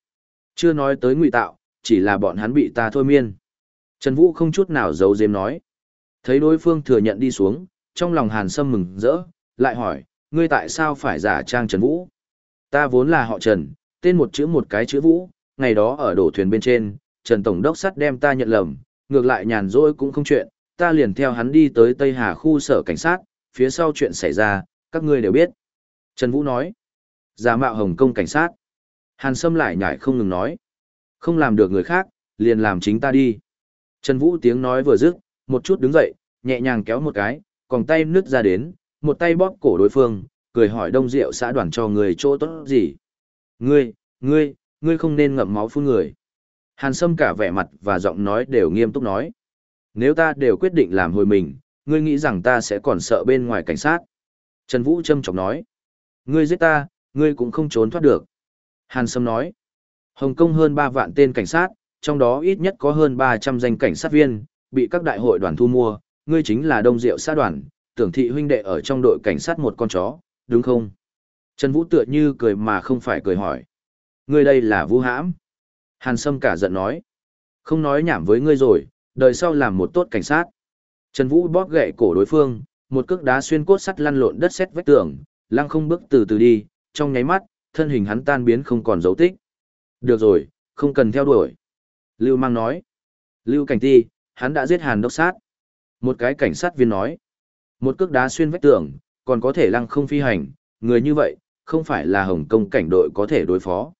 Chưa nói tới ngụy tạo, chỉ là bọn hắn bị ta thôi miên. Trần Vũ không chút nào giấu giếm nói. Thấy đối phương thừa nhận đi xuống, trong lòng Hàn Sâm mừng rỡ, lại hỏi, ngươi tại sao phải giả trang Trần Vũ? Ta vốn là họ Trần, tên một chữ một cái chữ Vũ, ngày đó ở đổ thuyền bên trên, Trần Tổng đốc sắt đem ta nhận lầm, ngược lại nhàn rỗi cũng không chuyện, ta liền theo hắn đi tới Tây Hà khu sở cảnh sát, phía sau chuyện xảy ra, các ngươi đều biết. Trần Vũ nói, giả mạo Hồng Kông cảnh sát. Hàn Sâm lại nhảy không ngừng nói, không làm được người khác, liền làm chính ta đi. Trần Vũ tiếng nói vừa dứt, một chút đứng dậy, nhẹ nhàng kéo một cái, còn tay nứt ra đến, một tay bóp cổ đối phương, cười hỏi Đông Diệu xã đoàn cho người chỗ tốt gì. Ngươi, ngươi, ngươi không nên ngậm máu phun người. Hàn Sâm cả vẻ mặt và giọng nói đều nghiêm túc nói. Nếu ta đều quyết định làm hồi mình, ngươi nghĩ rằng ta sẽ còn sợ bên ngoài cảnh sát. Trần Vũ châm chọc nói. Ngươi giết ta, ngươi cũng không trốn thoát được. Hàn Sâm nói. Hồng Kông hơn 3 vạn tên cảnh sát, trong đó ít nhất có hơn 300 danh cảnh sát viên, bị các đại hội đoàn thu mua, ngươi chính là Đông Diệu xã đoàn, tưởng thị huynh đệ ở trong đội cảnh sát một con chó, đúng không? Trần Vũ tựa như cười mà không phải cười hỏi. Ngươi đây là vũ hãm. Hàn Sâm cả giận nói. Không nói nhảm với ngươi rồi, đời sau làm một tốt cảnh sát. Trần Vũ bóp gậy cổ đối phương, một cước đá xuyên cốt sắt lăn lộn đất sét vách tường, lăng không bước từ từ đi, trong nháy mắt, thân hình hắn tan biến không còn dấu tích. Được rồi, không cần theo đuổi. Lưu Mang nói. Lưu Cảnh Ti, hắn đã giết Hàn Đốc Sát. Một cái cảnh sát viên nói. Một cước đá xuyên vách tường, còn có thể lăng không phi hành, người như vậy, không phải là Hồng Kông cảnh đội có thể đối phó.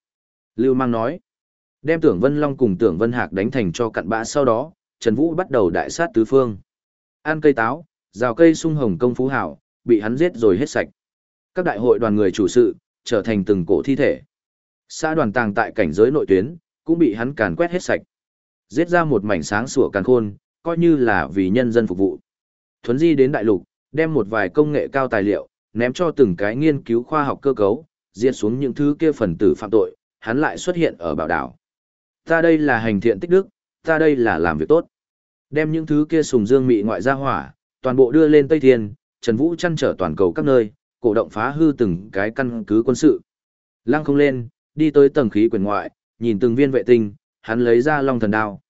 Lưu Mang nói. Đem Tưởng Vân Long cùng Tưởng Vân Hạc đánh thành cho cặn bã sau đó, Trần Vũ bắt đầu đại sát tứ phương. Ăn cây táo, rào cây sung Hồng công Phú Hảo, bị hắn giết rồi hết sạch. Các đại hội đoàn người chủ sự, trở thành từng cổ thi thể. Xã đoàn tàng tại cảnh giới nội tuyến, cũng bị hắn càn quét hết sạch. Giết ra một mảnh sáng sủa càn khôn, coi như là vì nhân dân phục vụ. Thuấn di đến đại lục, đem một vài công nghệ cao tài liệu, ném cho từng cái nghiên cứu khoa học cơ cấu, diệt xuống những thứ kia phần tử phạm tội, hắn lại xuất hiện ở bảo đảo. Ta đây là hành thiện tích đức, ta đây là làm việc tốt. Đem những thứ kia sùng dương mị ngoại gia hỏa, toàn bộ đưa lên Tây Thiên, Trần Vũ chăn trở toàn cầu các nơi, cổ động phá hư từng cái căn cứ quân sự. Lăng không lên, đi tới tầng khí quyển ngoại, nhìn từng viên vệ tinh, hắn lấy ra long thần đao.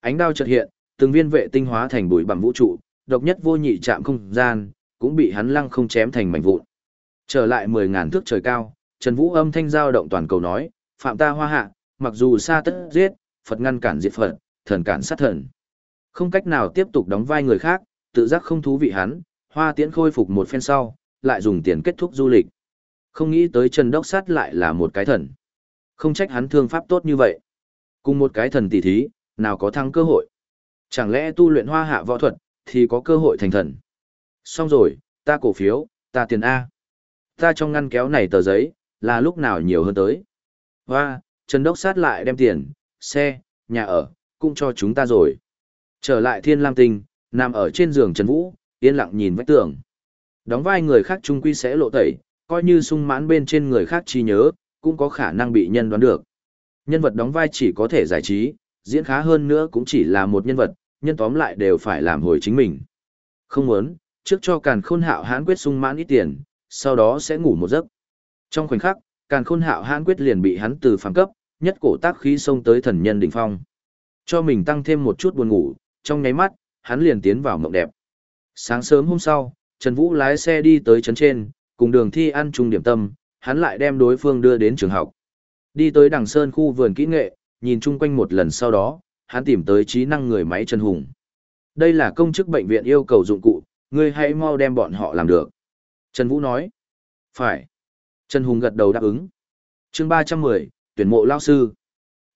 Ánh đao chợt hiện, từng viên vệ tinh hóa thành bụi bặm vũ trụ, độc nhất vô nhị chạm không gian, cũng bị hắn lăng không chém thành mảnh vụn. Trở lại mười ngàn thước trời cao, Trần Vũ âm thanh giao động toàn cầu nói, phạm ta hoa hạ, mặc dù xa tất giết, Phật ngăn cản diệt Phật, thần cản sát thần. Không cách nào tiếp tục đóng vai người khác, tự giác không thú vị hắn, hoa tiễn khôi phục một phen sau, lại dùng tiền kết thúc du lịch. Không nghĩ tới Trần Đốc Sát lại là một cái thần. Không trách hắn thương pháp tốt như vậy. Cùng một cái thần tỷ thí, nào có thăng cơ hội. Chẳng lẽ tu luyện hoa hạ võ thuật, thì có cơ hội thành thần. Xong rồi, ta cổ phiếu, ta tiền A. Ta trong ngăn kéo này tờ giấy, là lúc nào nhiều hơn tới. Hoa, Trần Đốc sát lại đem tiền, xe, nhà ở, cũng cho chúng ta rồi. Trở lại Thiên Lam Tinh, nằm ở trên giường Trần Vũ, yên lặng nhìn vách tường. Đóng vai người khác trung quy sẽ lộ tẩy, coi như sung mãn bên trên người khác chi nhớ, cũng có khả năng bị nhân đoán được. Nhân vật đóng vai chỉ có thể giải trí, diễn khá hơn nữa cũng chỉ là một nhân vật, nhân tóm lại đều phải làm hồi chính mình. Không muốn, trước cho càn khôn hạo hãn quyết sung mãn ít tiền, sau đó sẽ ngủ một giấc. Trong khoảnh khắc, càn khôn hạo hãn quyết liền bị hắn từ phàm cấp, nhất cổ tác khí xông tới thần nhân đỉnh phong. Cho mình tăng thêm một chút buồn ngủ, trong nháy mắt, hắn liền tiến vào mộng đẹp. Sáng sớm hôm sau, Trần Vũ lái xe đi tới trấn trên, cùng đường thi ăn chung điểm tâm, hắn lại đem đối phương đưa đến trường học. Đi tới đằng sơn khu vườn kỹ nghệ, nhìn chung quanh một lần sau đó, hắn tìm tới trí năng người máy Trần Hùng. Đây là công chức bệnh viện yêu cầu dụng cụ, ngươi hãy mau đem bọn họ làm được. Trần Vũ nói. Phải. Trần Hùng gật đầu đáp ứng. chương 310, tuyển mộ lao sư.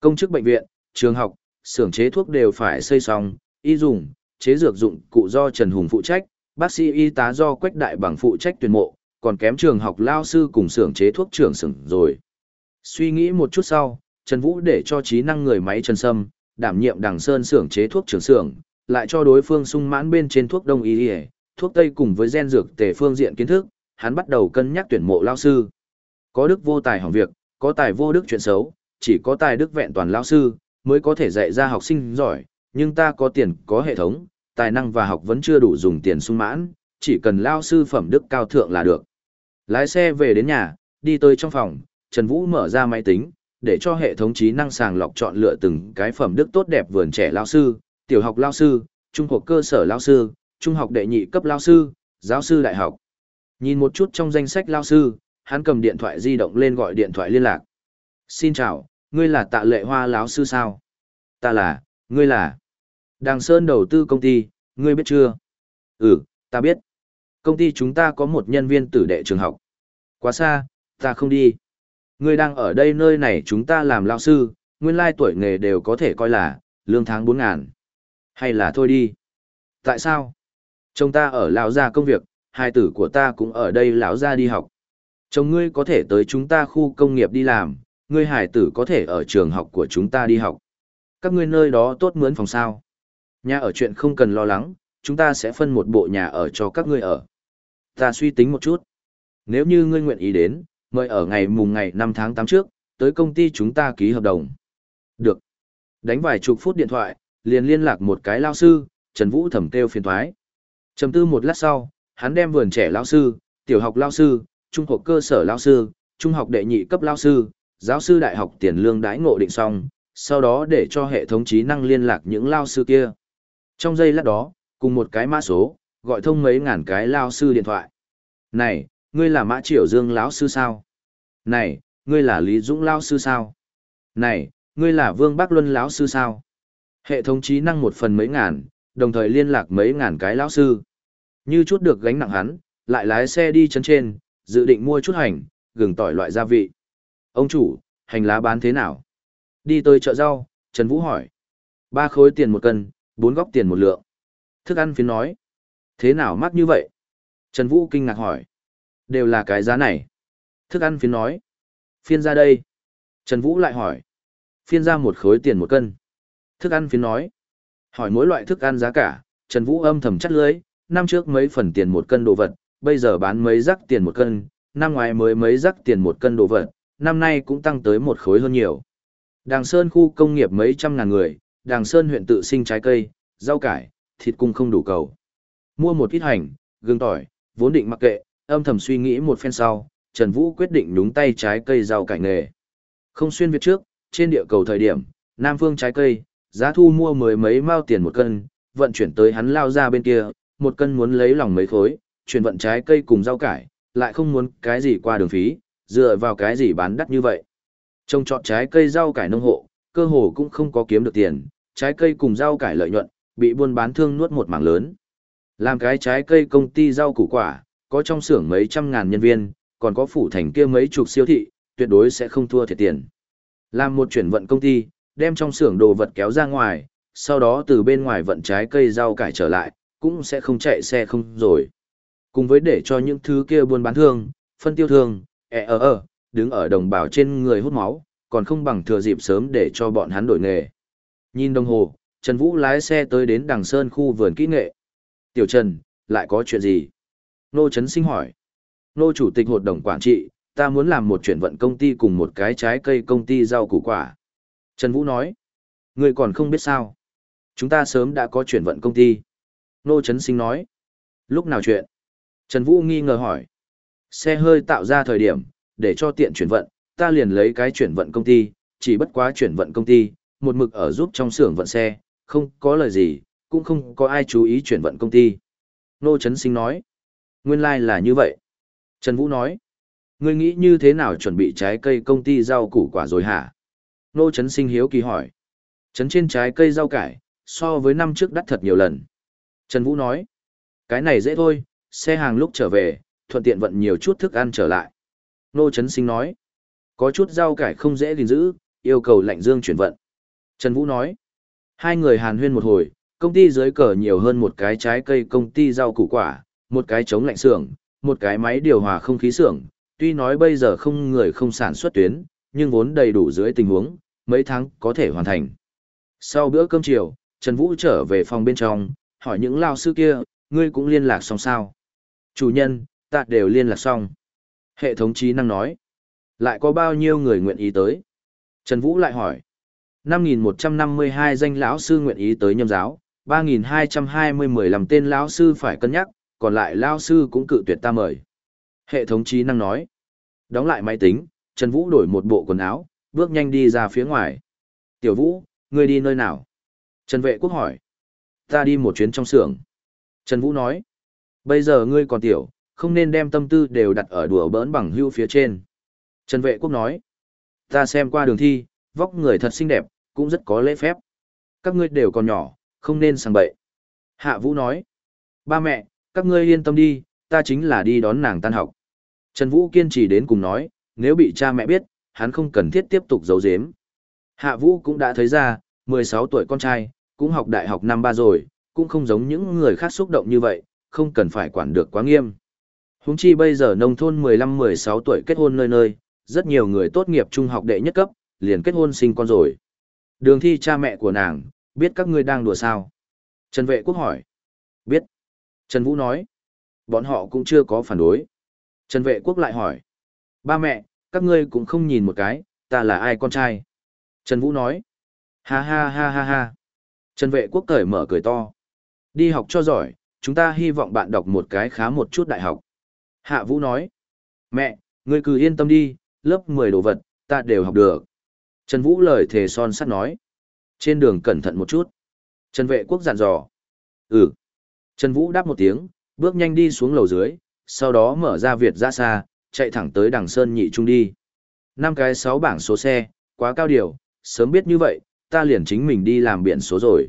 Công chức bệnh viện, trường học, xưởng chế thuốc đều phải xây xong, y dùng, chế dược dụng cụ do Trần Hùng phụ trách, bác sĩ y tá do Quách Đại bằng phụ trách tuyển mộ, còn kém trường học lao sư cùng xưởng chế thuốc trưởng xưởng rồi. Suy nghĩ một chút sau, Trần Vũ để cho trí năng người máy Trần Sâm, đảm nhiệm đằng sơn xưởng chế thuốc trưởng xưởng, lại cho đối phương sung mãn bên trên thuốc đông y, thuốc tây cùng với gen dược tề phương diện kiến thức, hắn bắt đầu cân nhắc tuyển mộ lao sư. Có đức vô tài hỏng việc, có tài vô đức chuyện xấu, chỉ có tài đức vẹn toàn lao sư mới có thể dạy ra học sinh giỏi, nhưng ta có tiền, có hệ thống, tài năng và học vẫn chưa đủ dùng tiền sung mãn, chỉ cần lao sư phẩm đức cao thượng là được. Lái xe về đến nhà, đi tới trong phòng, Trần Vũ mở ra máy tính, để cho hệ thống trí năng sàng lọc chọn lựa từng cái phẩm đức tốt đẹp vườn trẻ lao sư, tiểu học lao sư, trung học cơ sở lao sư, trung học đệ nhị cấp lao sư, giáo sư đại học. Nhìn một chút trong danh sách lao sư, hắn cầm điện thoại di động lên gọi điện thoại liên lạc. Xin chào, ngươi là tạ lệ hoa lão sư sao? Ta là, ngươi là. Đàng Sơn đầu tư công ty, ngươi biết chưa? Ừ, ta biết. Công ty chúng ta có một nhân viên tử đệ trường học. Quá xa, ta không đi. Ngươi đang ở đây nơi này chúng ta làm lao sư, nguyên lai tuổi nghề đều có thể coi là, lương tháng 4 ngàn. Hay là thôi đi. Tại sao? Chồng ta ở lão gia công việc, hai tử của ta cũng ở đây lão gia đi học. Chồng ngươi có thể tới chúng ta khu công nghiệp đi làm, ngươi hải tử có thể ở trường học của chúng ta đi học. Các ngươi nơi đó tốt mướn phòng sao. Nhà ở chuyện không cần lo lắng, chúng ta sẽ phân một bộ nhà ở cho các ngươi ở. Ta suy tính một chút. Nếu như ngươi nguyện ý đến, mời ở ngày mùng ngày 5 tháng 8 trước, tới công ty chúng ta ký hợp đồng. Được. Đánh vài chục phút điện thoại, liền liên lạc một cái lao sư, Trần Vũ thẩm kêu phiền thoái. Trầm tư một lát sau, hắn đem vườn trẻ lao sư, tiểu học lao sư, trung học cơ sở lao sư, trung học đệ nhị cấp lao sư, giáo sư đại học tiền lương đãi ngộ định xong, sau đó để cho hệ thống trí năng liên lạc những lao sư kia. Trong giây lát đó, cùng một cái mã số, gọi thông mấy ngàn cái lao sư điện thoại. Này, ngươi là Mã Triều Dương lão sư sao? Này, ngươi là Lý Dũng lão sư sao? Này, ngươi là Vương Bắc Luân lão sư sao? Hệ thống trí năng một phần mấy ngàn, đồng thời liên lạc mấy ngàn cái lão sư. Như chút được gánh nặng hắn, lại lái xe đi chân trên, dự định mua chút hành, gừng tỏi loại gia vị. Ông chủ, hành lá bán thế nào? Đi tới chợ rau, Trần Vũ hỏi. Ba khối tiền một cân, bốn góc tiền một lượng. Thức ăn phiến nói. Thế nào mắc như vậy? Trần Vũ kinh ngạc hỏi. Đều là cái giá này. Thức ăn phiến nói. Phiên ra đây. Trần Vũ lại hỏi. Phiên ra một khối tiền một cân. Thức ăn phiến nói. Hỏi mỗi loại thức ăn giá cả, Trần Vũ âm thầm chắt lưới, năm trước mấy phần tiền một cân đồ vật, bây giờ bán mấy rắc tiền một cân, năm ngoài mới mấy rắc tiền một cân đồ vật, năm nay cũng tăng tới một khối hơn nhiều. Đàng Sơn khu công nghiệp mấy trăm ngàn người, Đàng Sơn huyện tự sinh trái cây, rau cải, thịt cung không đủ cầu. Mua một ít hành, gừng tỏi, vốn định mặc kệ, âm thầm suy nghĩ một phen sau, Trần Vũ quyết định đúng tay trái cây rau cải nghề. Không xuyên việt trước, trên địa cầu thời điểm, Nam Phương trái cây, giá thu mua mười mấy mao tiền một cân, vận chuyển tới hắn lao ra bên kia, một cân muốn lấy lòng mấy khối, chuyển vận trái cây cùng rau cải, lại không muốn cái gì qua đường phí, dựa vào cái gì bán đắt như vậy. Trông trọt trái cây rau cải nông hộ, cơ hồ cũng không có kiếm được tiền, trái cây cùng rau cải lợi nhuận, bị buôn bán thương nuốt một mảng lớn. Làm cái trái cây công ty rau củ quả, có trong xưởng mấy trăm ngàn nhân viên, còn có phủ thành kia mấy chục siêu thị, tuyệt đối sẽ không thua thiệt tiền. Làm một chuyển vận công ty, đem trong xưởng đồ vật kéo ra ngoài, sau đó từ bên ngoài vận trái cây rau cải trở lại, cũng sẽ không chạy xe không rồi. Cùng với để cho những thứ kia buôn bán thương, phân tiêu thương, ẹ ờ ờ, đứng ở đồng bào trên người hút máu, còn không bằng thừa dịp sớm để cho bọn hắn đổi nghề. Nhìn đồng hồ, Trần Vũ lái xe tới đến đằng sơn khu vườn kỹ nghệ. Tiểu Trần, lại có chuyện gì? Nô Trấn Sinh hỏi. Nô Chủ tịch hội đồng quản trị, ta muốn làm một chuyển vận công ty cùng một cái trái cây công ty rau củ quả. Trần Vũ nói. Người còn không biết sao. Chúng ta sớm đã có chuyển vận công ty. Nô Trấn Sinh nói. Lúc nào chuyện? Trần Vũ nghi ngờ hỏi. Xe hơi tạo ra thời điểm, để cho tiện chuyển vận, ta liền lấy cái chuyển vận công ty, chỉ bất quá chuyển vận công ty, một mực ở giúp trong xưởng vận xe, không có lời gì, cũng không có ai chú ý chuyển vận công ty. Nô Trấn Sinh nói, nguyên lai like là như vậy. Trần Vũ nói, ngươi nghĩ như thế nào chuẩn bị trái cây công ty rau củ quả rồi hả? Nô Trấn Sinh hiếu kỳ hỏi. Trấn trên trái cây rau cải, so với năm trước đắt thật nhiều lần. Trần Vũ nói, cái này dễ thôi, xe hàng lúc trở về, thuận tiện vận nhiều chút thức ăn trở lại. Nô Trấn Sinh nói, có chút rau cải không dễ gìn giữ, yêu cầu lạnh dương chuyển vận. Trần Vũ nói, hai người hàn huyên một hồi, công ty dưới cờ nhiều hơn một cái trái cây công ty rau củ quả, một cái chống lạnh xưởng, một cái máy điều hòa không khí xưởng. Tuy nói bây giờ không người không sản xuất tuyến, nhưng vốn đầy đủ dưới tình huống, mấy tháng có thể hoàn thành. Sau bữa cơm chiều, Trần Vũ trở về phòng bên trong, hỏi những lao sư kia, ngươi cũng liên lạc xong sao? Chủ nhân, ta đều liên lạc xong. Hệ thống trí năng nói. Lại có bao nhiêu người nguyện ý tới? Trần Vũ lại hỏi. 5.152 danh lão sư nguyện ý tới nhâm giáo, 3.220 làm tên lão sư phải cân nhắc, còn lại lão sư cũng cự tuyệt ta mời. Hệ thống trí năng nói. Đóng lại máy tính, Trần Vũ đổi một bộ quần áo, bước nhanh đi ra phía ngoài. Tiểu Vũ, ngươi đi nơi nào? Trần Vệ Quốc hỏi. Ta đi một chuyến trong xưởng. Trần Vũ nói. Bây giờ ngươi còn tiểu, không nên đem tâm tư đều đặt ở đùa bỡn bằng hưu phía trên. Trần Vệ Quốc nói. Ta xem qua đường thi, vóc người thật xinh đẹp, cũng rất có lễ phép. Các ngươi đều còn nhỏ, không nên sang bậy. Hạ Vũ nói. Ba mẹ, các ngươi yên tâm đi, ta chính là đi đón nàng tan học. Trần Vũ kiên trì đến cùng nói, nếu bị cha mẹ biết, hắn không cần thiết tiếp tục giấu giếm. Hạ Vũ cũng đã thấy ra, 16 tuổi con trai, cũng học đại học năm ba rồi, cũng không giống những người khác xúc động như vậy, không cần phải quản được quá nghiêm. Húng chi bây giờ nông thôn 15-16 tuổi kết hôn nơi nơi, rất nhiều người tốt nghiệp trung học đệ nhất cấp, liền kết hôn sinh con rồi. Đường thi cha mẹ của nàng, biết các ngươi đang đùa sao? Trần Vệ Quốc hỏi. Biết. Trần Vũ nói. Bọn họ cũng chưa có phản đối. Trần Vệ Quốc lại hỏi. Ba mẹ, các ngươi cũng không nhìn một cái, ta là ai con trai? Trần Vũ nói. Ha ha ha ha ha. Trần Vệ Quốc cởi mở cười to. Đi học cho giỏi, chúng ta hy vọng bạn đọc một cái khá một chút đại học. Hạ Vũ nói. Mẹ, ngươi cứ yên tâm đi, lớp 10 đồ vật, ta đều học được. Trần Vũ lời thề son sắt nói. Trên đường cẩn thận một chút. Trần vệ quốc dặn dò. Ừ. Trần Vũ đáp một tiếng, bước nhanh đi xuống lầu dưới, sau đó mở ra Việt ra xa, chạy thẳng tới đằng Sơn nhị trung đi. Năm cái sáu bảng số xe, quá cao điều, sớm biết như vậy, ta liền chính mình đi làm biển số rồi.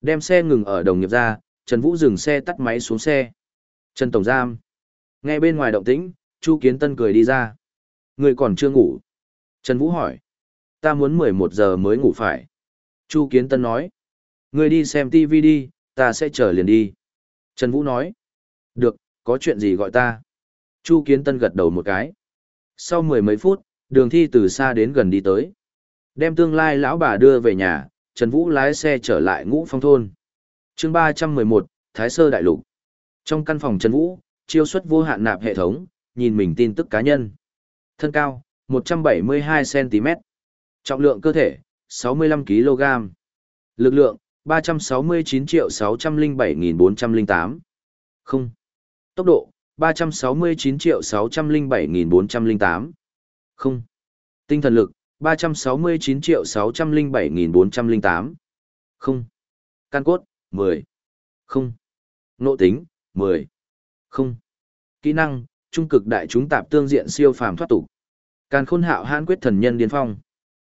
Đem xe ngừng ở đồng nghiệp ra, Trần Vũ dừng xe tắt máy xuống xe. Trần Tổng Giam. Nghe bên ngoài động tĩnh, Chu Kiến Tân cười đi ra. Người còn chưa ngủ. Trần Vũ hỏi. Ta muốn 11 giờ mới ngủ phải. Chu Kiến Tân nói. Người đi xem TV đi, ta sẽ chờ liền đi. Trần Vũ nói. Được, có chuyện gì gọi ta. Chu Kiến Tân gật đầu một cái. Sau mười mấy phút, đường thi từ xa đến gần đi tới. Đem tương lai lão bà đưa về nhà, Trần Vũ lái xe trở lại ngũ phong thôn. chương 311, Thái Sơ Đại Lục. Trong căn phòng Trần Vũ, chiêu xuất vô hạn nạp hệ thống, nhìn mình tin tức cá nhân. Thân cao, 172cm. Trọng lượng cơ thể, 65kg. Lực lượng, 369 607.408. Không. Tốc độ, 369 607.408. Không. Tinh thần lực, 369 607.408. Không. Căn cốt, 10. Không. Nộ tính, 10. Không. Kỹ năng, trung cực đại chúng tạp tương diện siêu phàm thoát tục. Càn khôn hạo hãn quyết thần nhân điên phong.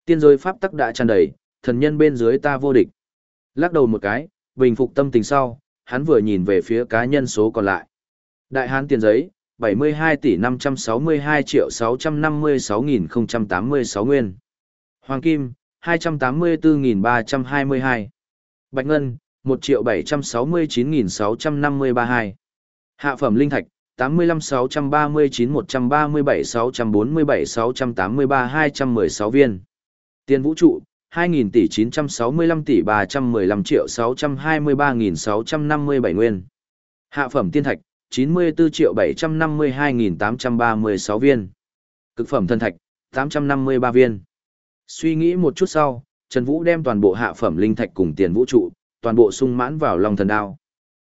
Tiên giới pháp tắc đã tràn đầy, thần nhân bên dưới ta vô địch. Lắc đầu một cái, bình phục tâm tình sau, hắn vừa nhìn về phía cá nhân số còn lại. Đại hán tiền giấy, 72 tỷ 562 triệu 656.086 nguyên. Hoàng kim, 284.322. Bạch ngân, 1 triệu 769.653 Hạ phẩm linh thạch, 85 639 137 647 683 216 viên. Tiền vũ trụ, 2.000 tỷ 965 tỷ 315 triệu 623.657 nguyên. Hạ phẩm tiên thạch, 94 triệu 752.836 viên. Cực phẩm thân thạch, 853 viên. Suy nghĩ một chút sau, Trần Vũ đem toàn bộ hạ phẩm linh thạch cùng tiền vũ trụ, toàn bộ sung mãn vào lòng thần đao.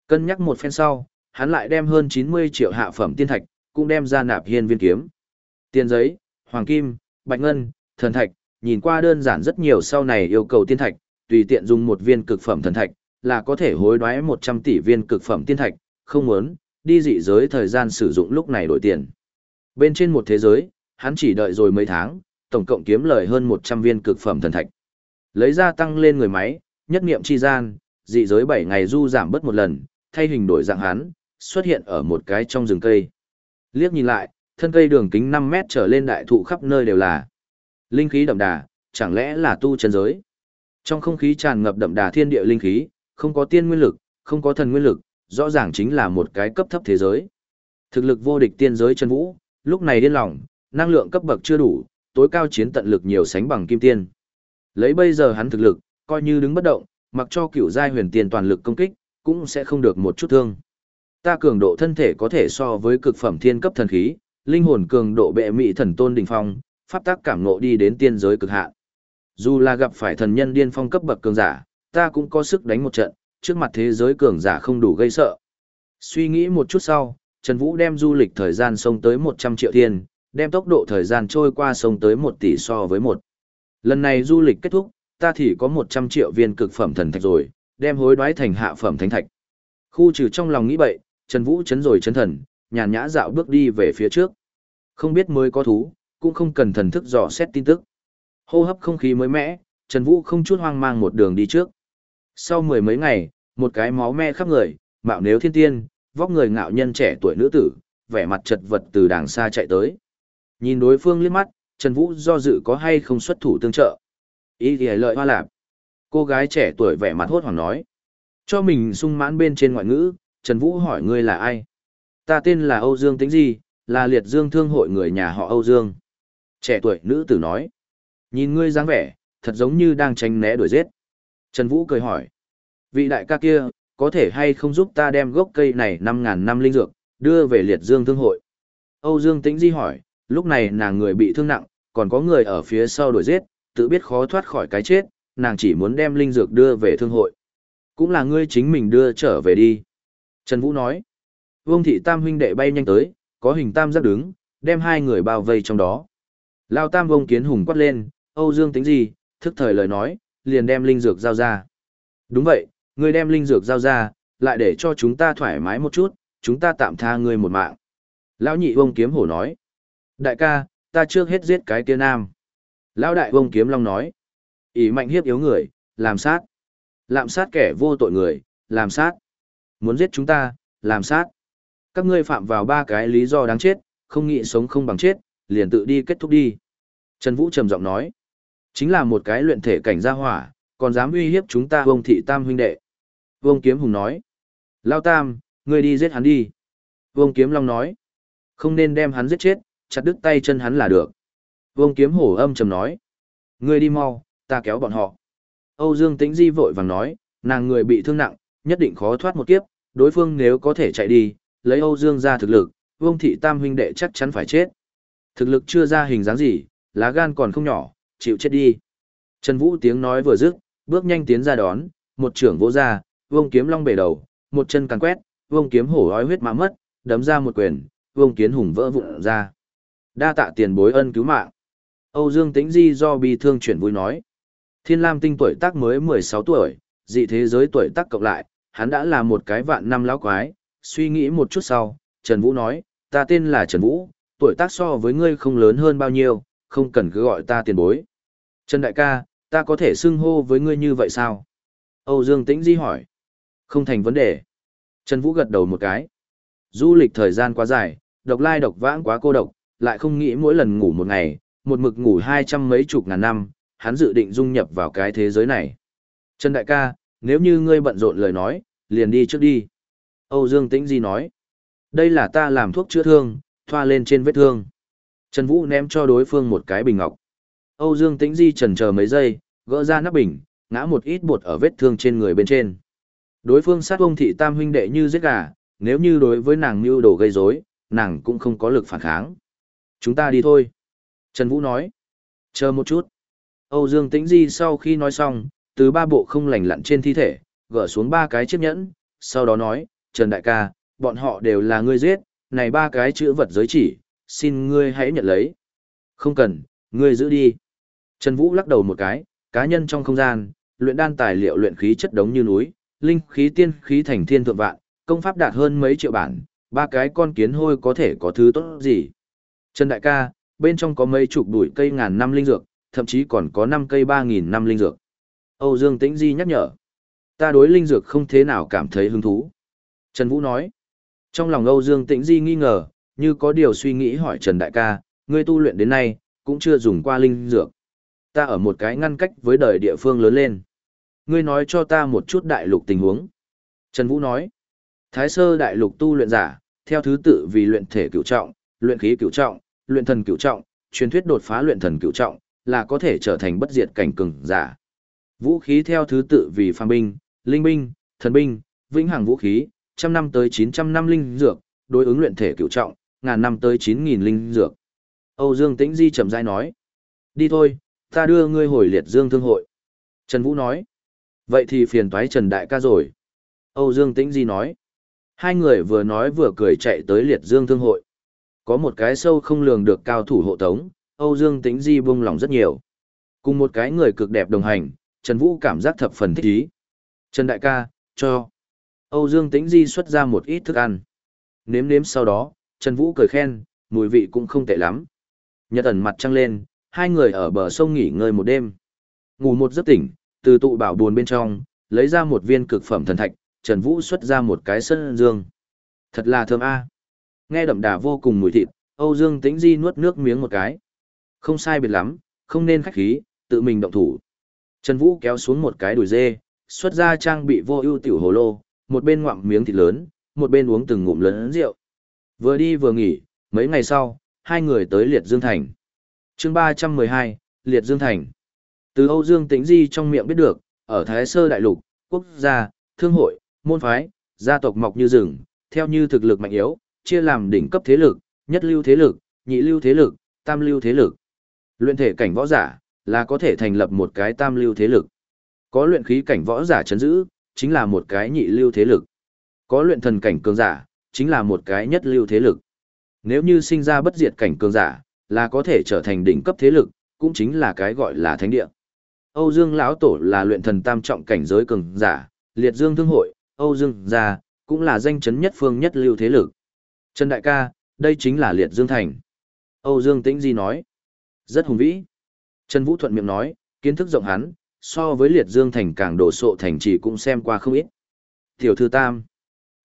Cân nhắc một phen sau, hắn lại đem hơn 90 triệu hạ phẩm tiên thạch, cũng đem ra nạp hiên viên kiếm. Tiền giấy, hoàng kim, bạch ngân, thần thạch, nhìn qua đơn giản rất nhiều sau này yêu cầu tiên thạch, tùy tiện dùng một viên cực phẩm thần thạch, là có thể hối đoái 100 tỷ viên cực phẩm tiên thạch, không muốn, đi dị giới thời gian sử dụng lúc này đổi tiền. Bên trên một thế giới, hắn chỉ đợi rồi mấy tháng, tổng cộng kiếm lời hơn 100 viên cực phẩm thần thạch. Lấy ra tăng lên người máy, nhất niệm chi gian, dị giới 7 ngày du giảm bớt một lần, thay hình đổi dạng hắn, xuất hiện ở một cái trong rừng cây. Liếc nhìn lại, thân cây đường kính 5 mét trở lên đại thụ khắp nơi đều là linh khí đậm đà, chẳng lẽ là tu chân giới. Trong không khí tràn ngập đậm đà thiên địa linh khí, không có tiên nguyên lực, không có thần nguyên lực, rõ ràng chính là một cái cấp thấp thế giới. Thực lực vô địch tiên giới chân vũ, lúc này điên lòng, năng lượng cấp bậc chưa đủ, tối cao chiến tận lực nhiều sánh bằng kim tiên. Lấy bây giờ hắn thực lực, coi như đứng bất động, mặc cho cửu giai huyền tiền toàn lực công kích, cũng sẽ không được một chút thương. Ta cường độ thân thể có thể so với cực phẩm thiên cấp thần khí, linh hồn cường độ bệ mị thần tôn đỉnh phong, pháp tác cảm ngộ đi đến tiên giới cực hạn. Dù là gặp phải thần nhân điên phong cấp bậc cường giả, ta cũng có sức đánh một trận, trước mặt thế giới cường giả không đủ gây sợ. Suy nghĩ một chút sau, Trần Vũ đem du lịch thời gian sông tới 100 triệu thiên, đem tốc độ thời gian trôi qua sông tới 1 tỷ so với 1. Lần này du lịch kết thúc, ta thì có 100 triệu viên cực phẩm thần thạch rồi, đem hối đoái thành hạ phẩm thánh thạch. Khu trừ trong lòng nghĩ bậy, Trần Vũ chấn rồi chấn thần, nhàn nhã dạo bước đi về phía trước. Không biết mới có thú, cũng không cần thần thức dò xét tin tức. Hô hấp không khí mới mẻ, Trần Vũ không chút hoang mang một đường đi trước. Sau mười mấy ngày, một cái máu me khắp người, mạo nếu thiên tiên, vóc người ngạo nhân trẻ tuổi nữ tử, vẻ mặt chật vật từ đàng xa chạy tới. Nhìn đối phương liếc mắt, Trần Vũ do dự có hay không xuất thủ tương trợ. Ý thì lợi hoa lạp. Cô gái trẻ tuổi vẻ mặt hốt hoảng nói. Cho mình sung mãn bên trên ngoại ngữ, Trần Vũ hỏi ngươi là ai? Ta tên là Âu Dương Tính gì, là liệt dương thương hội người nhà họ Âu Dương. Trẻ tuổi nữ tử nói. Nhìn ngươi dáng vẻ, thật giống như đang tránh né đuổi giết. Trần Vũ cười hỏi. Vị đại ca kia, có thể hay không giúp ta đem gốc cây này 5.000 năm linh dược, đưa về liệt dương thương hội? Âu Dương Tĩnh Di hỏi, lúc này nàng người bị thương nặng, còn có người ở phía sau đuổi giết, tự biết khó thoát khỏi cái chết, nàng chỉ muốn đem linh dược đưa về thương hội. Cũng là ngươi chính mình đưa trở về đi. Trần Vũ nói. Vương thị tam huynh đệ bay nhanh tới, có hình tam giác đứng, đem hai người bao vây trong đó. Lao tam vông kiến hùng quát lên, Âu Dương tính gì, thức thời lời nói, liền đem linh dược giao ra. Đúng vậy, ngươi đem linh dược giao ra, lại để cho chúng ta thoải mái một chút, chúng ta tạm tha ngươi một mạng. Lão nhị vông kiếm hổ nói. Đại ca, ta trước hết giết cái kia nam. Lão đại vông kiếm long nói. ỷ mạnh hiếp yếu người, làm sát. làm sát kẻ vô tội người, làm sát. Muốn giết chúng ta, làm sát. Các ngươi phạm vào ba cái lý do đáng chết, không nghĩ sống không bằng chết, liền tự đi kết thúc đi. Trần Vũ trầm giọng nói. Chính là một cái luyện thể cảnh gia hỏa, còn dám uy hiếp chúng ta vông thị tam huynh đệ. Vương Kiếm Hùng nói. Lao tam, ngươi đi giết hắn đi. Vương Kiếm Long nói. Không nên đem hắn giết chết, chặt đứt tay chân hắn là được. Vương Kiếm Hổ âm trầm nói. Ngươi đi mau, ta kéo bọn họ. Âu Dương Tĩnh Di vội vàng nói, nàng người bị thương nặng, nhất định khó thoát một kiếp, đối phương nếu có thể chạy đi, lấy Âu Dương ra thực lực, Vương Thị Tam huynh đệ chắc chắn phải chết. Thực lực chưa ra hình dáng gì, lá gan còn không nhỏ, chịu chết đi. Trần Vũ tiếng nói vừa dứt, bước nhanh tiến ra đón, một trưởng vỗ ra, vông kiếm long bể đầu, một chân càn quét, vông kiếm hổ ói huyết mã mất, đấm ra một quyền, vông kiến hùng vỡ vụn ra. Đa tạ tiền bối ân cứu mạng. Âu Dương Tĩnh Di do bi thương chuyển vui nói. Thiên Lam tinh tuổi tác mới 16 tuổi, dị thế giới tuổi tác cộng lại, hắn đã là một cái vạn năm lão quái, suy nghĩ một chút sau, Trần Vũ nói, ta tên là Trần Vũ, tuổi tác so với ngươi không lớn hơn bao nhiêu, không cần cứ gọi ta tiền bối. Trần Đại ca, ta có thể xưng hô với ngươi như vậy sao? Âu Dương Tĩnh Di hỏi. Không thành vấn đề. Trần Vũ gật đầu một cái. Du lịch thời gian quá dài, độc lai độc vãng quá cô độc, lại không nghĩ mỗi lần ngủ một ngày, một mực ngủ hai trăm mấy chục ngàn năm, hắn dự định dung nhập vào cái thế giới này. Trần Đại ca, nếu như ngươi bận rộn lời nói, liền đi trước đi. Âu Dương Tĩnh Di nói. Đây là ta làm thuốc chữa thương, thoa lên trên vết thương. Trần Vũ ném cho đối phương một cái bình ngọc. Âu Dương Tĩnh Di trần chờ mấy giây, gỡ ra nắp bình, ngã một ít bột ở vết thương trên người bên trên. Đối phương sát ông thị tam huynh đệ như giết gà, nếu như đối với nàng mưu đồ gây rối, nàng cũng không có lực phản kháng. Chúng ta đi thôi. Trần Vũ nói. Chờ một chút. Âu Dương Tĩnh Di sau khi nói xong, từ ba bộ không lành lặn trên thi thể, gỡ xuống ba cái chiếc nhẫn, sau đó nói, Trần Đại ca, bọn họ đều là ngươi giết, này ba cái chữ vật giới chỉ, xin ngươi hãy nhận lấy. Không cần, ngươi giữ đi. Trần Vũ lắc đầu một cái, cá nhân trong không gian, luyện đan tài liệu luyện khí chất đống như núi, linh khí tiên khí thành thiên thượng vạn, công pháp đạt hơn mấy triệu bản, ba cái con kiến hôi có thể có thứ tốt gì. Trần Đại ca, bên trong có mấy chục bụi cây ngàn năm linh dược, thậm chí còn có năm cây ba nghìn năm linh dược. Âu Dương Tĩnh Di nhắc nhở. Ta đối linh dược không thế nào cảm thấy hứng thú. Trần Vũ nói. Trong lòng Âu Dương Tĩnh Di nghi ngờ, như có điều suy nghĩ hỏi Trần Đại ca, ngươi tu luyện đến nay, cũng chưa dùng qua linh dược. Ta ở một cái ngăn cách với đời địa phương lớn lên. Ngươi nói cho ta một chút đại lục tình huống. Trần Vũ nói. Thái sơ đại lục tu luyện giả, theo thứ tự vì luyện thể cửu trọng, luyện khí cửu trọng, luyện thần cửu trọng, truyền thuyết đột phá luyện thần cửu trọng, là có thể trở thành bất diệt cảnh cường giả. Vũ khí theo thứ tự vì phàm binh, linh binh, thần binh, vĩnh hằng vũ khí, trăm năm tới 900 năm linh dược, đối ứng luyện thể cửu trọng, ngàn năm tới 9000 linh dược. Âu Dương Tĩnh Di chậm rãi nói: "Đi thôi, ta đưa ngươi hồi Liệt Dương Thương hội." Trần Vũ nói: "Vậy thì phiền toái Trần đại ca rồi." Âu Dương Tĩnh Di nói: Hai người vừa nói vừa cười chạy tới Liệt Dương Thương hội. Có một cái sâu không lường được cao thủ hộ tống, Âu Dương Tĩnh Di buông lòng rất nhiều. Cùng một cái người cực đẹp đồng hành, Trần Vũ cảm giác thập phần thích ý. Trần Đại ca, cho. Âu Dương Tĩnh Di xuất ra một ít thức ăn. Nếm nếm sau đó, Trần Vũ cười khen, mùi vị cũng không tệ lắm. Nhật ẩn mặt trăng lên, hai người ở bờ sông nghỉ ngơi một đêm. Ngủ một giấc tỉnh, từ tụ bảo buồn bên trong, lấy ra một viên cực phẩm thần thạch, Trần Vũ xuất ra một cái sân dương. Thật là thơm a. Nghe đậm đà vô cùng mùi thịt, Âu Dương Tĩnh Di nuốt nước miếng một cái. Không sai biệt lắm, không nên khách khí, tự mình động thủ. Trần Vũ kéo xuống một cái đùi dê, xuất ra trang bị vô ưu tiểu hồ lô, một bên ngoạm miếng thịt lớn, một bên uống từng ngụm lớn rượu. Vừa đi vừa nghỉ, mấy ngày sau, hai người tới Liệt Dương Thành. chương 312, Liệt Dương Thành. Từ Âu Dương Tĩnh Di trong miệng biết được, ở Thái Sơ Đại Lục, quốc gia, thương hội, môn phái, gia tộc mọc như rừng, theo như thực lực mạnh yếu, chia làm đỉnh cấp thế lực, nhất lưu thế lực, nhị lưu thế lực, tam lưu thế lực. Luyện thể cảnh võ giả là có thể thành lập một cái tam lưu thế lực. Có luyện khí cảnh võ giả chấn giữ, chính là một cái nhị lưu thế lực. Có luyện thần cảnh cường giả, chính là một cái nhất lưu thế lực. Nếu như sinh ra bất diệt cảnh cường giả, là có thể trở thành đỉnh cấp thế lực, cũng chính là cái gọi là thánh địa. Âu Dương lão tổ là luyện thần tam trọng cảnh giới cường giả, liệt dương thương hội, Âu Dương gia, cũng là danh chấn nhất phương nhất lưu thế lực. Trần Đại ca, đây chính là Liệt Dương Thành. Âu Dương Tĩnh Di nói. Rất hùng vĩ. Trần Vũ Thuận miệng nói, kiến thức rộng hắn, so với Liệt Dương Thành càng đổ sộ thành chỉ cũng xem qua không ít. Tiểu thư Tam.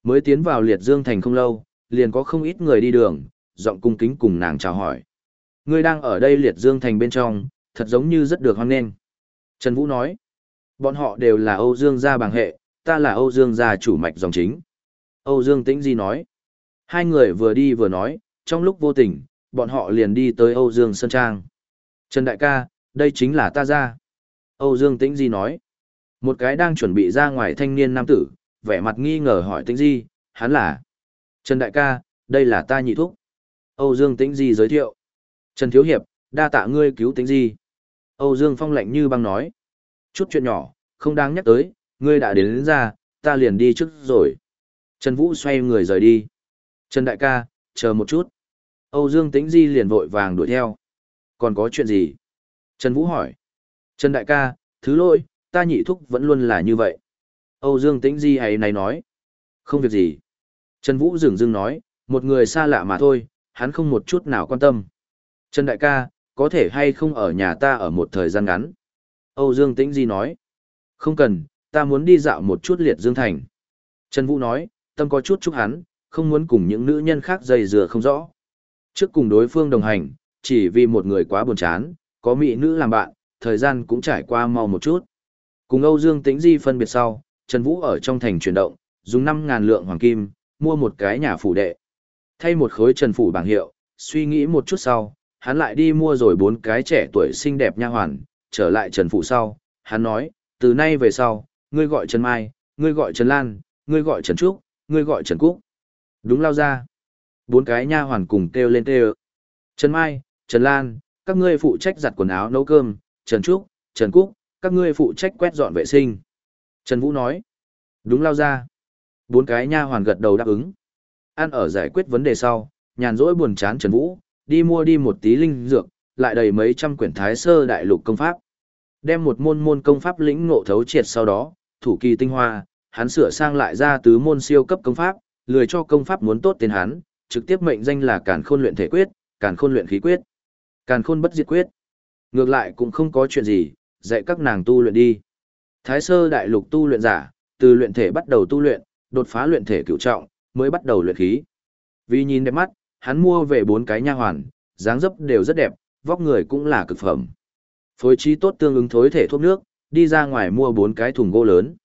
Mới tiến vào Liệt Dương Thành không lâu, liền có không ít người đi đường, giọng cung kính cùng nàng chào hỏi. Ngươi đang ở đây Liệt Dương Thành bên trong, thật giống như rất được hoan nghênh. Trần Vũ nói, bọn họ đều là Âu Dương gia bằng hệ, ta là Âu Dương gia chủ mạch dòng chính. Âu Dương Tĩnh Di nói. Hai người vừa đi vừa nói, trong lúc vô tình, bọn họ liền đi tới Âu Dương Sơn Trang. Trần Đại ca, đây chính là ta ra. Âu Dương Tĩnh Di nói. Một cái đang chuẩn bị ra ngoài thanh niên nam tử, vẻ mặt nghi ngờ hỏi Tĩnh Di, hắn là. Trần Đại ca, đây là ta nhị thúc. Âu Dương Tĩnh Di giới thiệu. Trần Thiếu Hiệp, đa tạ ngươi cứu Tĩnh Di. Âu Dương Phong lạnh như băng nói. Chút chuyện nhỏ, không đáng nhắc tới, ngươi đã đến, đến ra, ta liền đi trước rồi. Trần Vũ xoay người rời đi. Trần Đại ca, chờ một chút. Âu Dương Tĩnh Di liền vội vàng đuổi theo. Còn có chuyện gì? Trần Vũ hỏi. Trần Đại ca, thứ lỗi, ta nhị thúc vẫn luôn là như vậy. Âu Dương Tĩnh Di ấy này nói. Không việc gì. Trần Vũ dừng dưng nói, một người xa lạ mà thôi, hắn không một chút nào quan tâm. Trần Đại ca, có thể hay không ở nhà ta ở một thời gian ngắn? Âu Dương Tĩnh Di nói. Không cần, ta muốn đi dạo một chút liệt dương thành. Trần Vũ nói, tâm có chút chúc hắn, không muốn cùng những nữ nhân khác dây dừa không rõ. Trước cùng đối phương đồng hành, chỉ vì một người quá buồn chán, có mỹ nữ làm bạn, thời gian cũng trải qua mau một chút. Cùng Âu Dương Tĩnh Di phân biệt sau, Trần Vũ ở trong thành chuyển động, dùng 5.000 lượng hoàng kim, mua một cái nhà phủ đệ. Thay một khối trần phủ bảng hiệu, suy nghĩ một chút sau, hắn lại đi mua rồi bốn cái trẻ tuổi xinh đẹp nha hoàn, trở lại trần phủ sau, hắn nói, từ nay về sau, ngươi gọi Trần Mai, ngươi gọi Trần Lan, ngươi gọi Trần Trúc, ngươi gọi Trần Cúc. Đúng lao ra. Bốn cái nha hoàn cùng kêu lên kêu. Trần Mai, Trần Lan, các ngươi phụ trách giặt quần áo nấu cơm, Trần Trúc, Trần Cúc, các ngươi phụ trách quét dọn vệ sinh. Trần Vũ nói. Đúng lao ra. Bốn cái nha hoàn gật đầu đáp ứng. Ăn ở giải quyết vấn đề sau, nhàn rỗi buồn chán Trần Vũ, đi mua đi một tí linh dược, lại đầy mấy trăm quyển thái sơ đại lục công pháp. Đem một môn môn công pháp lĩnh ngộ thấu triệt sau đó, thủ kỳ tinh hoa, hắn sửa sang lại ra tứ môn siêu cấp công pháp, lười cho công pháp muốn tốt tên hắn, trực tiếp mệnh danh là Càn Khôn luyện thể quyết, Càn Khôn luyện khí quyết, Càn Khôn bất diệt quyết. Ngược lại cũng không có chuyện gì, dạy các nàng tu luyện đi. Thái sơ đại lục tu luyện giả, từ luyện thể bắt đầu tu luyện, đột phá luyện thể cửu trọng, mới bắt đầu luyện khí. Vì nhìn đẹp mắt, hắn mua về bốn cái nha hoàn, dáng dấp đều rất đẹp, vóc người cũng là cực phẩm. Phối trí tốt tương ứng thối thể thuốc nước, đi ra ngoài mua bốn cái thùng gỗ lớn.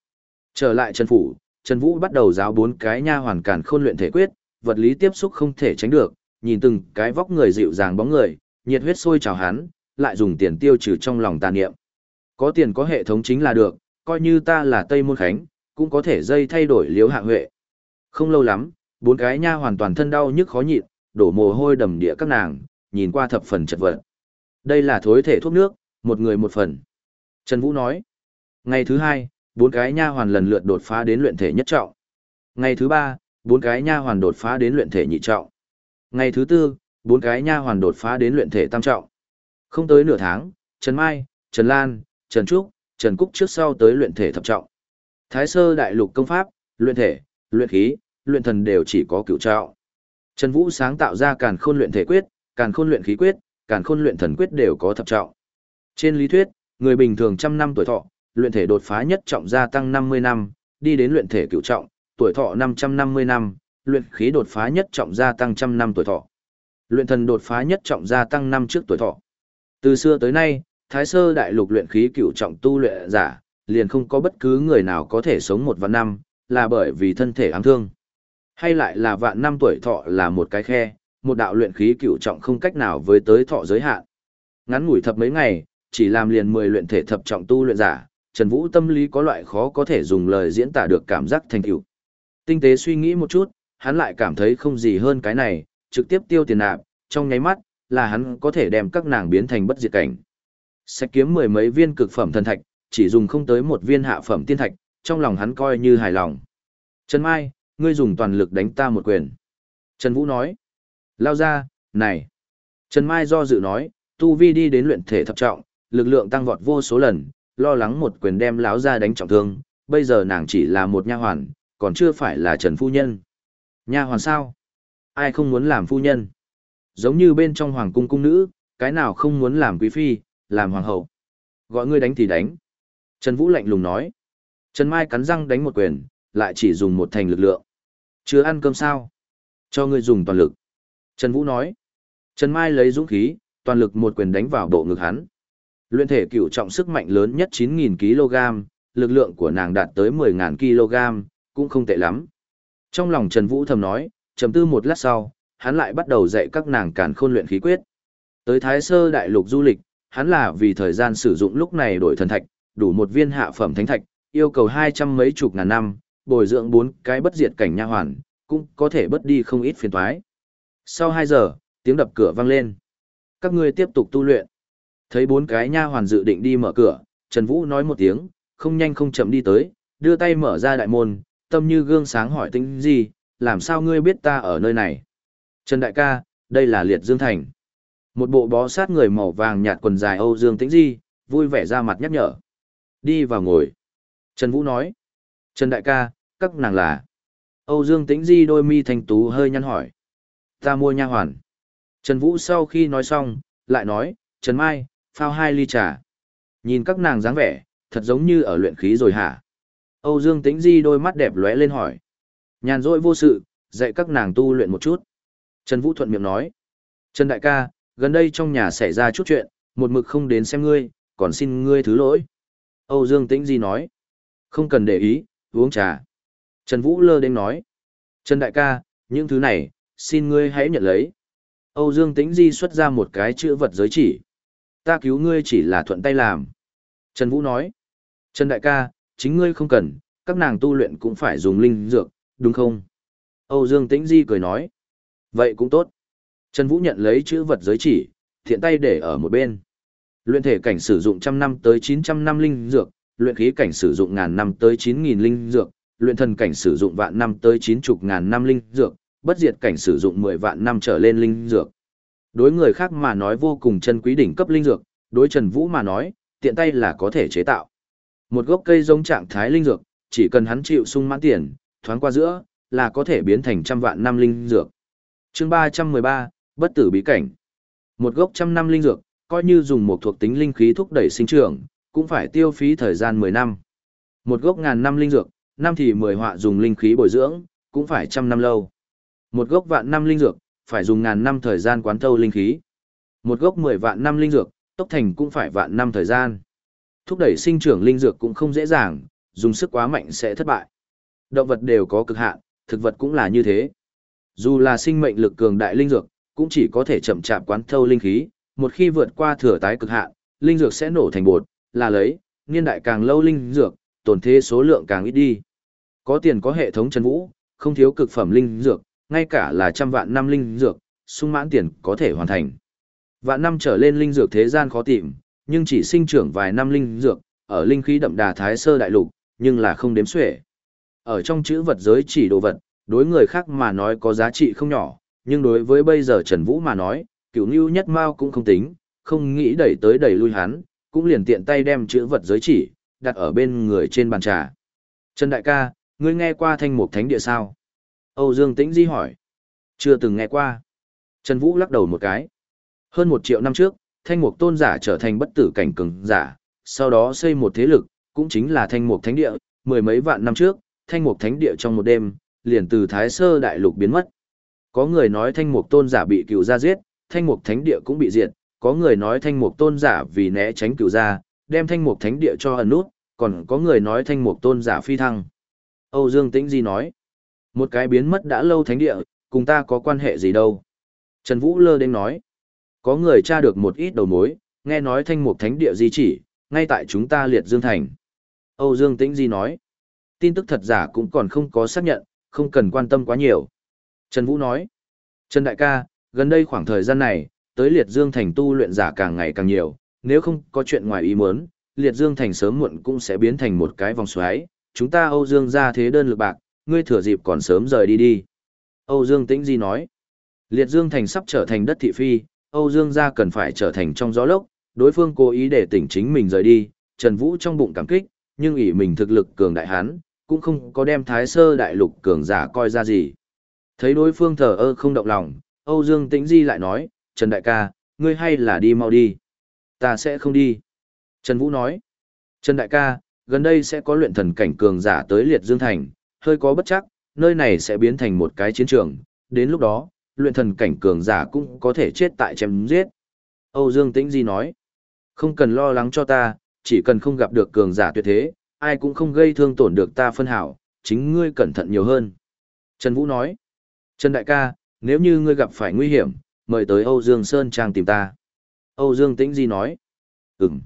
Trở lại Trần Phủ, Trần Vũ bắt đầu giáo bốn cái nha hoàn cản khôn luyện thể quyết, vật lý tiếp xúc không thể tránh được, nhìn từng cái vóc người dịu dàng bóng người, nhiệt huyết sôi trào hắn, lại dùng tiền tiêu trừ trong lòng tà niệm. Có tiền có hệ thống chính là được, coi như ta là Tây Môn Khánh, cũng có thể dây thay đổi liếu hạ huệ. Không lâu lắm, bốn cái nha hoàn toàn thân đau nhức khó nhịn, đổ mồ hôi đầm địa các nàng, nhìn qua thập phần chật vật. Đây là thối thể thuốc nước, một người một phần. Trần Vũ nói. Ngày thứ hai, bốn cái nha hoàn lần lượt đột phá đến luyện thể nhất trọng. Ngày thứ ba, bốn cái nha hoàn đột phá đến luyện thể nhị trọng. Ngày thứ tư, bốn cái nha hoàn đột phá đến luyện thể tam trọng. Không tới nửa tháng, Trần Mai, Trần Lan, Trần Trúc, Trần Cúc trước sau tới luyện thể thập trọng. Thái sơ đại lục công pháp, luyện thể, luyện khí, luyện thần đều chỉ có cửu trọng. Trần Vũ sáng tạo ra càn khôn luyện thể quyết, càn khôn luyện khí quyết, càn khôn luyện thần quyết đều có thập trọng. Trên lý thuyết, người bình thường trăm năm tuổi thọ, luyện thể đột phá nhất trọng gia tăng 50 năm, đi đến luyện thể cửu trọng, tuổi thọ 550 năm, luyện khí đột phá nhất trọng gia tăng trăm năm tuổi thọ. Luyện thần đột phá nhất trọng gia tăng năm trước tuổi thọ. Từ xưa tới nay, Thái Sơ đại lục luyện khí cựu trọng tu luyện giả, liền không có bất cứ người nào có thể sống một vạn năm, là bởi vì thân thể ám thương. Hay lại là vạn năm tuổi thọ là một cái khe, một đạo luyện khí cựu trọng không cách nào với tới thọ giới hạn. Ngắn ngủi thập mấy ngày, chỉ làm liền 10 luyện thể thập trọng tu luyện giả, Trần Vũ tâm lý có loại khó có thể dùng lời diễn tả được cảm giác thành tựu. Tinh tế suy nghĩ một chút, hắn lại cảm thấy không gì hơn cái này, trực tiếp tiêu tiền nạp, trong nháy mắt, là hắn có thể đem các nàng biến thành bất diệt cảnh. Sẽ kiếm mười mấy viên cực phẩm thần thạch, chỉ dùng không tới một viên hạ phẩm tiên thạch, trong lòng hắn coi như hài lòng. Trần Mai, ngươi dùng toàn lực đánh ta một quyền. Trần Vũ nói. Lao ra, này. Trần Mai do dự nói, tu vi đi đến luyện thể thập trọng, lực lượng tăng vọt vô số lần, lo lắng một quyền đem lão ra đánh trọng thương, bây giờ nàng chỉ là một nha hoàn, còn chưa phải là Trần Phu Nhân. Nha hoàn sao? Ai không muốn làm phu nhân? Giống như bên trong hoàng cung cung nữ, cái nào không muốn làm quý phi, làm hoàng hậu. Gọi ngươi đánh thì đánh. Trần Vũ lạnh lùng nói. Trần Mai cắn răng đánh một quyền, lại chỉ dùng một thành lực lượng. Chưa ăn cơm sao? Cho ngươi dùng toàn lực. Trần Vũ nói. Trần Mai lấy dũng khí, toàn lực một quyền đánh vào bộ ngực hắn. Luyện thể cựu trọng sức mạnh lớn nhất 9.000 kg, lực lượng của nàng đạt tới 10.000 kg, cũng không tệ lắm. Trong lòng Trần Vũ thầm nói, trầm tư một lát sau, hắn lại bắt đầu dạy các nàng càn khôn luyện khí quyết. Tới Thái Sơ Đại Lục du lịch, hắn là vì thời gian sử dụng lúc này đổi thần thạch, đủ một viên hạ phẩm thánh thạch, yêu cầu hai trăm mấy chục ngàn năm, bồi dưỡng bốn cái bất diệt cảnh nha hoàn, cũng có thể bất đi không ít phiền toái. Sau hai giờ, tiếng đập cửa vang lên. Các ngươi tiếp tục tu luyện. Thấy bốn cái nha hoàn dự định đi mở cửa, Trần Vũ nói một tiếng, không nhanh không chậm đi tới, đưa tay mở ra đại môn, tâm như gương sáng hỏi tính gì, làm sao ngươi biết ta ở nơi này? Trần Đại ca, đây là Liệt Dương Thành. Một bộ bó sát người màu vàng nhạt quần dài Âu Dương Tĩnh Di, vui vẻ ra mặt nhắc nhở. Đi vào ngồi. Trần Vũ nói. Trần Đại ca, các nàng là. Âu Dương Tĩnh Di đôi mi thanh tú hơi nhăn hỏi. Ta mua nha hoàn. Trần Vũ sau khi nói xong, lại nói, Trần Mai, phao hai ly trà. Nhìn các nàng dáng vẻ, thật giống như ở luyện khí rồi hả? Âu Dương Tĩnh Di đôi mắt đẹp lóe lên hỏi. Nhàn rỗi vô sự, dạy các nàng tu luyện một chút. Trần Vũ thuận miệng nói. Trần Đại ca, gần đây trong nhà xảy ra chút chuyện, một mực không đến xem ngươi, còn xin ngươi thứ lỗi. Âu Dương Tĩnh Di nói. Không cần để ý, uống trà. Trần Vũ lơ đến nói. Trần Đại ca, những thứ này, xin ngươi hãy nhận lấy. Âu Dương Tĩnh Di xuất ra một cái chữ vật giới chỉ. Ta cứu ngươi chỉ là thuận tay làm. Trần Vũ nói. Trần Đại ca, chính ngươi không cần, các nàng tu luyện cũng phải dùng linh dược, đúng không? Âu Dương Tĩnh Di cười nói. Vậy cũng tốt. Trần Vũ nhận lấy chữ vật giới chỉ, thiện tay để ở một bên. Luyện thể cảnh sử dụng trăm năm tới 900 năm linh dược, luyện khí cảnh sử dụng ngàn năm tới 9.000 linh dược, luyện thần cảnh sử dụng vạn năm tới 90 ngàn năm linh dược, bất diệt cảnh sử dụng 10 vạn năm trở lên linh dược. Đối người khác mà nói vô cùng chân quý đỉnh cấp linh dược, đối Trần Vũ mà nói, tiện tay là có thể chế tạo. Một gốc cây giống trạng thái linh dược, chỉ cần hắn chịu sung mãn tiền, thoáng qua giữa, là có thể biến thành trăm vạn năm linh dược chương 313, bất tử bí cảnh. Một gốc trăm năm linh dược, coi như dùng một thuộc tính linh khí thúc đẩy sinh trưởng, cũng phải tiêu phí thời gian 10 năm. Một gốc ngàn năm linh dược, năm thì 10 họa dùng linh khí bồi dưỡng, cũng phải trăm năm lâu. Một gốc vạn năm linh dược, phải dùng ngàn năm thời gian quán thâu linh khí. Một gốc 10 vạn năm linh dược, tốc thành cũng phải vạn năm thời gian. Thúc đẩy sinh trưởng linh dược cũng không dễ dàng, dùng sức quá mạnh sẽ thất bại. Động vật đều có cực hạn, thực vật cũng là như thế. Dù là sinh mệnh lực cường đại linh dược, cũng chỉ có thể chậm chạp quán thâu linh khí, một khi vượt qua thừa tái cực hạn, linh dược sẽ nổ thành bột, là lấy, niên đại càng lâu linh dược, tổn thế số lượng càng ít đi. Có tiền có hệ thống chân vũ, không thiếu cực phẩm linh dược, ngay cả là trăm vạn năm linh dược, sung mãn tiền có thể hoàn thành. Vạn năm trở lên linh dược thế gian khó tìm, nhưng chỉ sinh trưởng vài năm linh dược, ở linh khí đậm đà thái sơ đại lục, nhưng là không đếm xuể. Ở trong chữ vật giới chỉ đồ vật, đối người khác mà nói có giá trị không nhỏ, nhưng đối với bây giờ Trần Vũ mà nói, cửu ngưu nhất mao cũng không tính, không nghĩ đẩy tới đẩy lui hắn, cũng liền tiện tay đem chữ vật giới chỉ, đặt ở bên người trên bàn trà. Trần Đại ca, ngươi nghe qua thanh mục thánh địa sao? Âu Dương Tĩnh Di hỏi. Chưa từng nghe qua. Trần Vũ lắc đầu một cái. Hơn một triệu năm trước, thanh mục tôn giả trở thành bất tử cảnh cường giả, sau đó xây một thế lực, cũng chính là thanh mục thánh địa, mười mấy vạn năm trước, thanh mục thánh địa trong một đêm, liền từ Thái Sơ Đại Lục biến mất. Có người nói thanh mục tôn giả bị cựu gia giết, thanh mục thánh địa cũng bị diệt, có người nói thanh mục tôn giả vì né tránh cựu gia, đem thanh mục thánh địa cho ẩn nút, còn có người nói thanh mục tôn giả phi thăng. Âu Dương Tĩnh Di nói, một cái biến mất đã lâu thánh địa, cùng ta có quan hệ gì đâu. Trần Vũ lơ đến nói, có người tra được một ít đầu mối, nghe nói thanh mục thánh địa di chỉ, ngay tại chúng ta liệt dương thành. Âu Dương Tĩnh Di nói, tin tức thật giả cũng còn không có xác nhận, không cần quan tâm quá nhiều. Trần Vũ nói, Trần Đại ca, gần đây khoảng thời gian này, tới liệt dương thành tu luyện giả càng ngày càng nhiều, nếu không có chuyện ngoài ý muốn, liệt dương thành sớm muộn cũng sẽ biến thành một cái vòng xoáy, chúng ta Âu Dương ra thế đơn lực bạc, ngươi thừa dịp còn sớm rời đi đi. Âu Dương Tĩnh Di nói, liệt dương thành sắp trở thành đất thị phi, Âu Dương gia cần phải trở thành trong gió lốc, đối phương cố ý để tỉnh chính mình rời đi, Trần Vũ trong bụng cảm kích, nhưng ỷ mình thực lực cường đại hán, cũng không có đem thái sơ đại lục cường giả coi ra gì. Thấy đối phương thờ ơ không động lòng, Âu Dương Tĩnh Di lại nói, Trần Đại ca, ngươi hay là đi mau đi. Ta sẽ không đi. Trần Vũ nói, Trần Đại ca, gần đây sẽ có luyện thần cảnh cường giả tới liệt dương thành, hơi có bất chắc, nơi này sẽ biến thành một cái chiến trường, đến lúc đó, luyện thần cảnh cường giả cũng có thể chết tại chém giết. Âu Dương Tĩnh Di nói, không cần lo lắng cho ta, chỉ cần không gặp được cường giả tuyệt thế, ai cũng không gây thương tổn được ta phân hảo, chính ngươi cẩn thận nhiều hơn. Trần Vũ nói, Trần Đại ca, nếu như ngươi gặp phải nguy hiểm, mời tới Âu Dương Sơn Trang tìm ta. Âu Dương Tĩnh Di nói, ừm.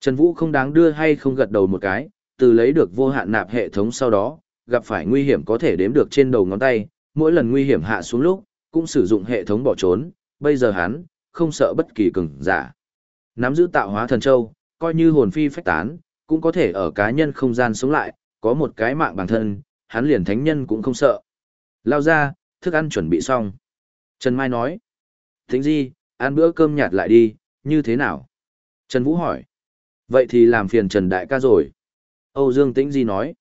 Trần Vũ không đáng đưa hay không gật đầu một cái, từ lấy được vô hạn nạp hệ thống sau đó, gặp phải nguy hiểm có thể đếm được trên đầu ngón tay, mỗi lần nguy hiểm hạ xuống lúc, cũng sử dụng hệ thống bỏ trốn, bây giờ hắn, không sợ bất kỳ cường giả. Nắm giữ tạo hóa thần châu, coi như hồn phi phách tán, cũng có thể ở cá nhân không gian sống lại, có một cái mạng bản thân, hắn liền thánh nhân cũng không sợ. Lao ra, thức ăn chuẩn bị xong. Trần Mai nói, Thính di, ăn bữa cơm nhạt lại đi, như thế nào? Trần Vũ hỏi, vậy thì làm phiền Trần Đại ca rồi. Âu Dương Tĩnh Di nói,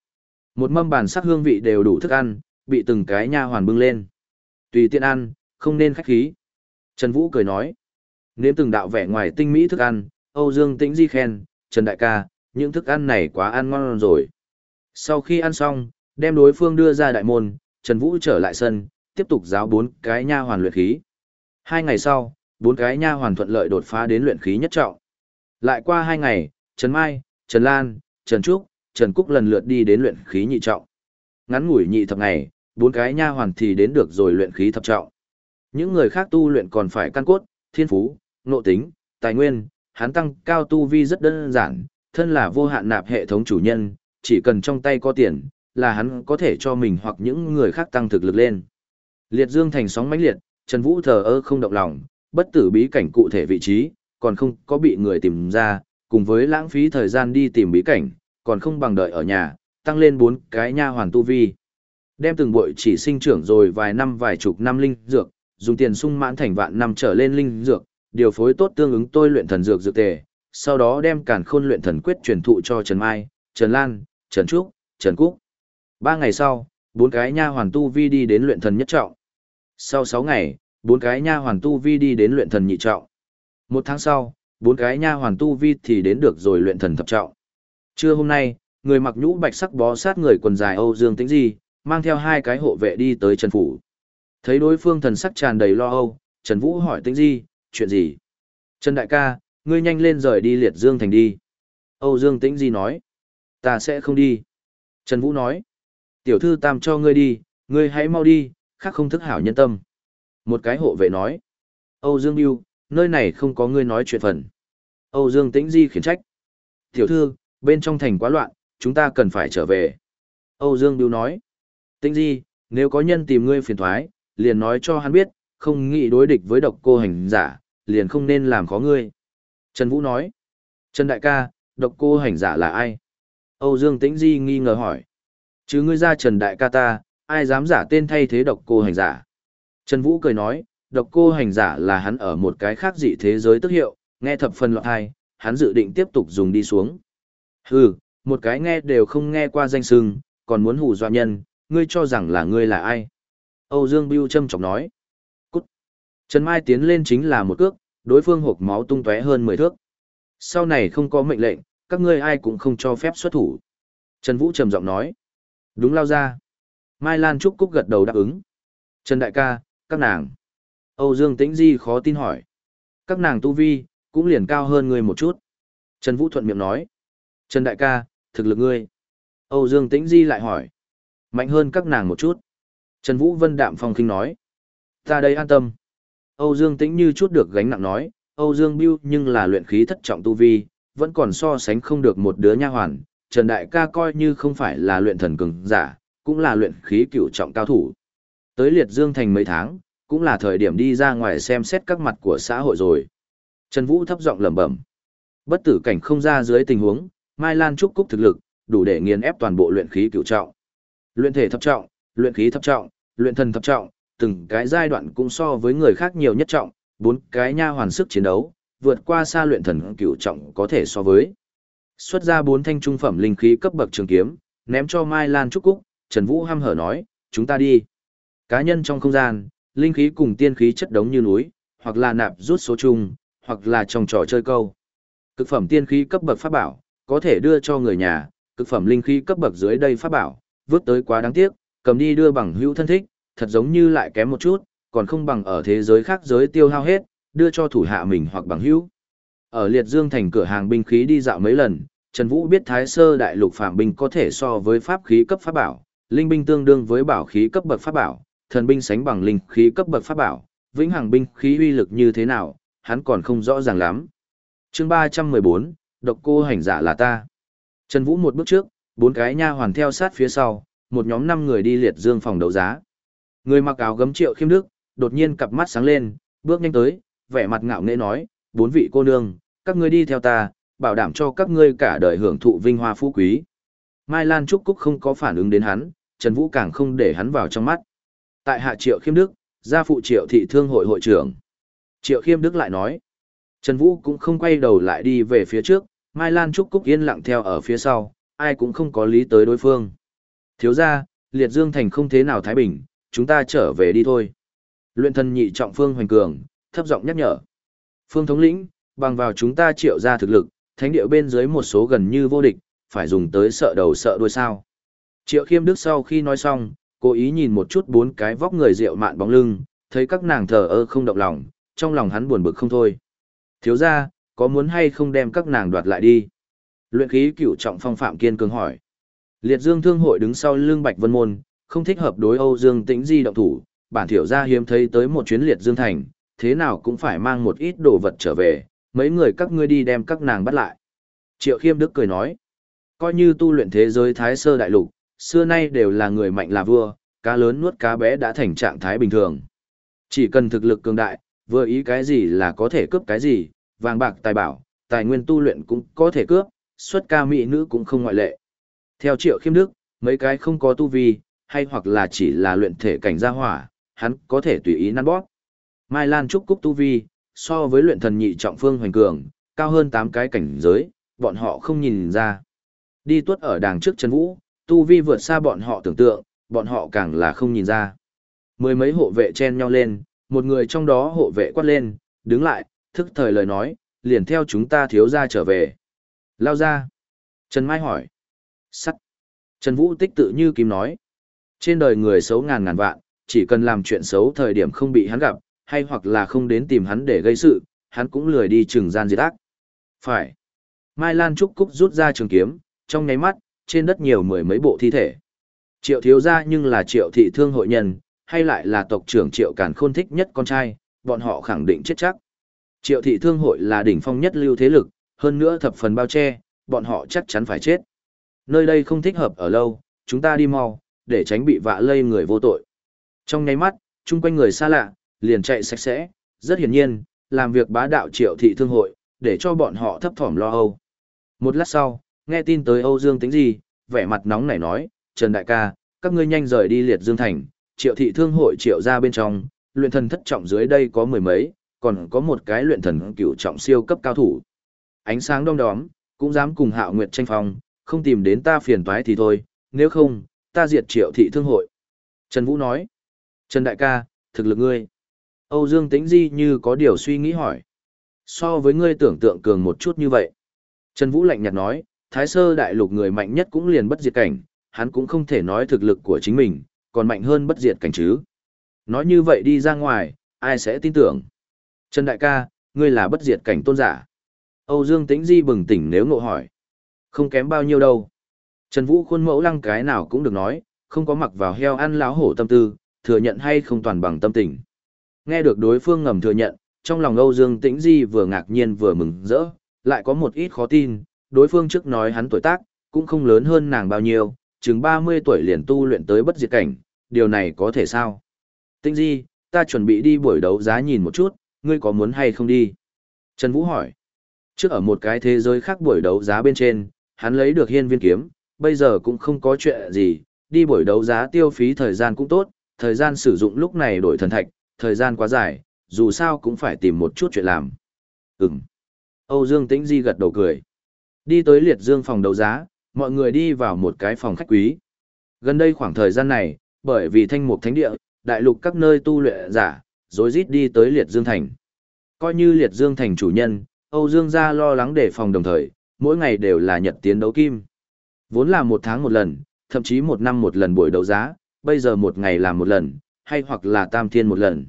một mâm bàn sắc hương vị đều đủ thức ăn, bị từng cái nha hoàn bưng lên. Tùy tiện ăn, không nên khách khí. Trần Vũ cười nói. Nếm từng đạo vẻ ngoài tinh mỹ thức ăn, Âu Dương Tĩnh Di khen, Trần Đại ca, những thức ăn này quá ăn ngon rồi. Sau khi ăn xong, đem đối phương đưa ra đại môn, Trần Vũ trở lại sân, tiếp tục giáo bốn cái nha hoàn luyện khí. Hai ngày sau, bốn cái nha hoàn thuận lợi đột phá đến luyện khí nhất trọng. Lại qua hai ngày, Trần Mai, Trần Lan, Trần Trúc, Trần Cúc lần lượt đi đến luyện khí nhị trọng. Ngắn ngủi nhị thập ngày, bốn cái nha hoàn thì đến được rồi luyện khí thập trọng. Những người khác tu luyện còn phải căn cốt, thiên phú, nội tính, tài nguyên, hắn tăng cao tu vi rất đơn giản, thân là vô hạn nạp hệ thống chủ nhân, chỉ cần trong tay có tiền, là hắn có thể cho mình hoặc những người khác tăng thực lực lên. Liệt dương thành sóng mãnh liệt, Trần Vũ thờ ơ không động lòng, bất tử bí cảnh cụ thể vị trí, còn không có bị người tìm ra, cùng với lãng phí thời gian đi tìm bí cảnh, còn không bằng đợi ở nhà, tăng lên bốn cái nha hoàn tu vi. Đem từng bội chỉ sinh trưởng rồi vài năm vài chục năm linh dược, dùng tiền sung mãn thành vạn năm trở lên linh dược, điều phối tốt tương ứng tôi luyện thần dược dược tề, sau đó đem càn khôn luyện thần quyết truyền thụ cho Trần Mai, Trần Lan, Trần Trúc, Trần Cúc. Ba ngày sau, bốn cái nha hoàn tu vi đi đến luyện thần nhất trọng. Sau sáu ngày, bốn cái nha hoàn tu vi đi đến luyện thần nhị trọng. Một tháng sau, bốn cái nha hoàn tu vi thì đến được rồi luyện thần thập trọng. Trưa hôm nay, người mặc nhũ bạch sắc bó sát người quần dài Âu Dương Tĩnh Di, mang theo hai cái hộ vệ đi tới Trần Phủ. Thấy đối phương thần sắc tràn đầy lo âu, Trần Vũ hỏi Tĩnh Di, chuyện gì? Trần Đại ca, ngươi nhanh lên rời đi liệt Dương thành đi. Âu Dương Tĩnh Di nói, ta sẽ không đi. Trần Vũ nói, tiểu thư tam cho ngươi đi, ngươi hãy mau đi, khác không thức hảo nhân tâm. Một cái hộ vệ nói, Âu Dương Biêu, nơi này không có ngươi nói chuyện phần. Âu Dương Tĩnh Di khiển trách. Tiểu thư, bên trong thành quá loạn, chúng ta cần phải trở về. Âu Dương Biêu nói. Tĩnh Di, nếu có nhân tìm ngươi phiền thoái, liền nói cho hắn biết, không nghĩ đối địch với độc cô hành giả, liền không nên làm khó ngươi. Trần Vũ nói. Trần Đại ca, độc cô hành giả là ai? Âu Dương Tĩnh Di nghi ngờ hỏi. Chứ ngươi ra Trần Đại ca ta, ai dám giả tên thay thế độc cô hành giả? Trần Vũ cười nói, độc cô hành giả là hắn ở một cái khác dị thế giới tức hiệu, nghe thập phần lọt hai, hắn dự định tiếp tục dùng đi xuống. Hừ, một cái nghe đều không nghe qua danh sừng, còn muốn hù dọa nhân, ngươi cho rằng là ngươi là ai? Âu Dương Biêu châm chọc nói. Cút. Trần Mai tiến lên chính là một cước, đối phương hộp máu tung tóe hơn 10 thước. Sau này không có mệnh lệnh, các ngươi ai cũng không cho phép xuất thủ. Trần Vũ trầm giọng nói. Đúng lao ra. Mai Lan Trúc Cúc gật đầu đáp ứng. Trần Đại ca, các nàng. Âu Dương Tĩnh Di khó tin hỏi. Các nàng tu vi, cũng liền cao hơn ngươi một chút. Trần Vũ thuận miệng nói. Trần Đại ca, thực lực ngươi. Âu Dương Tĩnh Di lại hỏi. Mạnh hơn các nàng một chút. Trần Vũ Vân đạm phong kinh nói. Ta đây an tâm. Âu Dương Tĩnh như chút được gánh nặng nói. Âu Dương Biêu nhưng là luyện khí thất trọng tu vi, vẫn còn so sánh không được một đứa nha hoàn. Trần Đại ca coi như không phải là luyện thần cường giả, cũng là luyện khí cửu trọng cao thủ. Tới liệt dương thành mấy tháng, cũng là thời điểm đi ra ngoài xem xét các mặt của xã hội rồi. Trần Vũ thấp giọng lẩm bẩm. Bất tử cảnh không ra dưới tình huống, Mai Lan Trúc Cúc thực lực, đủ để nghiền ép toàn bộ luyện khí cửu trọng. Luyện thể thập trọng, luyện khí thập trọng, luyện thần thập trọng, từng cái giai đoạn cũng so với người khác nhiều nhất trọng, bốn cái nha hoàn sức chiến đấu, vượt qua xa luyện thần cửu trọng có thể so với. Xuất ra bốn thanh trung phẩm linh khí cấp bậc trường kiếm, ném cho Mai Lan Trúc Cúc, Trần Vũ ham hở nói, chúng ta đi. Cá nhân trong không gian, linh khí cùng tiên khí chất đống như núi, hoặc là nạp rút số chung, hoặc là trong trò chơi câu. Cực phẩm tiên khí cấp bậc pháp bảo, có thể đưa cho người nhà, cực phẩm linh khí cấp bậc dưới đây pháp bảo, vứt tới quá đáng tiếc, cầm đi đưa bằng hữu thân thích, thật giống như lại kém một chút, còn không bằng ở thế giới khác giới tiêu hao hết, đưa cho thủ hạ mình hoặc bằng hữu. Ở Liệt Dương thành cửa hàng binh khí đi dạo mấy lần, Trần Vũ biết Thái Sơ Đại Lục Phạm binh có thể so với pháp khí cấp pháp bảo, linh binh tương đương với bảo khí cấp bậc pháp bảo, thần binh sánh bằng linh khí cấp bậc pháp bảo, vĩnh hằng binh khí uy lực như thế nào, hắn còn không rõ ràng lắm. Chương 314, độc cô hành giả là ta. Trần Vũ một bước trước, bốn cái nha hoàn theo sát phía sau, một nhóm năm người đi liệt dương phòng đấu giá. Người mặc áo gấm triệu khiêm đức, đột nhiên cặp mắt sáng lên, bước nhanh tới, vẻ mặt ngạo nghễ nói, bốn vị cô nương, các ngươi đi theo ta, bảo đảm cho các ngươi cả đời hưởng thụ vinh hoa phú quý. Mai Lan Trúc Cúc không có phản ứng đến hắn, Trần Vũ càng không để hắn vào trong mắt. Tại hạ Triệu Khiêm Đức, gia phụ Triệu Thị Thương hội hội trưởng. Triệu Khiêm Đức lại nói. Trần Vũ cũng không quay đầu lại đi về phía trước, Mai Lan Trúc Cúc yên lặng theo ở phía sau, ai cũng không có lý tới đối phương. Thiếu ra, Liệt Dương Thành không thế nào Thái Bình, chúng ta trở về đi thôi. Luyện thần nhị trọng Phương Hoành Cường, thấp giọng nhắc nhở. Phương thống lĩnh, bằng vào chúng ta triệu ra thực lực, thánh địa bên dưới một số gần như vô địch, phải dùng tới sợ đầu sợ đuôi sao. Triệu khiêm đức sau khi nói xong, cố ý nhìn một chút bốn cái vóc người rượu mạn bóng lưng, thấy các nàng thờ ơ không động lòng, trong lòng hắn buồn bực không thôi. Thiếu ra, có muốn hay không đem các nàng đoạt lại đi? Luyện khí cửu trọng phong phạm kiên cường hỏi. Liệt dương thương hội đứng sau lưng bạch vân môn, không thích hợp đối Âu Dương tĩnh di động thủ, bản thiểu gia hiếm thấy tới một chuyến liệt dương thành, thế nào cũng phải mang một ít đồ vật trở về, mấy người các ngươi đi đem các nàng bắt lại. Triệu khiêm đức cười nói, coi như tu luyện thế giới thái sơ đại lục, xưa nay đều là người mạnh là vua, cá lớn nuốt cá bé đã thành trạng thái bình thường. Chỉ cần thực lực cường đại, vừa ý cái gì là có thể cướp cái gì, vàng bạc tài bảo, tài nguyên tu luyện cũng có thể cướp, xuất ca mỹ nữ cũng không ngoại lệ. Theo triệu khiêm đức, mấy cái không có tu vi, hay hoặc là chỉ là luyện thể cảnh gia hỏa, hắn có thể tùy ý năn bóp. Mai Lan Trúc Cúc Tu Vi, so với luyện thần nhị trọng phương hoành cường, cao hơn 8 cái cảnh giới, bọn họ không nhìn ra. Đi tuốt ở đàng trước Trần Vũ, Tu Vi vượt xa bọn họ tưởng tượng, bọn họ càng là không nhìn ra. Mười mấy hộ vệ chen nhau lên, một người trong đó hộ vệ quát lên, đứng lại, thức thời lời nói, liền theo chúng ta thiếu ra trở về. Lao ra. Trần Mai hỏi. Sắt. Trần Vũ tích tự như kim nói. Trên đời người xấu ngàn ngàn vạn, chỉ cần làm chuyện xấu thời điểm không bị hắn gặp, hay hoặc là không đến tìm hắn để gây sự, hắn cũng lười đi trừng gian diệt ác. Phải. Mai Lan Trúc Cúc rút ra trường kiếm, trong nháy mắt, trên đất nhiều mười mấy bộ thi thể. Triệu thiếu gia nhưng là triệu thị thương hội nhân, hay lại là tộc trưởng triệu càn khôn thích nhất con trai, bọn họ khẳng định chết chắc. Triệu thị thương hội là đỉnh phong nhất lưu thế lực, hơn nữa thập phần bao che, bọn họ chắc chắn phải chết. Nơi đây không thích hợp ở lâu, chúng ta đi mau, để tránh bị vạ lây người vô tội. Trong nháy mắt, chung quanh người xa lạ, liền chạy sạch sẽ, rất hiển nhiên, làm việc bá đạo triệu thị thương hội, để cho bọn họ thấp thỏm lo âu. Một lát sau, nghe tin tới Âu Dương tính gì, vẻ mặt nóng nảy nói, Trần Đại ca, các ngươi nhanh rời đi liệt Dương Thành, triệu thị thương hội triệu ra bên trong, luyện thần thất trọng dưới đây có mười mấy, còn có một cái luyện thần cửu trọng siêu cấp cao thủ. Ánh sáng đông đóm, cũng dám cùng hạo nguyệt tranh phong, không tìm đến ta phiền toái thì thôi, nếu không, ta diệt triệu thị thương hội. Trần Vũ nói, Trần Đại ca, thực lực ngươi. Âu Dương Tĩnh Di như có điều suy nghĩ hỏi. So với ngươi tưởng tượng cường một chút như vậy. Trần Vũ lạnh nhạt nói, Thái Sơ Đại Lục người mạnh nhất cũng liền bất diệt cảnh, hắn cũng không thể nói thực lực của chính mình, còn mạnh hơn bất diệt cảnh chứ. Nói như vậy đi ra ngoài, ai sẽ tin tưởng? Trần Đại ca, ngươi là bất diệt cảnh tôn giả. Âu Dương Tĩnh Di bừng tỉnh nếu ngộ hỏi. Không kém bao nhiêu đâu. Trần Vũ khuôn mẫu lăng cái nào cũng được nói, không có mặc vào heo ăn láo hổ tâm tư, thừa nhận hay không toàn bằng tâm tình. Nghe được đối phương ngầm thừa nhận, trong lòng Âu Dương Tĩnh Di vừa ngạc nhiên vừa mừng rỡ, lại có một ít khó tin, đối phương trước nói hắn tuổi tác, cũng không lớn hơn nàng bao nhiêu, chừng 30 tuổi liền tu luyện tới bất diệt cảnh, điều này có thể sao? Tĩnh Di, ta chuẩn bị đi buổi đấu giá nhìn một chút, ngươi có muốn hay không đi? Trần Vũ hỏi. Trước ở một cái thế giới khác buổi đấu giá bên trên, hắn lấy được hiên viên kiếm, bây giờ cũng không có chuyện gì, đi buổi đấu giá tiêu phí thời gian cũng tốt, thời gian sử dụng lúc này đổi thần thạch, thời gian quá dài, dù sao cũng phải tìm một chút chuyện làm. Ừm. Âu Dương Tĩnh Di gật đầu cười. Đi tới liệt dương phòng đấu giá, mọi người đi vào một cái phòng khách quý. Gần đây khoảng thời gian này, bởi vì thanh mục thánh địa, đại lục các nơi tu luyện giả, rồi rít đi tới liệt dương thành. Coi như liệt dương thành chủ nhân, Âu Dương gia lo lắng để phòng đồng thời, mỗi ngày đều là nhật tiến đấu kim. Vốn là một tháng một lần, thậm chí một năm một lần buổi đấu giá, bây giờ một ngày làm một lần, hay hoặc là tam thiên một lần.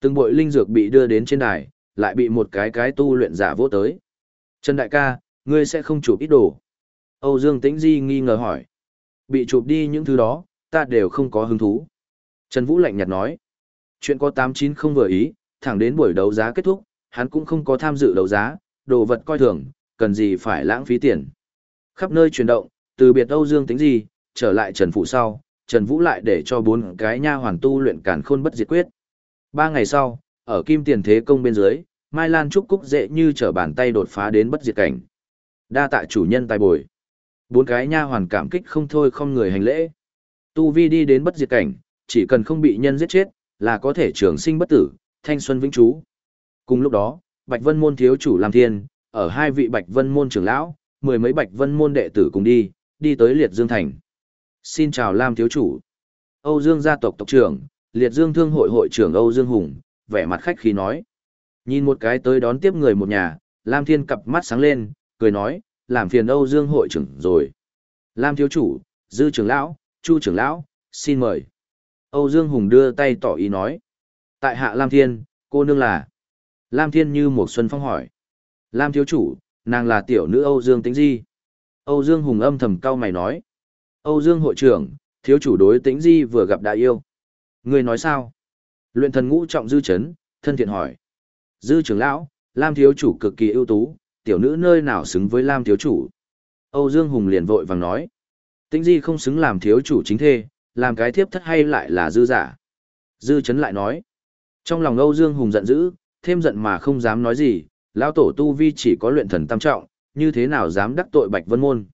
Từng bội linh dược bị đưa đến trên đài, lại bị một cái cái tu luyện giả vô tới. Trần đại ca, ngươi sẽ không chụp ít đồ. Âu Dương Tĩnh Di nghi ngờ hỏi. Bị chụp đi những thứ đó, ta đều không có hứng thú. Trần Vũ lạnh nhạt nói. Chuyện có 89 không vừa ý, thẳng đến buổi đấu giá kết thúc, hắn cũng không có tham dự đấu giá, đồ vật coi thường, cần gì phải lãng phí tiền. Khắp nơi chuyển động, từ biệt Âu Dương tính gì, trở lại Trần Phụ sau, Trần Vũ lại để cho bốn cái nha hoàn tu luyện càn khôn bất diệt quyết. Ba ngày sau, ở kim tiền thế công bên dưới, Mai Lan Trúc Cúc dễ như trở bàn tay đột phá đến bất diệt cảnh. Đa tạ chủ nhân tài bồi. Bốn cái nha hoàn cảm kích không thôi không người hành lễ. Tu Vi đi đến bất diệt cảnh, chỉ cần không bị nhân giết chết, là có thể trường sinh bất tử, thanh xuân vĩnh trú. Cùng lúc đó, Bạch Vân Môn thiếu chủ làm thiên, ở hai vị Bạch Vân Môn trưởng lão, mười mấy Bạch Vân Môn đệ tử cùng đi, đi tới Liệt Dương Thành. Xin chào Lam thiếu chủ. Âu Dương gia tộc tộc trưởng, Liệt Dương Thương hội hội trưởng Âu Dương Hùng, vẻ mặt khách khí nói. Nhìn một cái tới đón tiếp người một nhà, Lam Thiên cặp mắt sáng lên, cười nói, làm phiền Âu Dương hội trưởng rồi. Lam thiếu chủ, Dư trưởng lão, Chu trưởng lão, xin mời. Âu Dương Hùng đưa tay tỏ ý nói. Tại hạ Lam Thiên, cô nương là. Lam Thiên như một xuân phong hỏi. Lam thiếu chủ, nàng là tiểu nữ Âu Dương Tĩnh Di. Âu Dương Hùng âm thầm cau mày nói. Âu Dương hội trưởng, thiếu chủ đối Tĩnh Di vừa gặp đại yêu. Người nói sao? Luyện thần ngũ trọng dư chấn, thân thiện hỏi. Dư trưởng lão, Lam thiếu chủ cực kỳ ưu tú, tiểu nữ nơi nào xứng với Lam thiếu chủ. Âu Dương Hùng liền vội vàng nói. Tĩnh Di không xứng làm thiếu chủ chính thê, làm cái thiếp thất hay lại là dư giả. Dư chấn lại nói. Trong lòng Âu Dương Hùng giận dữ, thêm giận mà không dám nói gì, lão tổ tu vi chỉ có luyện thần tam trọng, như thế nào dám đắc tội Bạch Vân Môn.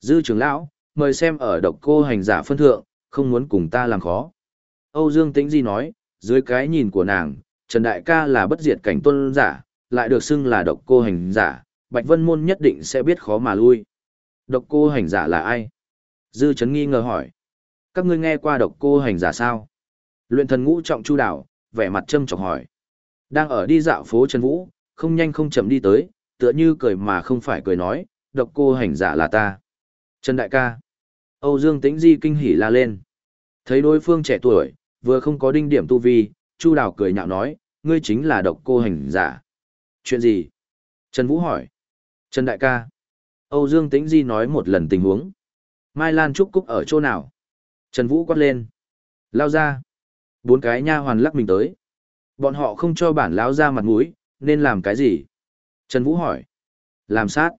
Dư trưởng lão, mời xem ở độc cô hành giả phân thượng, không muốn cùng ta làm khó. Âu Dương Tĩnh Di nói, dưới cái nhìn của nàng, Trần Đại ca là bất diệt cảnh tôn giả, lại được xưng là độc cô hành giả, Bạch Vân Môn nhất định sẽ biết khó mà lui. Độc cô hành giả là ai? Dư Trấn nghi ngờ hỏi. Các ngươi nghe qua độc cô hành giả sao? Luyện thần ngũ trọng chu đảo, vẻ mặt châm chọc hỏi. Đang ở đi dạo phố Trần Vũ, không nhanh không chậm đi tới, tựa như cười mà không phải cười nói, độc cô hành giả là ta. Trần Đại ca. Âu Dương Tĩnh Di kinh hỉ la lên. Thấy đối phương trẻ tuổi, vừa không có đinh điểm tu vi, Chu Đào cười nhạo nói, ngươi chính là độc cô hành giả. Chuyện gì? Trần Vũ hỏi. Trần Đại ca. Âu Dương Tĩnh Di nói một lần tình huống. Mai Lan Trúc Cúc ở chỗ nào? Trần Vũ quát lên. Lao ra. Bốn cái nha hoàn lắc mình tới. Bọn họ không cho bản lão ra mặt mũi, nên làm cái gì? Trần Vũ hỏi. Làm sát.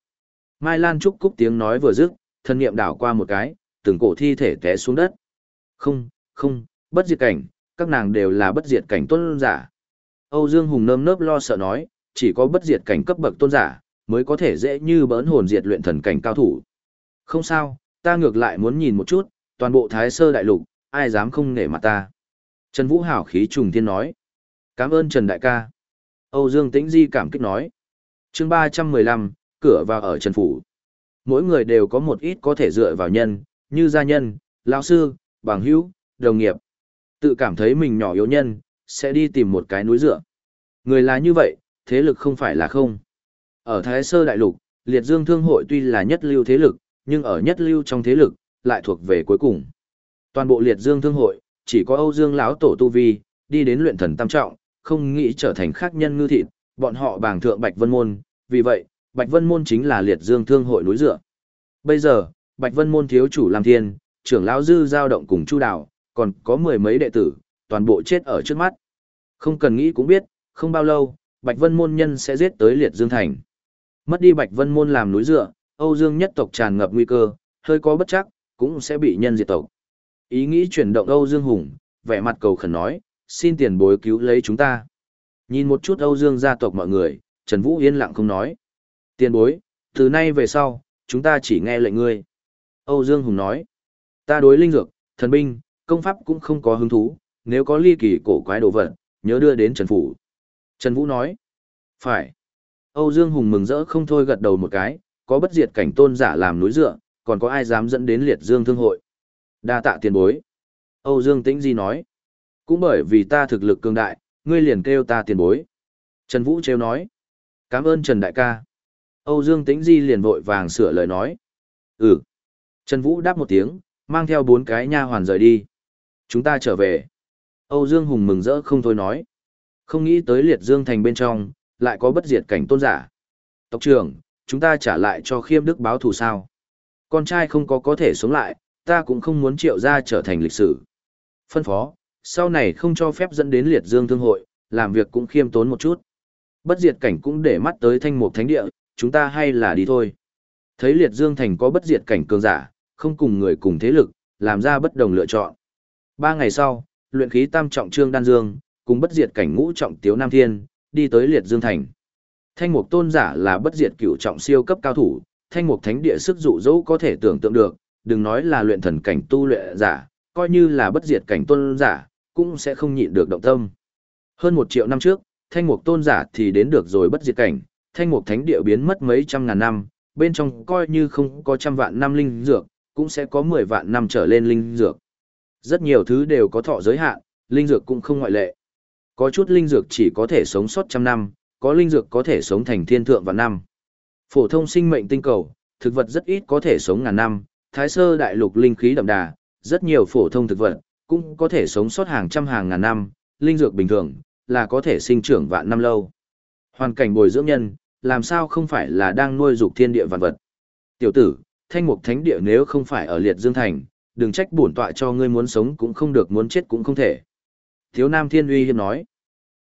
Mai Lan Trúc Cúc tiếng nói vừa dứt, thân niệm đảo qua một cái, từng cổ thi thể té xuống đất. Không, không, bất diệt cảnh, các nàng đều là bất diệt cảnh tôn giả. Âu Dương Hùng nơm nớp lo sợ nói, chỉ có bất diệt cảnh cấp bậc tôn giả, mới có thể dễ như bỡn hồn diệt luyện thần cảnh cao thủ. Không sao, ta ngược lại muốn nhìn một chút, toàn bộ thái sơ đại lục, ai dám không nể mặt ta. Trần Vũ hảo khí trùng thiên nói. Cảm ơn Trần Đại ca. Âu Dương Tĩnh Di cảm kích nói chương 315, cửa vào ở Trần Phủ. Mỗi người đều có một ít có thể dựa vào nhân, như gia nhân, lão sư, bằng hữu, đồng nghiệp. Tự cảm thấy mình nhỏ yếu nhân, sẽ đi tìm một cái núi dựa. Người là như vậy, thế lực không phải là không. Ở Thái Sơ Đại Lục, Liệt Dương Thương Hội tuy là nhất lưu thế lực, nhưng ở nhất lưu trong thế lực, lại thuộc về cuối cùng. Toàn bộ Liệt Dương Thương Hội, chỉ có Âu Dương lão tổ tu vi, đi đến luyện thần tam trọng, không nghĩ trở thành khác nhân ngư thịt, bọn họ bảng thượng Bạch Vân Môn, vì vậy, Bạch Vân Môn chính là Liệt Dương Thương Hội núi dựa. Bây giờ, Bạch Vân Môn thiếu chủ Lam Thiên, trưởng lão dư giao động cùng Chu Đào, còn có mười mấy đệ tử, toàn bộ chết ở trước mắt. Không cần nghĩ cũng biết, không bao lâu, Bạch Vân môn nhân sẽ giết tới Liệt Dương thành. Mất đi Bạch Vân môn làm núi dựa, Âu Dương nhất tộc tràn ngập nguy cơ, hơi có bất chắc, cũng sẽ bị nhân diệt tộc. Ý nghĩ chuyển động Âu Dương Hùng, vẻ mặt cầu khẩn nói, xin tiền bối cứu lấy chúng ta. Nhìn một chút Âu Dương gia tộc mọi người, Trần Vũ yên lặng không nói. Tiền bối, từ nay về sau, chúng ta chỉ nghe lệnh ngươi. Âu Dương Hùng nói, ta đối linh dược, thần binh, công pháp cũng không có hứng thú, nếu có ly kỳ cổ quái đồ vật, nhớ đưa đến Trần Phủ. Trần Vũ nói, phải. Âu Dương Hùng mừng rỡ không thôi gật đầu một cái, có bất diệt cảnh tôn giả làm núi dựa, còn có ai dám dẫn đến liệt dương thương hội. Đa tạ tiền bối. Âu Dương Tĩnh Di nói, cũng bởi vì ta thực lực cường đại, ngươi liền kêu ta tiền bối. Trần Vũ trêu nói, cảm ơn Trần Đại ca. Âu Dương Tĩnh Di liền vội vàng sửa lời nói. Ừ. Trần Vũ đáp một tiếng, mang theo bốn cái nha hoàn rời đi. Chúng ta trở về. Âu Dương Hùng mừng rỡ không thôi nói. Không nghĩ tới liệt dương thành bên trong, lại có bất diệt cảnh tôn giả. Tộc trưởng, chúng ta trả lại cho khiêm đức báo thù sao. Con trai không có có thể sống lại, ta cũng không muốn triệu ra trở thành lịch sử. Phân phó, sau này không cho phép dẫn đến liệt dương thương hội, làm việc cũng khiêm tốn một chút. Bất diệt cảnh cũng để mắt tới thanh mục thánh địa, chúng ta hay là đi thôi. Thấy liệt dương thành có bất diệt cảnh cường giả, không cùng người cùng thế lực, làm ra bất đồng lựa chọn. Ba ngày sau, luyện khí tam trọng trương đan dương, cùng bất diệt cảnh ngũ trọng tiếu nam thiên, đi tới liệt dương thành. Thanh mục tôn giả là bất diệt cửu trọng siêu cấp cao thủ, thanh mục thánh địa sức dụ dỗ có thể tưởng tượng được, đừng nói là luyện thần cảnh tu luyện giả, coi như là bất diệt cảnh tôn giả, cũng sẽ không nhịn được động tâm. Hơn một triệu năm trước, thanh mục tôn giả thì đến được rồi bất diệt cảnh, thanh mục thánh địa biến mất mấy trăm ngàn năm, bên trong coi như không có trăm vạn năm linh dược, cũng sẽ có mười vạn năm trở lên linh dược. Rất nhiều thứ đều có thọ giới hạn, linh dược cũng không ngoại lệ. Có chút linh dược chỉ có thể sống sót trăm năm, có linh dược có thể sống thành thiên thượng vạn năm. Phổ thông sinh mệnh tinh cầu, thực vật rất ít có thể sống ngàn năm, thái sơ đại lục linh khí đậm đà, rất nhiều phổ thông thực vật cũng có thể sống sót hàng trăm hàng ngàn năm, linh dược bình thường là có thể sinh trưởng vạn năm lâu. Hoàn cảnh bồi dưỡng nhân, làm sao không phải là đang nuôi dục thiên địa vạn vật. Tiểu tử, thanh mục thánh địa nếu không phải ở liệt dương thành, đừng trách bổn tọa cho ngươi muốn sống cũng không được muốn chết cũng không thể. Thiếu Nam Thiên uy hiếp nói.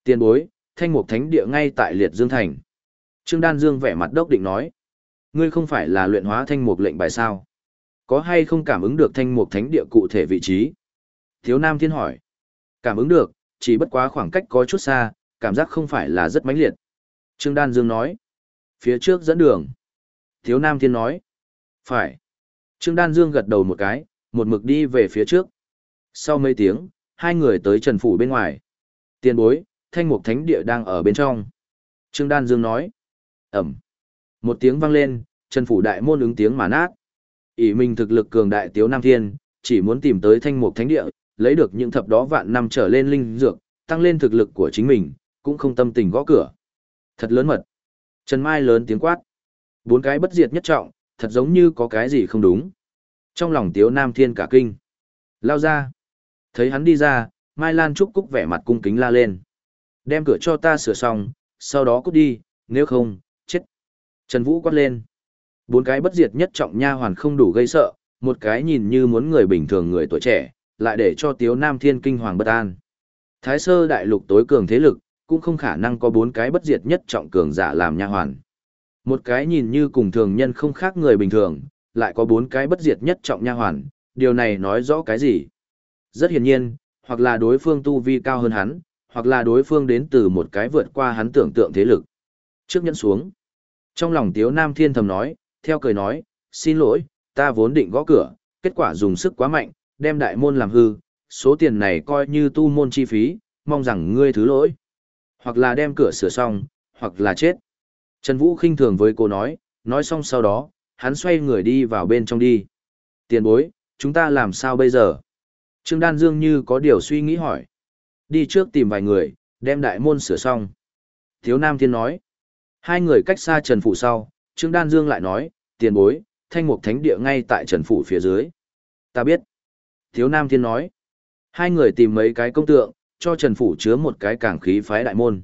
Tiền bối, thanh mục thánh địa ngay tại liệt dương thành. Trương Đan Dương vẻ mặt đốc định nói. Ngươi không phải là luyện hóa thanh mục lệnh bài sao? Có hay không cảm ứng được thanh mục thánh địa cụ thể vị trí? Thiếu Nam Thiên hỏi. Cảm ứng được, chỉ bất quá khoảng cách có chút xa, cảm giác không phải là rất mãnh liệt. Trương Đan Dương nói. Phía trước dẫn đường. Thiếu Nam Thiên nói. Phải. Trương Đan Dương gật đầu một cái, một mực đi về phía trước. Sau mấy tiếng, hai người tới Trần Phủ bên ngoài. Tiền bối, thanh mục thánh địa đang ở bên trong. Trương Đan Dương nói. Ẩm. Một tiếng vang lên, Trần Phủ Đại môn ứng tiếng mà nát. ỷ mình thực lực cường đại tiếu Nam Thiên, chỉ muốn tìm tới thanh mục thánh địa, lấy được những thập đó vạn năm trở lên linh dược, tăng lên thực lực của chính mình, cũng không tâm tình gõ cửa. Thật lớn mật. Trần Mai lớn tiếng quát. Bốn cái bất diệt nhất trọng, thật giống như có cái gì không đúng. Trong lòng Tiếu Nam Thiên cả kinh. Lao ra. Thấy hắn đi ra, Mai Lan Trúc Cúc vẻ mặt cung kính la lên. Đem cửa cho ta sửa xong, sau đó cút đi, nếu không, chết. Trần Vũ quát lên. Bốn cái bất diệt nhất trọng nha hoàn không đủ gây sợ, một cái nhìn như muốn người bình thường người tuổi trẻ, lại để cho Tiếu Nam Thiên kinh hoàng bất an. Thái sơ đại lục tối cường thế lực, cũng không khả năng có bốn cái bất diệt nhất trọng cường giả làm nha hoàn. Một cái nhìn như cùng thường nhân không khác người bình thường, lại có bốn cái bất diệt nhất trọng nha hoàn, điều này nói rõ cái gì? Rất hiển nhiên, hoặc là đối phương tu vi cao hơn hắn, hoặc là đối phương đến từ một cái vượt qua hắn tưởng tượng thế lực. Trước nhẫn xuống. Trong lòng Tiếu Nam Thiên thầm nói, theo cười nói, xin lỗi, ta vốn định gõ cửa, kết quả dùng sức quá mạnh, đem đại môn làm hư, số tiền này coi như tu môn chi phí, mong rằng ngươi thứ lỗi. Hoặc là đem cửa sửa xong, hoặc là chết. Trần Vũ khinh thường với cô nói, nói xong sau đó, hắn xoay người đi vào bên trong đi. Tiền bối, chúng ta làm sao bây giờ? Trương Đan Dương như có điều suy nghĩ hỏi. Đi trước tìm vài người, đem đại môn sửa xong. Thiếu Nam Thiên nói. Hai người cách xa Trần Phủ sau, Trương Đan Dương lại nói, tiền bối, thanh mục thánh địa ngay tại Trần Phủ phía dưới. Ta biết. Thiếu Nam Thiên nói. Hai người tìm mấy cái công tượng, cho Trần Phủ chứa một cái cảng khí phái đại môn.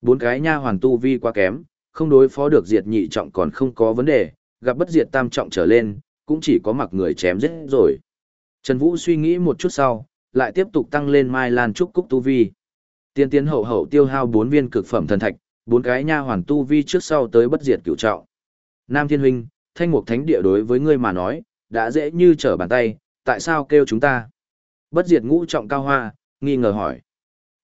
Bốn cái nha hoàn tu vi quá kém, không đối phó được diệt nhị trọng còn không có vấn đề, gặp bất diệt tam trọng trở lên, cũng chỉ có mặc người chém giết rồi. Trần Vũ suy nghĩ một chút sau, lại tiếp tục tăng lên Mai Lan Trúc Cúc tu vi. Tiên tiến hậu hậu tiêu hao bốn viên cực phẩm thần thạch, bốn cái nha hoàn tu vi trước sau tới bất diệt cửu trọng. Nam Thiên huynh, thanh mục thánh địa đối với ngươi mà nói, đã dễ như trở bàn tay, tại sao kêu chúng ta? Bất diệt ngũ trọng cao hoa, nghi ngờ hỏi.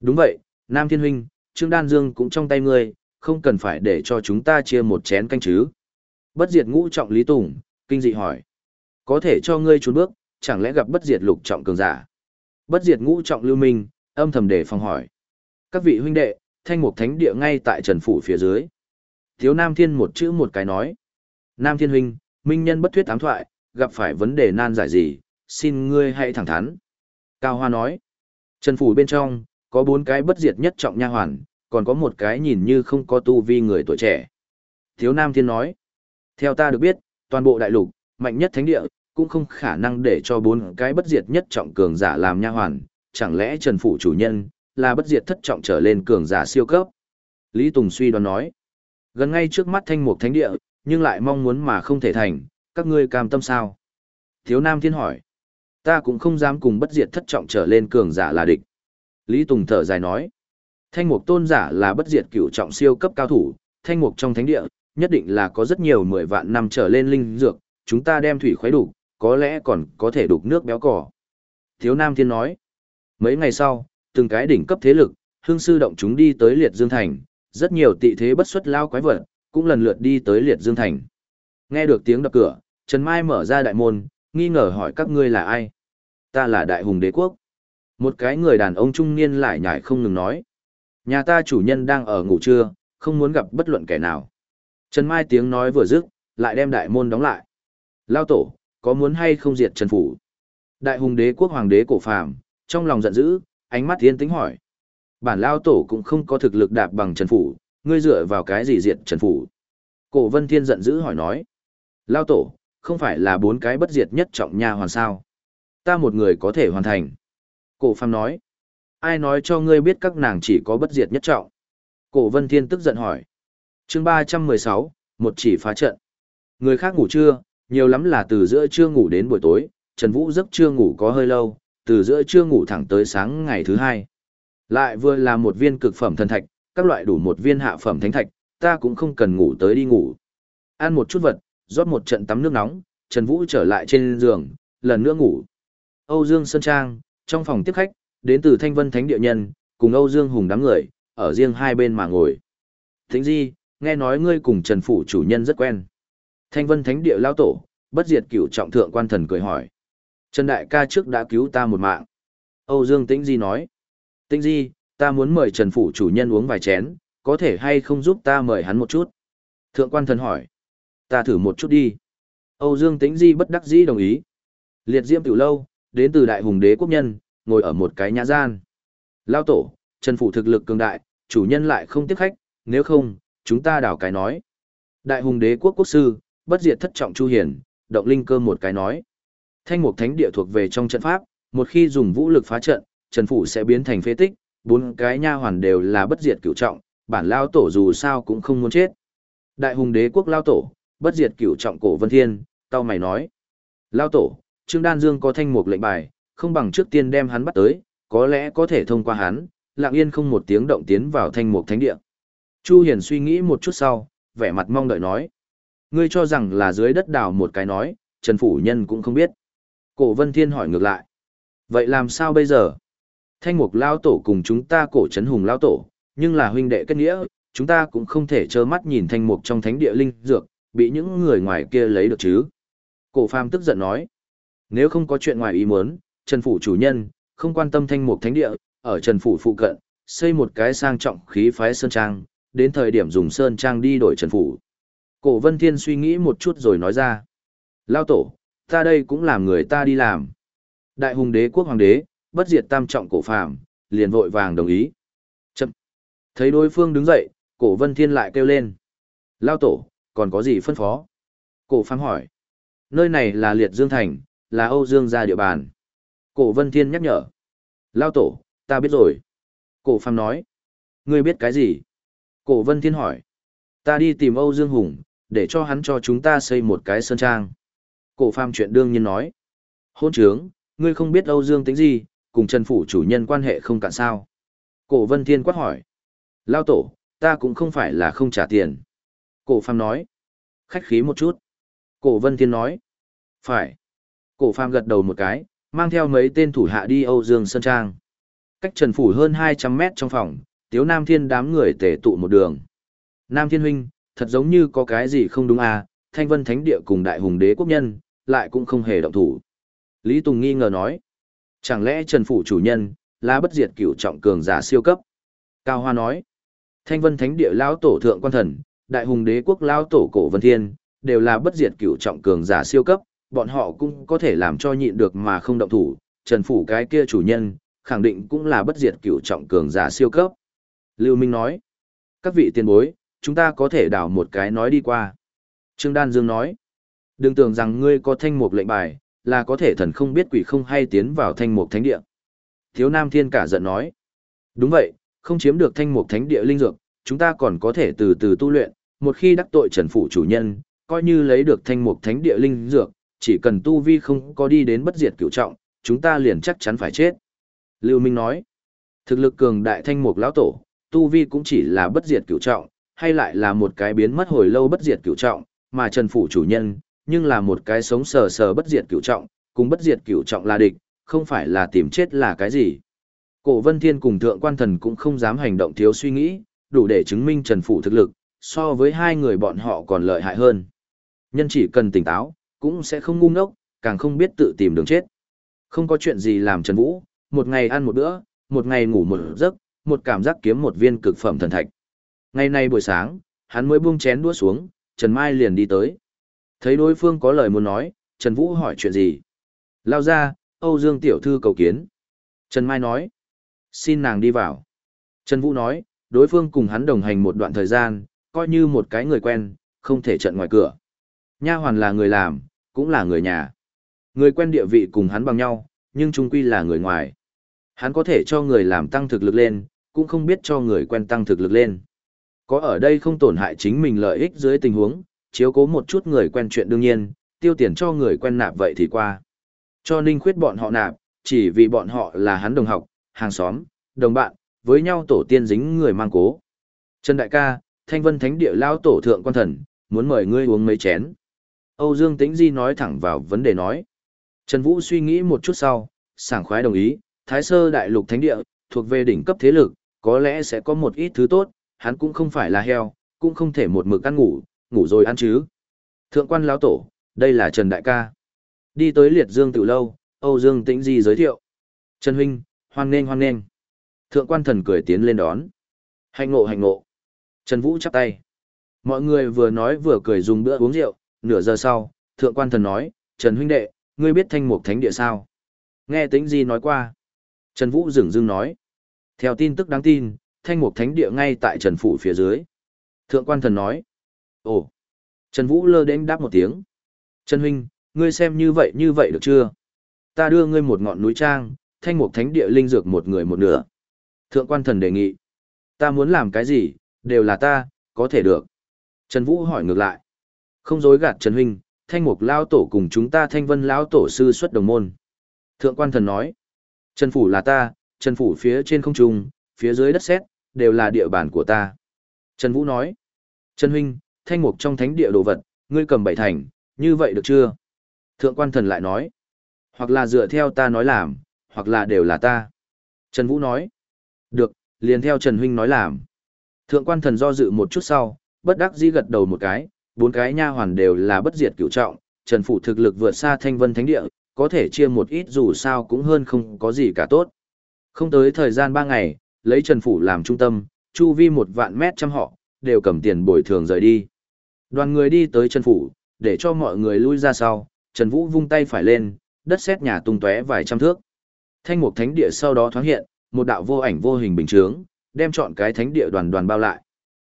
Đúng vậy, Nam Thiên huynh, Trương Đan Dương cũng trong tay ngươi, không cần phải để cho chúng ta chia một chén canh chứ. Bất diệt ngũ trọng Lý Tùng, kinh dị hỏi. Có thể cho ngươi trốn bước, chẳng lẽ gặp bất diệt lục trọng cường giả? Bất diệt ngũ trọng lưu minh, âm thầm để phòng hỏi. Các vị huynh đệ, thanh mục thánh địa ngay tại trần phủ phía dưới. Thiếu Nam Thiên một chữ một cái nói. Nam Thiên huynh, minh nhân bất thuyết ám thoại, gặp phải vấn đề nan giải gì, xin ngươi hãy thẳng thắn. Cao Hoa nói. Trần phủ bên trong, có bốn cái bất diệt nhất trọng nha hoàn, còn có một cái nhìn như không có tu vi người tuổi trẻ. Thiếu Nam Thiên nói. Theo ta được biết, toàn bộ đại lục, mạnh nhất thánh địa, cũng không khả năng để cho bốn cái bất diệt nhất trọng cường giả làm nha hoàn, chẳng lẽ Trần Phủ chủ nhân, là bất diệt thất trọng trở lên cường giả siêu cấp? Lý Tùng suy đoán nói, gần ngay trước mắt thanh mục thánh địa, nhưng lại mong muốn mà không thể thành, các ngươi cam tâm sao? Thiếu Nam Thiên hỏi, ta cũng không dám cùng bất diệt thất trọng trở lên cường giả là địch. Lý Tùng thở dài nói, thanh mục tôn giả là bất diệt cửu trọng siêu cấp cao thủ, thanh mục trong thánh địa, nhất định là có rất nhiều mười vạn năm trở lên linh dược, chúng ta đem thủy khuấy đủ, có lẽ còn có thể đục nước béo cỏ. Thiếu Nam Thiên nói, mấy ngày sau, từng cái đỉnh cấp thế lực, hương sư động chúng đi tới Liệt Dương Thành, rất nhiều tị thế bất xuất lao quái vật, cũng lần lượt đi tới Liệt Dương Thành. Nghe được tiếng đập cửa, Trần Mai mở ra đại môn, nghi ngờ hỏi các ngươi là ai? Ta là đại hùng đế quốc. Một cái người đàn ông trung niên lại nhảy không ngừng nói. Nhà ta chủ nhân đang ở ngủ trưa, không muốn gặp bất luận kẻ nào. Trần Mai tiếng nói vừa dứt, lại đem đại môn đóng lại. Lao tổ, có muốn hay không diệt Trần Phủ? Đại hùng đế quốc hoàng đế cổ phàm, trong lòng giận dữ, ánh mắt thiên tính hỏi. Bản Lao tổ cũng không có thực lực đạp bằng Trần Phủ, ngươi dựa vào cái gì diệt Trần Phủ? Cổ vân thiên giận dữ hỏi nói. Lao tổ, không phải là bốn cái bất diệt nhất trọng nha hoàn sao? Ta một người có thể hoàn thành. Cổ phàm nói. Ai nói cho ngươi biết các nàng chỉ có bất diệt nhất trọng? Cổ vân thiên tức giận hỏi. chương ba trăm mười sáu, một chỉ phá trận. Người khác ngủ trưa, nhiều lắm là từ giữa trưa ngủ đến buổi tối, Trần Vũ giấc trưa ngủ có hơi lâu, từ giữa trưa ngủ thẳng tới sáng ngày thứ hai. Lại vừa là một viên cực phẩm thần thạch, các loại đủ một viên hạ phẩm thánh thạch, ta cũng không cần ngủ tới đi ngủ. Ăn một chút vật, rót một trận tắm nước nóng, Trần Vũ trở lại trên giường, lần nữa ngủ. Âu Dương Sơn Trang, trong phòng tiếp khách, đến từ Thanh Vân Thánh Địa Nhân, cùng Âu Dương Hùng đám người, ở riêng hai bên mà ngồi. Thính Di, nghe nói ngươi cùng Trần Phủ chủ nhân rất quen. Thanh vân thánh địa lao tổ, bất diệt cửu trọng thượng quan thần cười hỏi. Trần đại ca trước đã cứu ta một mạng. Âu Dương Tĩnh Di nói. Tĩnh Di, ta muốn mời Trần Phủ chủ nhân uống vài chén, có thể hay không giúp ta mời hắn một chút? Thượng quan thần hỏi. Ta thử một chút đi. Âu Dương Tĩnh Di bất đắc dĩ đồng ý. Liệt diễm tiểu lâu, đến từ đại hùng đế quốc nhân, ngồi ở một cái nhà gian. Lao tổ, Trần Phủ thực lực cường đại, chủ nhân lại không tiếp khách, nếu không, chúng ta đảo cái nói. Đại hùng đế quốc quốc sư, bất diệt thất trọng chu Hiền động linh cơ một cái nói. Thanh mục thánh địa thuộc về trong trận pháp, một khi dùng vũ lực phá trận, Trần Phủ sẽ biến thành phế tích, bốn cái nha hoàn đều là bất diệt cửu trọng, bản lao tổ dù sao cũng không muốn chết. Đại hùng đế quốc lao tổ, bất diệt cửu trọng cổ vân thiên, tao mày nói. Lao tổ, Trương Đan Dương có thanh mục lệnh bài, không bằng trước tiên đem hắn bắt tới, có lẽ có thể thông qua hắn, lạng yên không một tiếng động tiến vào thanh mục thánh địa. Chu Hiền suy nghĩ một chút sau, vẻ mặt mong đợi nói. Ngươi cho rằng là dưới đất đào một cái nói, Trần Phủ Nhân cũng không biết. Cổ Vân Thiên hỏi ngược lại. Vậy làm sao bây giờ? Thanh mục lao tổ cùng chúng ta cổ trấn hùng lao tổ, nhưng là huynh đệ kết nghĩa, chúng ta cũng không thể trơ mắt nhìn thanh mục trong thánh địa linh dược, bị những người ngoài kia lấy được chứ. Cổ phàm tức giận nói. Nếu không có chuyện ngoài ý muốn, Trần Phủ chủ nhân, không quan tâm thanh mục thánh địa, ở Trần Phủ phụ cận, xây một cái sang trọng khí phái Sơn Trang, đến thời điểm dùng Sơn Trang đi đổi Trần Phủ. Cổ Vân Thiên suy nghĩ một chút rồi nói ra. Lao tổ, ta đây cũng làm người ta đi làm. Đại hùng đế quốc hoàng đế, bất diệt tam trọng cổ phàm, liền vội vàng đồng ý. Chậm. Thấy đối phương đứng dậy, cổ Vân Thiên lại kêu lên. Lao tổ, còn có gì phân phó? Cổ phàm hỏi. Nơi này là Liệt Dương Thành, là Âu Dương gia địa bàn. Cổ Vân Thiên nhắc nhở. Lao tổ, ta biết rồi. Cổ Phàm nói. Ngươi biết cái gì? Cổ Vân Thiên hỏi. Ta đi tìm Âu Dương Hùng, để cho hắn cho chúng ta xây một cái sơn trang. Cổ Phàm chuyện đương nhiên nói. Hôn trướng, ngươi không biết Âu Dương tính gì, cùng Trần Phủ chủ nhân quan hệ không cạn sao. Cổ Vân Thiên quát hỏi. Lao tổ, ta cũng không phải là không trả tiền. Cổ Phàm nói. Khách khí một chút. Cổ Vân Thiên nói. Phải. Cổ Phàm gật đầu một cái, mang theo mấy tên thủ hạ đi Âu Dương Sơn Trang. Cách Trần Phủ hơn 200 mét trong phòng, Tiếu Nam Thiên đám người tề tụ một đường. Nam Thiên Huynh, thật giống như có cái gì không đúng à, Thanh Vân Thánh Địa cùng Đại Hùng Đế Quốc Nhân, lại cũng không hề động thủ. Lý Tùng nghi ngờ nói, chẳng lẽ Trần Phủ chủ nhân, là bất diệt cửu trọng cường giả siêu cấp? Cao Hoa nói, Thanh Vân Thánh Địa lão tổ thượng quan thần, Đại Hùng Đế Quốc Lao tổ cổ Vân Thiên, đều là bất diệt cửu trọng cường giả siêu cấp, bọn họ cũng có thể làm cho nhịn được mà không động thủ, Trần Phủ cái kia chủ nhân, khẳng định cũng là bất diệt cửu trọng cường giả siêu cấp. Lưu Minh nói, các vị tiền bối, chúng ta có thể đảo một cái nói đi qua. Trương Đan Dương nói, đừng tưởng rằng ngươi có thanh mục lệnh bài, là có thể thần không biết quỷ không hay tiến vào thanh mục thánh địa. Thiếu Nam Thiên cả giận nói, đúng vậy, không chiếm được thanh mục thánh địa linh dược, chúng ta còn có thể từ từ tu luyện, một khi đắc tội Trần Phủ chủ nhân, coi như lấy được thanh mục thánh địa linh dược, chỉ cần tu vi không có đi đến bất diệt cửu trọng, chúng ta liền chắc chắn phải chết. Lưu Minh nói, thực lực cường đại thanh mục lão tổ, tu vi cũng chỉ là bất diệt cửu trọng, hay lại là một cái biến mất hồi lâu bất diệt cửu trọng, mà Trần Phủ chủ nhân, nhưng là một cái sống sờ sờ bất diệt cửu trọng, cùng bất diệt cửu trọng là địch, không phải là tìm chết là cái gì. Cổ Vân Thiên cùng Thượng Quan Thần cũng không dám hành động thiếu suy nghĩ, đủ để chứng minh Trần Phủ thực lực, so với hai người bọn họ còn lợi hại hơn. Nhân chỉ cần tỉnh táo, cũng sẽ không ngu ngốc, càng không biết tự tìm đường chết. Không có chuyện gì làm Trần Vũ, một ngày ăn một bữa, một ngày ngủ một giấc, một cảm giác kiếm một viên cực phẩm thần thạch. Ngày nay buổi sáng, hắn mới buông chén đũa xuống, Trần Mai liền đi tới. Thấy đối phương có lời muốn nói, Trần Vũ hỏi chuyện gì. Lao ra, Âu Dương Tiểu Thư cầu kiến. Trần Mai nói, xin nàng đi vào. Trần Vũ nói, đối phương cùng hắn đồng hành một đoạn thời gian, coi như một cái người quen, không thể trận ngoài cửa. Nha hoàn là người làm, cũng là người nhà. Người quen địa vị cùng hắn bằng nhau, nhưng chung quy là người ngoài. Hắn có thể cho người làm tăng thực lực lên, cũng không biết cho người quen tăng thực lực lên. Có ở đây không tổn hại chính mình lợi ích dưới tình huống, chiếu cố một chút người quen chuyện đương nhiên, tiêu tiền cho người quen nạp vậy thì qua. Cho Ninh Khuyết bọn họ nạp, chỉ vì bọn họ là hắn đồng học, hàng xóm, đồng bạn, với nhau tổ tiên dính người mang cố. Trần Đại ca, Thanh Vân Thánh Địa Lao Tổ Thượng Quan Thần, muốn mời ngươi uống mấy chén. Âu Dương Tĩnh Di nói thẳng vào vấn đề nói. Trần Vũ suy nghĩ một chút sau, sảng khoái đồng ý, Thái Sơ Đại Lục Thánh Địa, thuộc về đỉnh cấp thế lực, có lẽ sẽ có một ít thứ tốt, hắn cũng không phải là heo, cũng không thể một mực ăn ngủ, ngủ rồi ăn chứ. Thượng quan lão tổ, đây là Trần Đại ca. Đi tới Liệt Dương Tự Lâu, Âu Dương Tĩnh Di giới thiệu. Trần Huynh, hoan nghênh hoan nghênh. Thượng quan thần cười tiến lên đón. Hạnh ngộ hạnh ngộ. Trần Vũ chắp tay. Mọi người vừa nói vừa cười dùng bữa uống rượu, nửa giờ sau, thượng quan thần nói, Trần huynh đệ, ngươi biết thanh mục thánh địa sao? Nghe tính gì nói qua. Trần Vũ dừng dưng nói. Theo tin tức đáng tin, thanh mục thánh địa ngay tại Trần Phủ phía dưới. Thượng quan thần nói. Ồ. Trần Vũ lơ đến đáp một tiếng. Trần huynh, ngươi xem như vậy như vậy được chưa? Ta đưa ngươi một ngọn núi trang, thanh mục thánh địa linh dược một người một nửa. Thượng quan thần đề nghị. Ta muốn làm cái gì, đều là ta, có thể được. Trần Vũ hỏi ngược lại. Không dối gạt Trần huynh, thanh mục lao tổ cùng chúng ta thanh vân lao tổ sư xuất đồng môn. Thượng quan thần nói. Trần Phủ là ta, Trần Phủ phía trên không trung, phía dưới đất sét đều là địa bàn của ta. Trần Vũ nói. Trần huynh, thanh mục trong thánh địa đồ vật, ngươi cầm bảy thành, như vậy được chưa? Thượng quan thần lại nói. Hoặc là dựa theo ta nói làm, hoặc là đều là ta. Trần Vũ nói. Được, liền theo Trần huynh nói làm. Thượng quan thần do dự một chút sau, bất đắc dĩ gật đầu một cái, bốn cái nha hoàn đều là bất diệt cửu trọng, Trần Phủ thực lực vượt xa thanh vân thánh địa, có thể chia một ít dù sao cũng hơn không có gì cả tốt. Không tới thời gian ba ngày, lấy Trần Phủ làm trung tâm, chu vi một vạn mét trăm họ, đều cầm tiền bồi thường rời đi. Đoàn người đi tới Trần Phủ, để cho mọi người lui ra sau, Trần Vũ vung tay phải lên, đất sét nhà tung tóe vài trăm thước. Thanh mục thánh địa sau đó thoáng hiện, một đạo vô ảnh vô hình bình chướng, đem chọn cái thánh địa đoàn đoàn bao lại.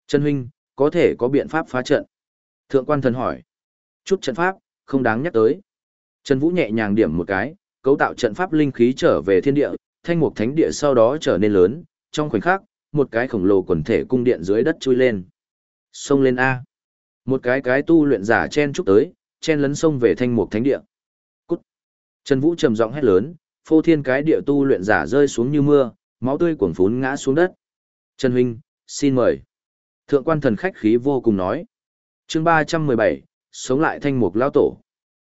Trần huynh, có thể có biện pháp phá trận. Thượng quan thần hỏi. Chút trận pháp, không đáng nhắc tới. Trần Vũ nhẹ nhàng điểm một cái, cấu tạo trận pháp linh khí trở về thiên địa, thanh mục thánh địa sau đó trở nên lớn, trong khoảnh khắc, một cái khổng lồ quần thể cung điện dưới đất chui lên. Xông lên A. Một cái cái tu luyện giả chen chúc tới, chen lấn sông về thanh mục thánh địa. Cút. Trần Vũ trầm giọng hét lớn, phô thiên cái địa tu luyện giả rơi xuống như mưa, máu tươi cuồn phún ngã xuống đất. Trần Huynh, xin mời. Thượng quan thần khách khí vô cùng nói. chương ba trăm mười bảy sống lại thanh mục lao tổ.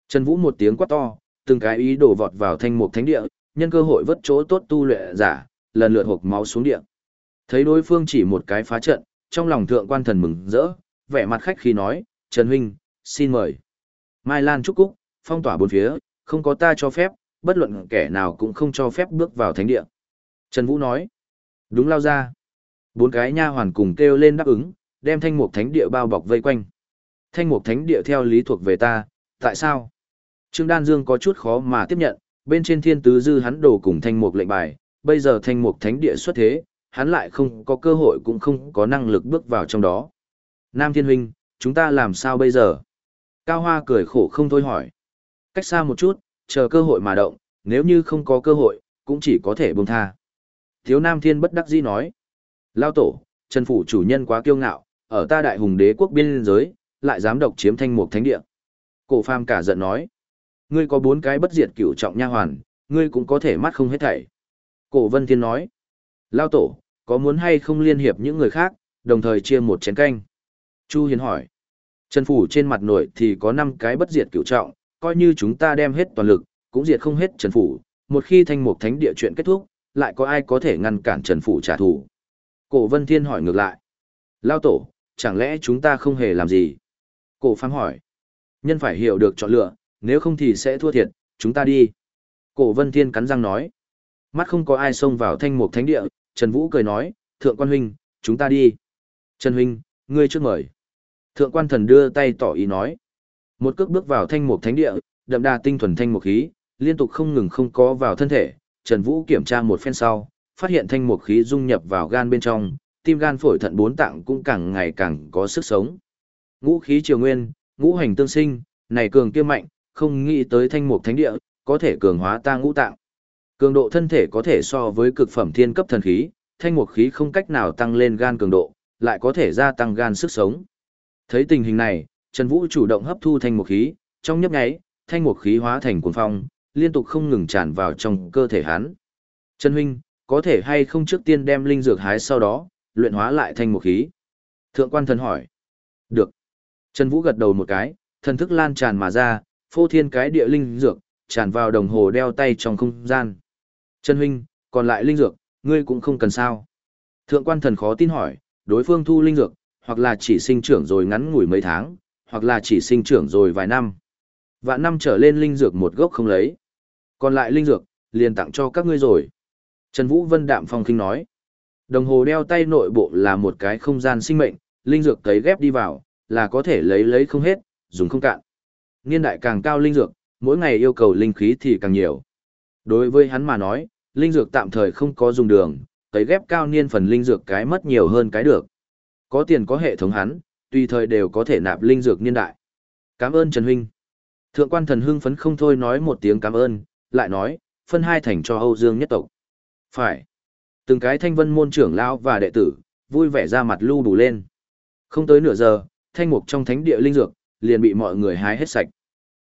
Trần Vũ một tiếng quát to, từng cái ý đổ vọt vào thanh mục thánh địa, nhân cơ hội vất chỗ tốt tu luyện giả, lần lượt hộp máu xuống địa. Thấy đối phương chỉ một cái phá trận, trong lòng thượng quan thần mừng rỡ, vẻ mặt khách khí nói, Trần Huynh, xin mời. Mai Lan Trúc Cúc, phong tỏa bốn phía, không có ta cho phép, bất luận kẻ nào cũng không cho phép bước vào thánh địa. Trần Vũ nói, đúng lao ra. Bốn cái nha hoàn cùng kêu lên đáp ứng, đem thanh mục thánh địa bao bọc vây quanh. Thanh mục thánh địa theo lý thuộc về ta, tại sao? Trương Đan Dương có chút khó mà tiếp nhận, bên trên thiên tứ dư hắn đổ cùng thanh mục lệnh bài, bây giờ thanh mục thánh địa xuất thế, hắn lại không có cơ hội cũng không có năng lực bước vào trong đó. Nam Thiên Huynh, chúng ta làm sao bây giờ? Cao Hoa cười khổ không thôi hỏi. Cách xa một chút, chờ cơ hội mà động, nếu như không có cơ hội, cũng chỉ có thể buông tha. Thiếu Nam Thiên bất đắc dĩ nói. Lao tổ, Trần Phủ chủ nhân quá kiêu ngạo, ở ta đại hùng đế quốc biên giới, lại dám độc chiếm thanh mục thánh địa. Cổ phàm cả giận nói. Ngươi có bốn cái bất diệt cửu trọng nha hoàn, ngươi cũng có thể mắt không hết thảy. Cổ Vân Thiên nói. Lao tổ, có muốn hay không liên hiệp những người khác, đồng thời chia một chén canh? Chu Hiền hỏi. Trần Phủ trên mặt nổi thì có năm cái bất diệt cửu trọng, coi như chúng ta đem hết toàn lực, cũng diệt không hết Trần Phủ. Một khi thanh mục thánh địa chuyện kết thúc, lại có ai có thể ngăn cản Trần Phủ trả thù? Cổ Vân Thiên hỏi ngược lại. Lao tổ, chẳng lẽ chúng ta không hề làm gì? Cổ Phàm hỏi. Nhân phải hiểu được chọn lựa, nếu không thì sẽ thua thiệt, chúng ta đi. Cổ Vân Thiên cắn răng nói. Mắt không có ai xông vào thanh mục thánh địa, Trần Vũ cười nói, Thượng quan huynh, chúng ta đi. Trần huynh, ngươi trước mời. Thượng quan thần đưa tay tỏ ý nói. Một cước bước vào thanh mục thánh địa, đậm đà tinh thuần thanh mục khí, liên tục không ngừng không có vào thân thể. Trần Vũ kiểm tra một phen sau, phát hiện thanh mục khí dung nhập vào gan bên trong, tim gan phổi thận bốn tạng cũng càng ngày càng có sức sống. Ngũ khí triều nguyên, ngũ hành tương sinh, này cường kia mạnh, không nghĩ tới thanh mục thánh địa, có thể cường hóa ta ngũ tạng. Cường độ thân thể có thể so với cực phẩm thiên cấp thần khí, thanh mục khí không cách nào tăng lên gan cường độ, lại có thể gia tăng gan sức sống. Thấy tình hình này, Trần Vũ chủ động hấp thu thanh mục khí, trong nhấp nháy, thanh mục khí hóa thành cuồng phong, liên tục không ngừng tràn vào trong cơ thể hắn. Trần huynh, có thể hay không trước tiên đem linh dược hái sau đó, luyện hóa lại thành một khí? Thượng quan thần hỏi. Được. Trần Vũ gật đầu một cái, thần thức lan tràn mà ra, phô thiên cái địa linh dược, tràn vào đồng hồ đeo tay trong không gian. Trần huynh, còn lại linh dược, ngươi cũng không cần sao. Thượng quan thần khó tin hỏi, đối phương thu linh dược, hoặc là chỉ sinh trưởng rồi ngắn ngủi mấy tháng, hoặc là chỉ sinh trưởng rồi vài năm. Vạn năm trở lên linh dược một gốc không lấy. Còn lại linh dược, liền tặng cho các ngươi rồi. Trần Vũ Vân đạm phong khinh nói. Đồng hồ đeo tay nội bộ là một cái không gian sinh mệnh, linh dược cấy ghép đi vào, là có thể lấy lấy không hết, dùng không cạn. Niên đại càng cao linh dược, mỗi ngày yêu cầu linh khí thì càng nhiều. Đối với hắn mà nói, linh dược tạm thời không có dùng đường, cấy ghép cao niên phần linh dược cái mất nhiều hơn cái được. Có tiền có hệ thống hắn, tùy thời đều có thể nạp linh dược niên đại. Cảm ơn Trần Huynh. Thượng quan thần hưng phấn không thôi nói một tiếng cảm ơn, lại nói, phân hai thành cho Âu Dương nhất tộc. Phải. Từng cái thanh vân môn trưởng lão và đệ tử, vui vẻ ra mặt lưu đủ lên. Không tới nửa giờ, thanh mục trong thánh địa linh dược, liền bị mọi người hái hết sạch.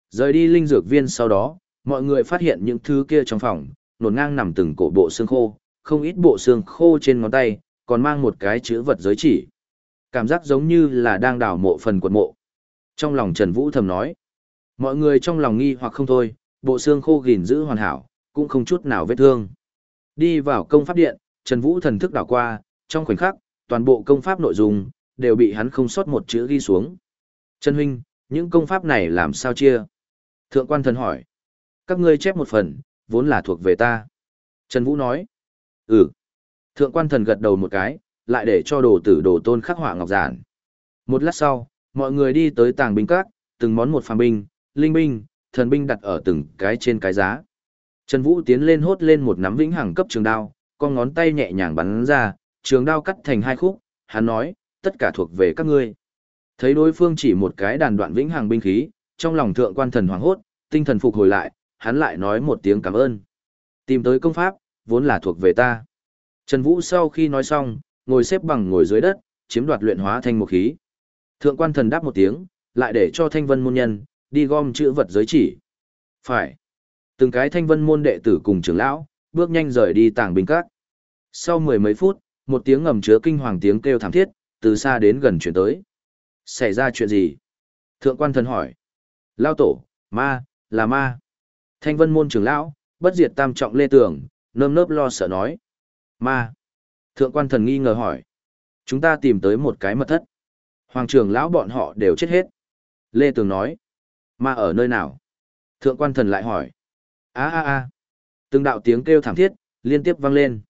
Rời đi linh dược viên sau đó, mọi người phát hiện những thứ kia trong phòng, nổn ngang nằm từng cổ bộ xương khô, không ít bộ xương khô trên ngón tay, còn mang một cái chữ vật giới chỉ. Cảm giác giống như là đang đào mộ phần quật mộ. Trong lòng Trần Vũ thầm nói, mọi người trong lòng nghi hoặc không thôi, bộ xương khô gìn giữ hoàn hảo, cũng không chút nào vết thương. Đi vào công pháp điện, Trần Vũ thần thức đảo qua, trong khoảnh khắc, toàn bộ công pháp nội dung, đều bị hắn không sót một chữ ghi xuống. Trần Huynh, những công pháp này làm sao chia? Thượng quan thần hỏi. Các ngươi chép một phần, vốn là thuộc về ta. Trần Vũ nói. Ừ. Thượng quan thần gật đầu một cái, lại để cho đồ tử đồ tôn khắc họa ngọc giản. Một lát sau, mọi người đi tới tàng binh các, từng món một phàm binh, linh binh, thần binh đặt ở từng cái trên cái giá. Trần Vũ tiến lên hốt lên một nắm vĩnh hằng cấp trường đao, con ngón tay nhẹ nhàng bắn ra, trường đao cắt thành hai khúc, hắn nói, tất cả thuộc về các ngươi. Thấy đối phương chỉ một cái đàn đoạn vĩnh hằng binh khí, trong lòng thượng quan thần hoảng hốt, tinh thần phục hồi lại, hắn lại nói một tiếng cảm ơn. Tìm tới công pháp, vốn là thuộc về ta. Trần Vũ sau khi nói xong, ngồi xếp bằng ngồi dưới đất, chiếm đoạt luyện hóa thanh một khí. Thượng quan thần đáp một tiếng, lại để cho thanh vân môn nhân, đi gom chữ vật giới chỉ. Phải. Từng cái thanh vân môn đệ tử cùng trưởng lão, bước nhanh rời đi tàng binh các. Sau mười mấy phút, một tiếng ngầm chứa kinh hoàng tiếng kêu thảm thiết, từ xa đến gần chuyển tới. Xảy ra chuyện gì? Thượng quan thần hỏi. Lao tổ, ma, là ma. Thanh vân môn trưởng lão, bất diệt tam trọng lê tường, nơm nớp lo sợ nói. Ma. Thượng quan thần nghi ngờ hỏi. Chúng ta tìm tới một cái mật thất. Hoàng trưởng lão bọn họ đều chết hết. Lê tường nói. Ma ở nơi nào? Thượng quan thần lại hỏi a a a Từng đạo tiếng kêu thảm thiết, liên tiếp vang lên.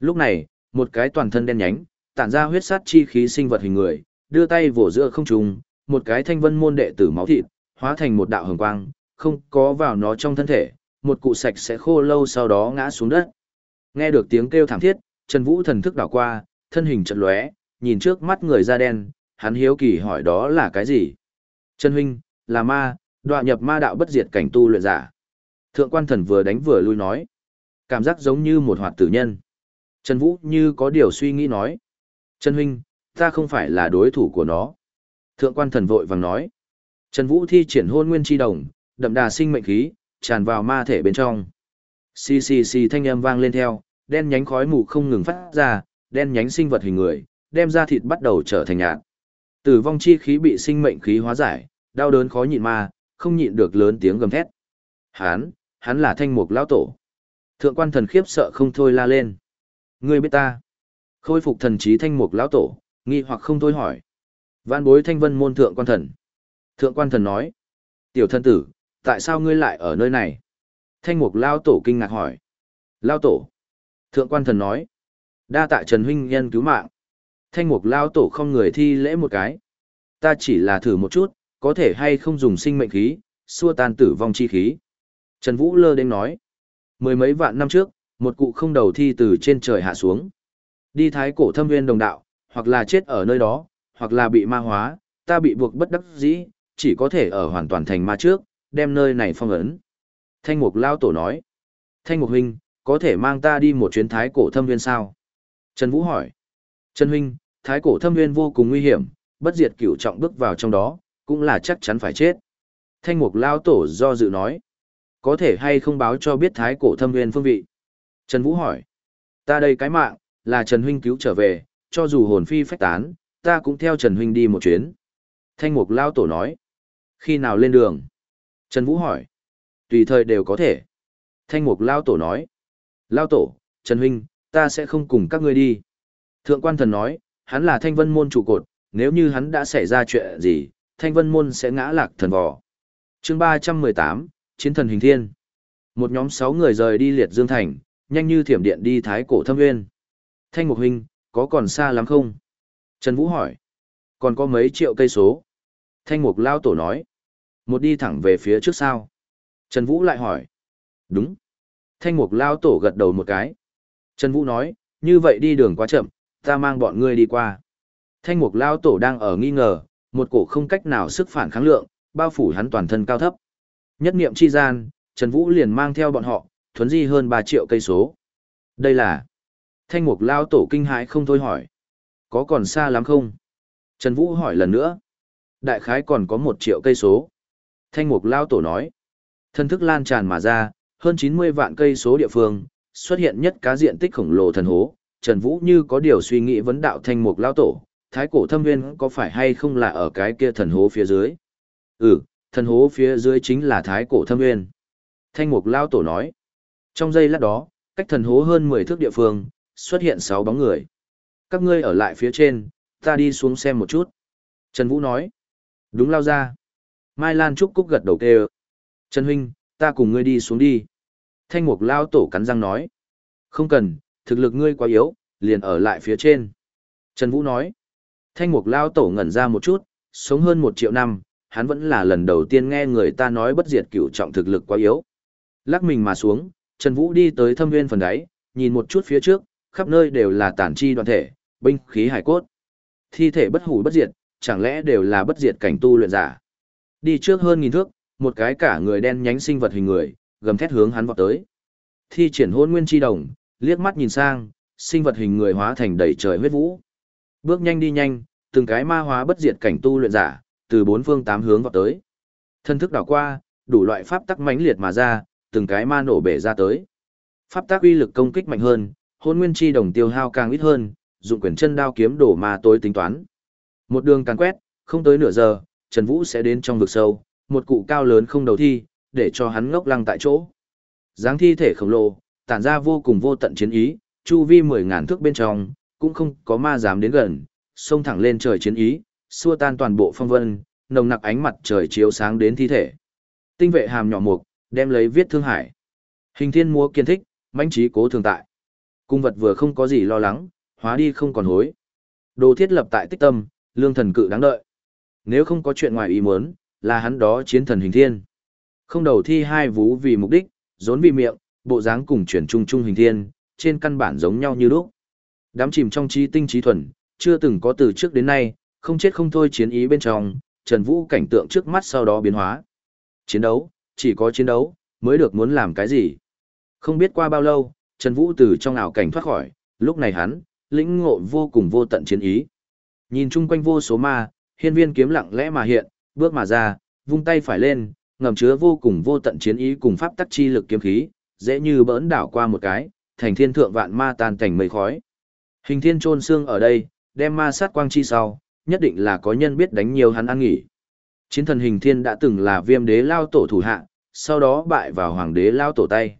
Lúc này, một cái toàn thân đen nhánh, tản ra huyết sát chi khí sinh vật hình người, đưa tay vỗ giữa không trung, một cái thanh vân môn đệ tử máu thịt, hóa thành một đạo hồng quang, không có vào nó trong thân thể, một cụ sạch sẽ khô lâu sau đó ngã xuống đất. Nghe được tiếng kêu thảm thiết, Trần Vũ thần thức đảo qua, thân hình trận lóe, nhìn trước mắt người da đen, hắn hiếu kỳ hỏi đó là cái gì? Trần huynh, là ma, đọa nhập ma đạo bất diệt cảnh tu luyện giả. Thượng quan thần vừa đánh vừa lui nói. Cảm giác giống như một hoạt tử nhân. Trần Vũ như có điều suy nghĩ nói. Trần huynh, ta không phải là đối thủ của nó. Thượng quan thần vội vàng nói. Trần Vũ thi triển hôn nguyên chi đồng, đậm đà sinh mệnh khí, tràn vào ma thể bên trong. Xì xì xì thanh âm vang lên theo, đen nhánh khói mù không ngừng phát ra, đen nhánh sinh vật hình người, đem ra thịt bắt đầu trở thành nhạt. Tử vong chi khí bị sinh mệnh khí hóa giải, đau đớn khó nhịn ma, không nhịn được lớn tiếng gầm thét. Hán, hắn là thanh mục lão tổ. Thượng quan thần khiếp sợ không thôi la lên. Ngươi biết ta. Khôi phục thần trí thanh mục lão tổ, nghi hoặc không thôi hỏi. Vạn bối thanh vân môn thượng quan thần. Thượng quan thần nói. Tiểu thân tử, tại sao ngươi lại ở nơi này? Thanh mục lão tổ kinh ngạc hỏi. Lão tổ. Thượng quan thần nói. Đa tạ Trần Huynh nhân cứu mạng. Thanh mục lão tổ không người thi lễ một cái. Ta chỉ là thử một chút, có thể hay không dùng sinh mệnh khí, xua tan tử vong chi khí. Trần Vũ lơ đến nói. Mười mấy vạn năm trước, một cụ không đầu thi từ trên trời hạ xuống. Đi thái cổ thâm viên đồng đạo, hoặc là chết ở nơi đó, hoặc là bị ma hóa, ta bị buộc bất đắc dĩ, chỉ có thể ở hoàn toàn thành ma trước, đem nơi này phong ấn. Thanh mục lao tổ nói. Thanh mục huynh, có thể mang ta đi một chuyến thái cổ thâm viên sao? Trần Vũ hỏi. Trần huynh, thái cổ thâm viên vô cùng nguy hiểm, bất diệt cửu trọng bước vào trong đó, cũng là chắc chắn phải chết. Thanh mục lao tổ do dự nói. Có thể hay không báo cho biết thái cổ thâm nguyên phương vị? Trần Vũ hỏi. Ta đây cái mạng, là Trần Huynh cứu trở về, cho dù hồn phi phách tán, ta cũng theo Trần Huynh đi một chuyến. Thanh mục lao tổ nói. Khi nào lên đường? Trần Vũ hỏi. Tùy thời đều có thể. Thanh mục lao tổ nói. Lao tổ, Trần Huynh, ta sẽ không cùng các ngươi đi. Thượng quan thần nói, hắn là thanh vân môn trụ cột, nếu như hắn đã xảy ra chuyện gì, thanh vân môn sẽ ngã lạc thần vò. chương ba trăm mười tám chiến thần hình thiên. Một nhóm sáu người rời đi liệt dương thành, nhanh như thiểm điện đi thái cổ thâm nguyên. Thanh Mục Huynh, có còn xa lắm không? Trần Vũ hỏi. Còn có mấy triệu cây số? Thanh Mục Lao Tổ nói. Một đi thẳng về phía trước sao? Trần Vũ lại hỏi. Đúng. Thanh Mục Lao Tổ gật đầu một cái. Trần Vũ nói, như vậy đi đường quá chậm, ta mang bọn ngươi đi qua. Thanh Mục Lao Tổ đang ở nghi ngờ, một cổ không cách nào sức phản kháng lượng, bao phủ hắn toàn thân cao thấp. Nhất niệm chi gian, Trần Vũ liền mang theo bọn họ, thuấn di hơn 3 triệu cây số. Đây là... Thanh Mục Lao Tổ kinh hãi không thôi hỏi. Có còn xa lắm không? Trần Vũ hỏi lần nữa. Đại khái còn có 1 triệu cây số. Thanh Mục Lao Tổ nói. Thân thức lan tràn mà ra, hơn 90 vạn cây số địa phương, xuất hiện nhất cá diện tích khổng lồ thần hố. Trần Vũ như có điều suy nghĩ vấn đạo Thanh Mục Lao Tổ, thái cổ thâm nguyên có phải hay không là ở cái kia thần hố phía dưới? Ừ, thần hố phía dưới chính là thái cổ thâm nguyên. Thanh Mục Lao Tổ nói. Trong giây lát đó, cách thần hố hơn 10 thước địa phương, xuất hiện 6 bóng người. Các ngươi ở lại phía trên, ta đi xuống xem một chút. Trần Vũ nói. Đúng lao ra. Mai Lan Trúc Cúc gật đầu kêu. Trần Huynh, ta cùng ngươi đi xuống đi. Thanh Mục Lao Tổ cắn răng nói. Không cần, thực lực ngươi quá yếu, liền ở lại phía trên. Trần Vũ nói. Thanh Mục Lao Tổ ngẩn ra một chút, sống hơn một triệu năm, hắn vẫn là lần đầu tiên nghe người ta nói bất diệt cửu trọng thực lực quá yếu. Lắc mình mà xuống, Trần Vũ đi tới thâm nguyên phần đáy, nhìn một chút phía trước, khắp nơi đều là tản chi đoàn thể, binh khí hải cốt. Thi thể bất hủ bất diệt, chẳng lẽ đều là bất diệt cảnh tu luyện giả. Đi trước hơn nghìn thước, một cái cả người đen nhánh sinh vật hình người, gầm thét hướng hắn vọt tới. Thi triển hôn nguyên chi đồng, liếc mắt nhìn sang, sinh vật hình người hóa thành đầy trời huyết vũ. Bước nhanh đi nhanh, từng cái ma hóa bất diệt cảnh tu luyện giả, từ bốn phương tám hướng vọt tới. Thân thức đảo qua, đủ loại pháp tắc mãnh liệt mà ra, từng cái ma nổ bể ra tới. Pháp tắc uy lực công kích mạnh hơn, hôn nguyên chi đồng tiêu hao càng ít hơn, dụng quyền chân đao kiếm đổ ma tối tính toán. Một đường càng quét, không tới nửa giờ, Trần Vũ sẽ đến trong vực sâu, một cụ cao lớn không đầu thi, để cho hắn ngốc lăng tại chỗ. dáng thi thể khổng lồ, tản ra vô cùng vô tận chiến ý, chu vi mười ngàn thước bên trong, cũng không có ma dám đến gần, xông thẳng lên trời chiến ý, xua tan toàn bộ phong vân, nồng nặc ánh mặt trời chiếu sáng đến thi thể. Tinh vệ hàm nhỏ mục, đem lấy viết thương hải. Hình thiên múa kiên thích, mãnh trí cố thường tại. Cung vật vừa không có gì lo lắng, hóa đi không còn hối. Đồ thiết lập tại tích tâm, lương thần cự đáng đợi. Nếu không có chuyện ngoài ý muốn, là hắn đó chiến thần hình thiên. Không đầu thi hai vú vì mục đích, rốn vì miệng, bộ dáng cùng chuyển trung trung hình thiên, trên căn bản giống nhau như lúc. Đám chìm trong trí tinh trí thuần, chưa từng có từ trước đến nay, không chết không thôi chiến ý bên trong, Trần Vũ cảnh tượng trước mắt sau đó biến hóa. Chiến đấu, chỉ có chiến đấu, mới được muốn làm cái gì. Không biết qua bao lâu, Trần Vũ từ trong ảo cảnh thoát khỏi, lúc này hắn, lĩnh ngộ vô cùng vô tận chiến ý. Nhìn chung quanh vô số ma, hiên viên kiếm lặng lẽ mà hiện, bước mà ra, vung tay phải lên, ngầm chứa vô cùng vô tận chiến ý cùng pháp tắc chi lực kiếm khí, dễ như bỡn đảo qua một cái, thành thiên thượng vạn ma tan cảnh mây khói. Hình thiên trôn xương ở đây, đem ma sát quang chi sau, nhất định là có nhân biết đánh nhiều hắn ăn nghỉ. Chiến thần hình thiên đã từng là viêm đế lao tổ thủ hạ, sau đó bại vào hoàng đế lao tổ tay.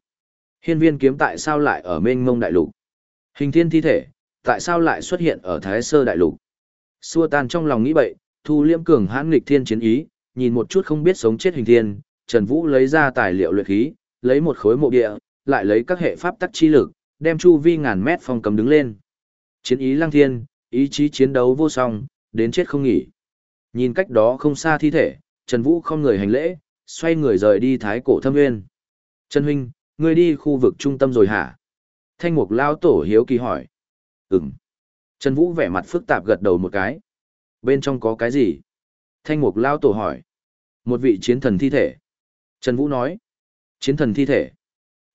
Hiên viên kiếm tại sao lại ở mênh mông đại lục? Hình thiên thi thể, tại sao lại xuất hiện ở thái sơ đại lục? Xua tan trong lòng nghĩ bậy, thu liêm cường hãn nghịch thiên chiến ý, nhìn một chút không biết sống chết hình thiên, Trần Vũ lấy ra tài liệu luyện khí, lấy một khối mộ địa, lại lấy các hệ pháp tắc chi lực, đem chu vi ngàn mét phong cầm đứng lên. Chiến ý lăng thiên, ý chí chiến đấu vô song, đến chết không nghỉ. Nhìn cách đó không xa thi thể, Trần Vũ không người hành lễ, xoay người rời đi thái cổ thâm nguyên. Trần Huynh, ngươi đi khu vực trung tâm rồi hả? Thanh mục lao tổ hiếu kỳ hỏi. Ừm. Trần Vũ vẻ mặt phức tạp gật đầu một cái. Bên trong có cái gì? Thanh mục lao tổ hỏi. Một vị chiến thần thi thể. Trần Vũ nói. Chiến thần thi thể.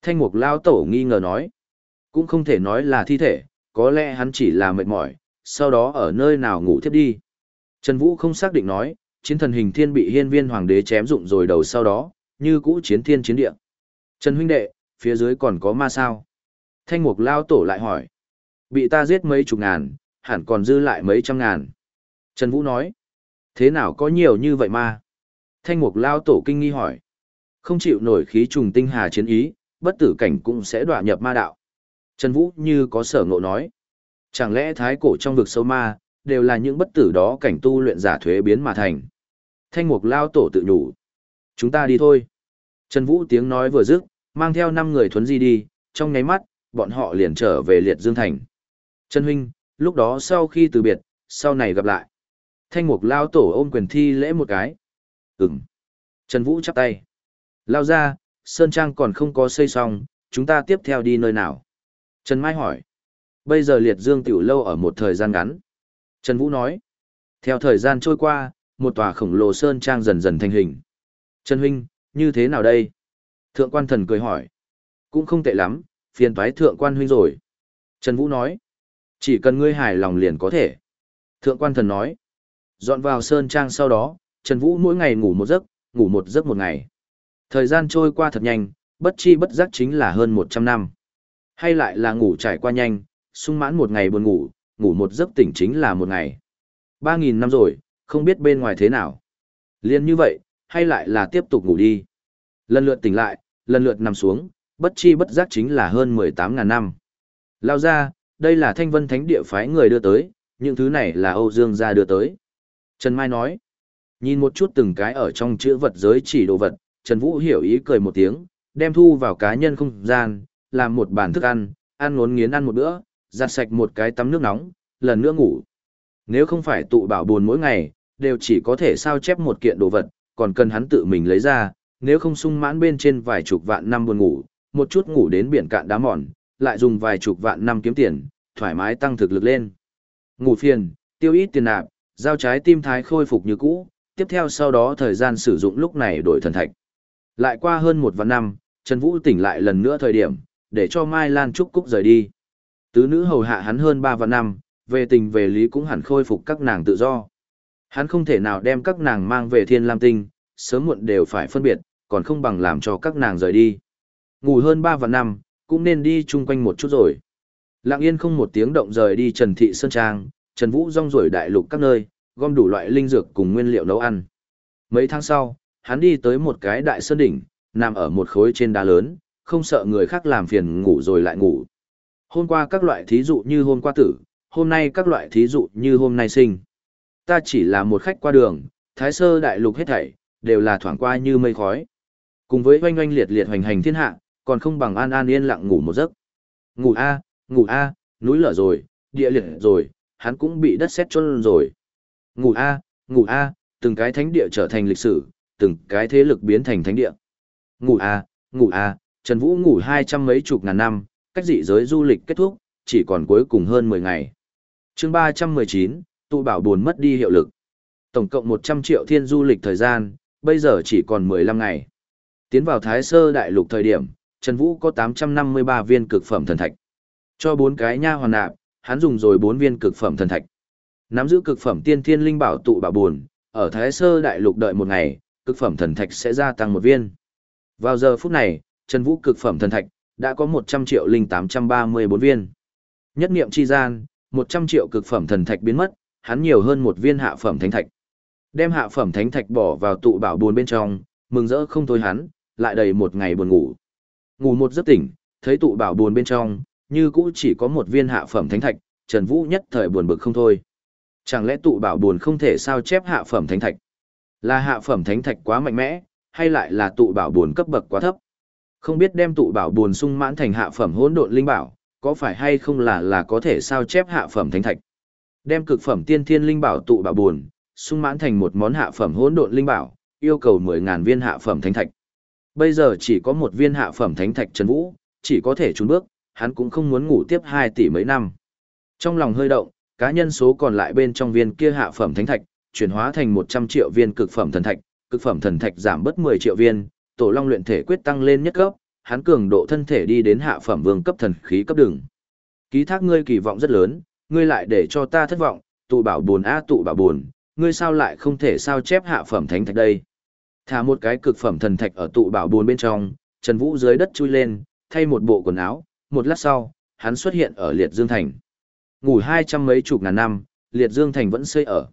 Thanh mục lao tổ nghi ngờ nói. Cũng không thể nói là thi thể, có lẽ hắn chỉ là mệt mỏi, sau đó ở nơi nào ngủ thiếp đi. Trần Vũ không xác định nói, chiến thần hình thiên bị hiên viên hoàng đế chém dụng rồi đầu sau đó, như cũ chiến thiên chiến địa. Trần huynh đệ, phía dưới còn có ma sao? Thanh mục lao tổ lại hỏi. Bị ta giết mấy chục ngàn, hẳn còn dư lại mấy trăm ngàn. Trần Vũ nói. Thế nào có nhiều như vậy ma? Thanh mục lao tổ kinh nghi hỏi. Không chịu nổi khí trùng tinh hà chiến ý, bất tử cảnh cũng sẽ đọa nhập ma đạo. Trần Vũ như có sở ngộ nói. Chẳng lẽ thái cổ trong vực sâu ma, đều là những bất tử đó cảnh tu luyện giả thuế biến mà thành. Thanh mục lao tổ tự nhủ. Chúng ta đi thôi. Trần Vũ tiếng nói vừa dứt, mang theo 5 người thuấn di đi, trong nháy mắt, bọn họ liền trở về liệt dương thành. Trần Huynh, lúc đó sau khi từ biệt, sau này gặp lại. Thanh mục lao tổ ôm quyền thi lễ một cái. Ừm. Trần Vũ chắp tay. Lao ra, Sơn Trang còn không có xây xong, chúng ta tiếp theo đi nơi nào? Trần Mai hỏi. Bây giờ liệt dương tiểu lâu ở một thời gian ngắn. Trần Vũ nói. Theo thời gian trôi qua, một tòa khổng lồ Sơn Trang dần dần thành hình. Trần Huynh, như thế nào đây? Thượng quan thần cười hỏi. Cũng không tệ lắm, phiền toái thượng quan huynh rồi. Trần Vũ nói. Chỉ cần ngươi hài lòng liền có thể. Thượng quan thần nói. Dọn vào Sơn Trang sau đó, Trần Vũ mỗi ngày ngủ một giấc, ngủ một giấc một ngày. Thời gian trôi qua thật nhanh, bất chi bất giác chính là hơn 100 năm. Hay lại là ngủ trải qua nhanh, sung mãn một ngày buồn ngủ, ngủ một giấc tỉnh chính là một ngày. 3.000 năm rồi, không biết bên ngoài thế nào. Liên như vậy, hay lại là tiếp tục ngủ đi. Lần lượt tỉnh lại, lần lượt nằm xuống, bất chi bất giác chính là hơn 18.000 năm. Lao ra, đây là thanh vân thánh địa phái người đưa tới, những thứ này là Âu Dương gia đưa tới. Trần Mai nói, nhìn một chút từng cái ở trong chữ vật giới chỉ đồ vật, Trần Vũ hiểu ý cười một tiếng, đem thu vào cá nhân không gian, làm một bàn thức ăn, ăn ngốn nghiến ăn một bữa, giặt sạch một cái tắm nước nóng, lần nữa ngủ. Nếu không phải tụ bảo buồn mỗi ngày, đều chỉ có thể sao chép một kiện đồ vật, còn cần hắn tự mình lấy ra, nếu không sung mãn bên trên vài chục vạn năm buồn ngủ, một chút ngủ đến biển cạn đá mòn, lại dùng vài chục vạn năm kiếm tiền, thoải mái tăng thực lực lên. Ngủ phiền, tiêu ít tiền nạp, giao trái tim thái khôi phục như cũ, tiếp theo sau đó thời gian sử dụng lúc này đổi thần thạch. Lại qua hơn một vạn năm, Trần Vũ tỉnh lại lần nữa thời điểm, để cho Mai Lan Trúc Cúc rời đi. Tứ nữ hầu hạ hắn hơn ba vạn năm, về tình về lý cũng hẳn khôi phục các nàng tự do. Hắn không thể nào đem các nàng mang về thiên lam tinh, sớm muộn đều phải phân biệt, còn không bằng làm cho các nàng rời đi. Ngủ hơn ba vạn năm, cũng nên đi chung quanh một chút rồi. Lặng yên không một tiếng động rời đi Trần Thị Sơn Trang, Trần Vũ rong ruổi đại lục các nơi, gom đủ loại linh dược cùng nguyên liệu nấu ăn. Mấy tháng sau, hắn đi tới một cái đại sơn đỉnh, nằm ở một khối trên đá lớn, không sợ người khác làm phiền ngủ rồi lại ngủ. Hôm qua các loại thí dụ như hôm qua tử, hôm nay các loại thí dụ như hôm nay sinh. Ta chỉ là một khách qua đường, thái sơ đại lục hết thảy, đều là thoảng qua như mây khói. Cùng với oanh oanh liệt liệt hoành hành thiên hạ, còn không bằng an an yên lặng ngủ một giấc. Ngủ a, ngủ a, núi lở rồi, địa liệt rồi, hắn cũng bị đất sét chôn rồi. Ngủ a, ngủ a, từng cái thánh địa trở thành lịch sử, từng cái thế lực biến thành thánh địa. Ngủ a, ngủ a, Trần Vũ ngủ hai trăm mấy chục ngàn năm, cách dị giới du lịch kết thúc, chỉ còn cuối cùng hơn mười ngày. chương ba trăm mười chín, tụ bảo buồn mất đi hiệu lực. Tổng cộng một trăm triệu thiên du lịch thời gian, bây giờ chỉ còn mười lăm ngày. Tiến vào Thái Sơ Đại Lục thời điểm, Trần Vũ có tám trăm năm mươi ba viên cực phẩm thần thạch. Cho bốn cái nha hoàn nạp, hắn dùng rồi bốn viên cực phẩm thần thạch. Nắm giữ cực phẩm tiên thiên linh bảo tụ bảo buồn, ở Thái Sơ Đại Lục đợi một ngày, cực phẩm thần thạch sẽ gia tăng một viên. Vào giờ phút này, Trần Vũ cực phẩm thần thạch đã có 100 triệu linh 834 viên. Nhất niệm chi gian, 100 triệu cực phẩm thần thạch biến mất, hắn nhiều hơn một viên hạ phẩm thánh thạch. Đem hạ phẩm thánh thạch bỏ vào tụ bảo buồn bên trong, mừng rỡ không thôi hắn, lại đầy một ngày buồn ngủ. Ngủ một giấc tỉnh, thấy tụ bảo buồn bên trong, như cũ chỉ có một viên hạ phẩm thánh thạch, Trần Vũ nhất thời buồn bực không thôi. Chẳng lẽ tụ bảo buồn không thể sao chép hạ phẩm thánh thạch? Là hạ phẩm thánh thạch quá mạnh mẽ, hay lại là tụ bảo buồn cấp bậc quá thấp? Không biết đem tụ bảo buồn sung mãn thành hạ phẩm hỗn độn linh bảo, có phải hay không là là có thể sao chép hạ phẩm thánh thạch? Đem cực phẩm tiên thiên linh bảo tụ bảo buồn, sung mãn thành một món hạ phẩm hỗn độn linh bảo, yêu cầu 10000 viên hạ phẩm thánh thạch. Bây giờ chỉ có một viên hạ phẩm thánh thạch Trần Vũ, chỉ có thể trốn bước, hắn cũng không muốn ngủ tiếp 2 tỷ mấy năm. Trong lòng hơi động, cá nhân số còn lại bên trong viên kia hạ phẩm thánh thạch, chuyển hóa thành 100 triệu viên cực phẩm thần thạch, cực phẩm thần thạch giảm bớt 10 triệu viên, tổ long luyện thể quyết tăng lên nhất cấp, hắn cường độ thân thể đi đến hạ phẩm vương cấp thần khí cấp đường. Ký thác ngươi kỳ vọng rất lớn, ngươi lại để cho ta thất vọng, tụ bảo buồn a tụ bảo buồn, ngươi sao lại không thể sao chép hạ phẩm thánh thạch đây? Thả một cái cực phẩm thần thạch ở tụ bảo buồn bên trong, Trần Vũ dưới đất chui lên, thay một bộ quần áo, một lát sau, hắn xuất hiện ở Liệt Dương Thành. Ngủ hai trăm mấy chục ngàn năm, Liệt Dương Thành vẫn xây ở.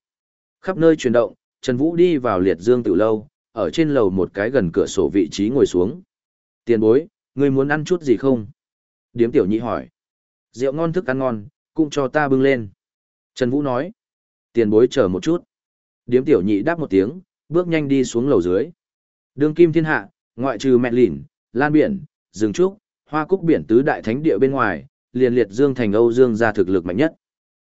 Khắp nơi chuyển động, Trần Vũ đi vào Liệt Dương Tử Lâu, ở trên lầu một cái gần cửa sổ vị trí ngồi xuống. Tiền bối, ngươi muốn ăn chút gì không? Điếm tiểu nhị hỏi. Rượu ngon thức ăn ngon, cũng cho ta bưng lên. Trần Vũ nói. Tiền bối chờ một chút. Điếm tiểu nhị đáp một tiếng, bước nhanh đi xuống lầu dưới. Đường kim thiên hạ, ngoại trừ mẹ lỉn, lan biển, rừng trúc, hoa cúc biển tứ đại thánh địa bên ngoài, liền liệt dương thành Âu Dương gia thực lực mạnh nhất.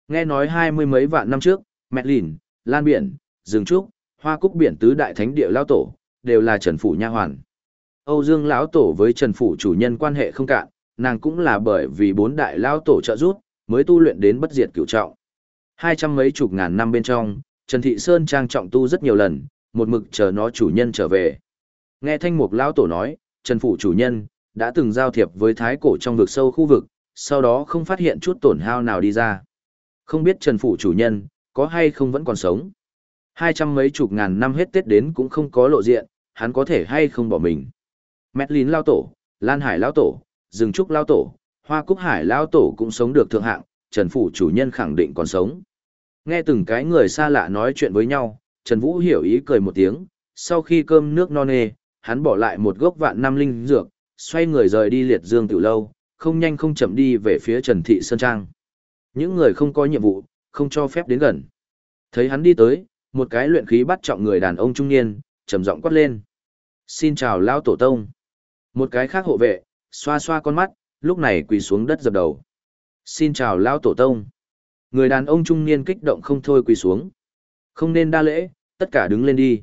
Nghe nói hai mươi mấy vạn năm trước, mẹ lỉn, Lan Biển, Dương Trúc, Hoa Cúc Biển tứ đại thánh địa lao tổ, đều là Trần Phủ Nha Hoàn. Âu Dương lão tổ với Trần Phủ chủ nhân quan hệ không cạn, nàng cũng là bởi vì bốn đại lao tổ trợ giúp, mới tu luyện đến bất diệt cửu trọng. Hai trăm mấy chục ngàn năm bên trong, Trần Thị Sơn trang trọng tu rất nhiều lần, một mực chờ nó chủ nhân trở về. Nghe thanh mục lão tổ nói, Trần Phủ chủ nhân, đã từng giao thiệp với thái cổ trong vực sâu khu vực, sau đó không phát hiện chút tổn hao nào đi ra. Không biết Trần Phủ chủ nhân, có hay không vẫn còn sống. Hai trăm mấy chục ngàn năm hết Tết đến cũng không có lộ diện, hắn có thể hay không bỏ mình. Mét Lín Lao Tổ, Lan Hải Lao Tổ, Dừng Trúc Lao Tổ, Hoa Cúc Hải Lao Tổ cũng sống được thượng hạng, Trần Phủ chủ nhân khẳng định còn sống. Nghe từng cái người xa lạ nói chuyện với nhau, Trần Vũ hiểu ý cười một tiếng, sau khi cơm nước no nê, hắn bỏ lại một gốc vạn năm linh dược, xoay người rời đi liệt dương tiểu lâu, không nhanh không chậm đi về phía Trần Thị Sơn Trang. Những người không có nhiệm vụ, không cho phép đến gần. Thấy hắn đi tới, một cái luyện khí bắt trọng người đàn ông trung niên, trầm giọng quát lên. Xin chào Lão Tổ Tông. Một cái khác hộ vệ, xoa xoa con mắt, lúc này quỳ xuống đất dập đầu. Xin chào Lão Tổ Tông. Người đàn ông trung niên kích động không thôi quỳ xuống. Không nên đa lễ, tất cả đứng lên đi.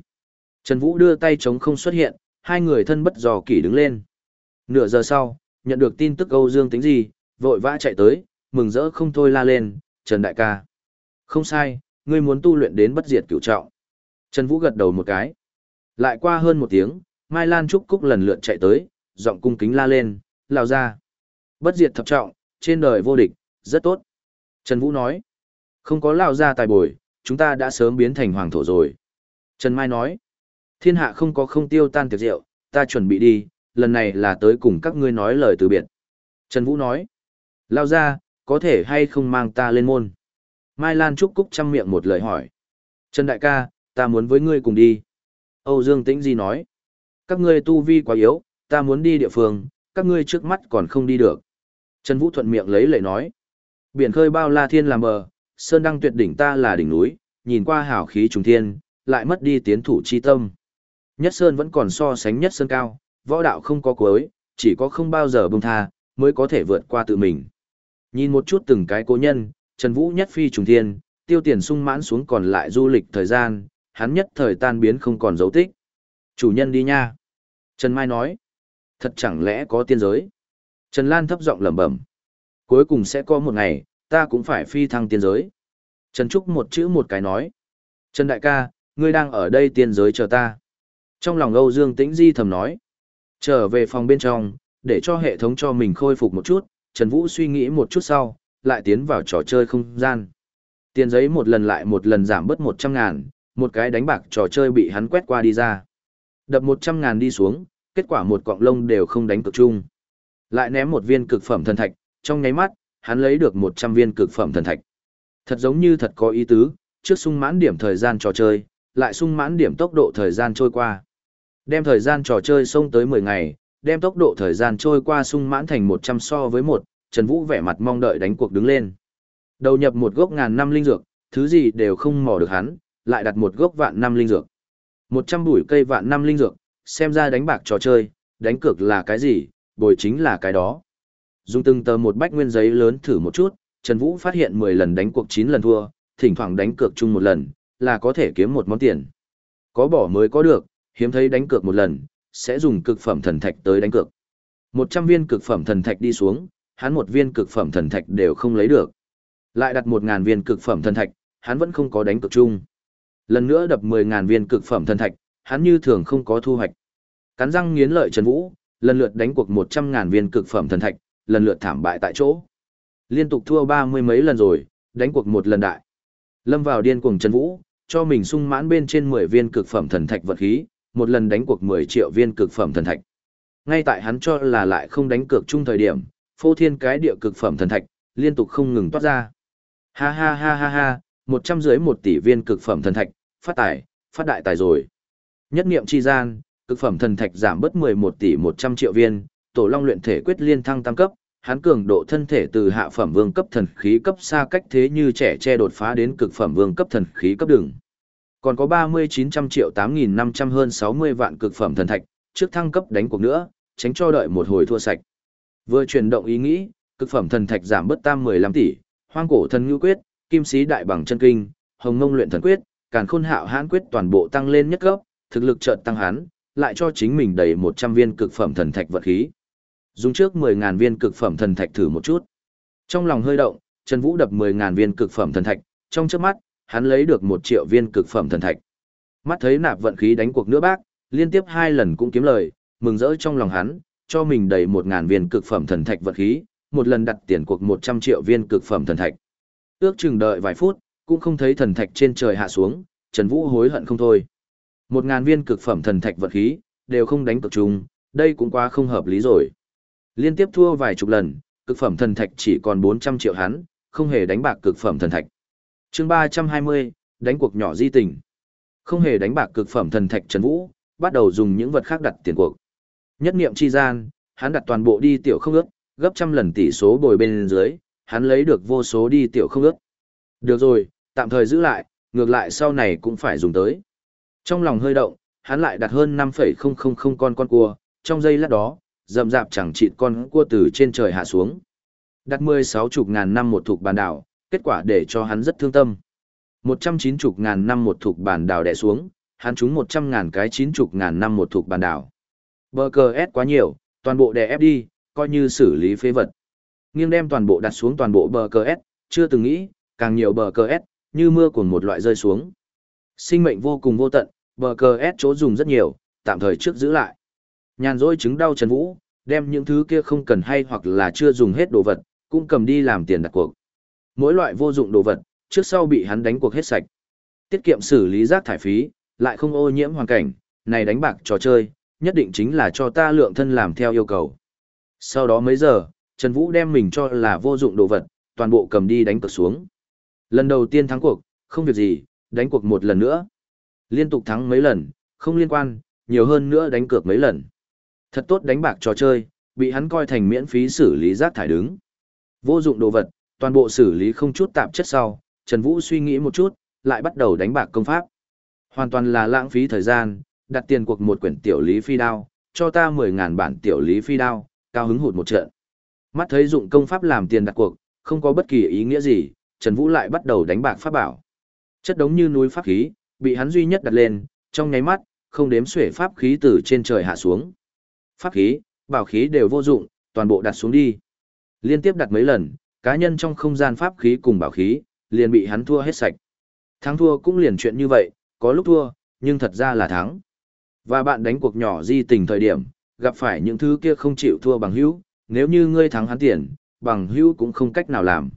Trần Vũ đưa tay chống không xuất hiện, hai người thân bất dò kỷ đứng lên. Nửa giờ sau, nhận được tin tức Âu Dương tính gì, vội vã chạy tới, mừng rỡ không thôi la lên, Trần Đại ca. Không sai, ngươi muốn tu luyện đến bất diệt cửu trọng. Trần Vũ gật đầu một cái. Lại qua hơn một tiếng, Mai Lan Trúc Cúc lần lượt chạy tới, giọng cung kính la lên, lao ra. Bất diệt thập trọng, trên đời vô địch, rất tốt. Trần Vũ nói, không có lao ra tài bồi, chúng ta đã sớm biến thành hoàng thổ rồi. Trần Mai nói, thiên hạ không có không tiêu tan tiệc rượu, ta chuẩn bị đi, lần này là tới cùng các ngươi nói lời từ biệt. Trần Vũ nói, lao ra, có thể hay không mang ta lên môn. Mai Lan Trúc Cúc chăm miệng một lời hỏi. Trần Đại ca, ta muốn với ngươi cùng đi. Âu Dương Tĩnh Di nói, các ngươi tu vi quá yếu, ta muốn đi địa phương, các ngươi trước mắt còn không đi được. Trần Vũ thuận miệng lấy lời nói, biển khơi bao la thiên làm bờ, sơn đăng tuyệt đỉnh ta là đỉnh núi, nhìn qua hào khí trùng thiên, lại mất đi tiến thủ chi tâm. Nhất sơn vẫn còn so sánh nhất sơn cao, võ đạo không có cuối, chỉ có không bao giờ bông tha, mới có thể vượt qua tự mình. Nhìn một chút từng cái cố nhân, Trần Vũ nhất phi trùng thiên, tiêu tiền sung mãn xuống còn lại du lịch thời gian, hắn nhất thời tan biến không còn dấu tích. Chủ nhân đi nha. Trần Mai nói. Thật chẳng lẽ có tiên giới? Trần Lan thấp giọng lẩm bẩm. Cuối cùng sẽ có một ngày, ta cũng phải phi thăng tiên giới. Trần Trúc một chữ một cái nói. Trần Đại ca, ngươi đang ở đây tiên giới chờ ta. Trong lòng Âu Dương Tĩnh Di thầm nói. Trở về phòng bên trong, để cho hệ thống cho mình khôi phục một chút, Trần Vũ suy nghĩ một chút sau, lại tiến vào trò chơi không gian. Tiền giấy một lần lại một lần giảm bớt 100 ngàn, một cái đánh bạc trò chơi bị hắn quét qua đi ra. Đập 100 ngàn đi xuống, kết quả một cọng lông đều không đánh cực chung. Lại ném một viên cực phẩm thần thạch, trong nháy mắt, hắn lấy được 100 viên cực phẩm thần thạch. Thật giống như thật có ý tứ, trước sung mãn điểm thời gian trò chơi, lại sung mãn điểm tốc độ thời gian trôi qua. Đem thời gian trò chơi xông tới 10 ngày, đem tốc độ thời gian trôi qua sung mãn thành 100 so với 1, Trần Vũ vẻ mặt mong đợi đánh cuộc đứng lên. Đầu nhập một gốc ngàn năm linh dược, thứ gì đều không mò được hắn, lại đặt một gốc vạn năm linh dược. 100 bụi cây vạn năm linh dược, xem ra đánh bạc trò chơi, đánh cược là cái gì, bồi chính là cái đó. Dùng từng tờ một bách nguyên giấy lớn thử một chút, Trần Vũ phát hiện 10 lần đánh cuộc 9 lần thua, thỉnh thoảng đánh cược chung một lần, là có thể kiếm một món tiền. Có bỏ mới có được, hiếm thấy đánh cược một lần, sẽ dùng cực phẩm thần thạch tới đánh cược. 100 viên cực phẩm thần thạch đi xuống, hắn một viên cực phẩm thần thạch đều không lấy được. Lại đặt 1000 viên cực phẩm thần thạch, hắn vẫn không có đánh cược chung. Lần nữa đập 10000 viên cực phẩm thần thạch, hắn như thường không có thu hoạch. Cắn răng nghiến lợi Trần Vũ, lần lượt đánh cuộc 100.000 viên cực phẩm thần thạch, lần lượt thảm bại tại chỗ. Liên tục thua ba mươi mấy lần rồi, đánh cuộc một lần đại. Lâm vào điên cuồng Trần Vũ, cho mình sung mãn bên trên 10 viên cực phẩm thần thạch vật khí, một lần đánh cuộc 10 triệu viên cực phẩm thần thạch. Ngay tại hắn cho là lại không đánh cược chung thời điểm, phô thiên cái địa cực phẩm thần thạch, liên tục không ngừng toát ra. Ha ha ha ha ha, một trăm dưới một tỷ viên cực phẩm thần thạch, phát tài, phát đại tài rồi. Nhất niệm chi gian, cực phẩm thần thạch giảm bớt 11 tỷ 100 triệu viên, tổ long luyện thể quyết liên thăng tam cấp, hắn cường độ thân thể từ hạ phẩm vương cấp thần khí cấp xa cách thế như trẻ che đột phá đến cực phẩm vương cấp thần khí cấp đường. Còn có 3900 triệu 8500 hơn 60 vạn cực phẩm thần thạch, trước thăng cấp đánh cuộc nữa, tránh cho đợi một hồi thua sạch. Vừa chuyển động ý nghĩ, cực phẩm thần thạch giảm bớt tam 15 tỷ, hoang cổ thần ngưu quyết, kim sĩ đại bằng chân kinh, hồng ngông luyện thần quyết, càn khôn hạo hãn quyết toàn bộ tăng lên nhất cấp, thực lực chợt tăng hán, lại cho chính mình đầy 100 viên cực phẩm thần thạch vật khí. Dùng trước 10.000 viên cực phẩm thần thạch thử một chút. Trong lòng hơi động, Trần Vũ đập 10.000 viên cực phẩm thần thạch, trong chớp mắt, hắn lấy được 1 triệu viên cực phẩm thần thạch. Mắt thấy nạp vận khí đánh cuộc nữa bác, liên tiếp hai lần cũng kiếm lời, mừng rỡ trong lòng hắn, cho mình đầy 1000 viên cực phẩm thần thạch vật khí, một lần đặt tiền cuộc 100 triệu viên cực phẩm thần thạch. Ước chừng đợi vài phút, cũng không thấy thần thạch trên trời hạ xuống, Trần Vũ hối hận không thôi. 1000 viên cực phẩm thần thạch vật khí, đều không đánh cực trùng, đây cũng quá không hợp lý rồi. Liên tiếp thua vài chục lần, cực phẩm thần thạch chỉ còn 400 triệu hắn, không hề đánh bạc cực phẩm thần thạch. Chương 320, đánh cuộc nhỏ di tình. Không hề đánh bạc cực phẩm thần thạch Trần Vũ, bắt đầu dùng những vật khác đặt tiền cuộc. Nhất niệm chi gian, hắn đặt toàn bộ đi tiểu không ước, gấp trăm lần tỷ số bồi bên dưới, hắn lấy được vô số đi tiểu không ước. Được rồi, tạm thời giữ lại, ngược lại sau này cũng phải dùng tới. Trong lòng hơi động, hắn lại đặt hơn 5,000 con con cua, trong giây lát đó, rậm rạp chẳng chịt con cua từ trên trời hạ xuống. Đặt 16 chục ngàn năm một thuộc bàn đảo, kết quả để cho hắn rất thương tâm. 190 ngàn năm một thuộc bàn đảo đè xuống, hắn trúng 100 ngàn cái 90 ngàn năm một thuộc bàn đảo. Bờ cờ S quá nhiều, toàn bộ đè ép đi, coi như xử lý phế vật. Nghiêng đem toàn bộ đặt xuống toàn bộ bờ cờ S, chưa từng nghĩ, càng nhiều bờ cờ S, như mưa của một loại rơi xuống. Sinh mệnh vô cùng vô tận, bờ cờ S chỗ dùng rất nhiều, tạm thời trước giữ lại. Nhàn rỗi chứng đau Trần Vũ, đem những thứ kia không cần hay hoặc là chưa dùng hết đồ vật, cũng cầm đi làm tiền đặt cuộc. Mỗi loại vô dụng đồ vật, trước sau bị hắn đánh cuộc hết sạch. Tiết kiệm xử lý rác thải phí, lại không ô nhiễm hoàn cảnh, này đánh bạc trò chơi, nhất định chính là cho ta lượng thân làm theo yêu cầu. Sau đó mấy giờ, Trần Vũ đem mình cho là vô dụng đồ vật, toàn bộ cầm đi đánh cược xuống. Lần đầu tiên thắng cuộc, không việc gì, đánh cuộc một lần nữa. Liên tục thắng mấy lần, không liên quan, nhiều hơn nữa đánh cược mấy lần. Thật tốt đánh bạc trò chơi, bị hắn coi thành miễn phí xử lý rác thải đứng. Vô dụng đồ vật, toàn bộ xử lý không chút tạp chất sau, Trần Vũ suy nghĩ một chút, lại bắt đầu đánh bạc công pháp. Hoàn toàn là lãng phí thời gian, đặt tiền cuộc một quyển tiểu lý phi đao, cho ta 10.000 bản tiểu lý phi đao, cao hứng hụt một trận. Mắt thấy dụng công pháp làm tiền đặt cuộc, không có bất kỳ ý nghĩa gì, Trần Vũ lại bắt đầu đánh bạc pháp bảo. Chất đống như núi pháp khí, bị hắn duy nhất đặt lên, trong nháy mắt, không đếm xuể pháp khí từ trên trời hạ xuống. Pháp khí, bảo khí đều vô dụng, toàn bộ đặt xuống đi. Liên tiếp đặt mấy lần, cá nhân trong không gian pháp khí cùng bảo khí, liền bị hắn thua hết sạch. Thắng thua cũng liền chuyện như vậy, có lúc thua, nhưng thật ra là thắng. Và bạn đánh cuộc nhỏ di tình thời điểm, gặp phải những thứ kia không chịu thua bằng hữu, nếu như ngươi thắng hắn tiền, bằng hữu cũng không cách nào làm.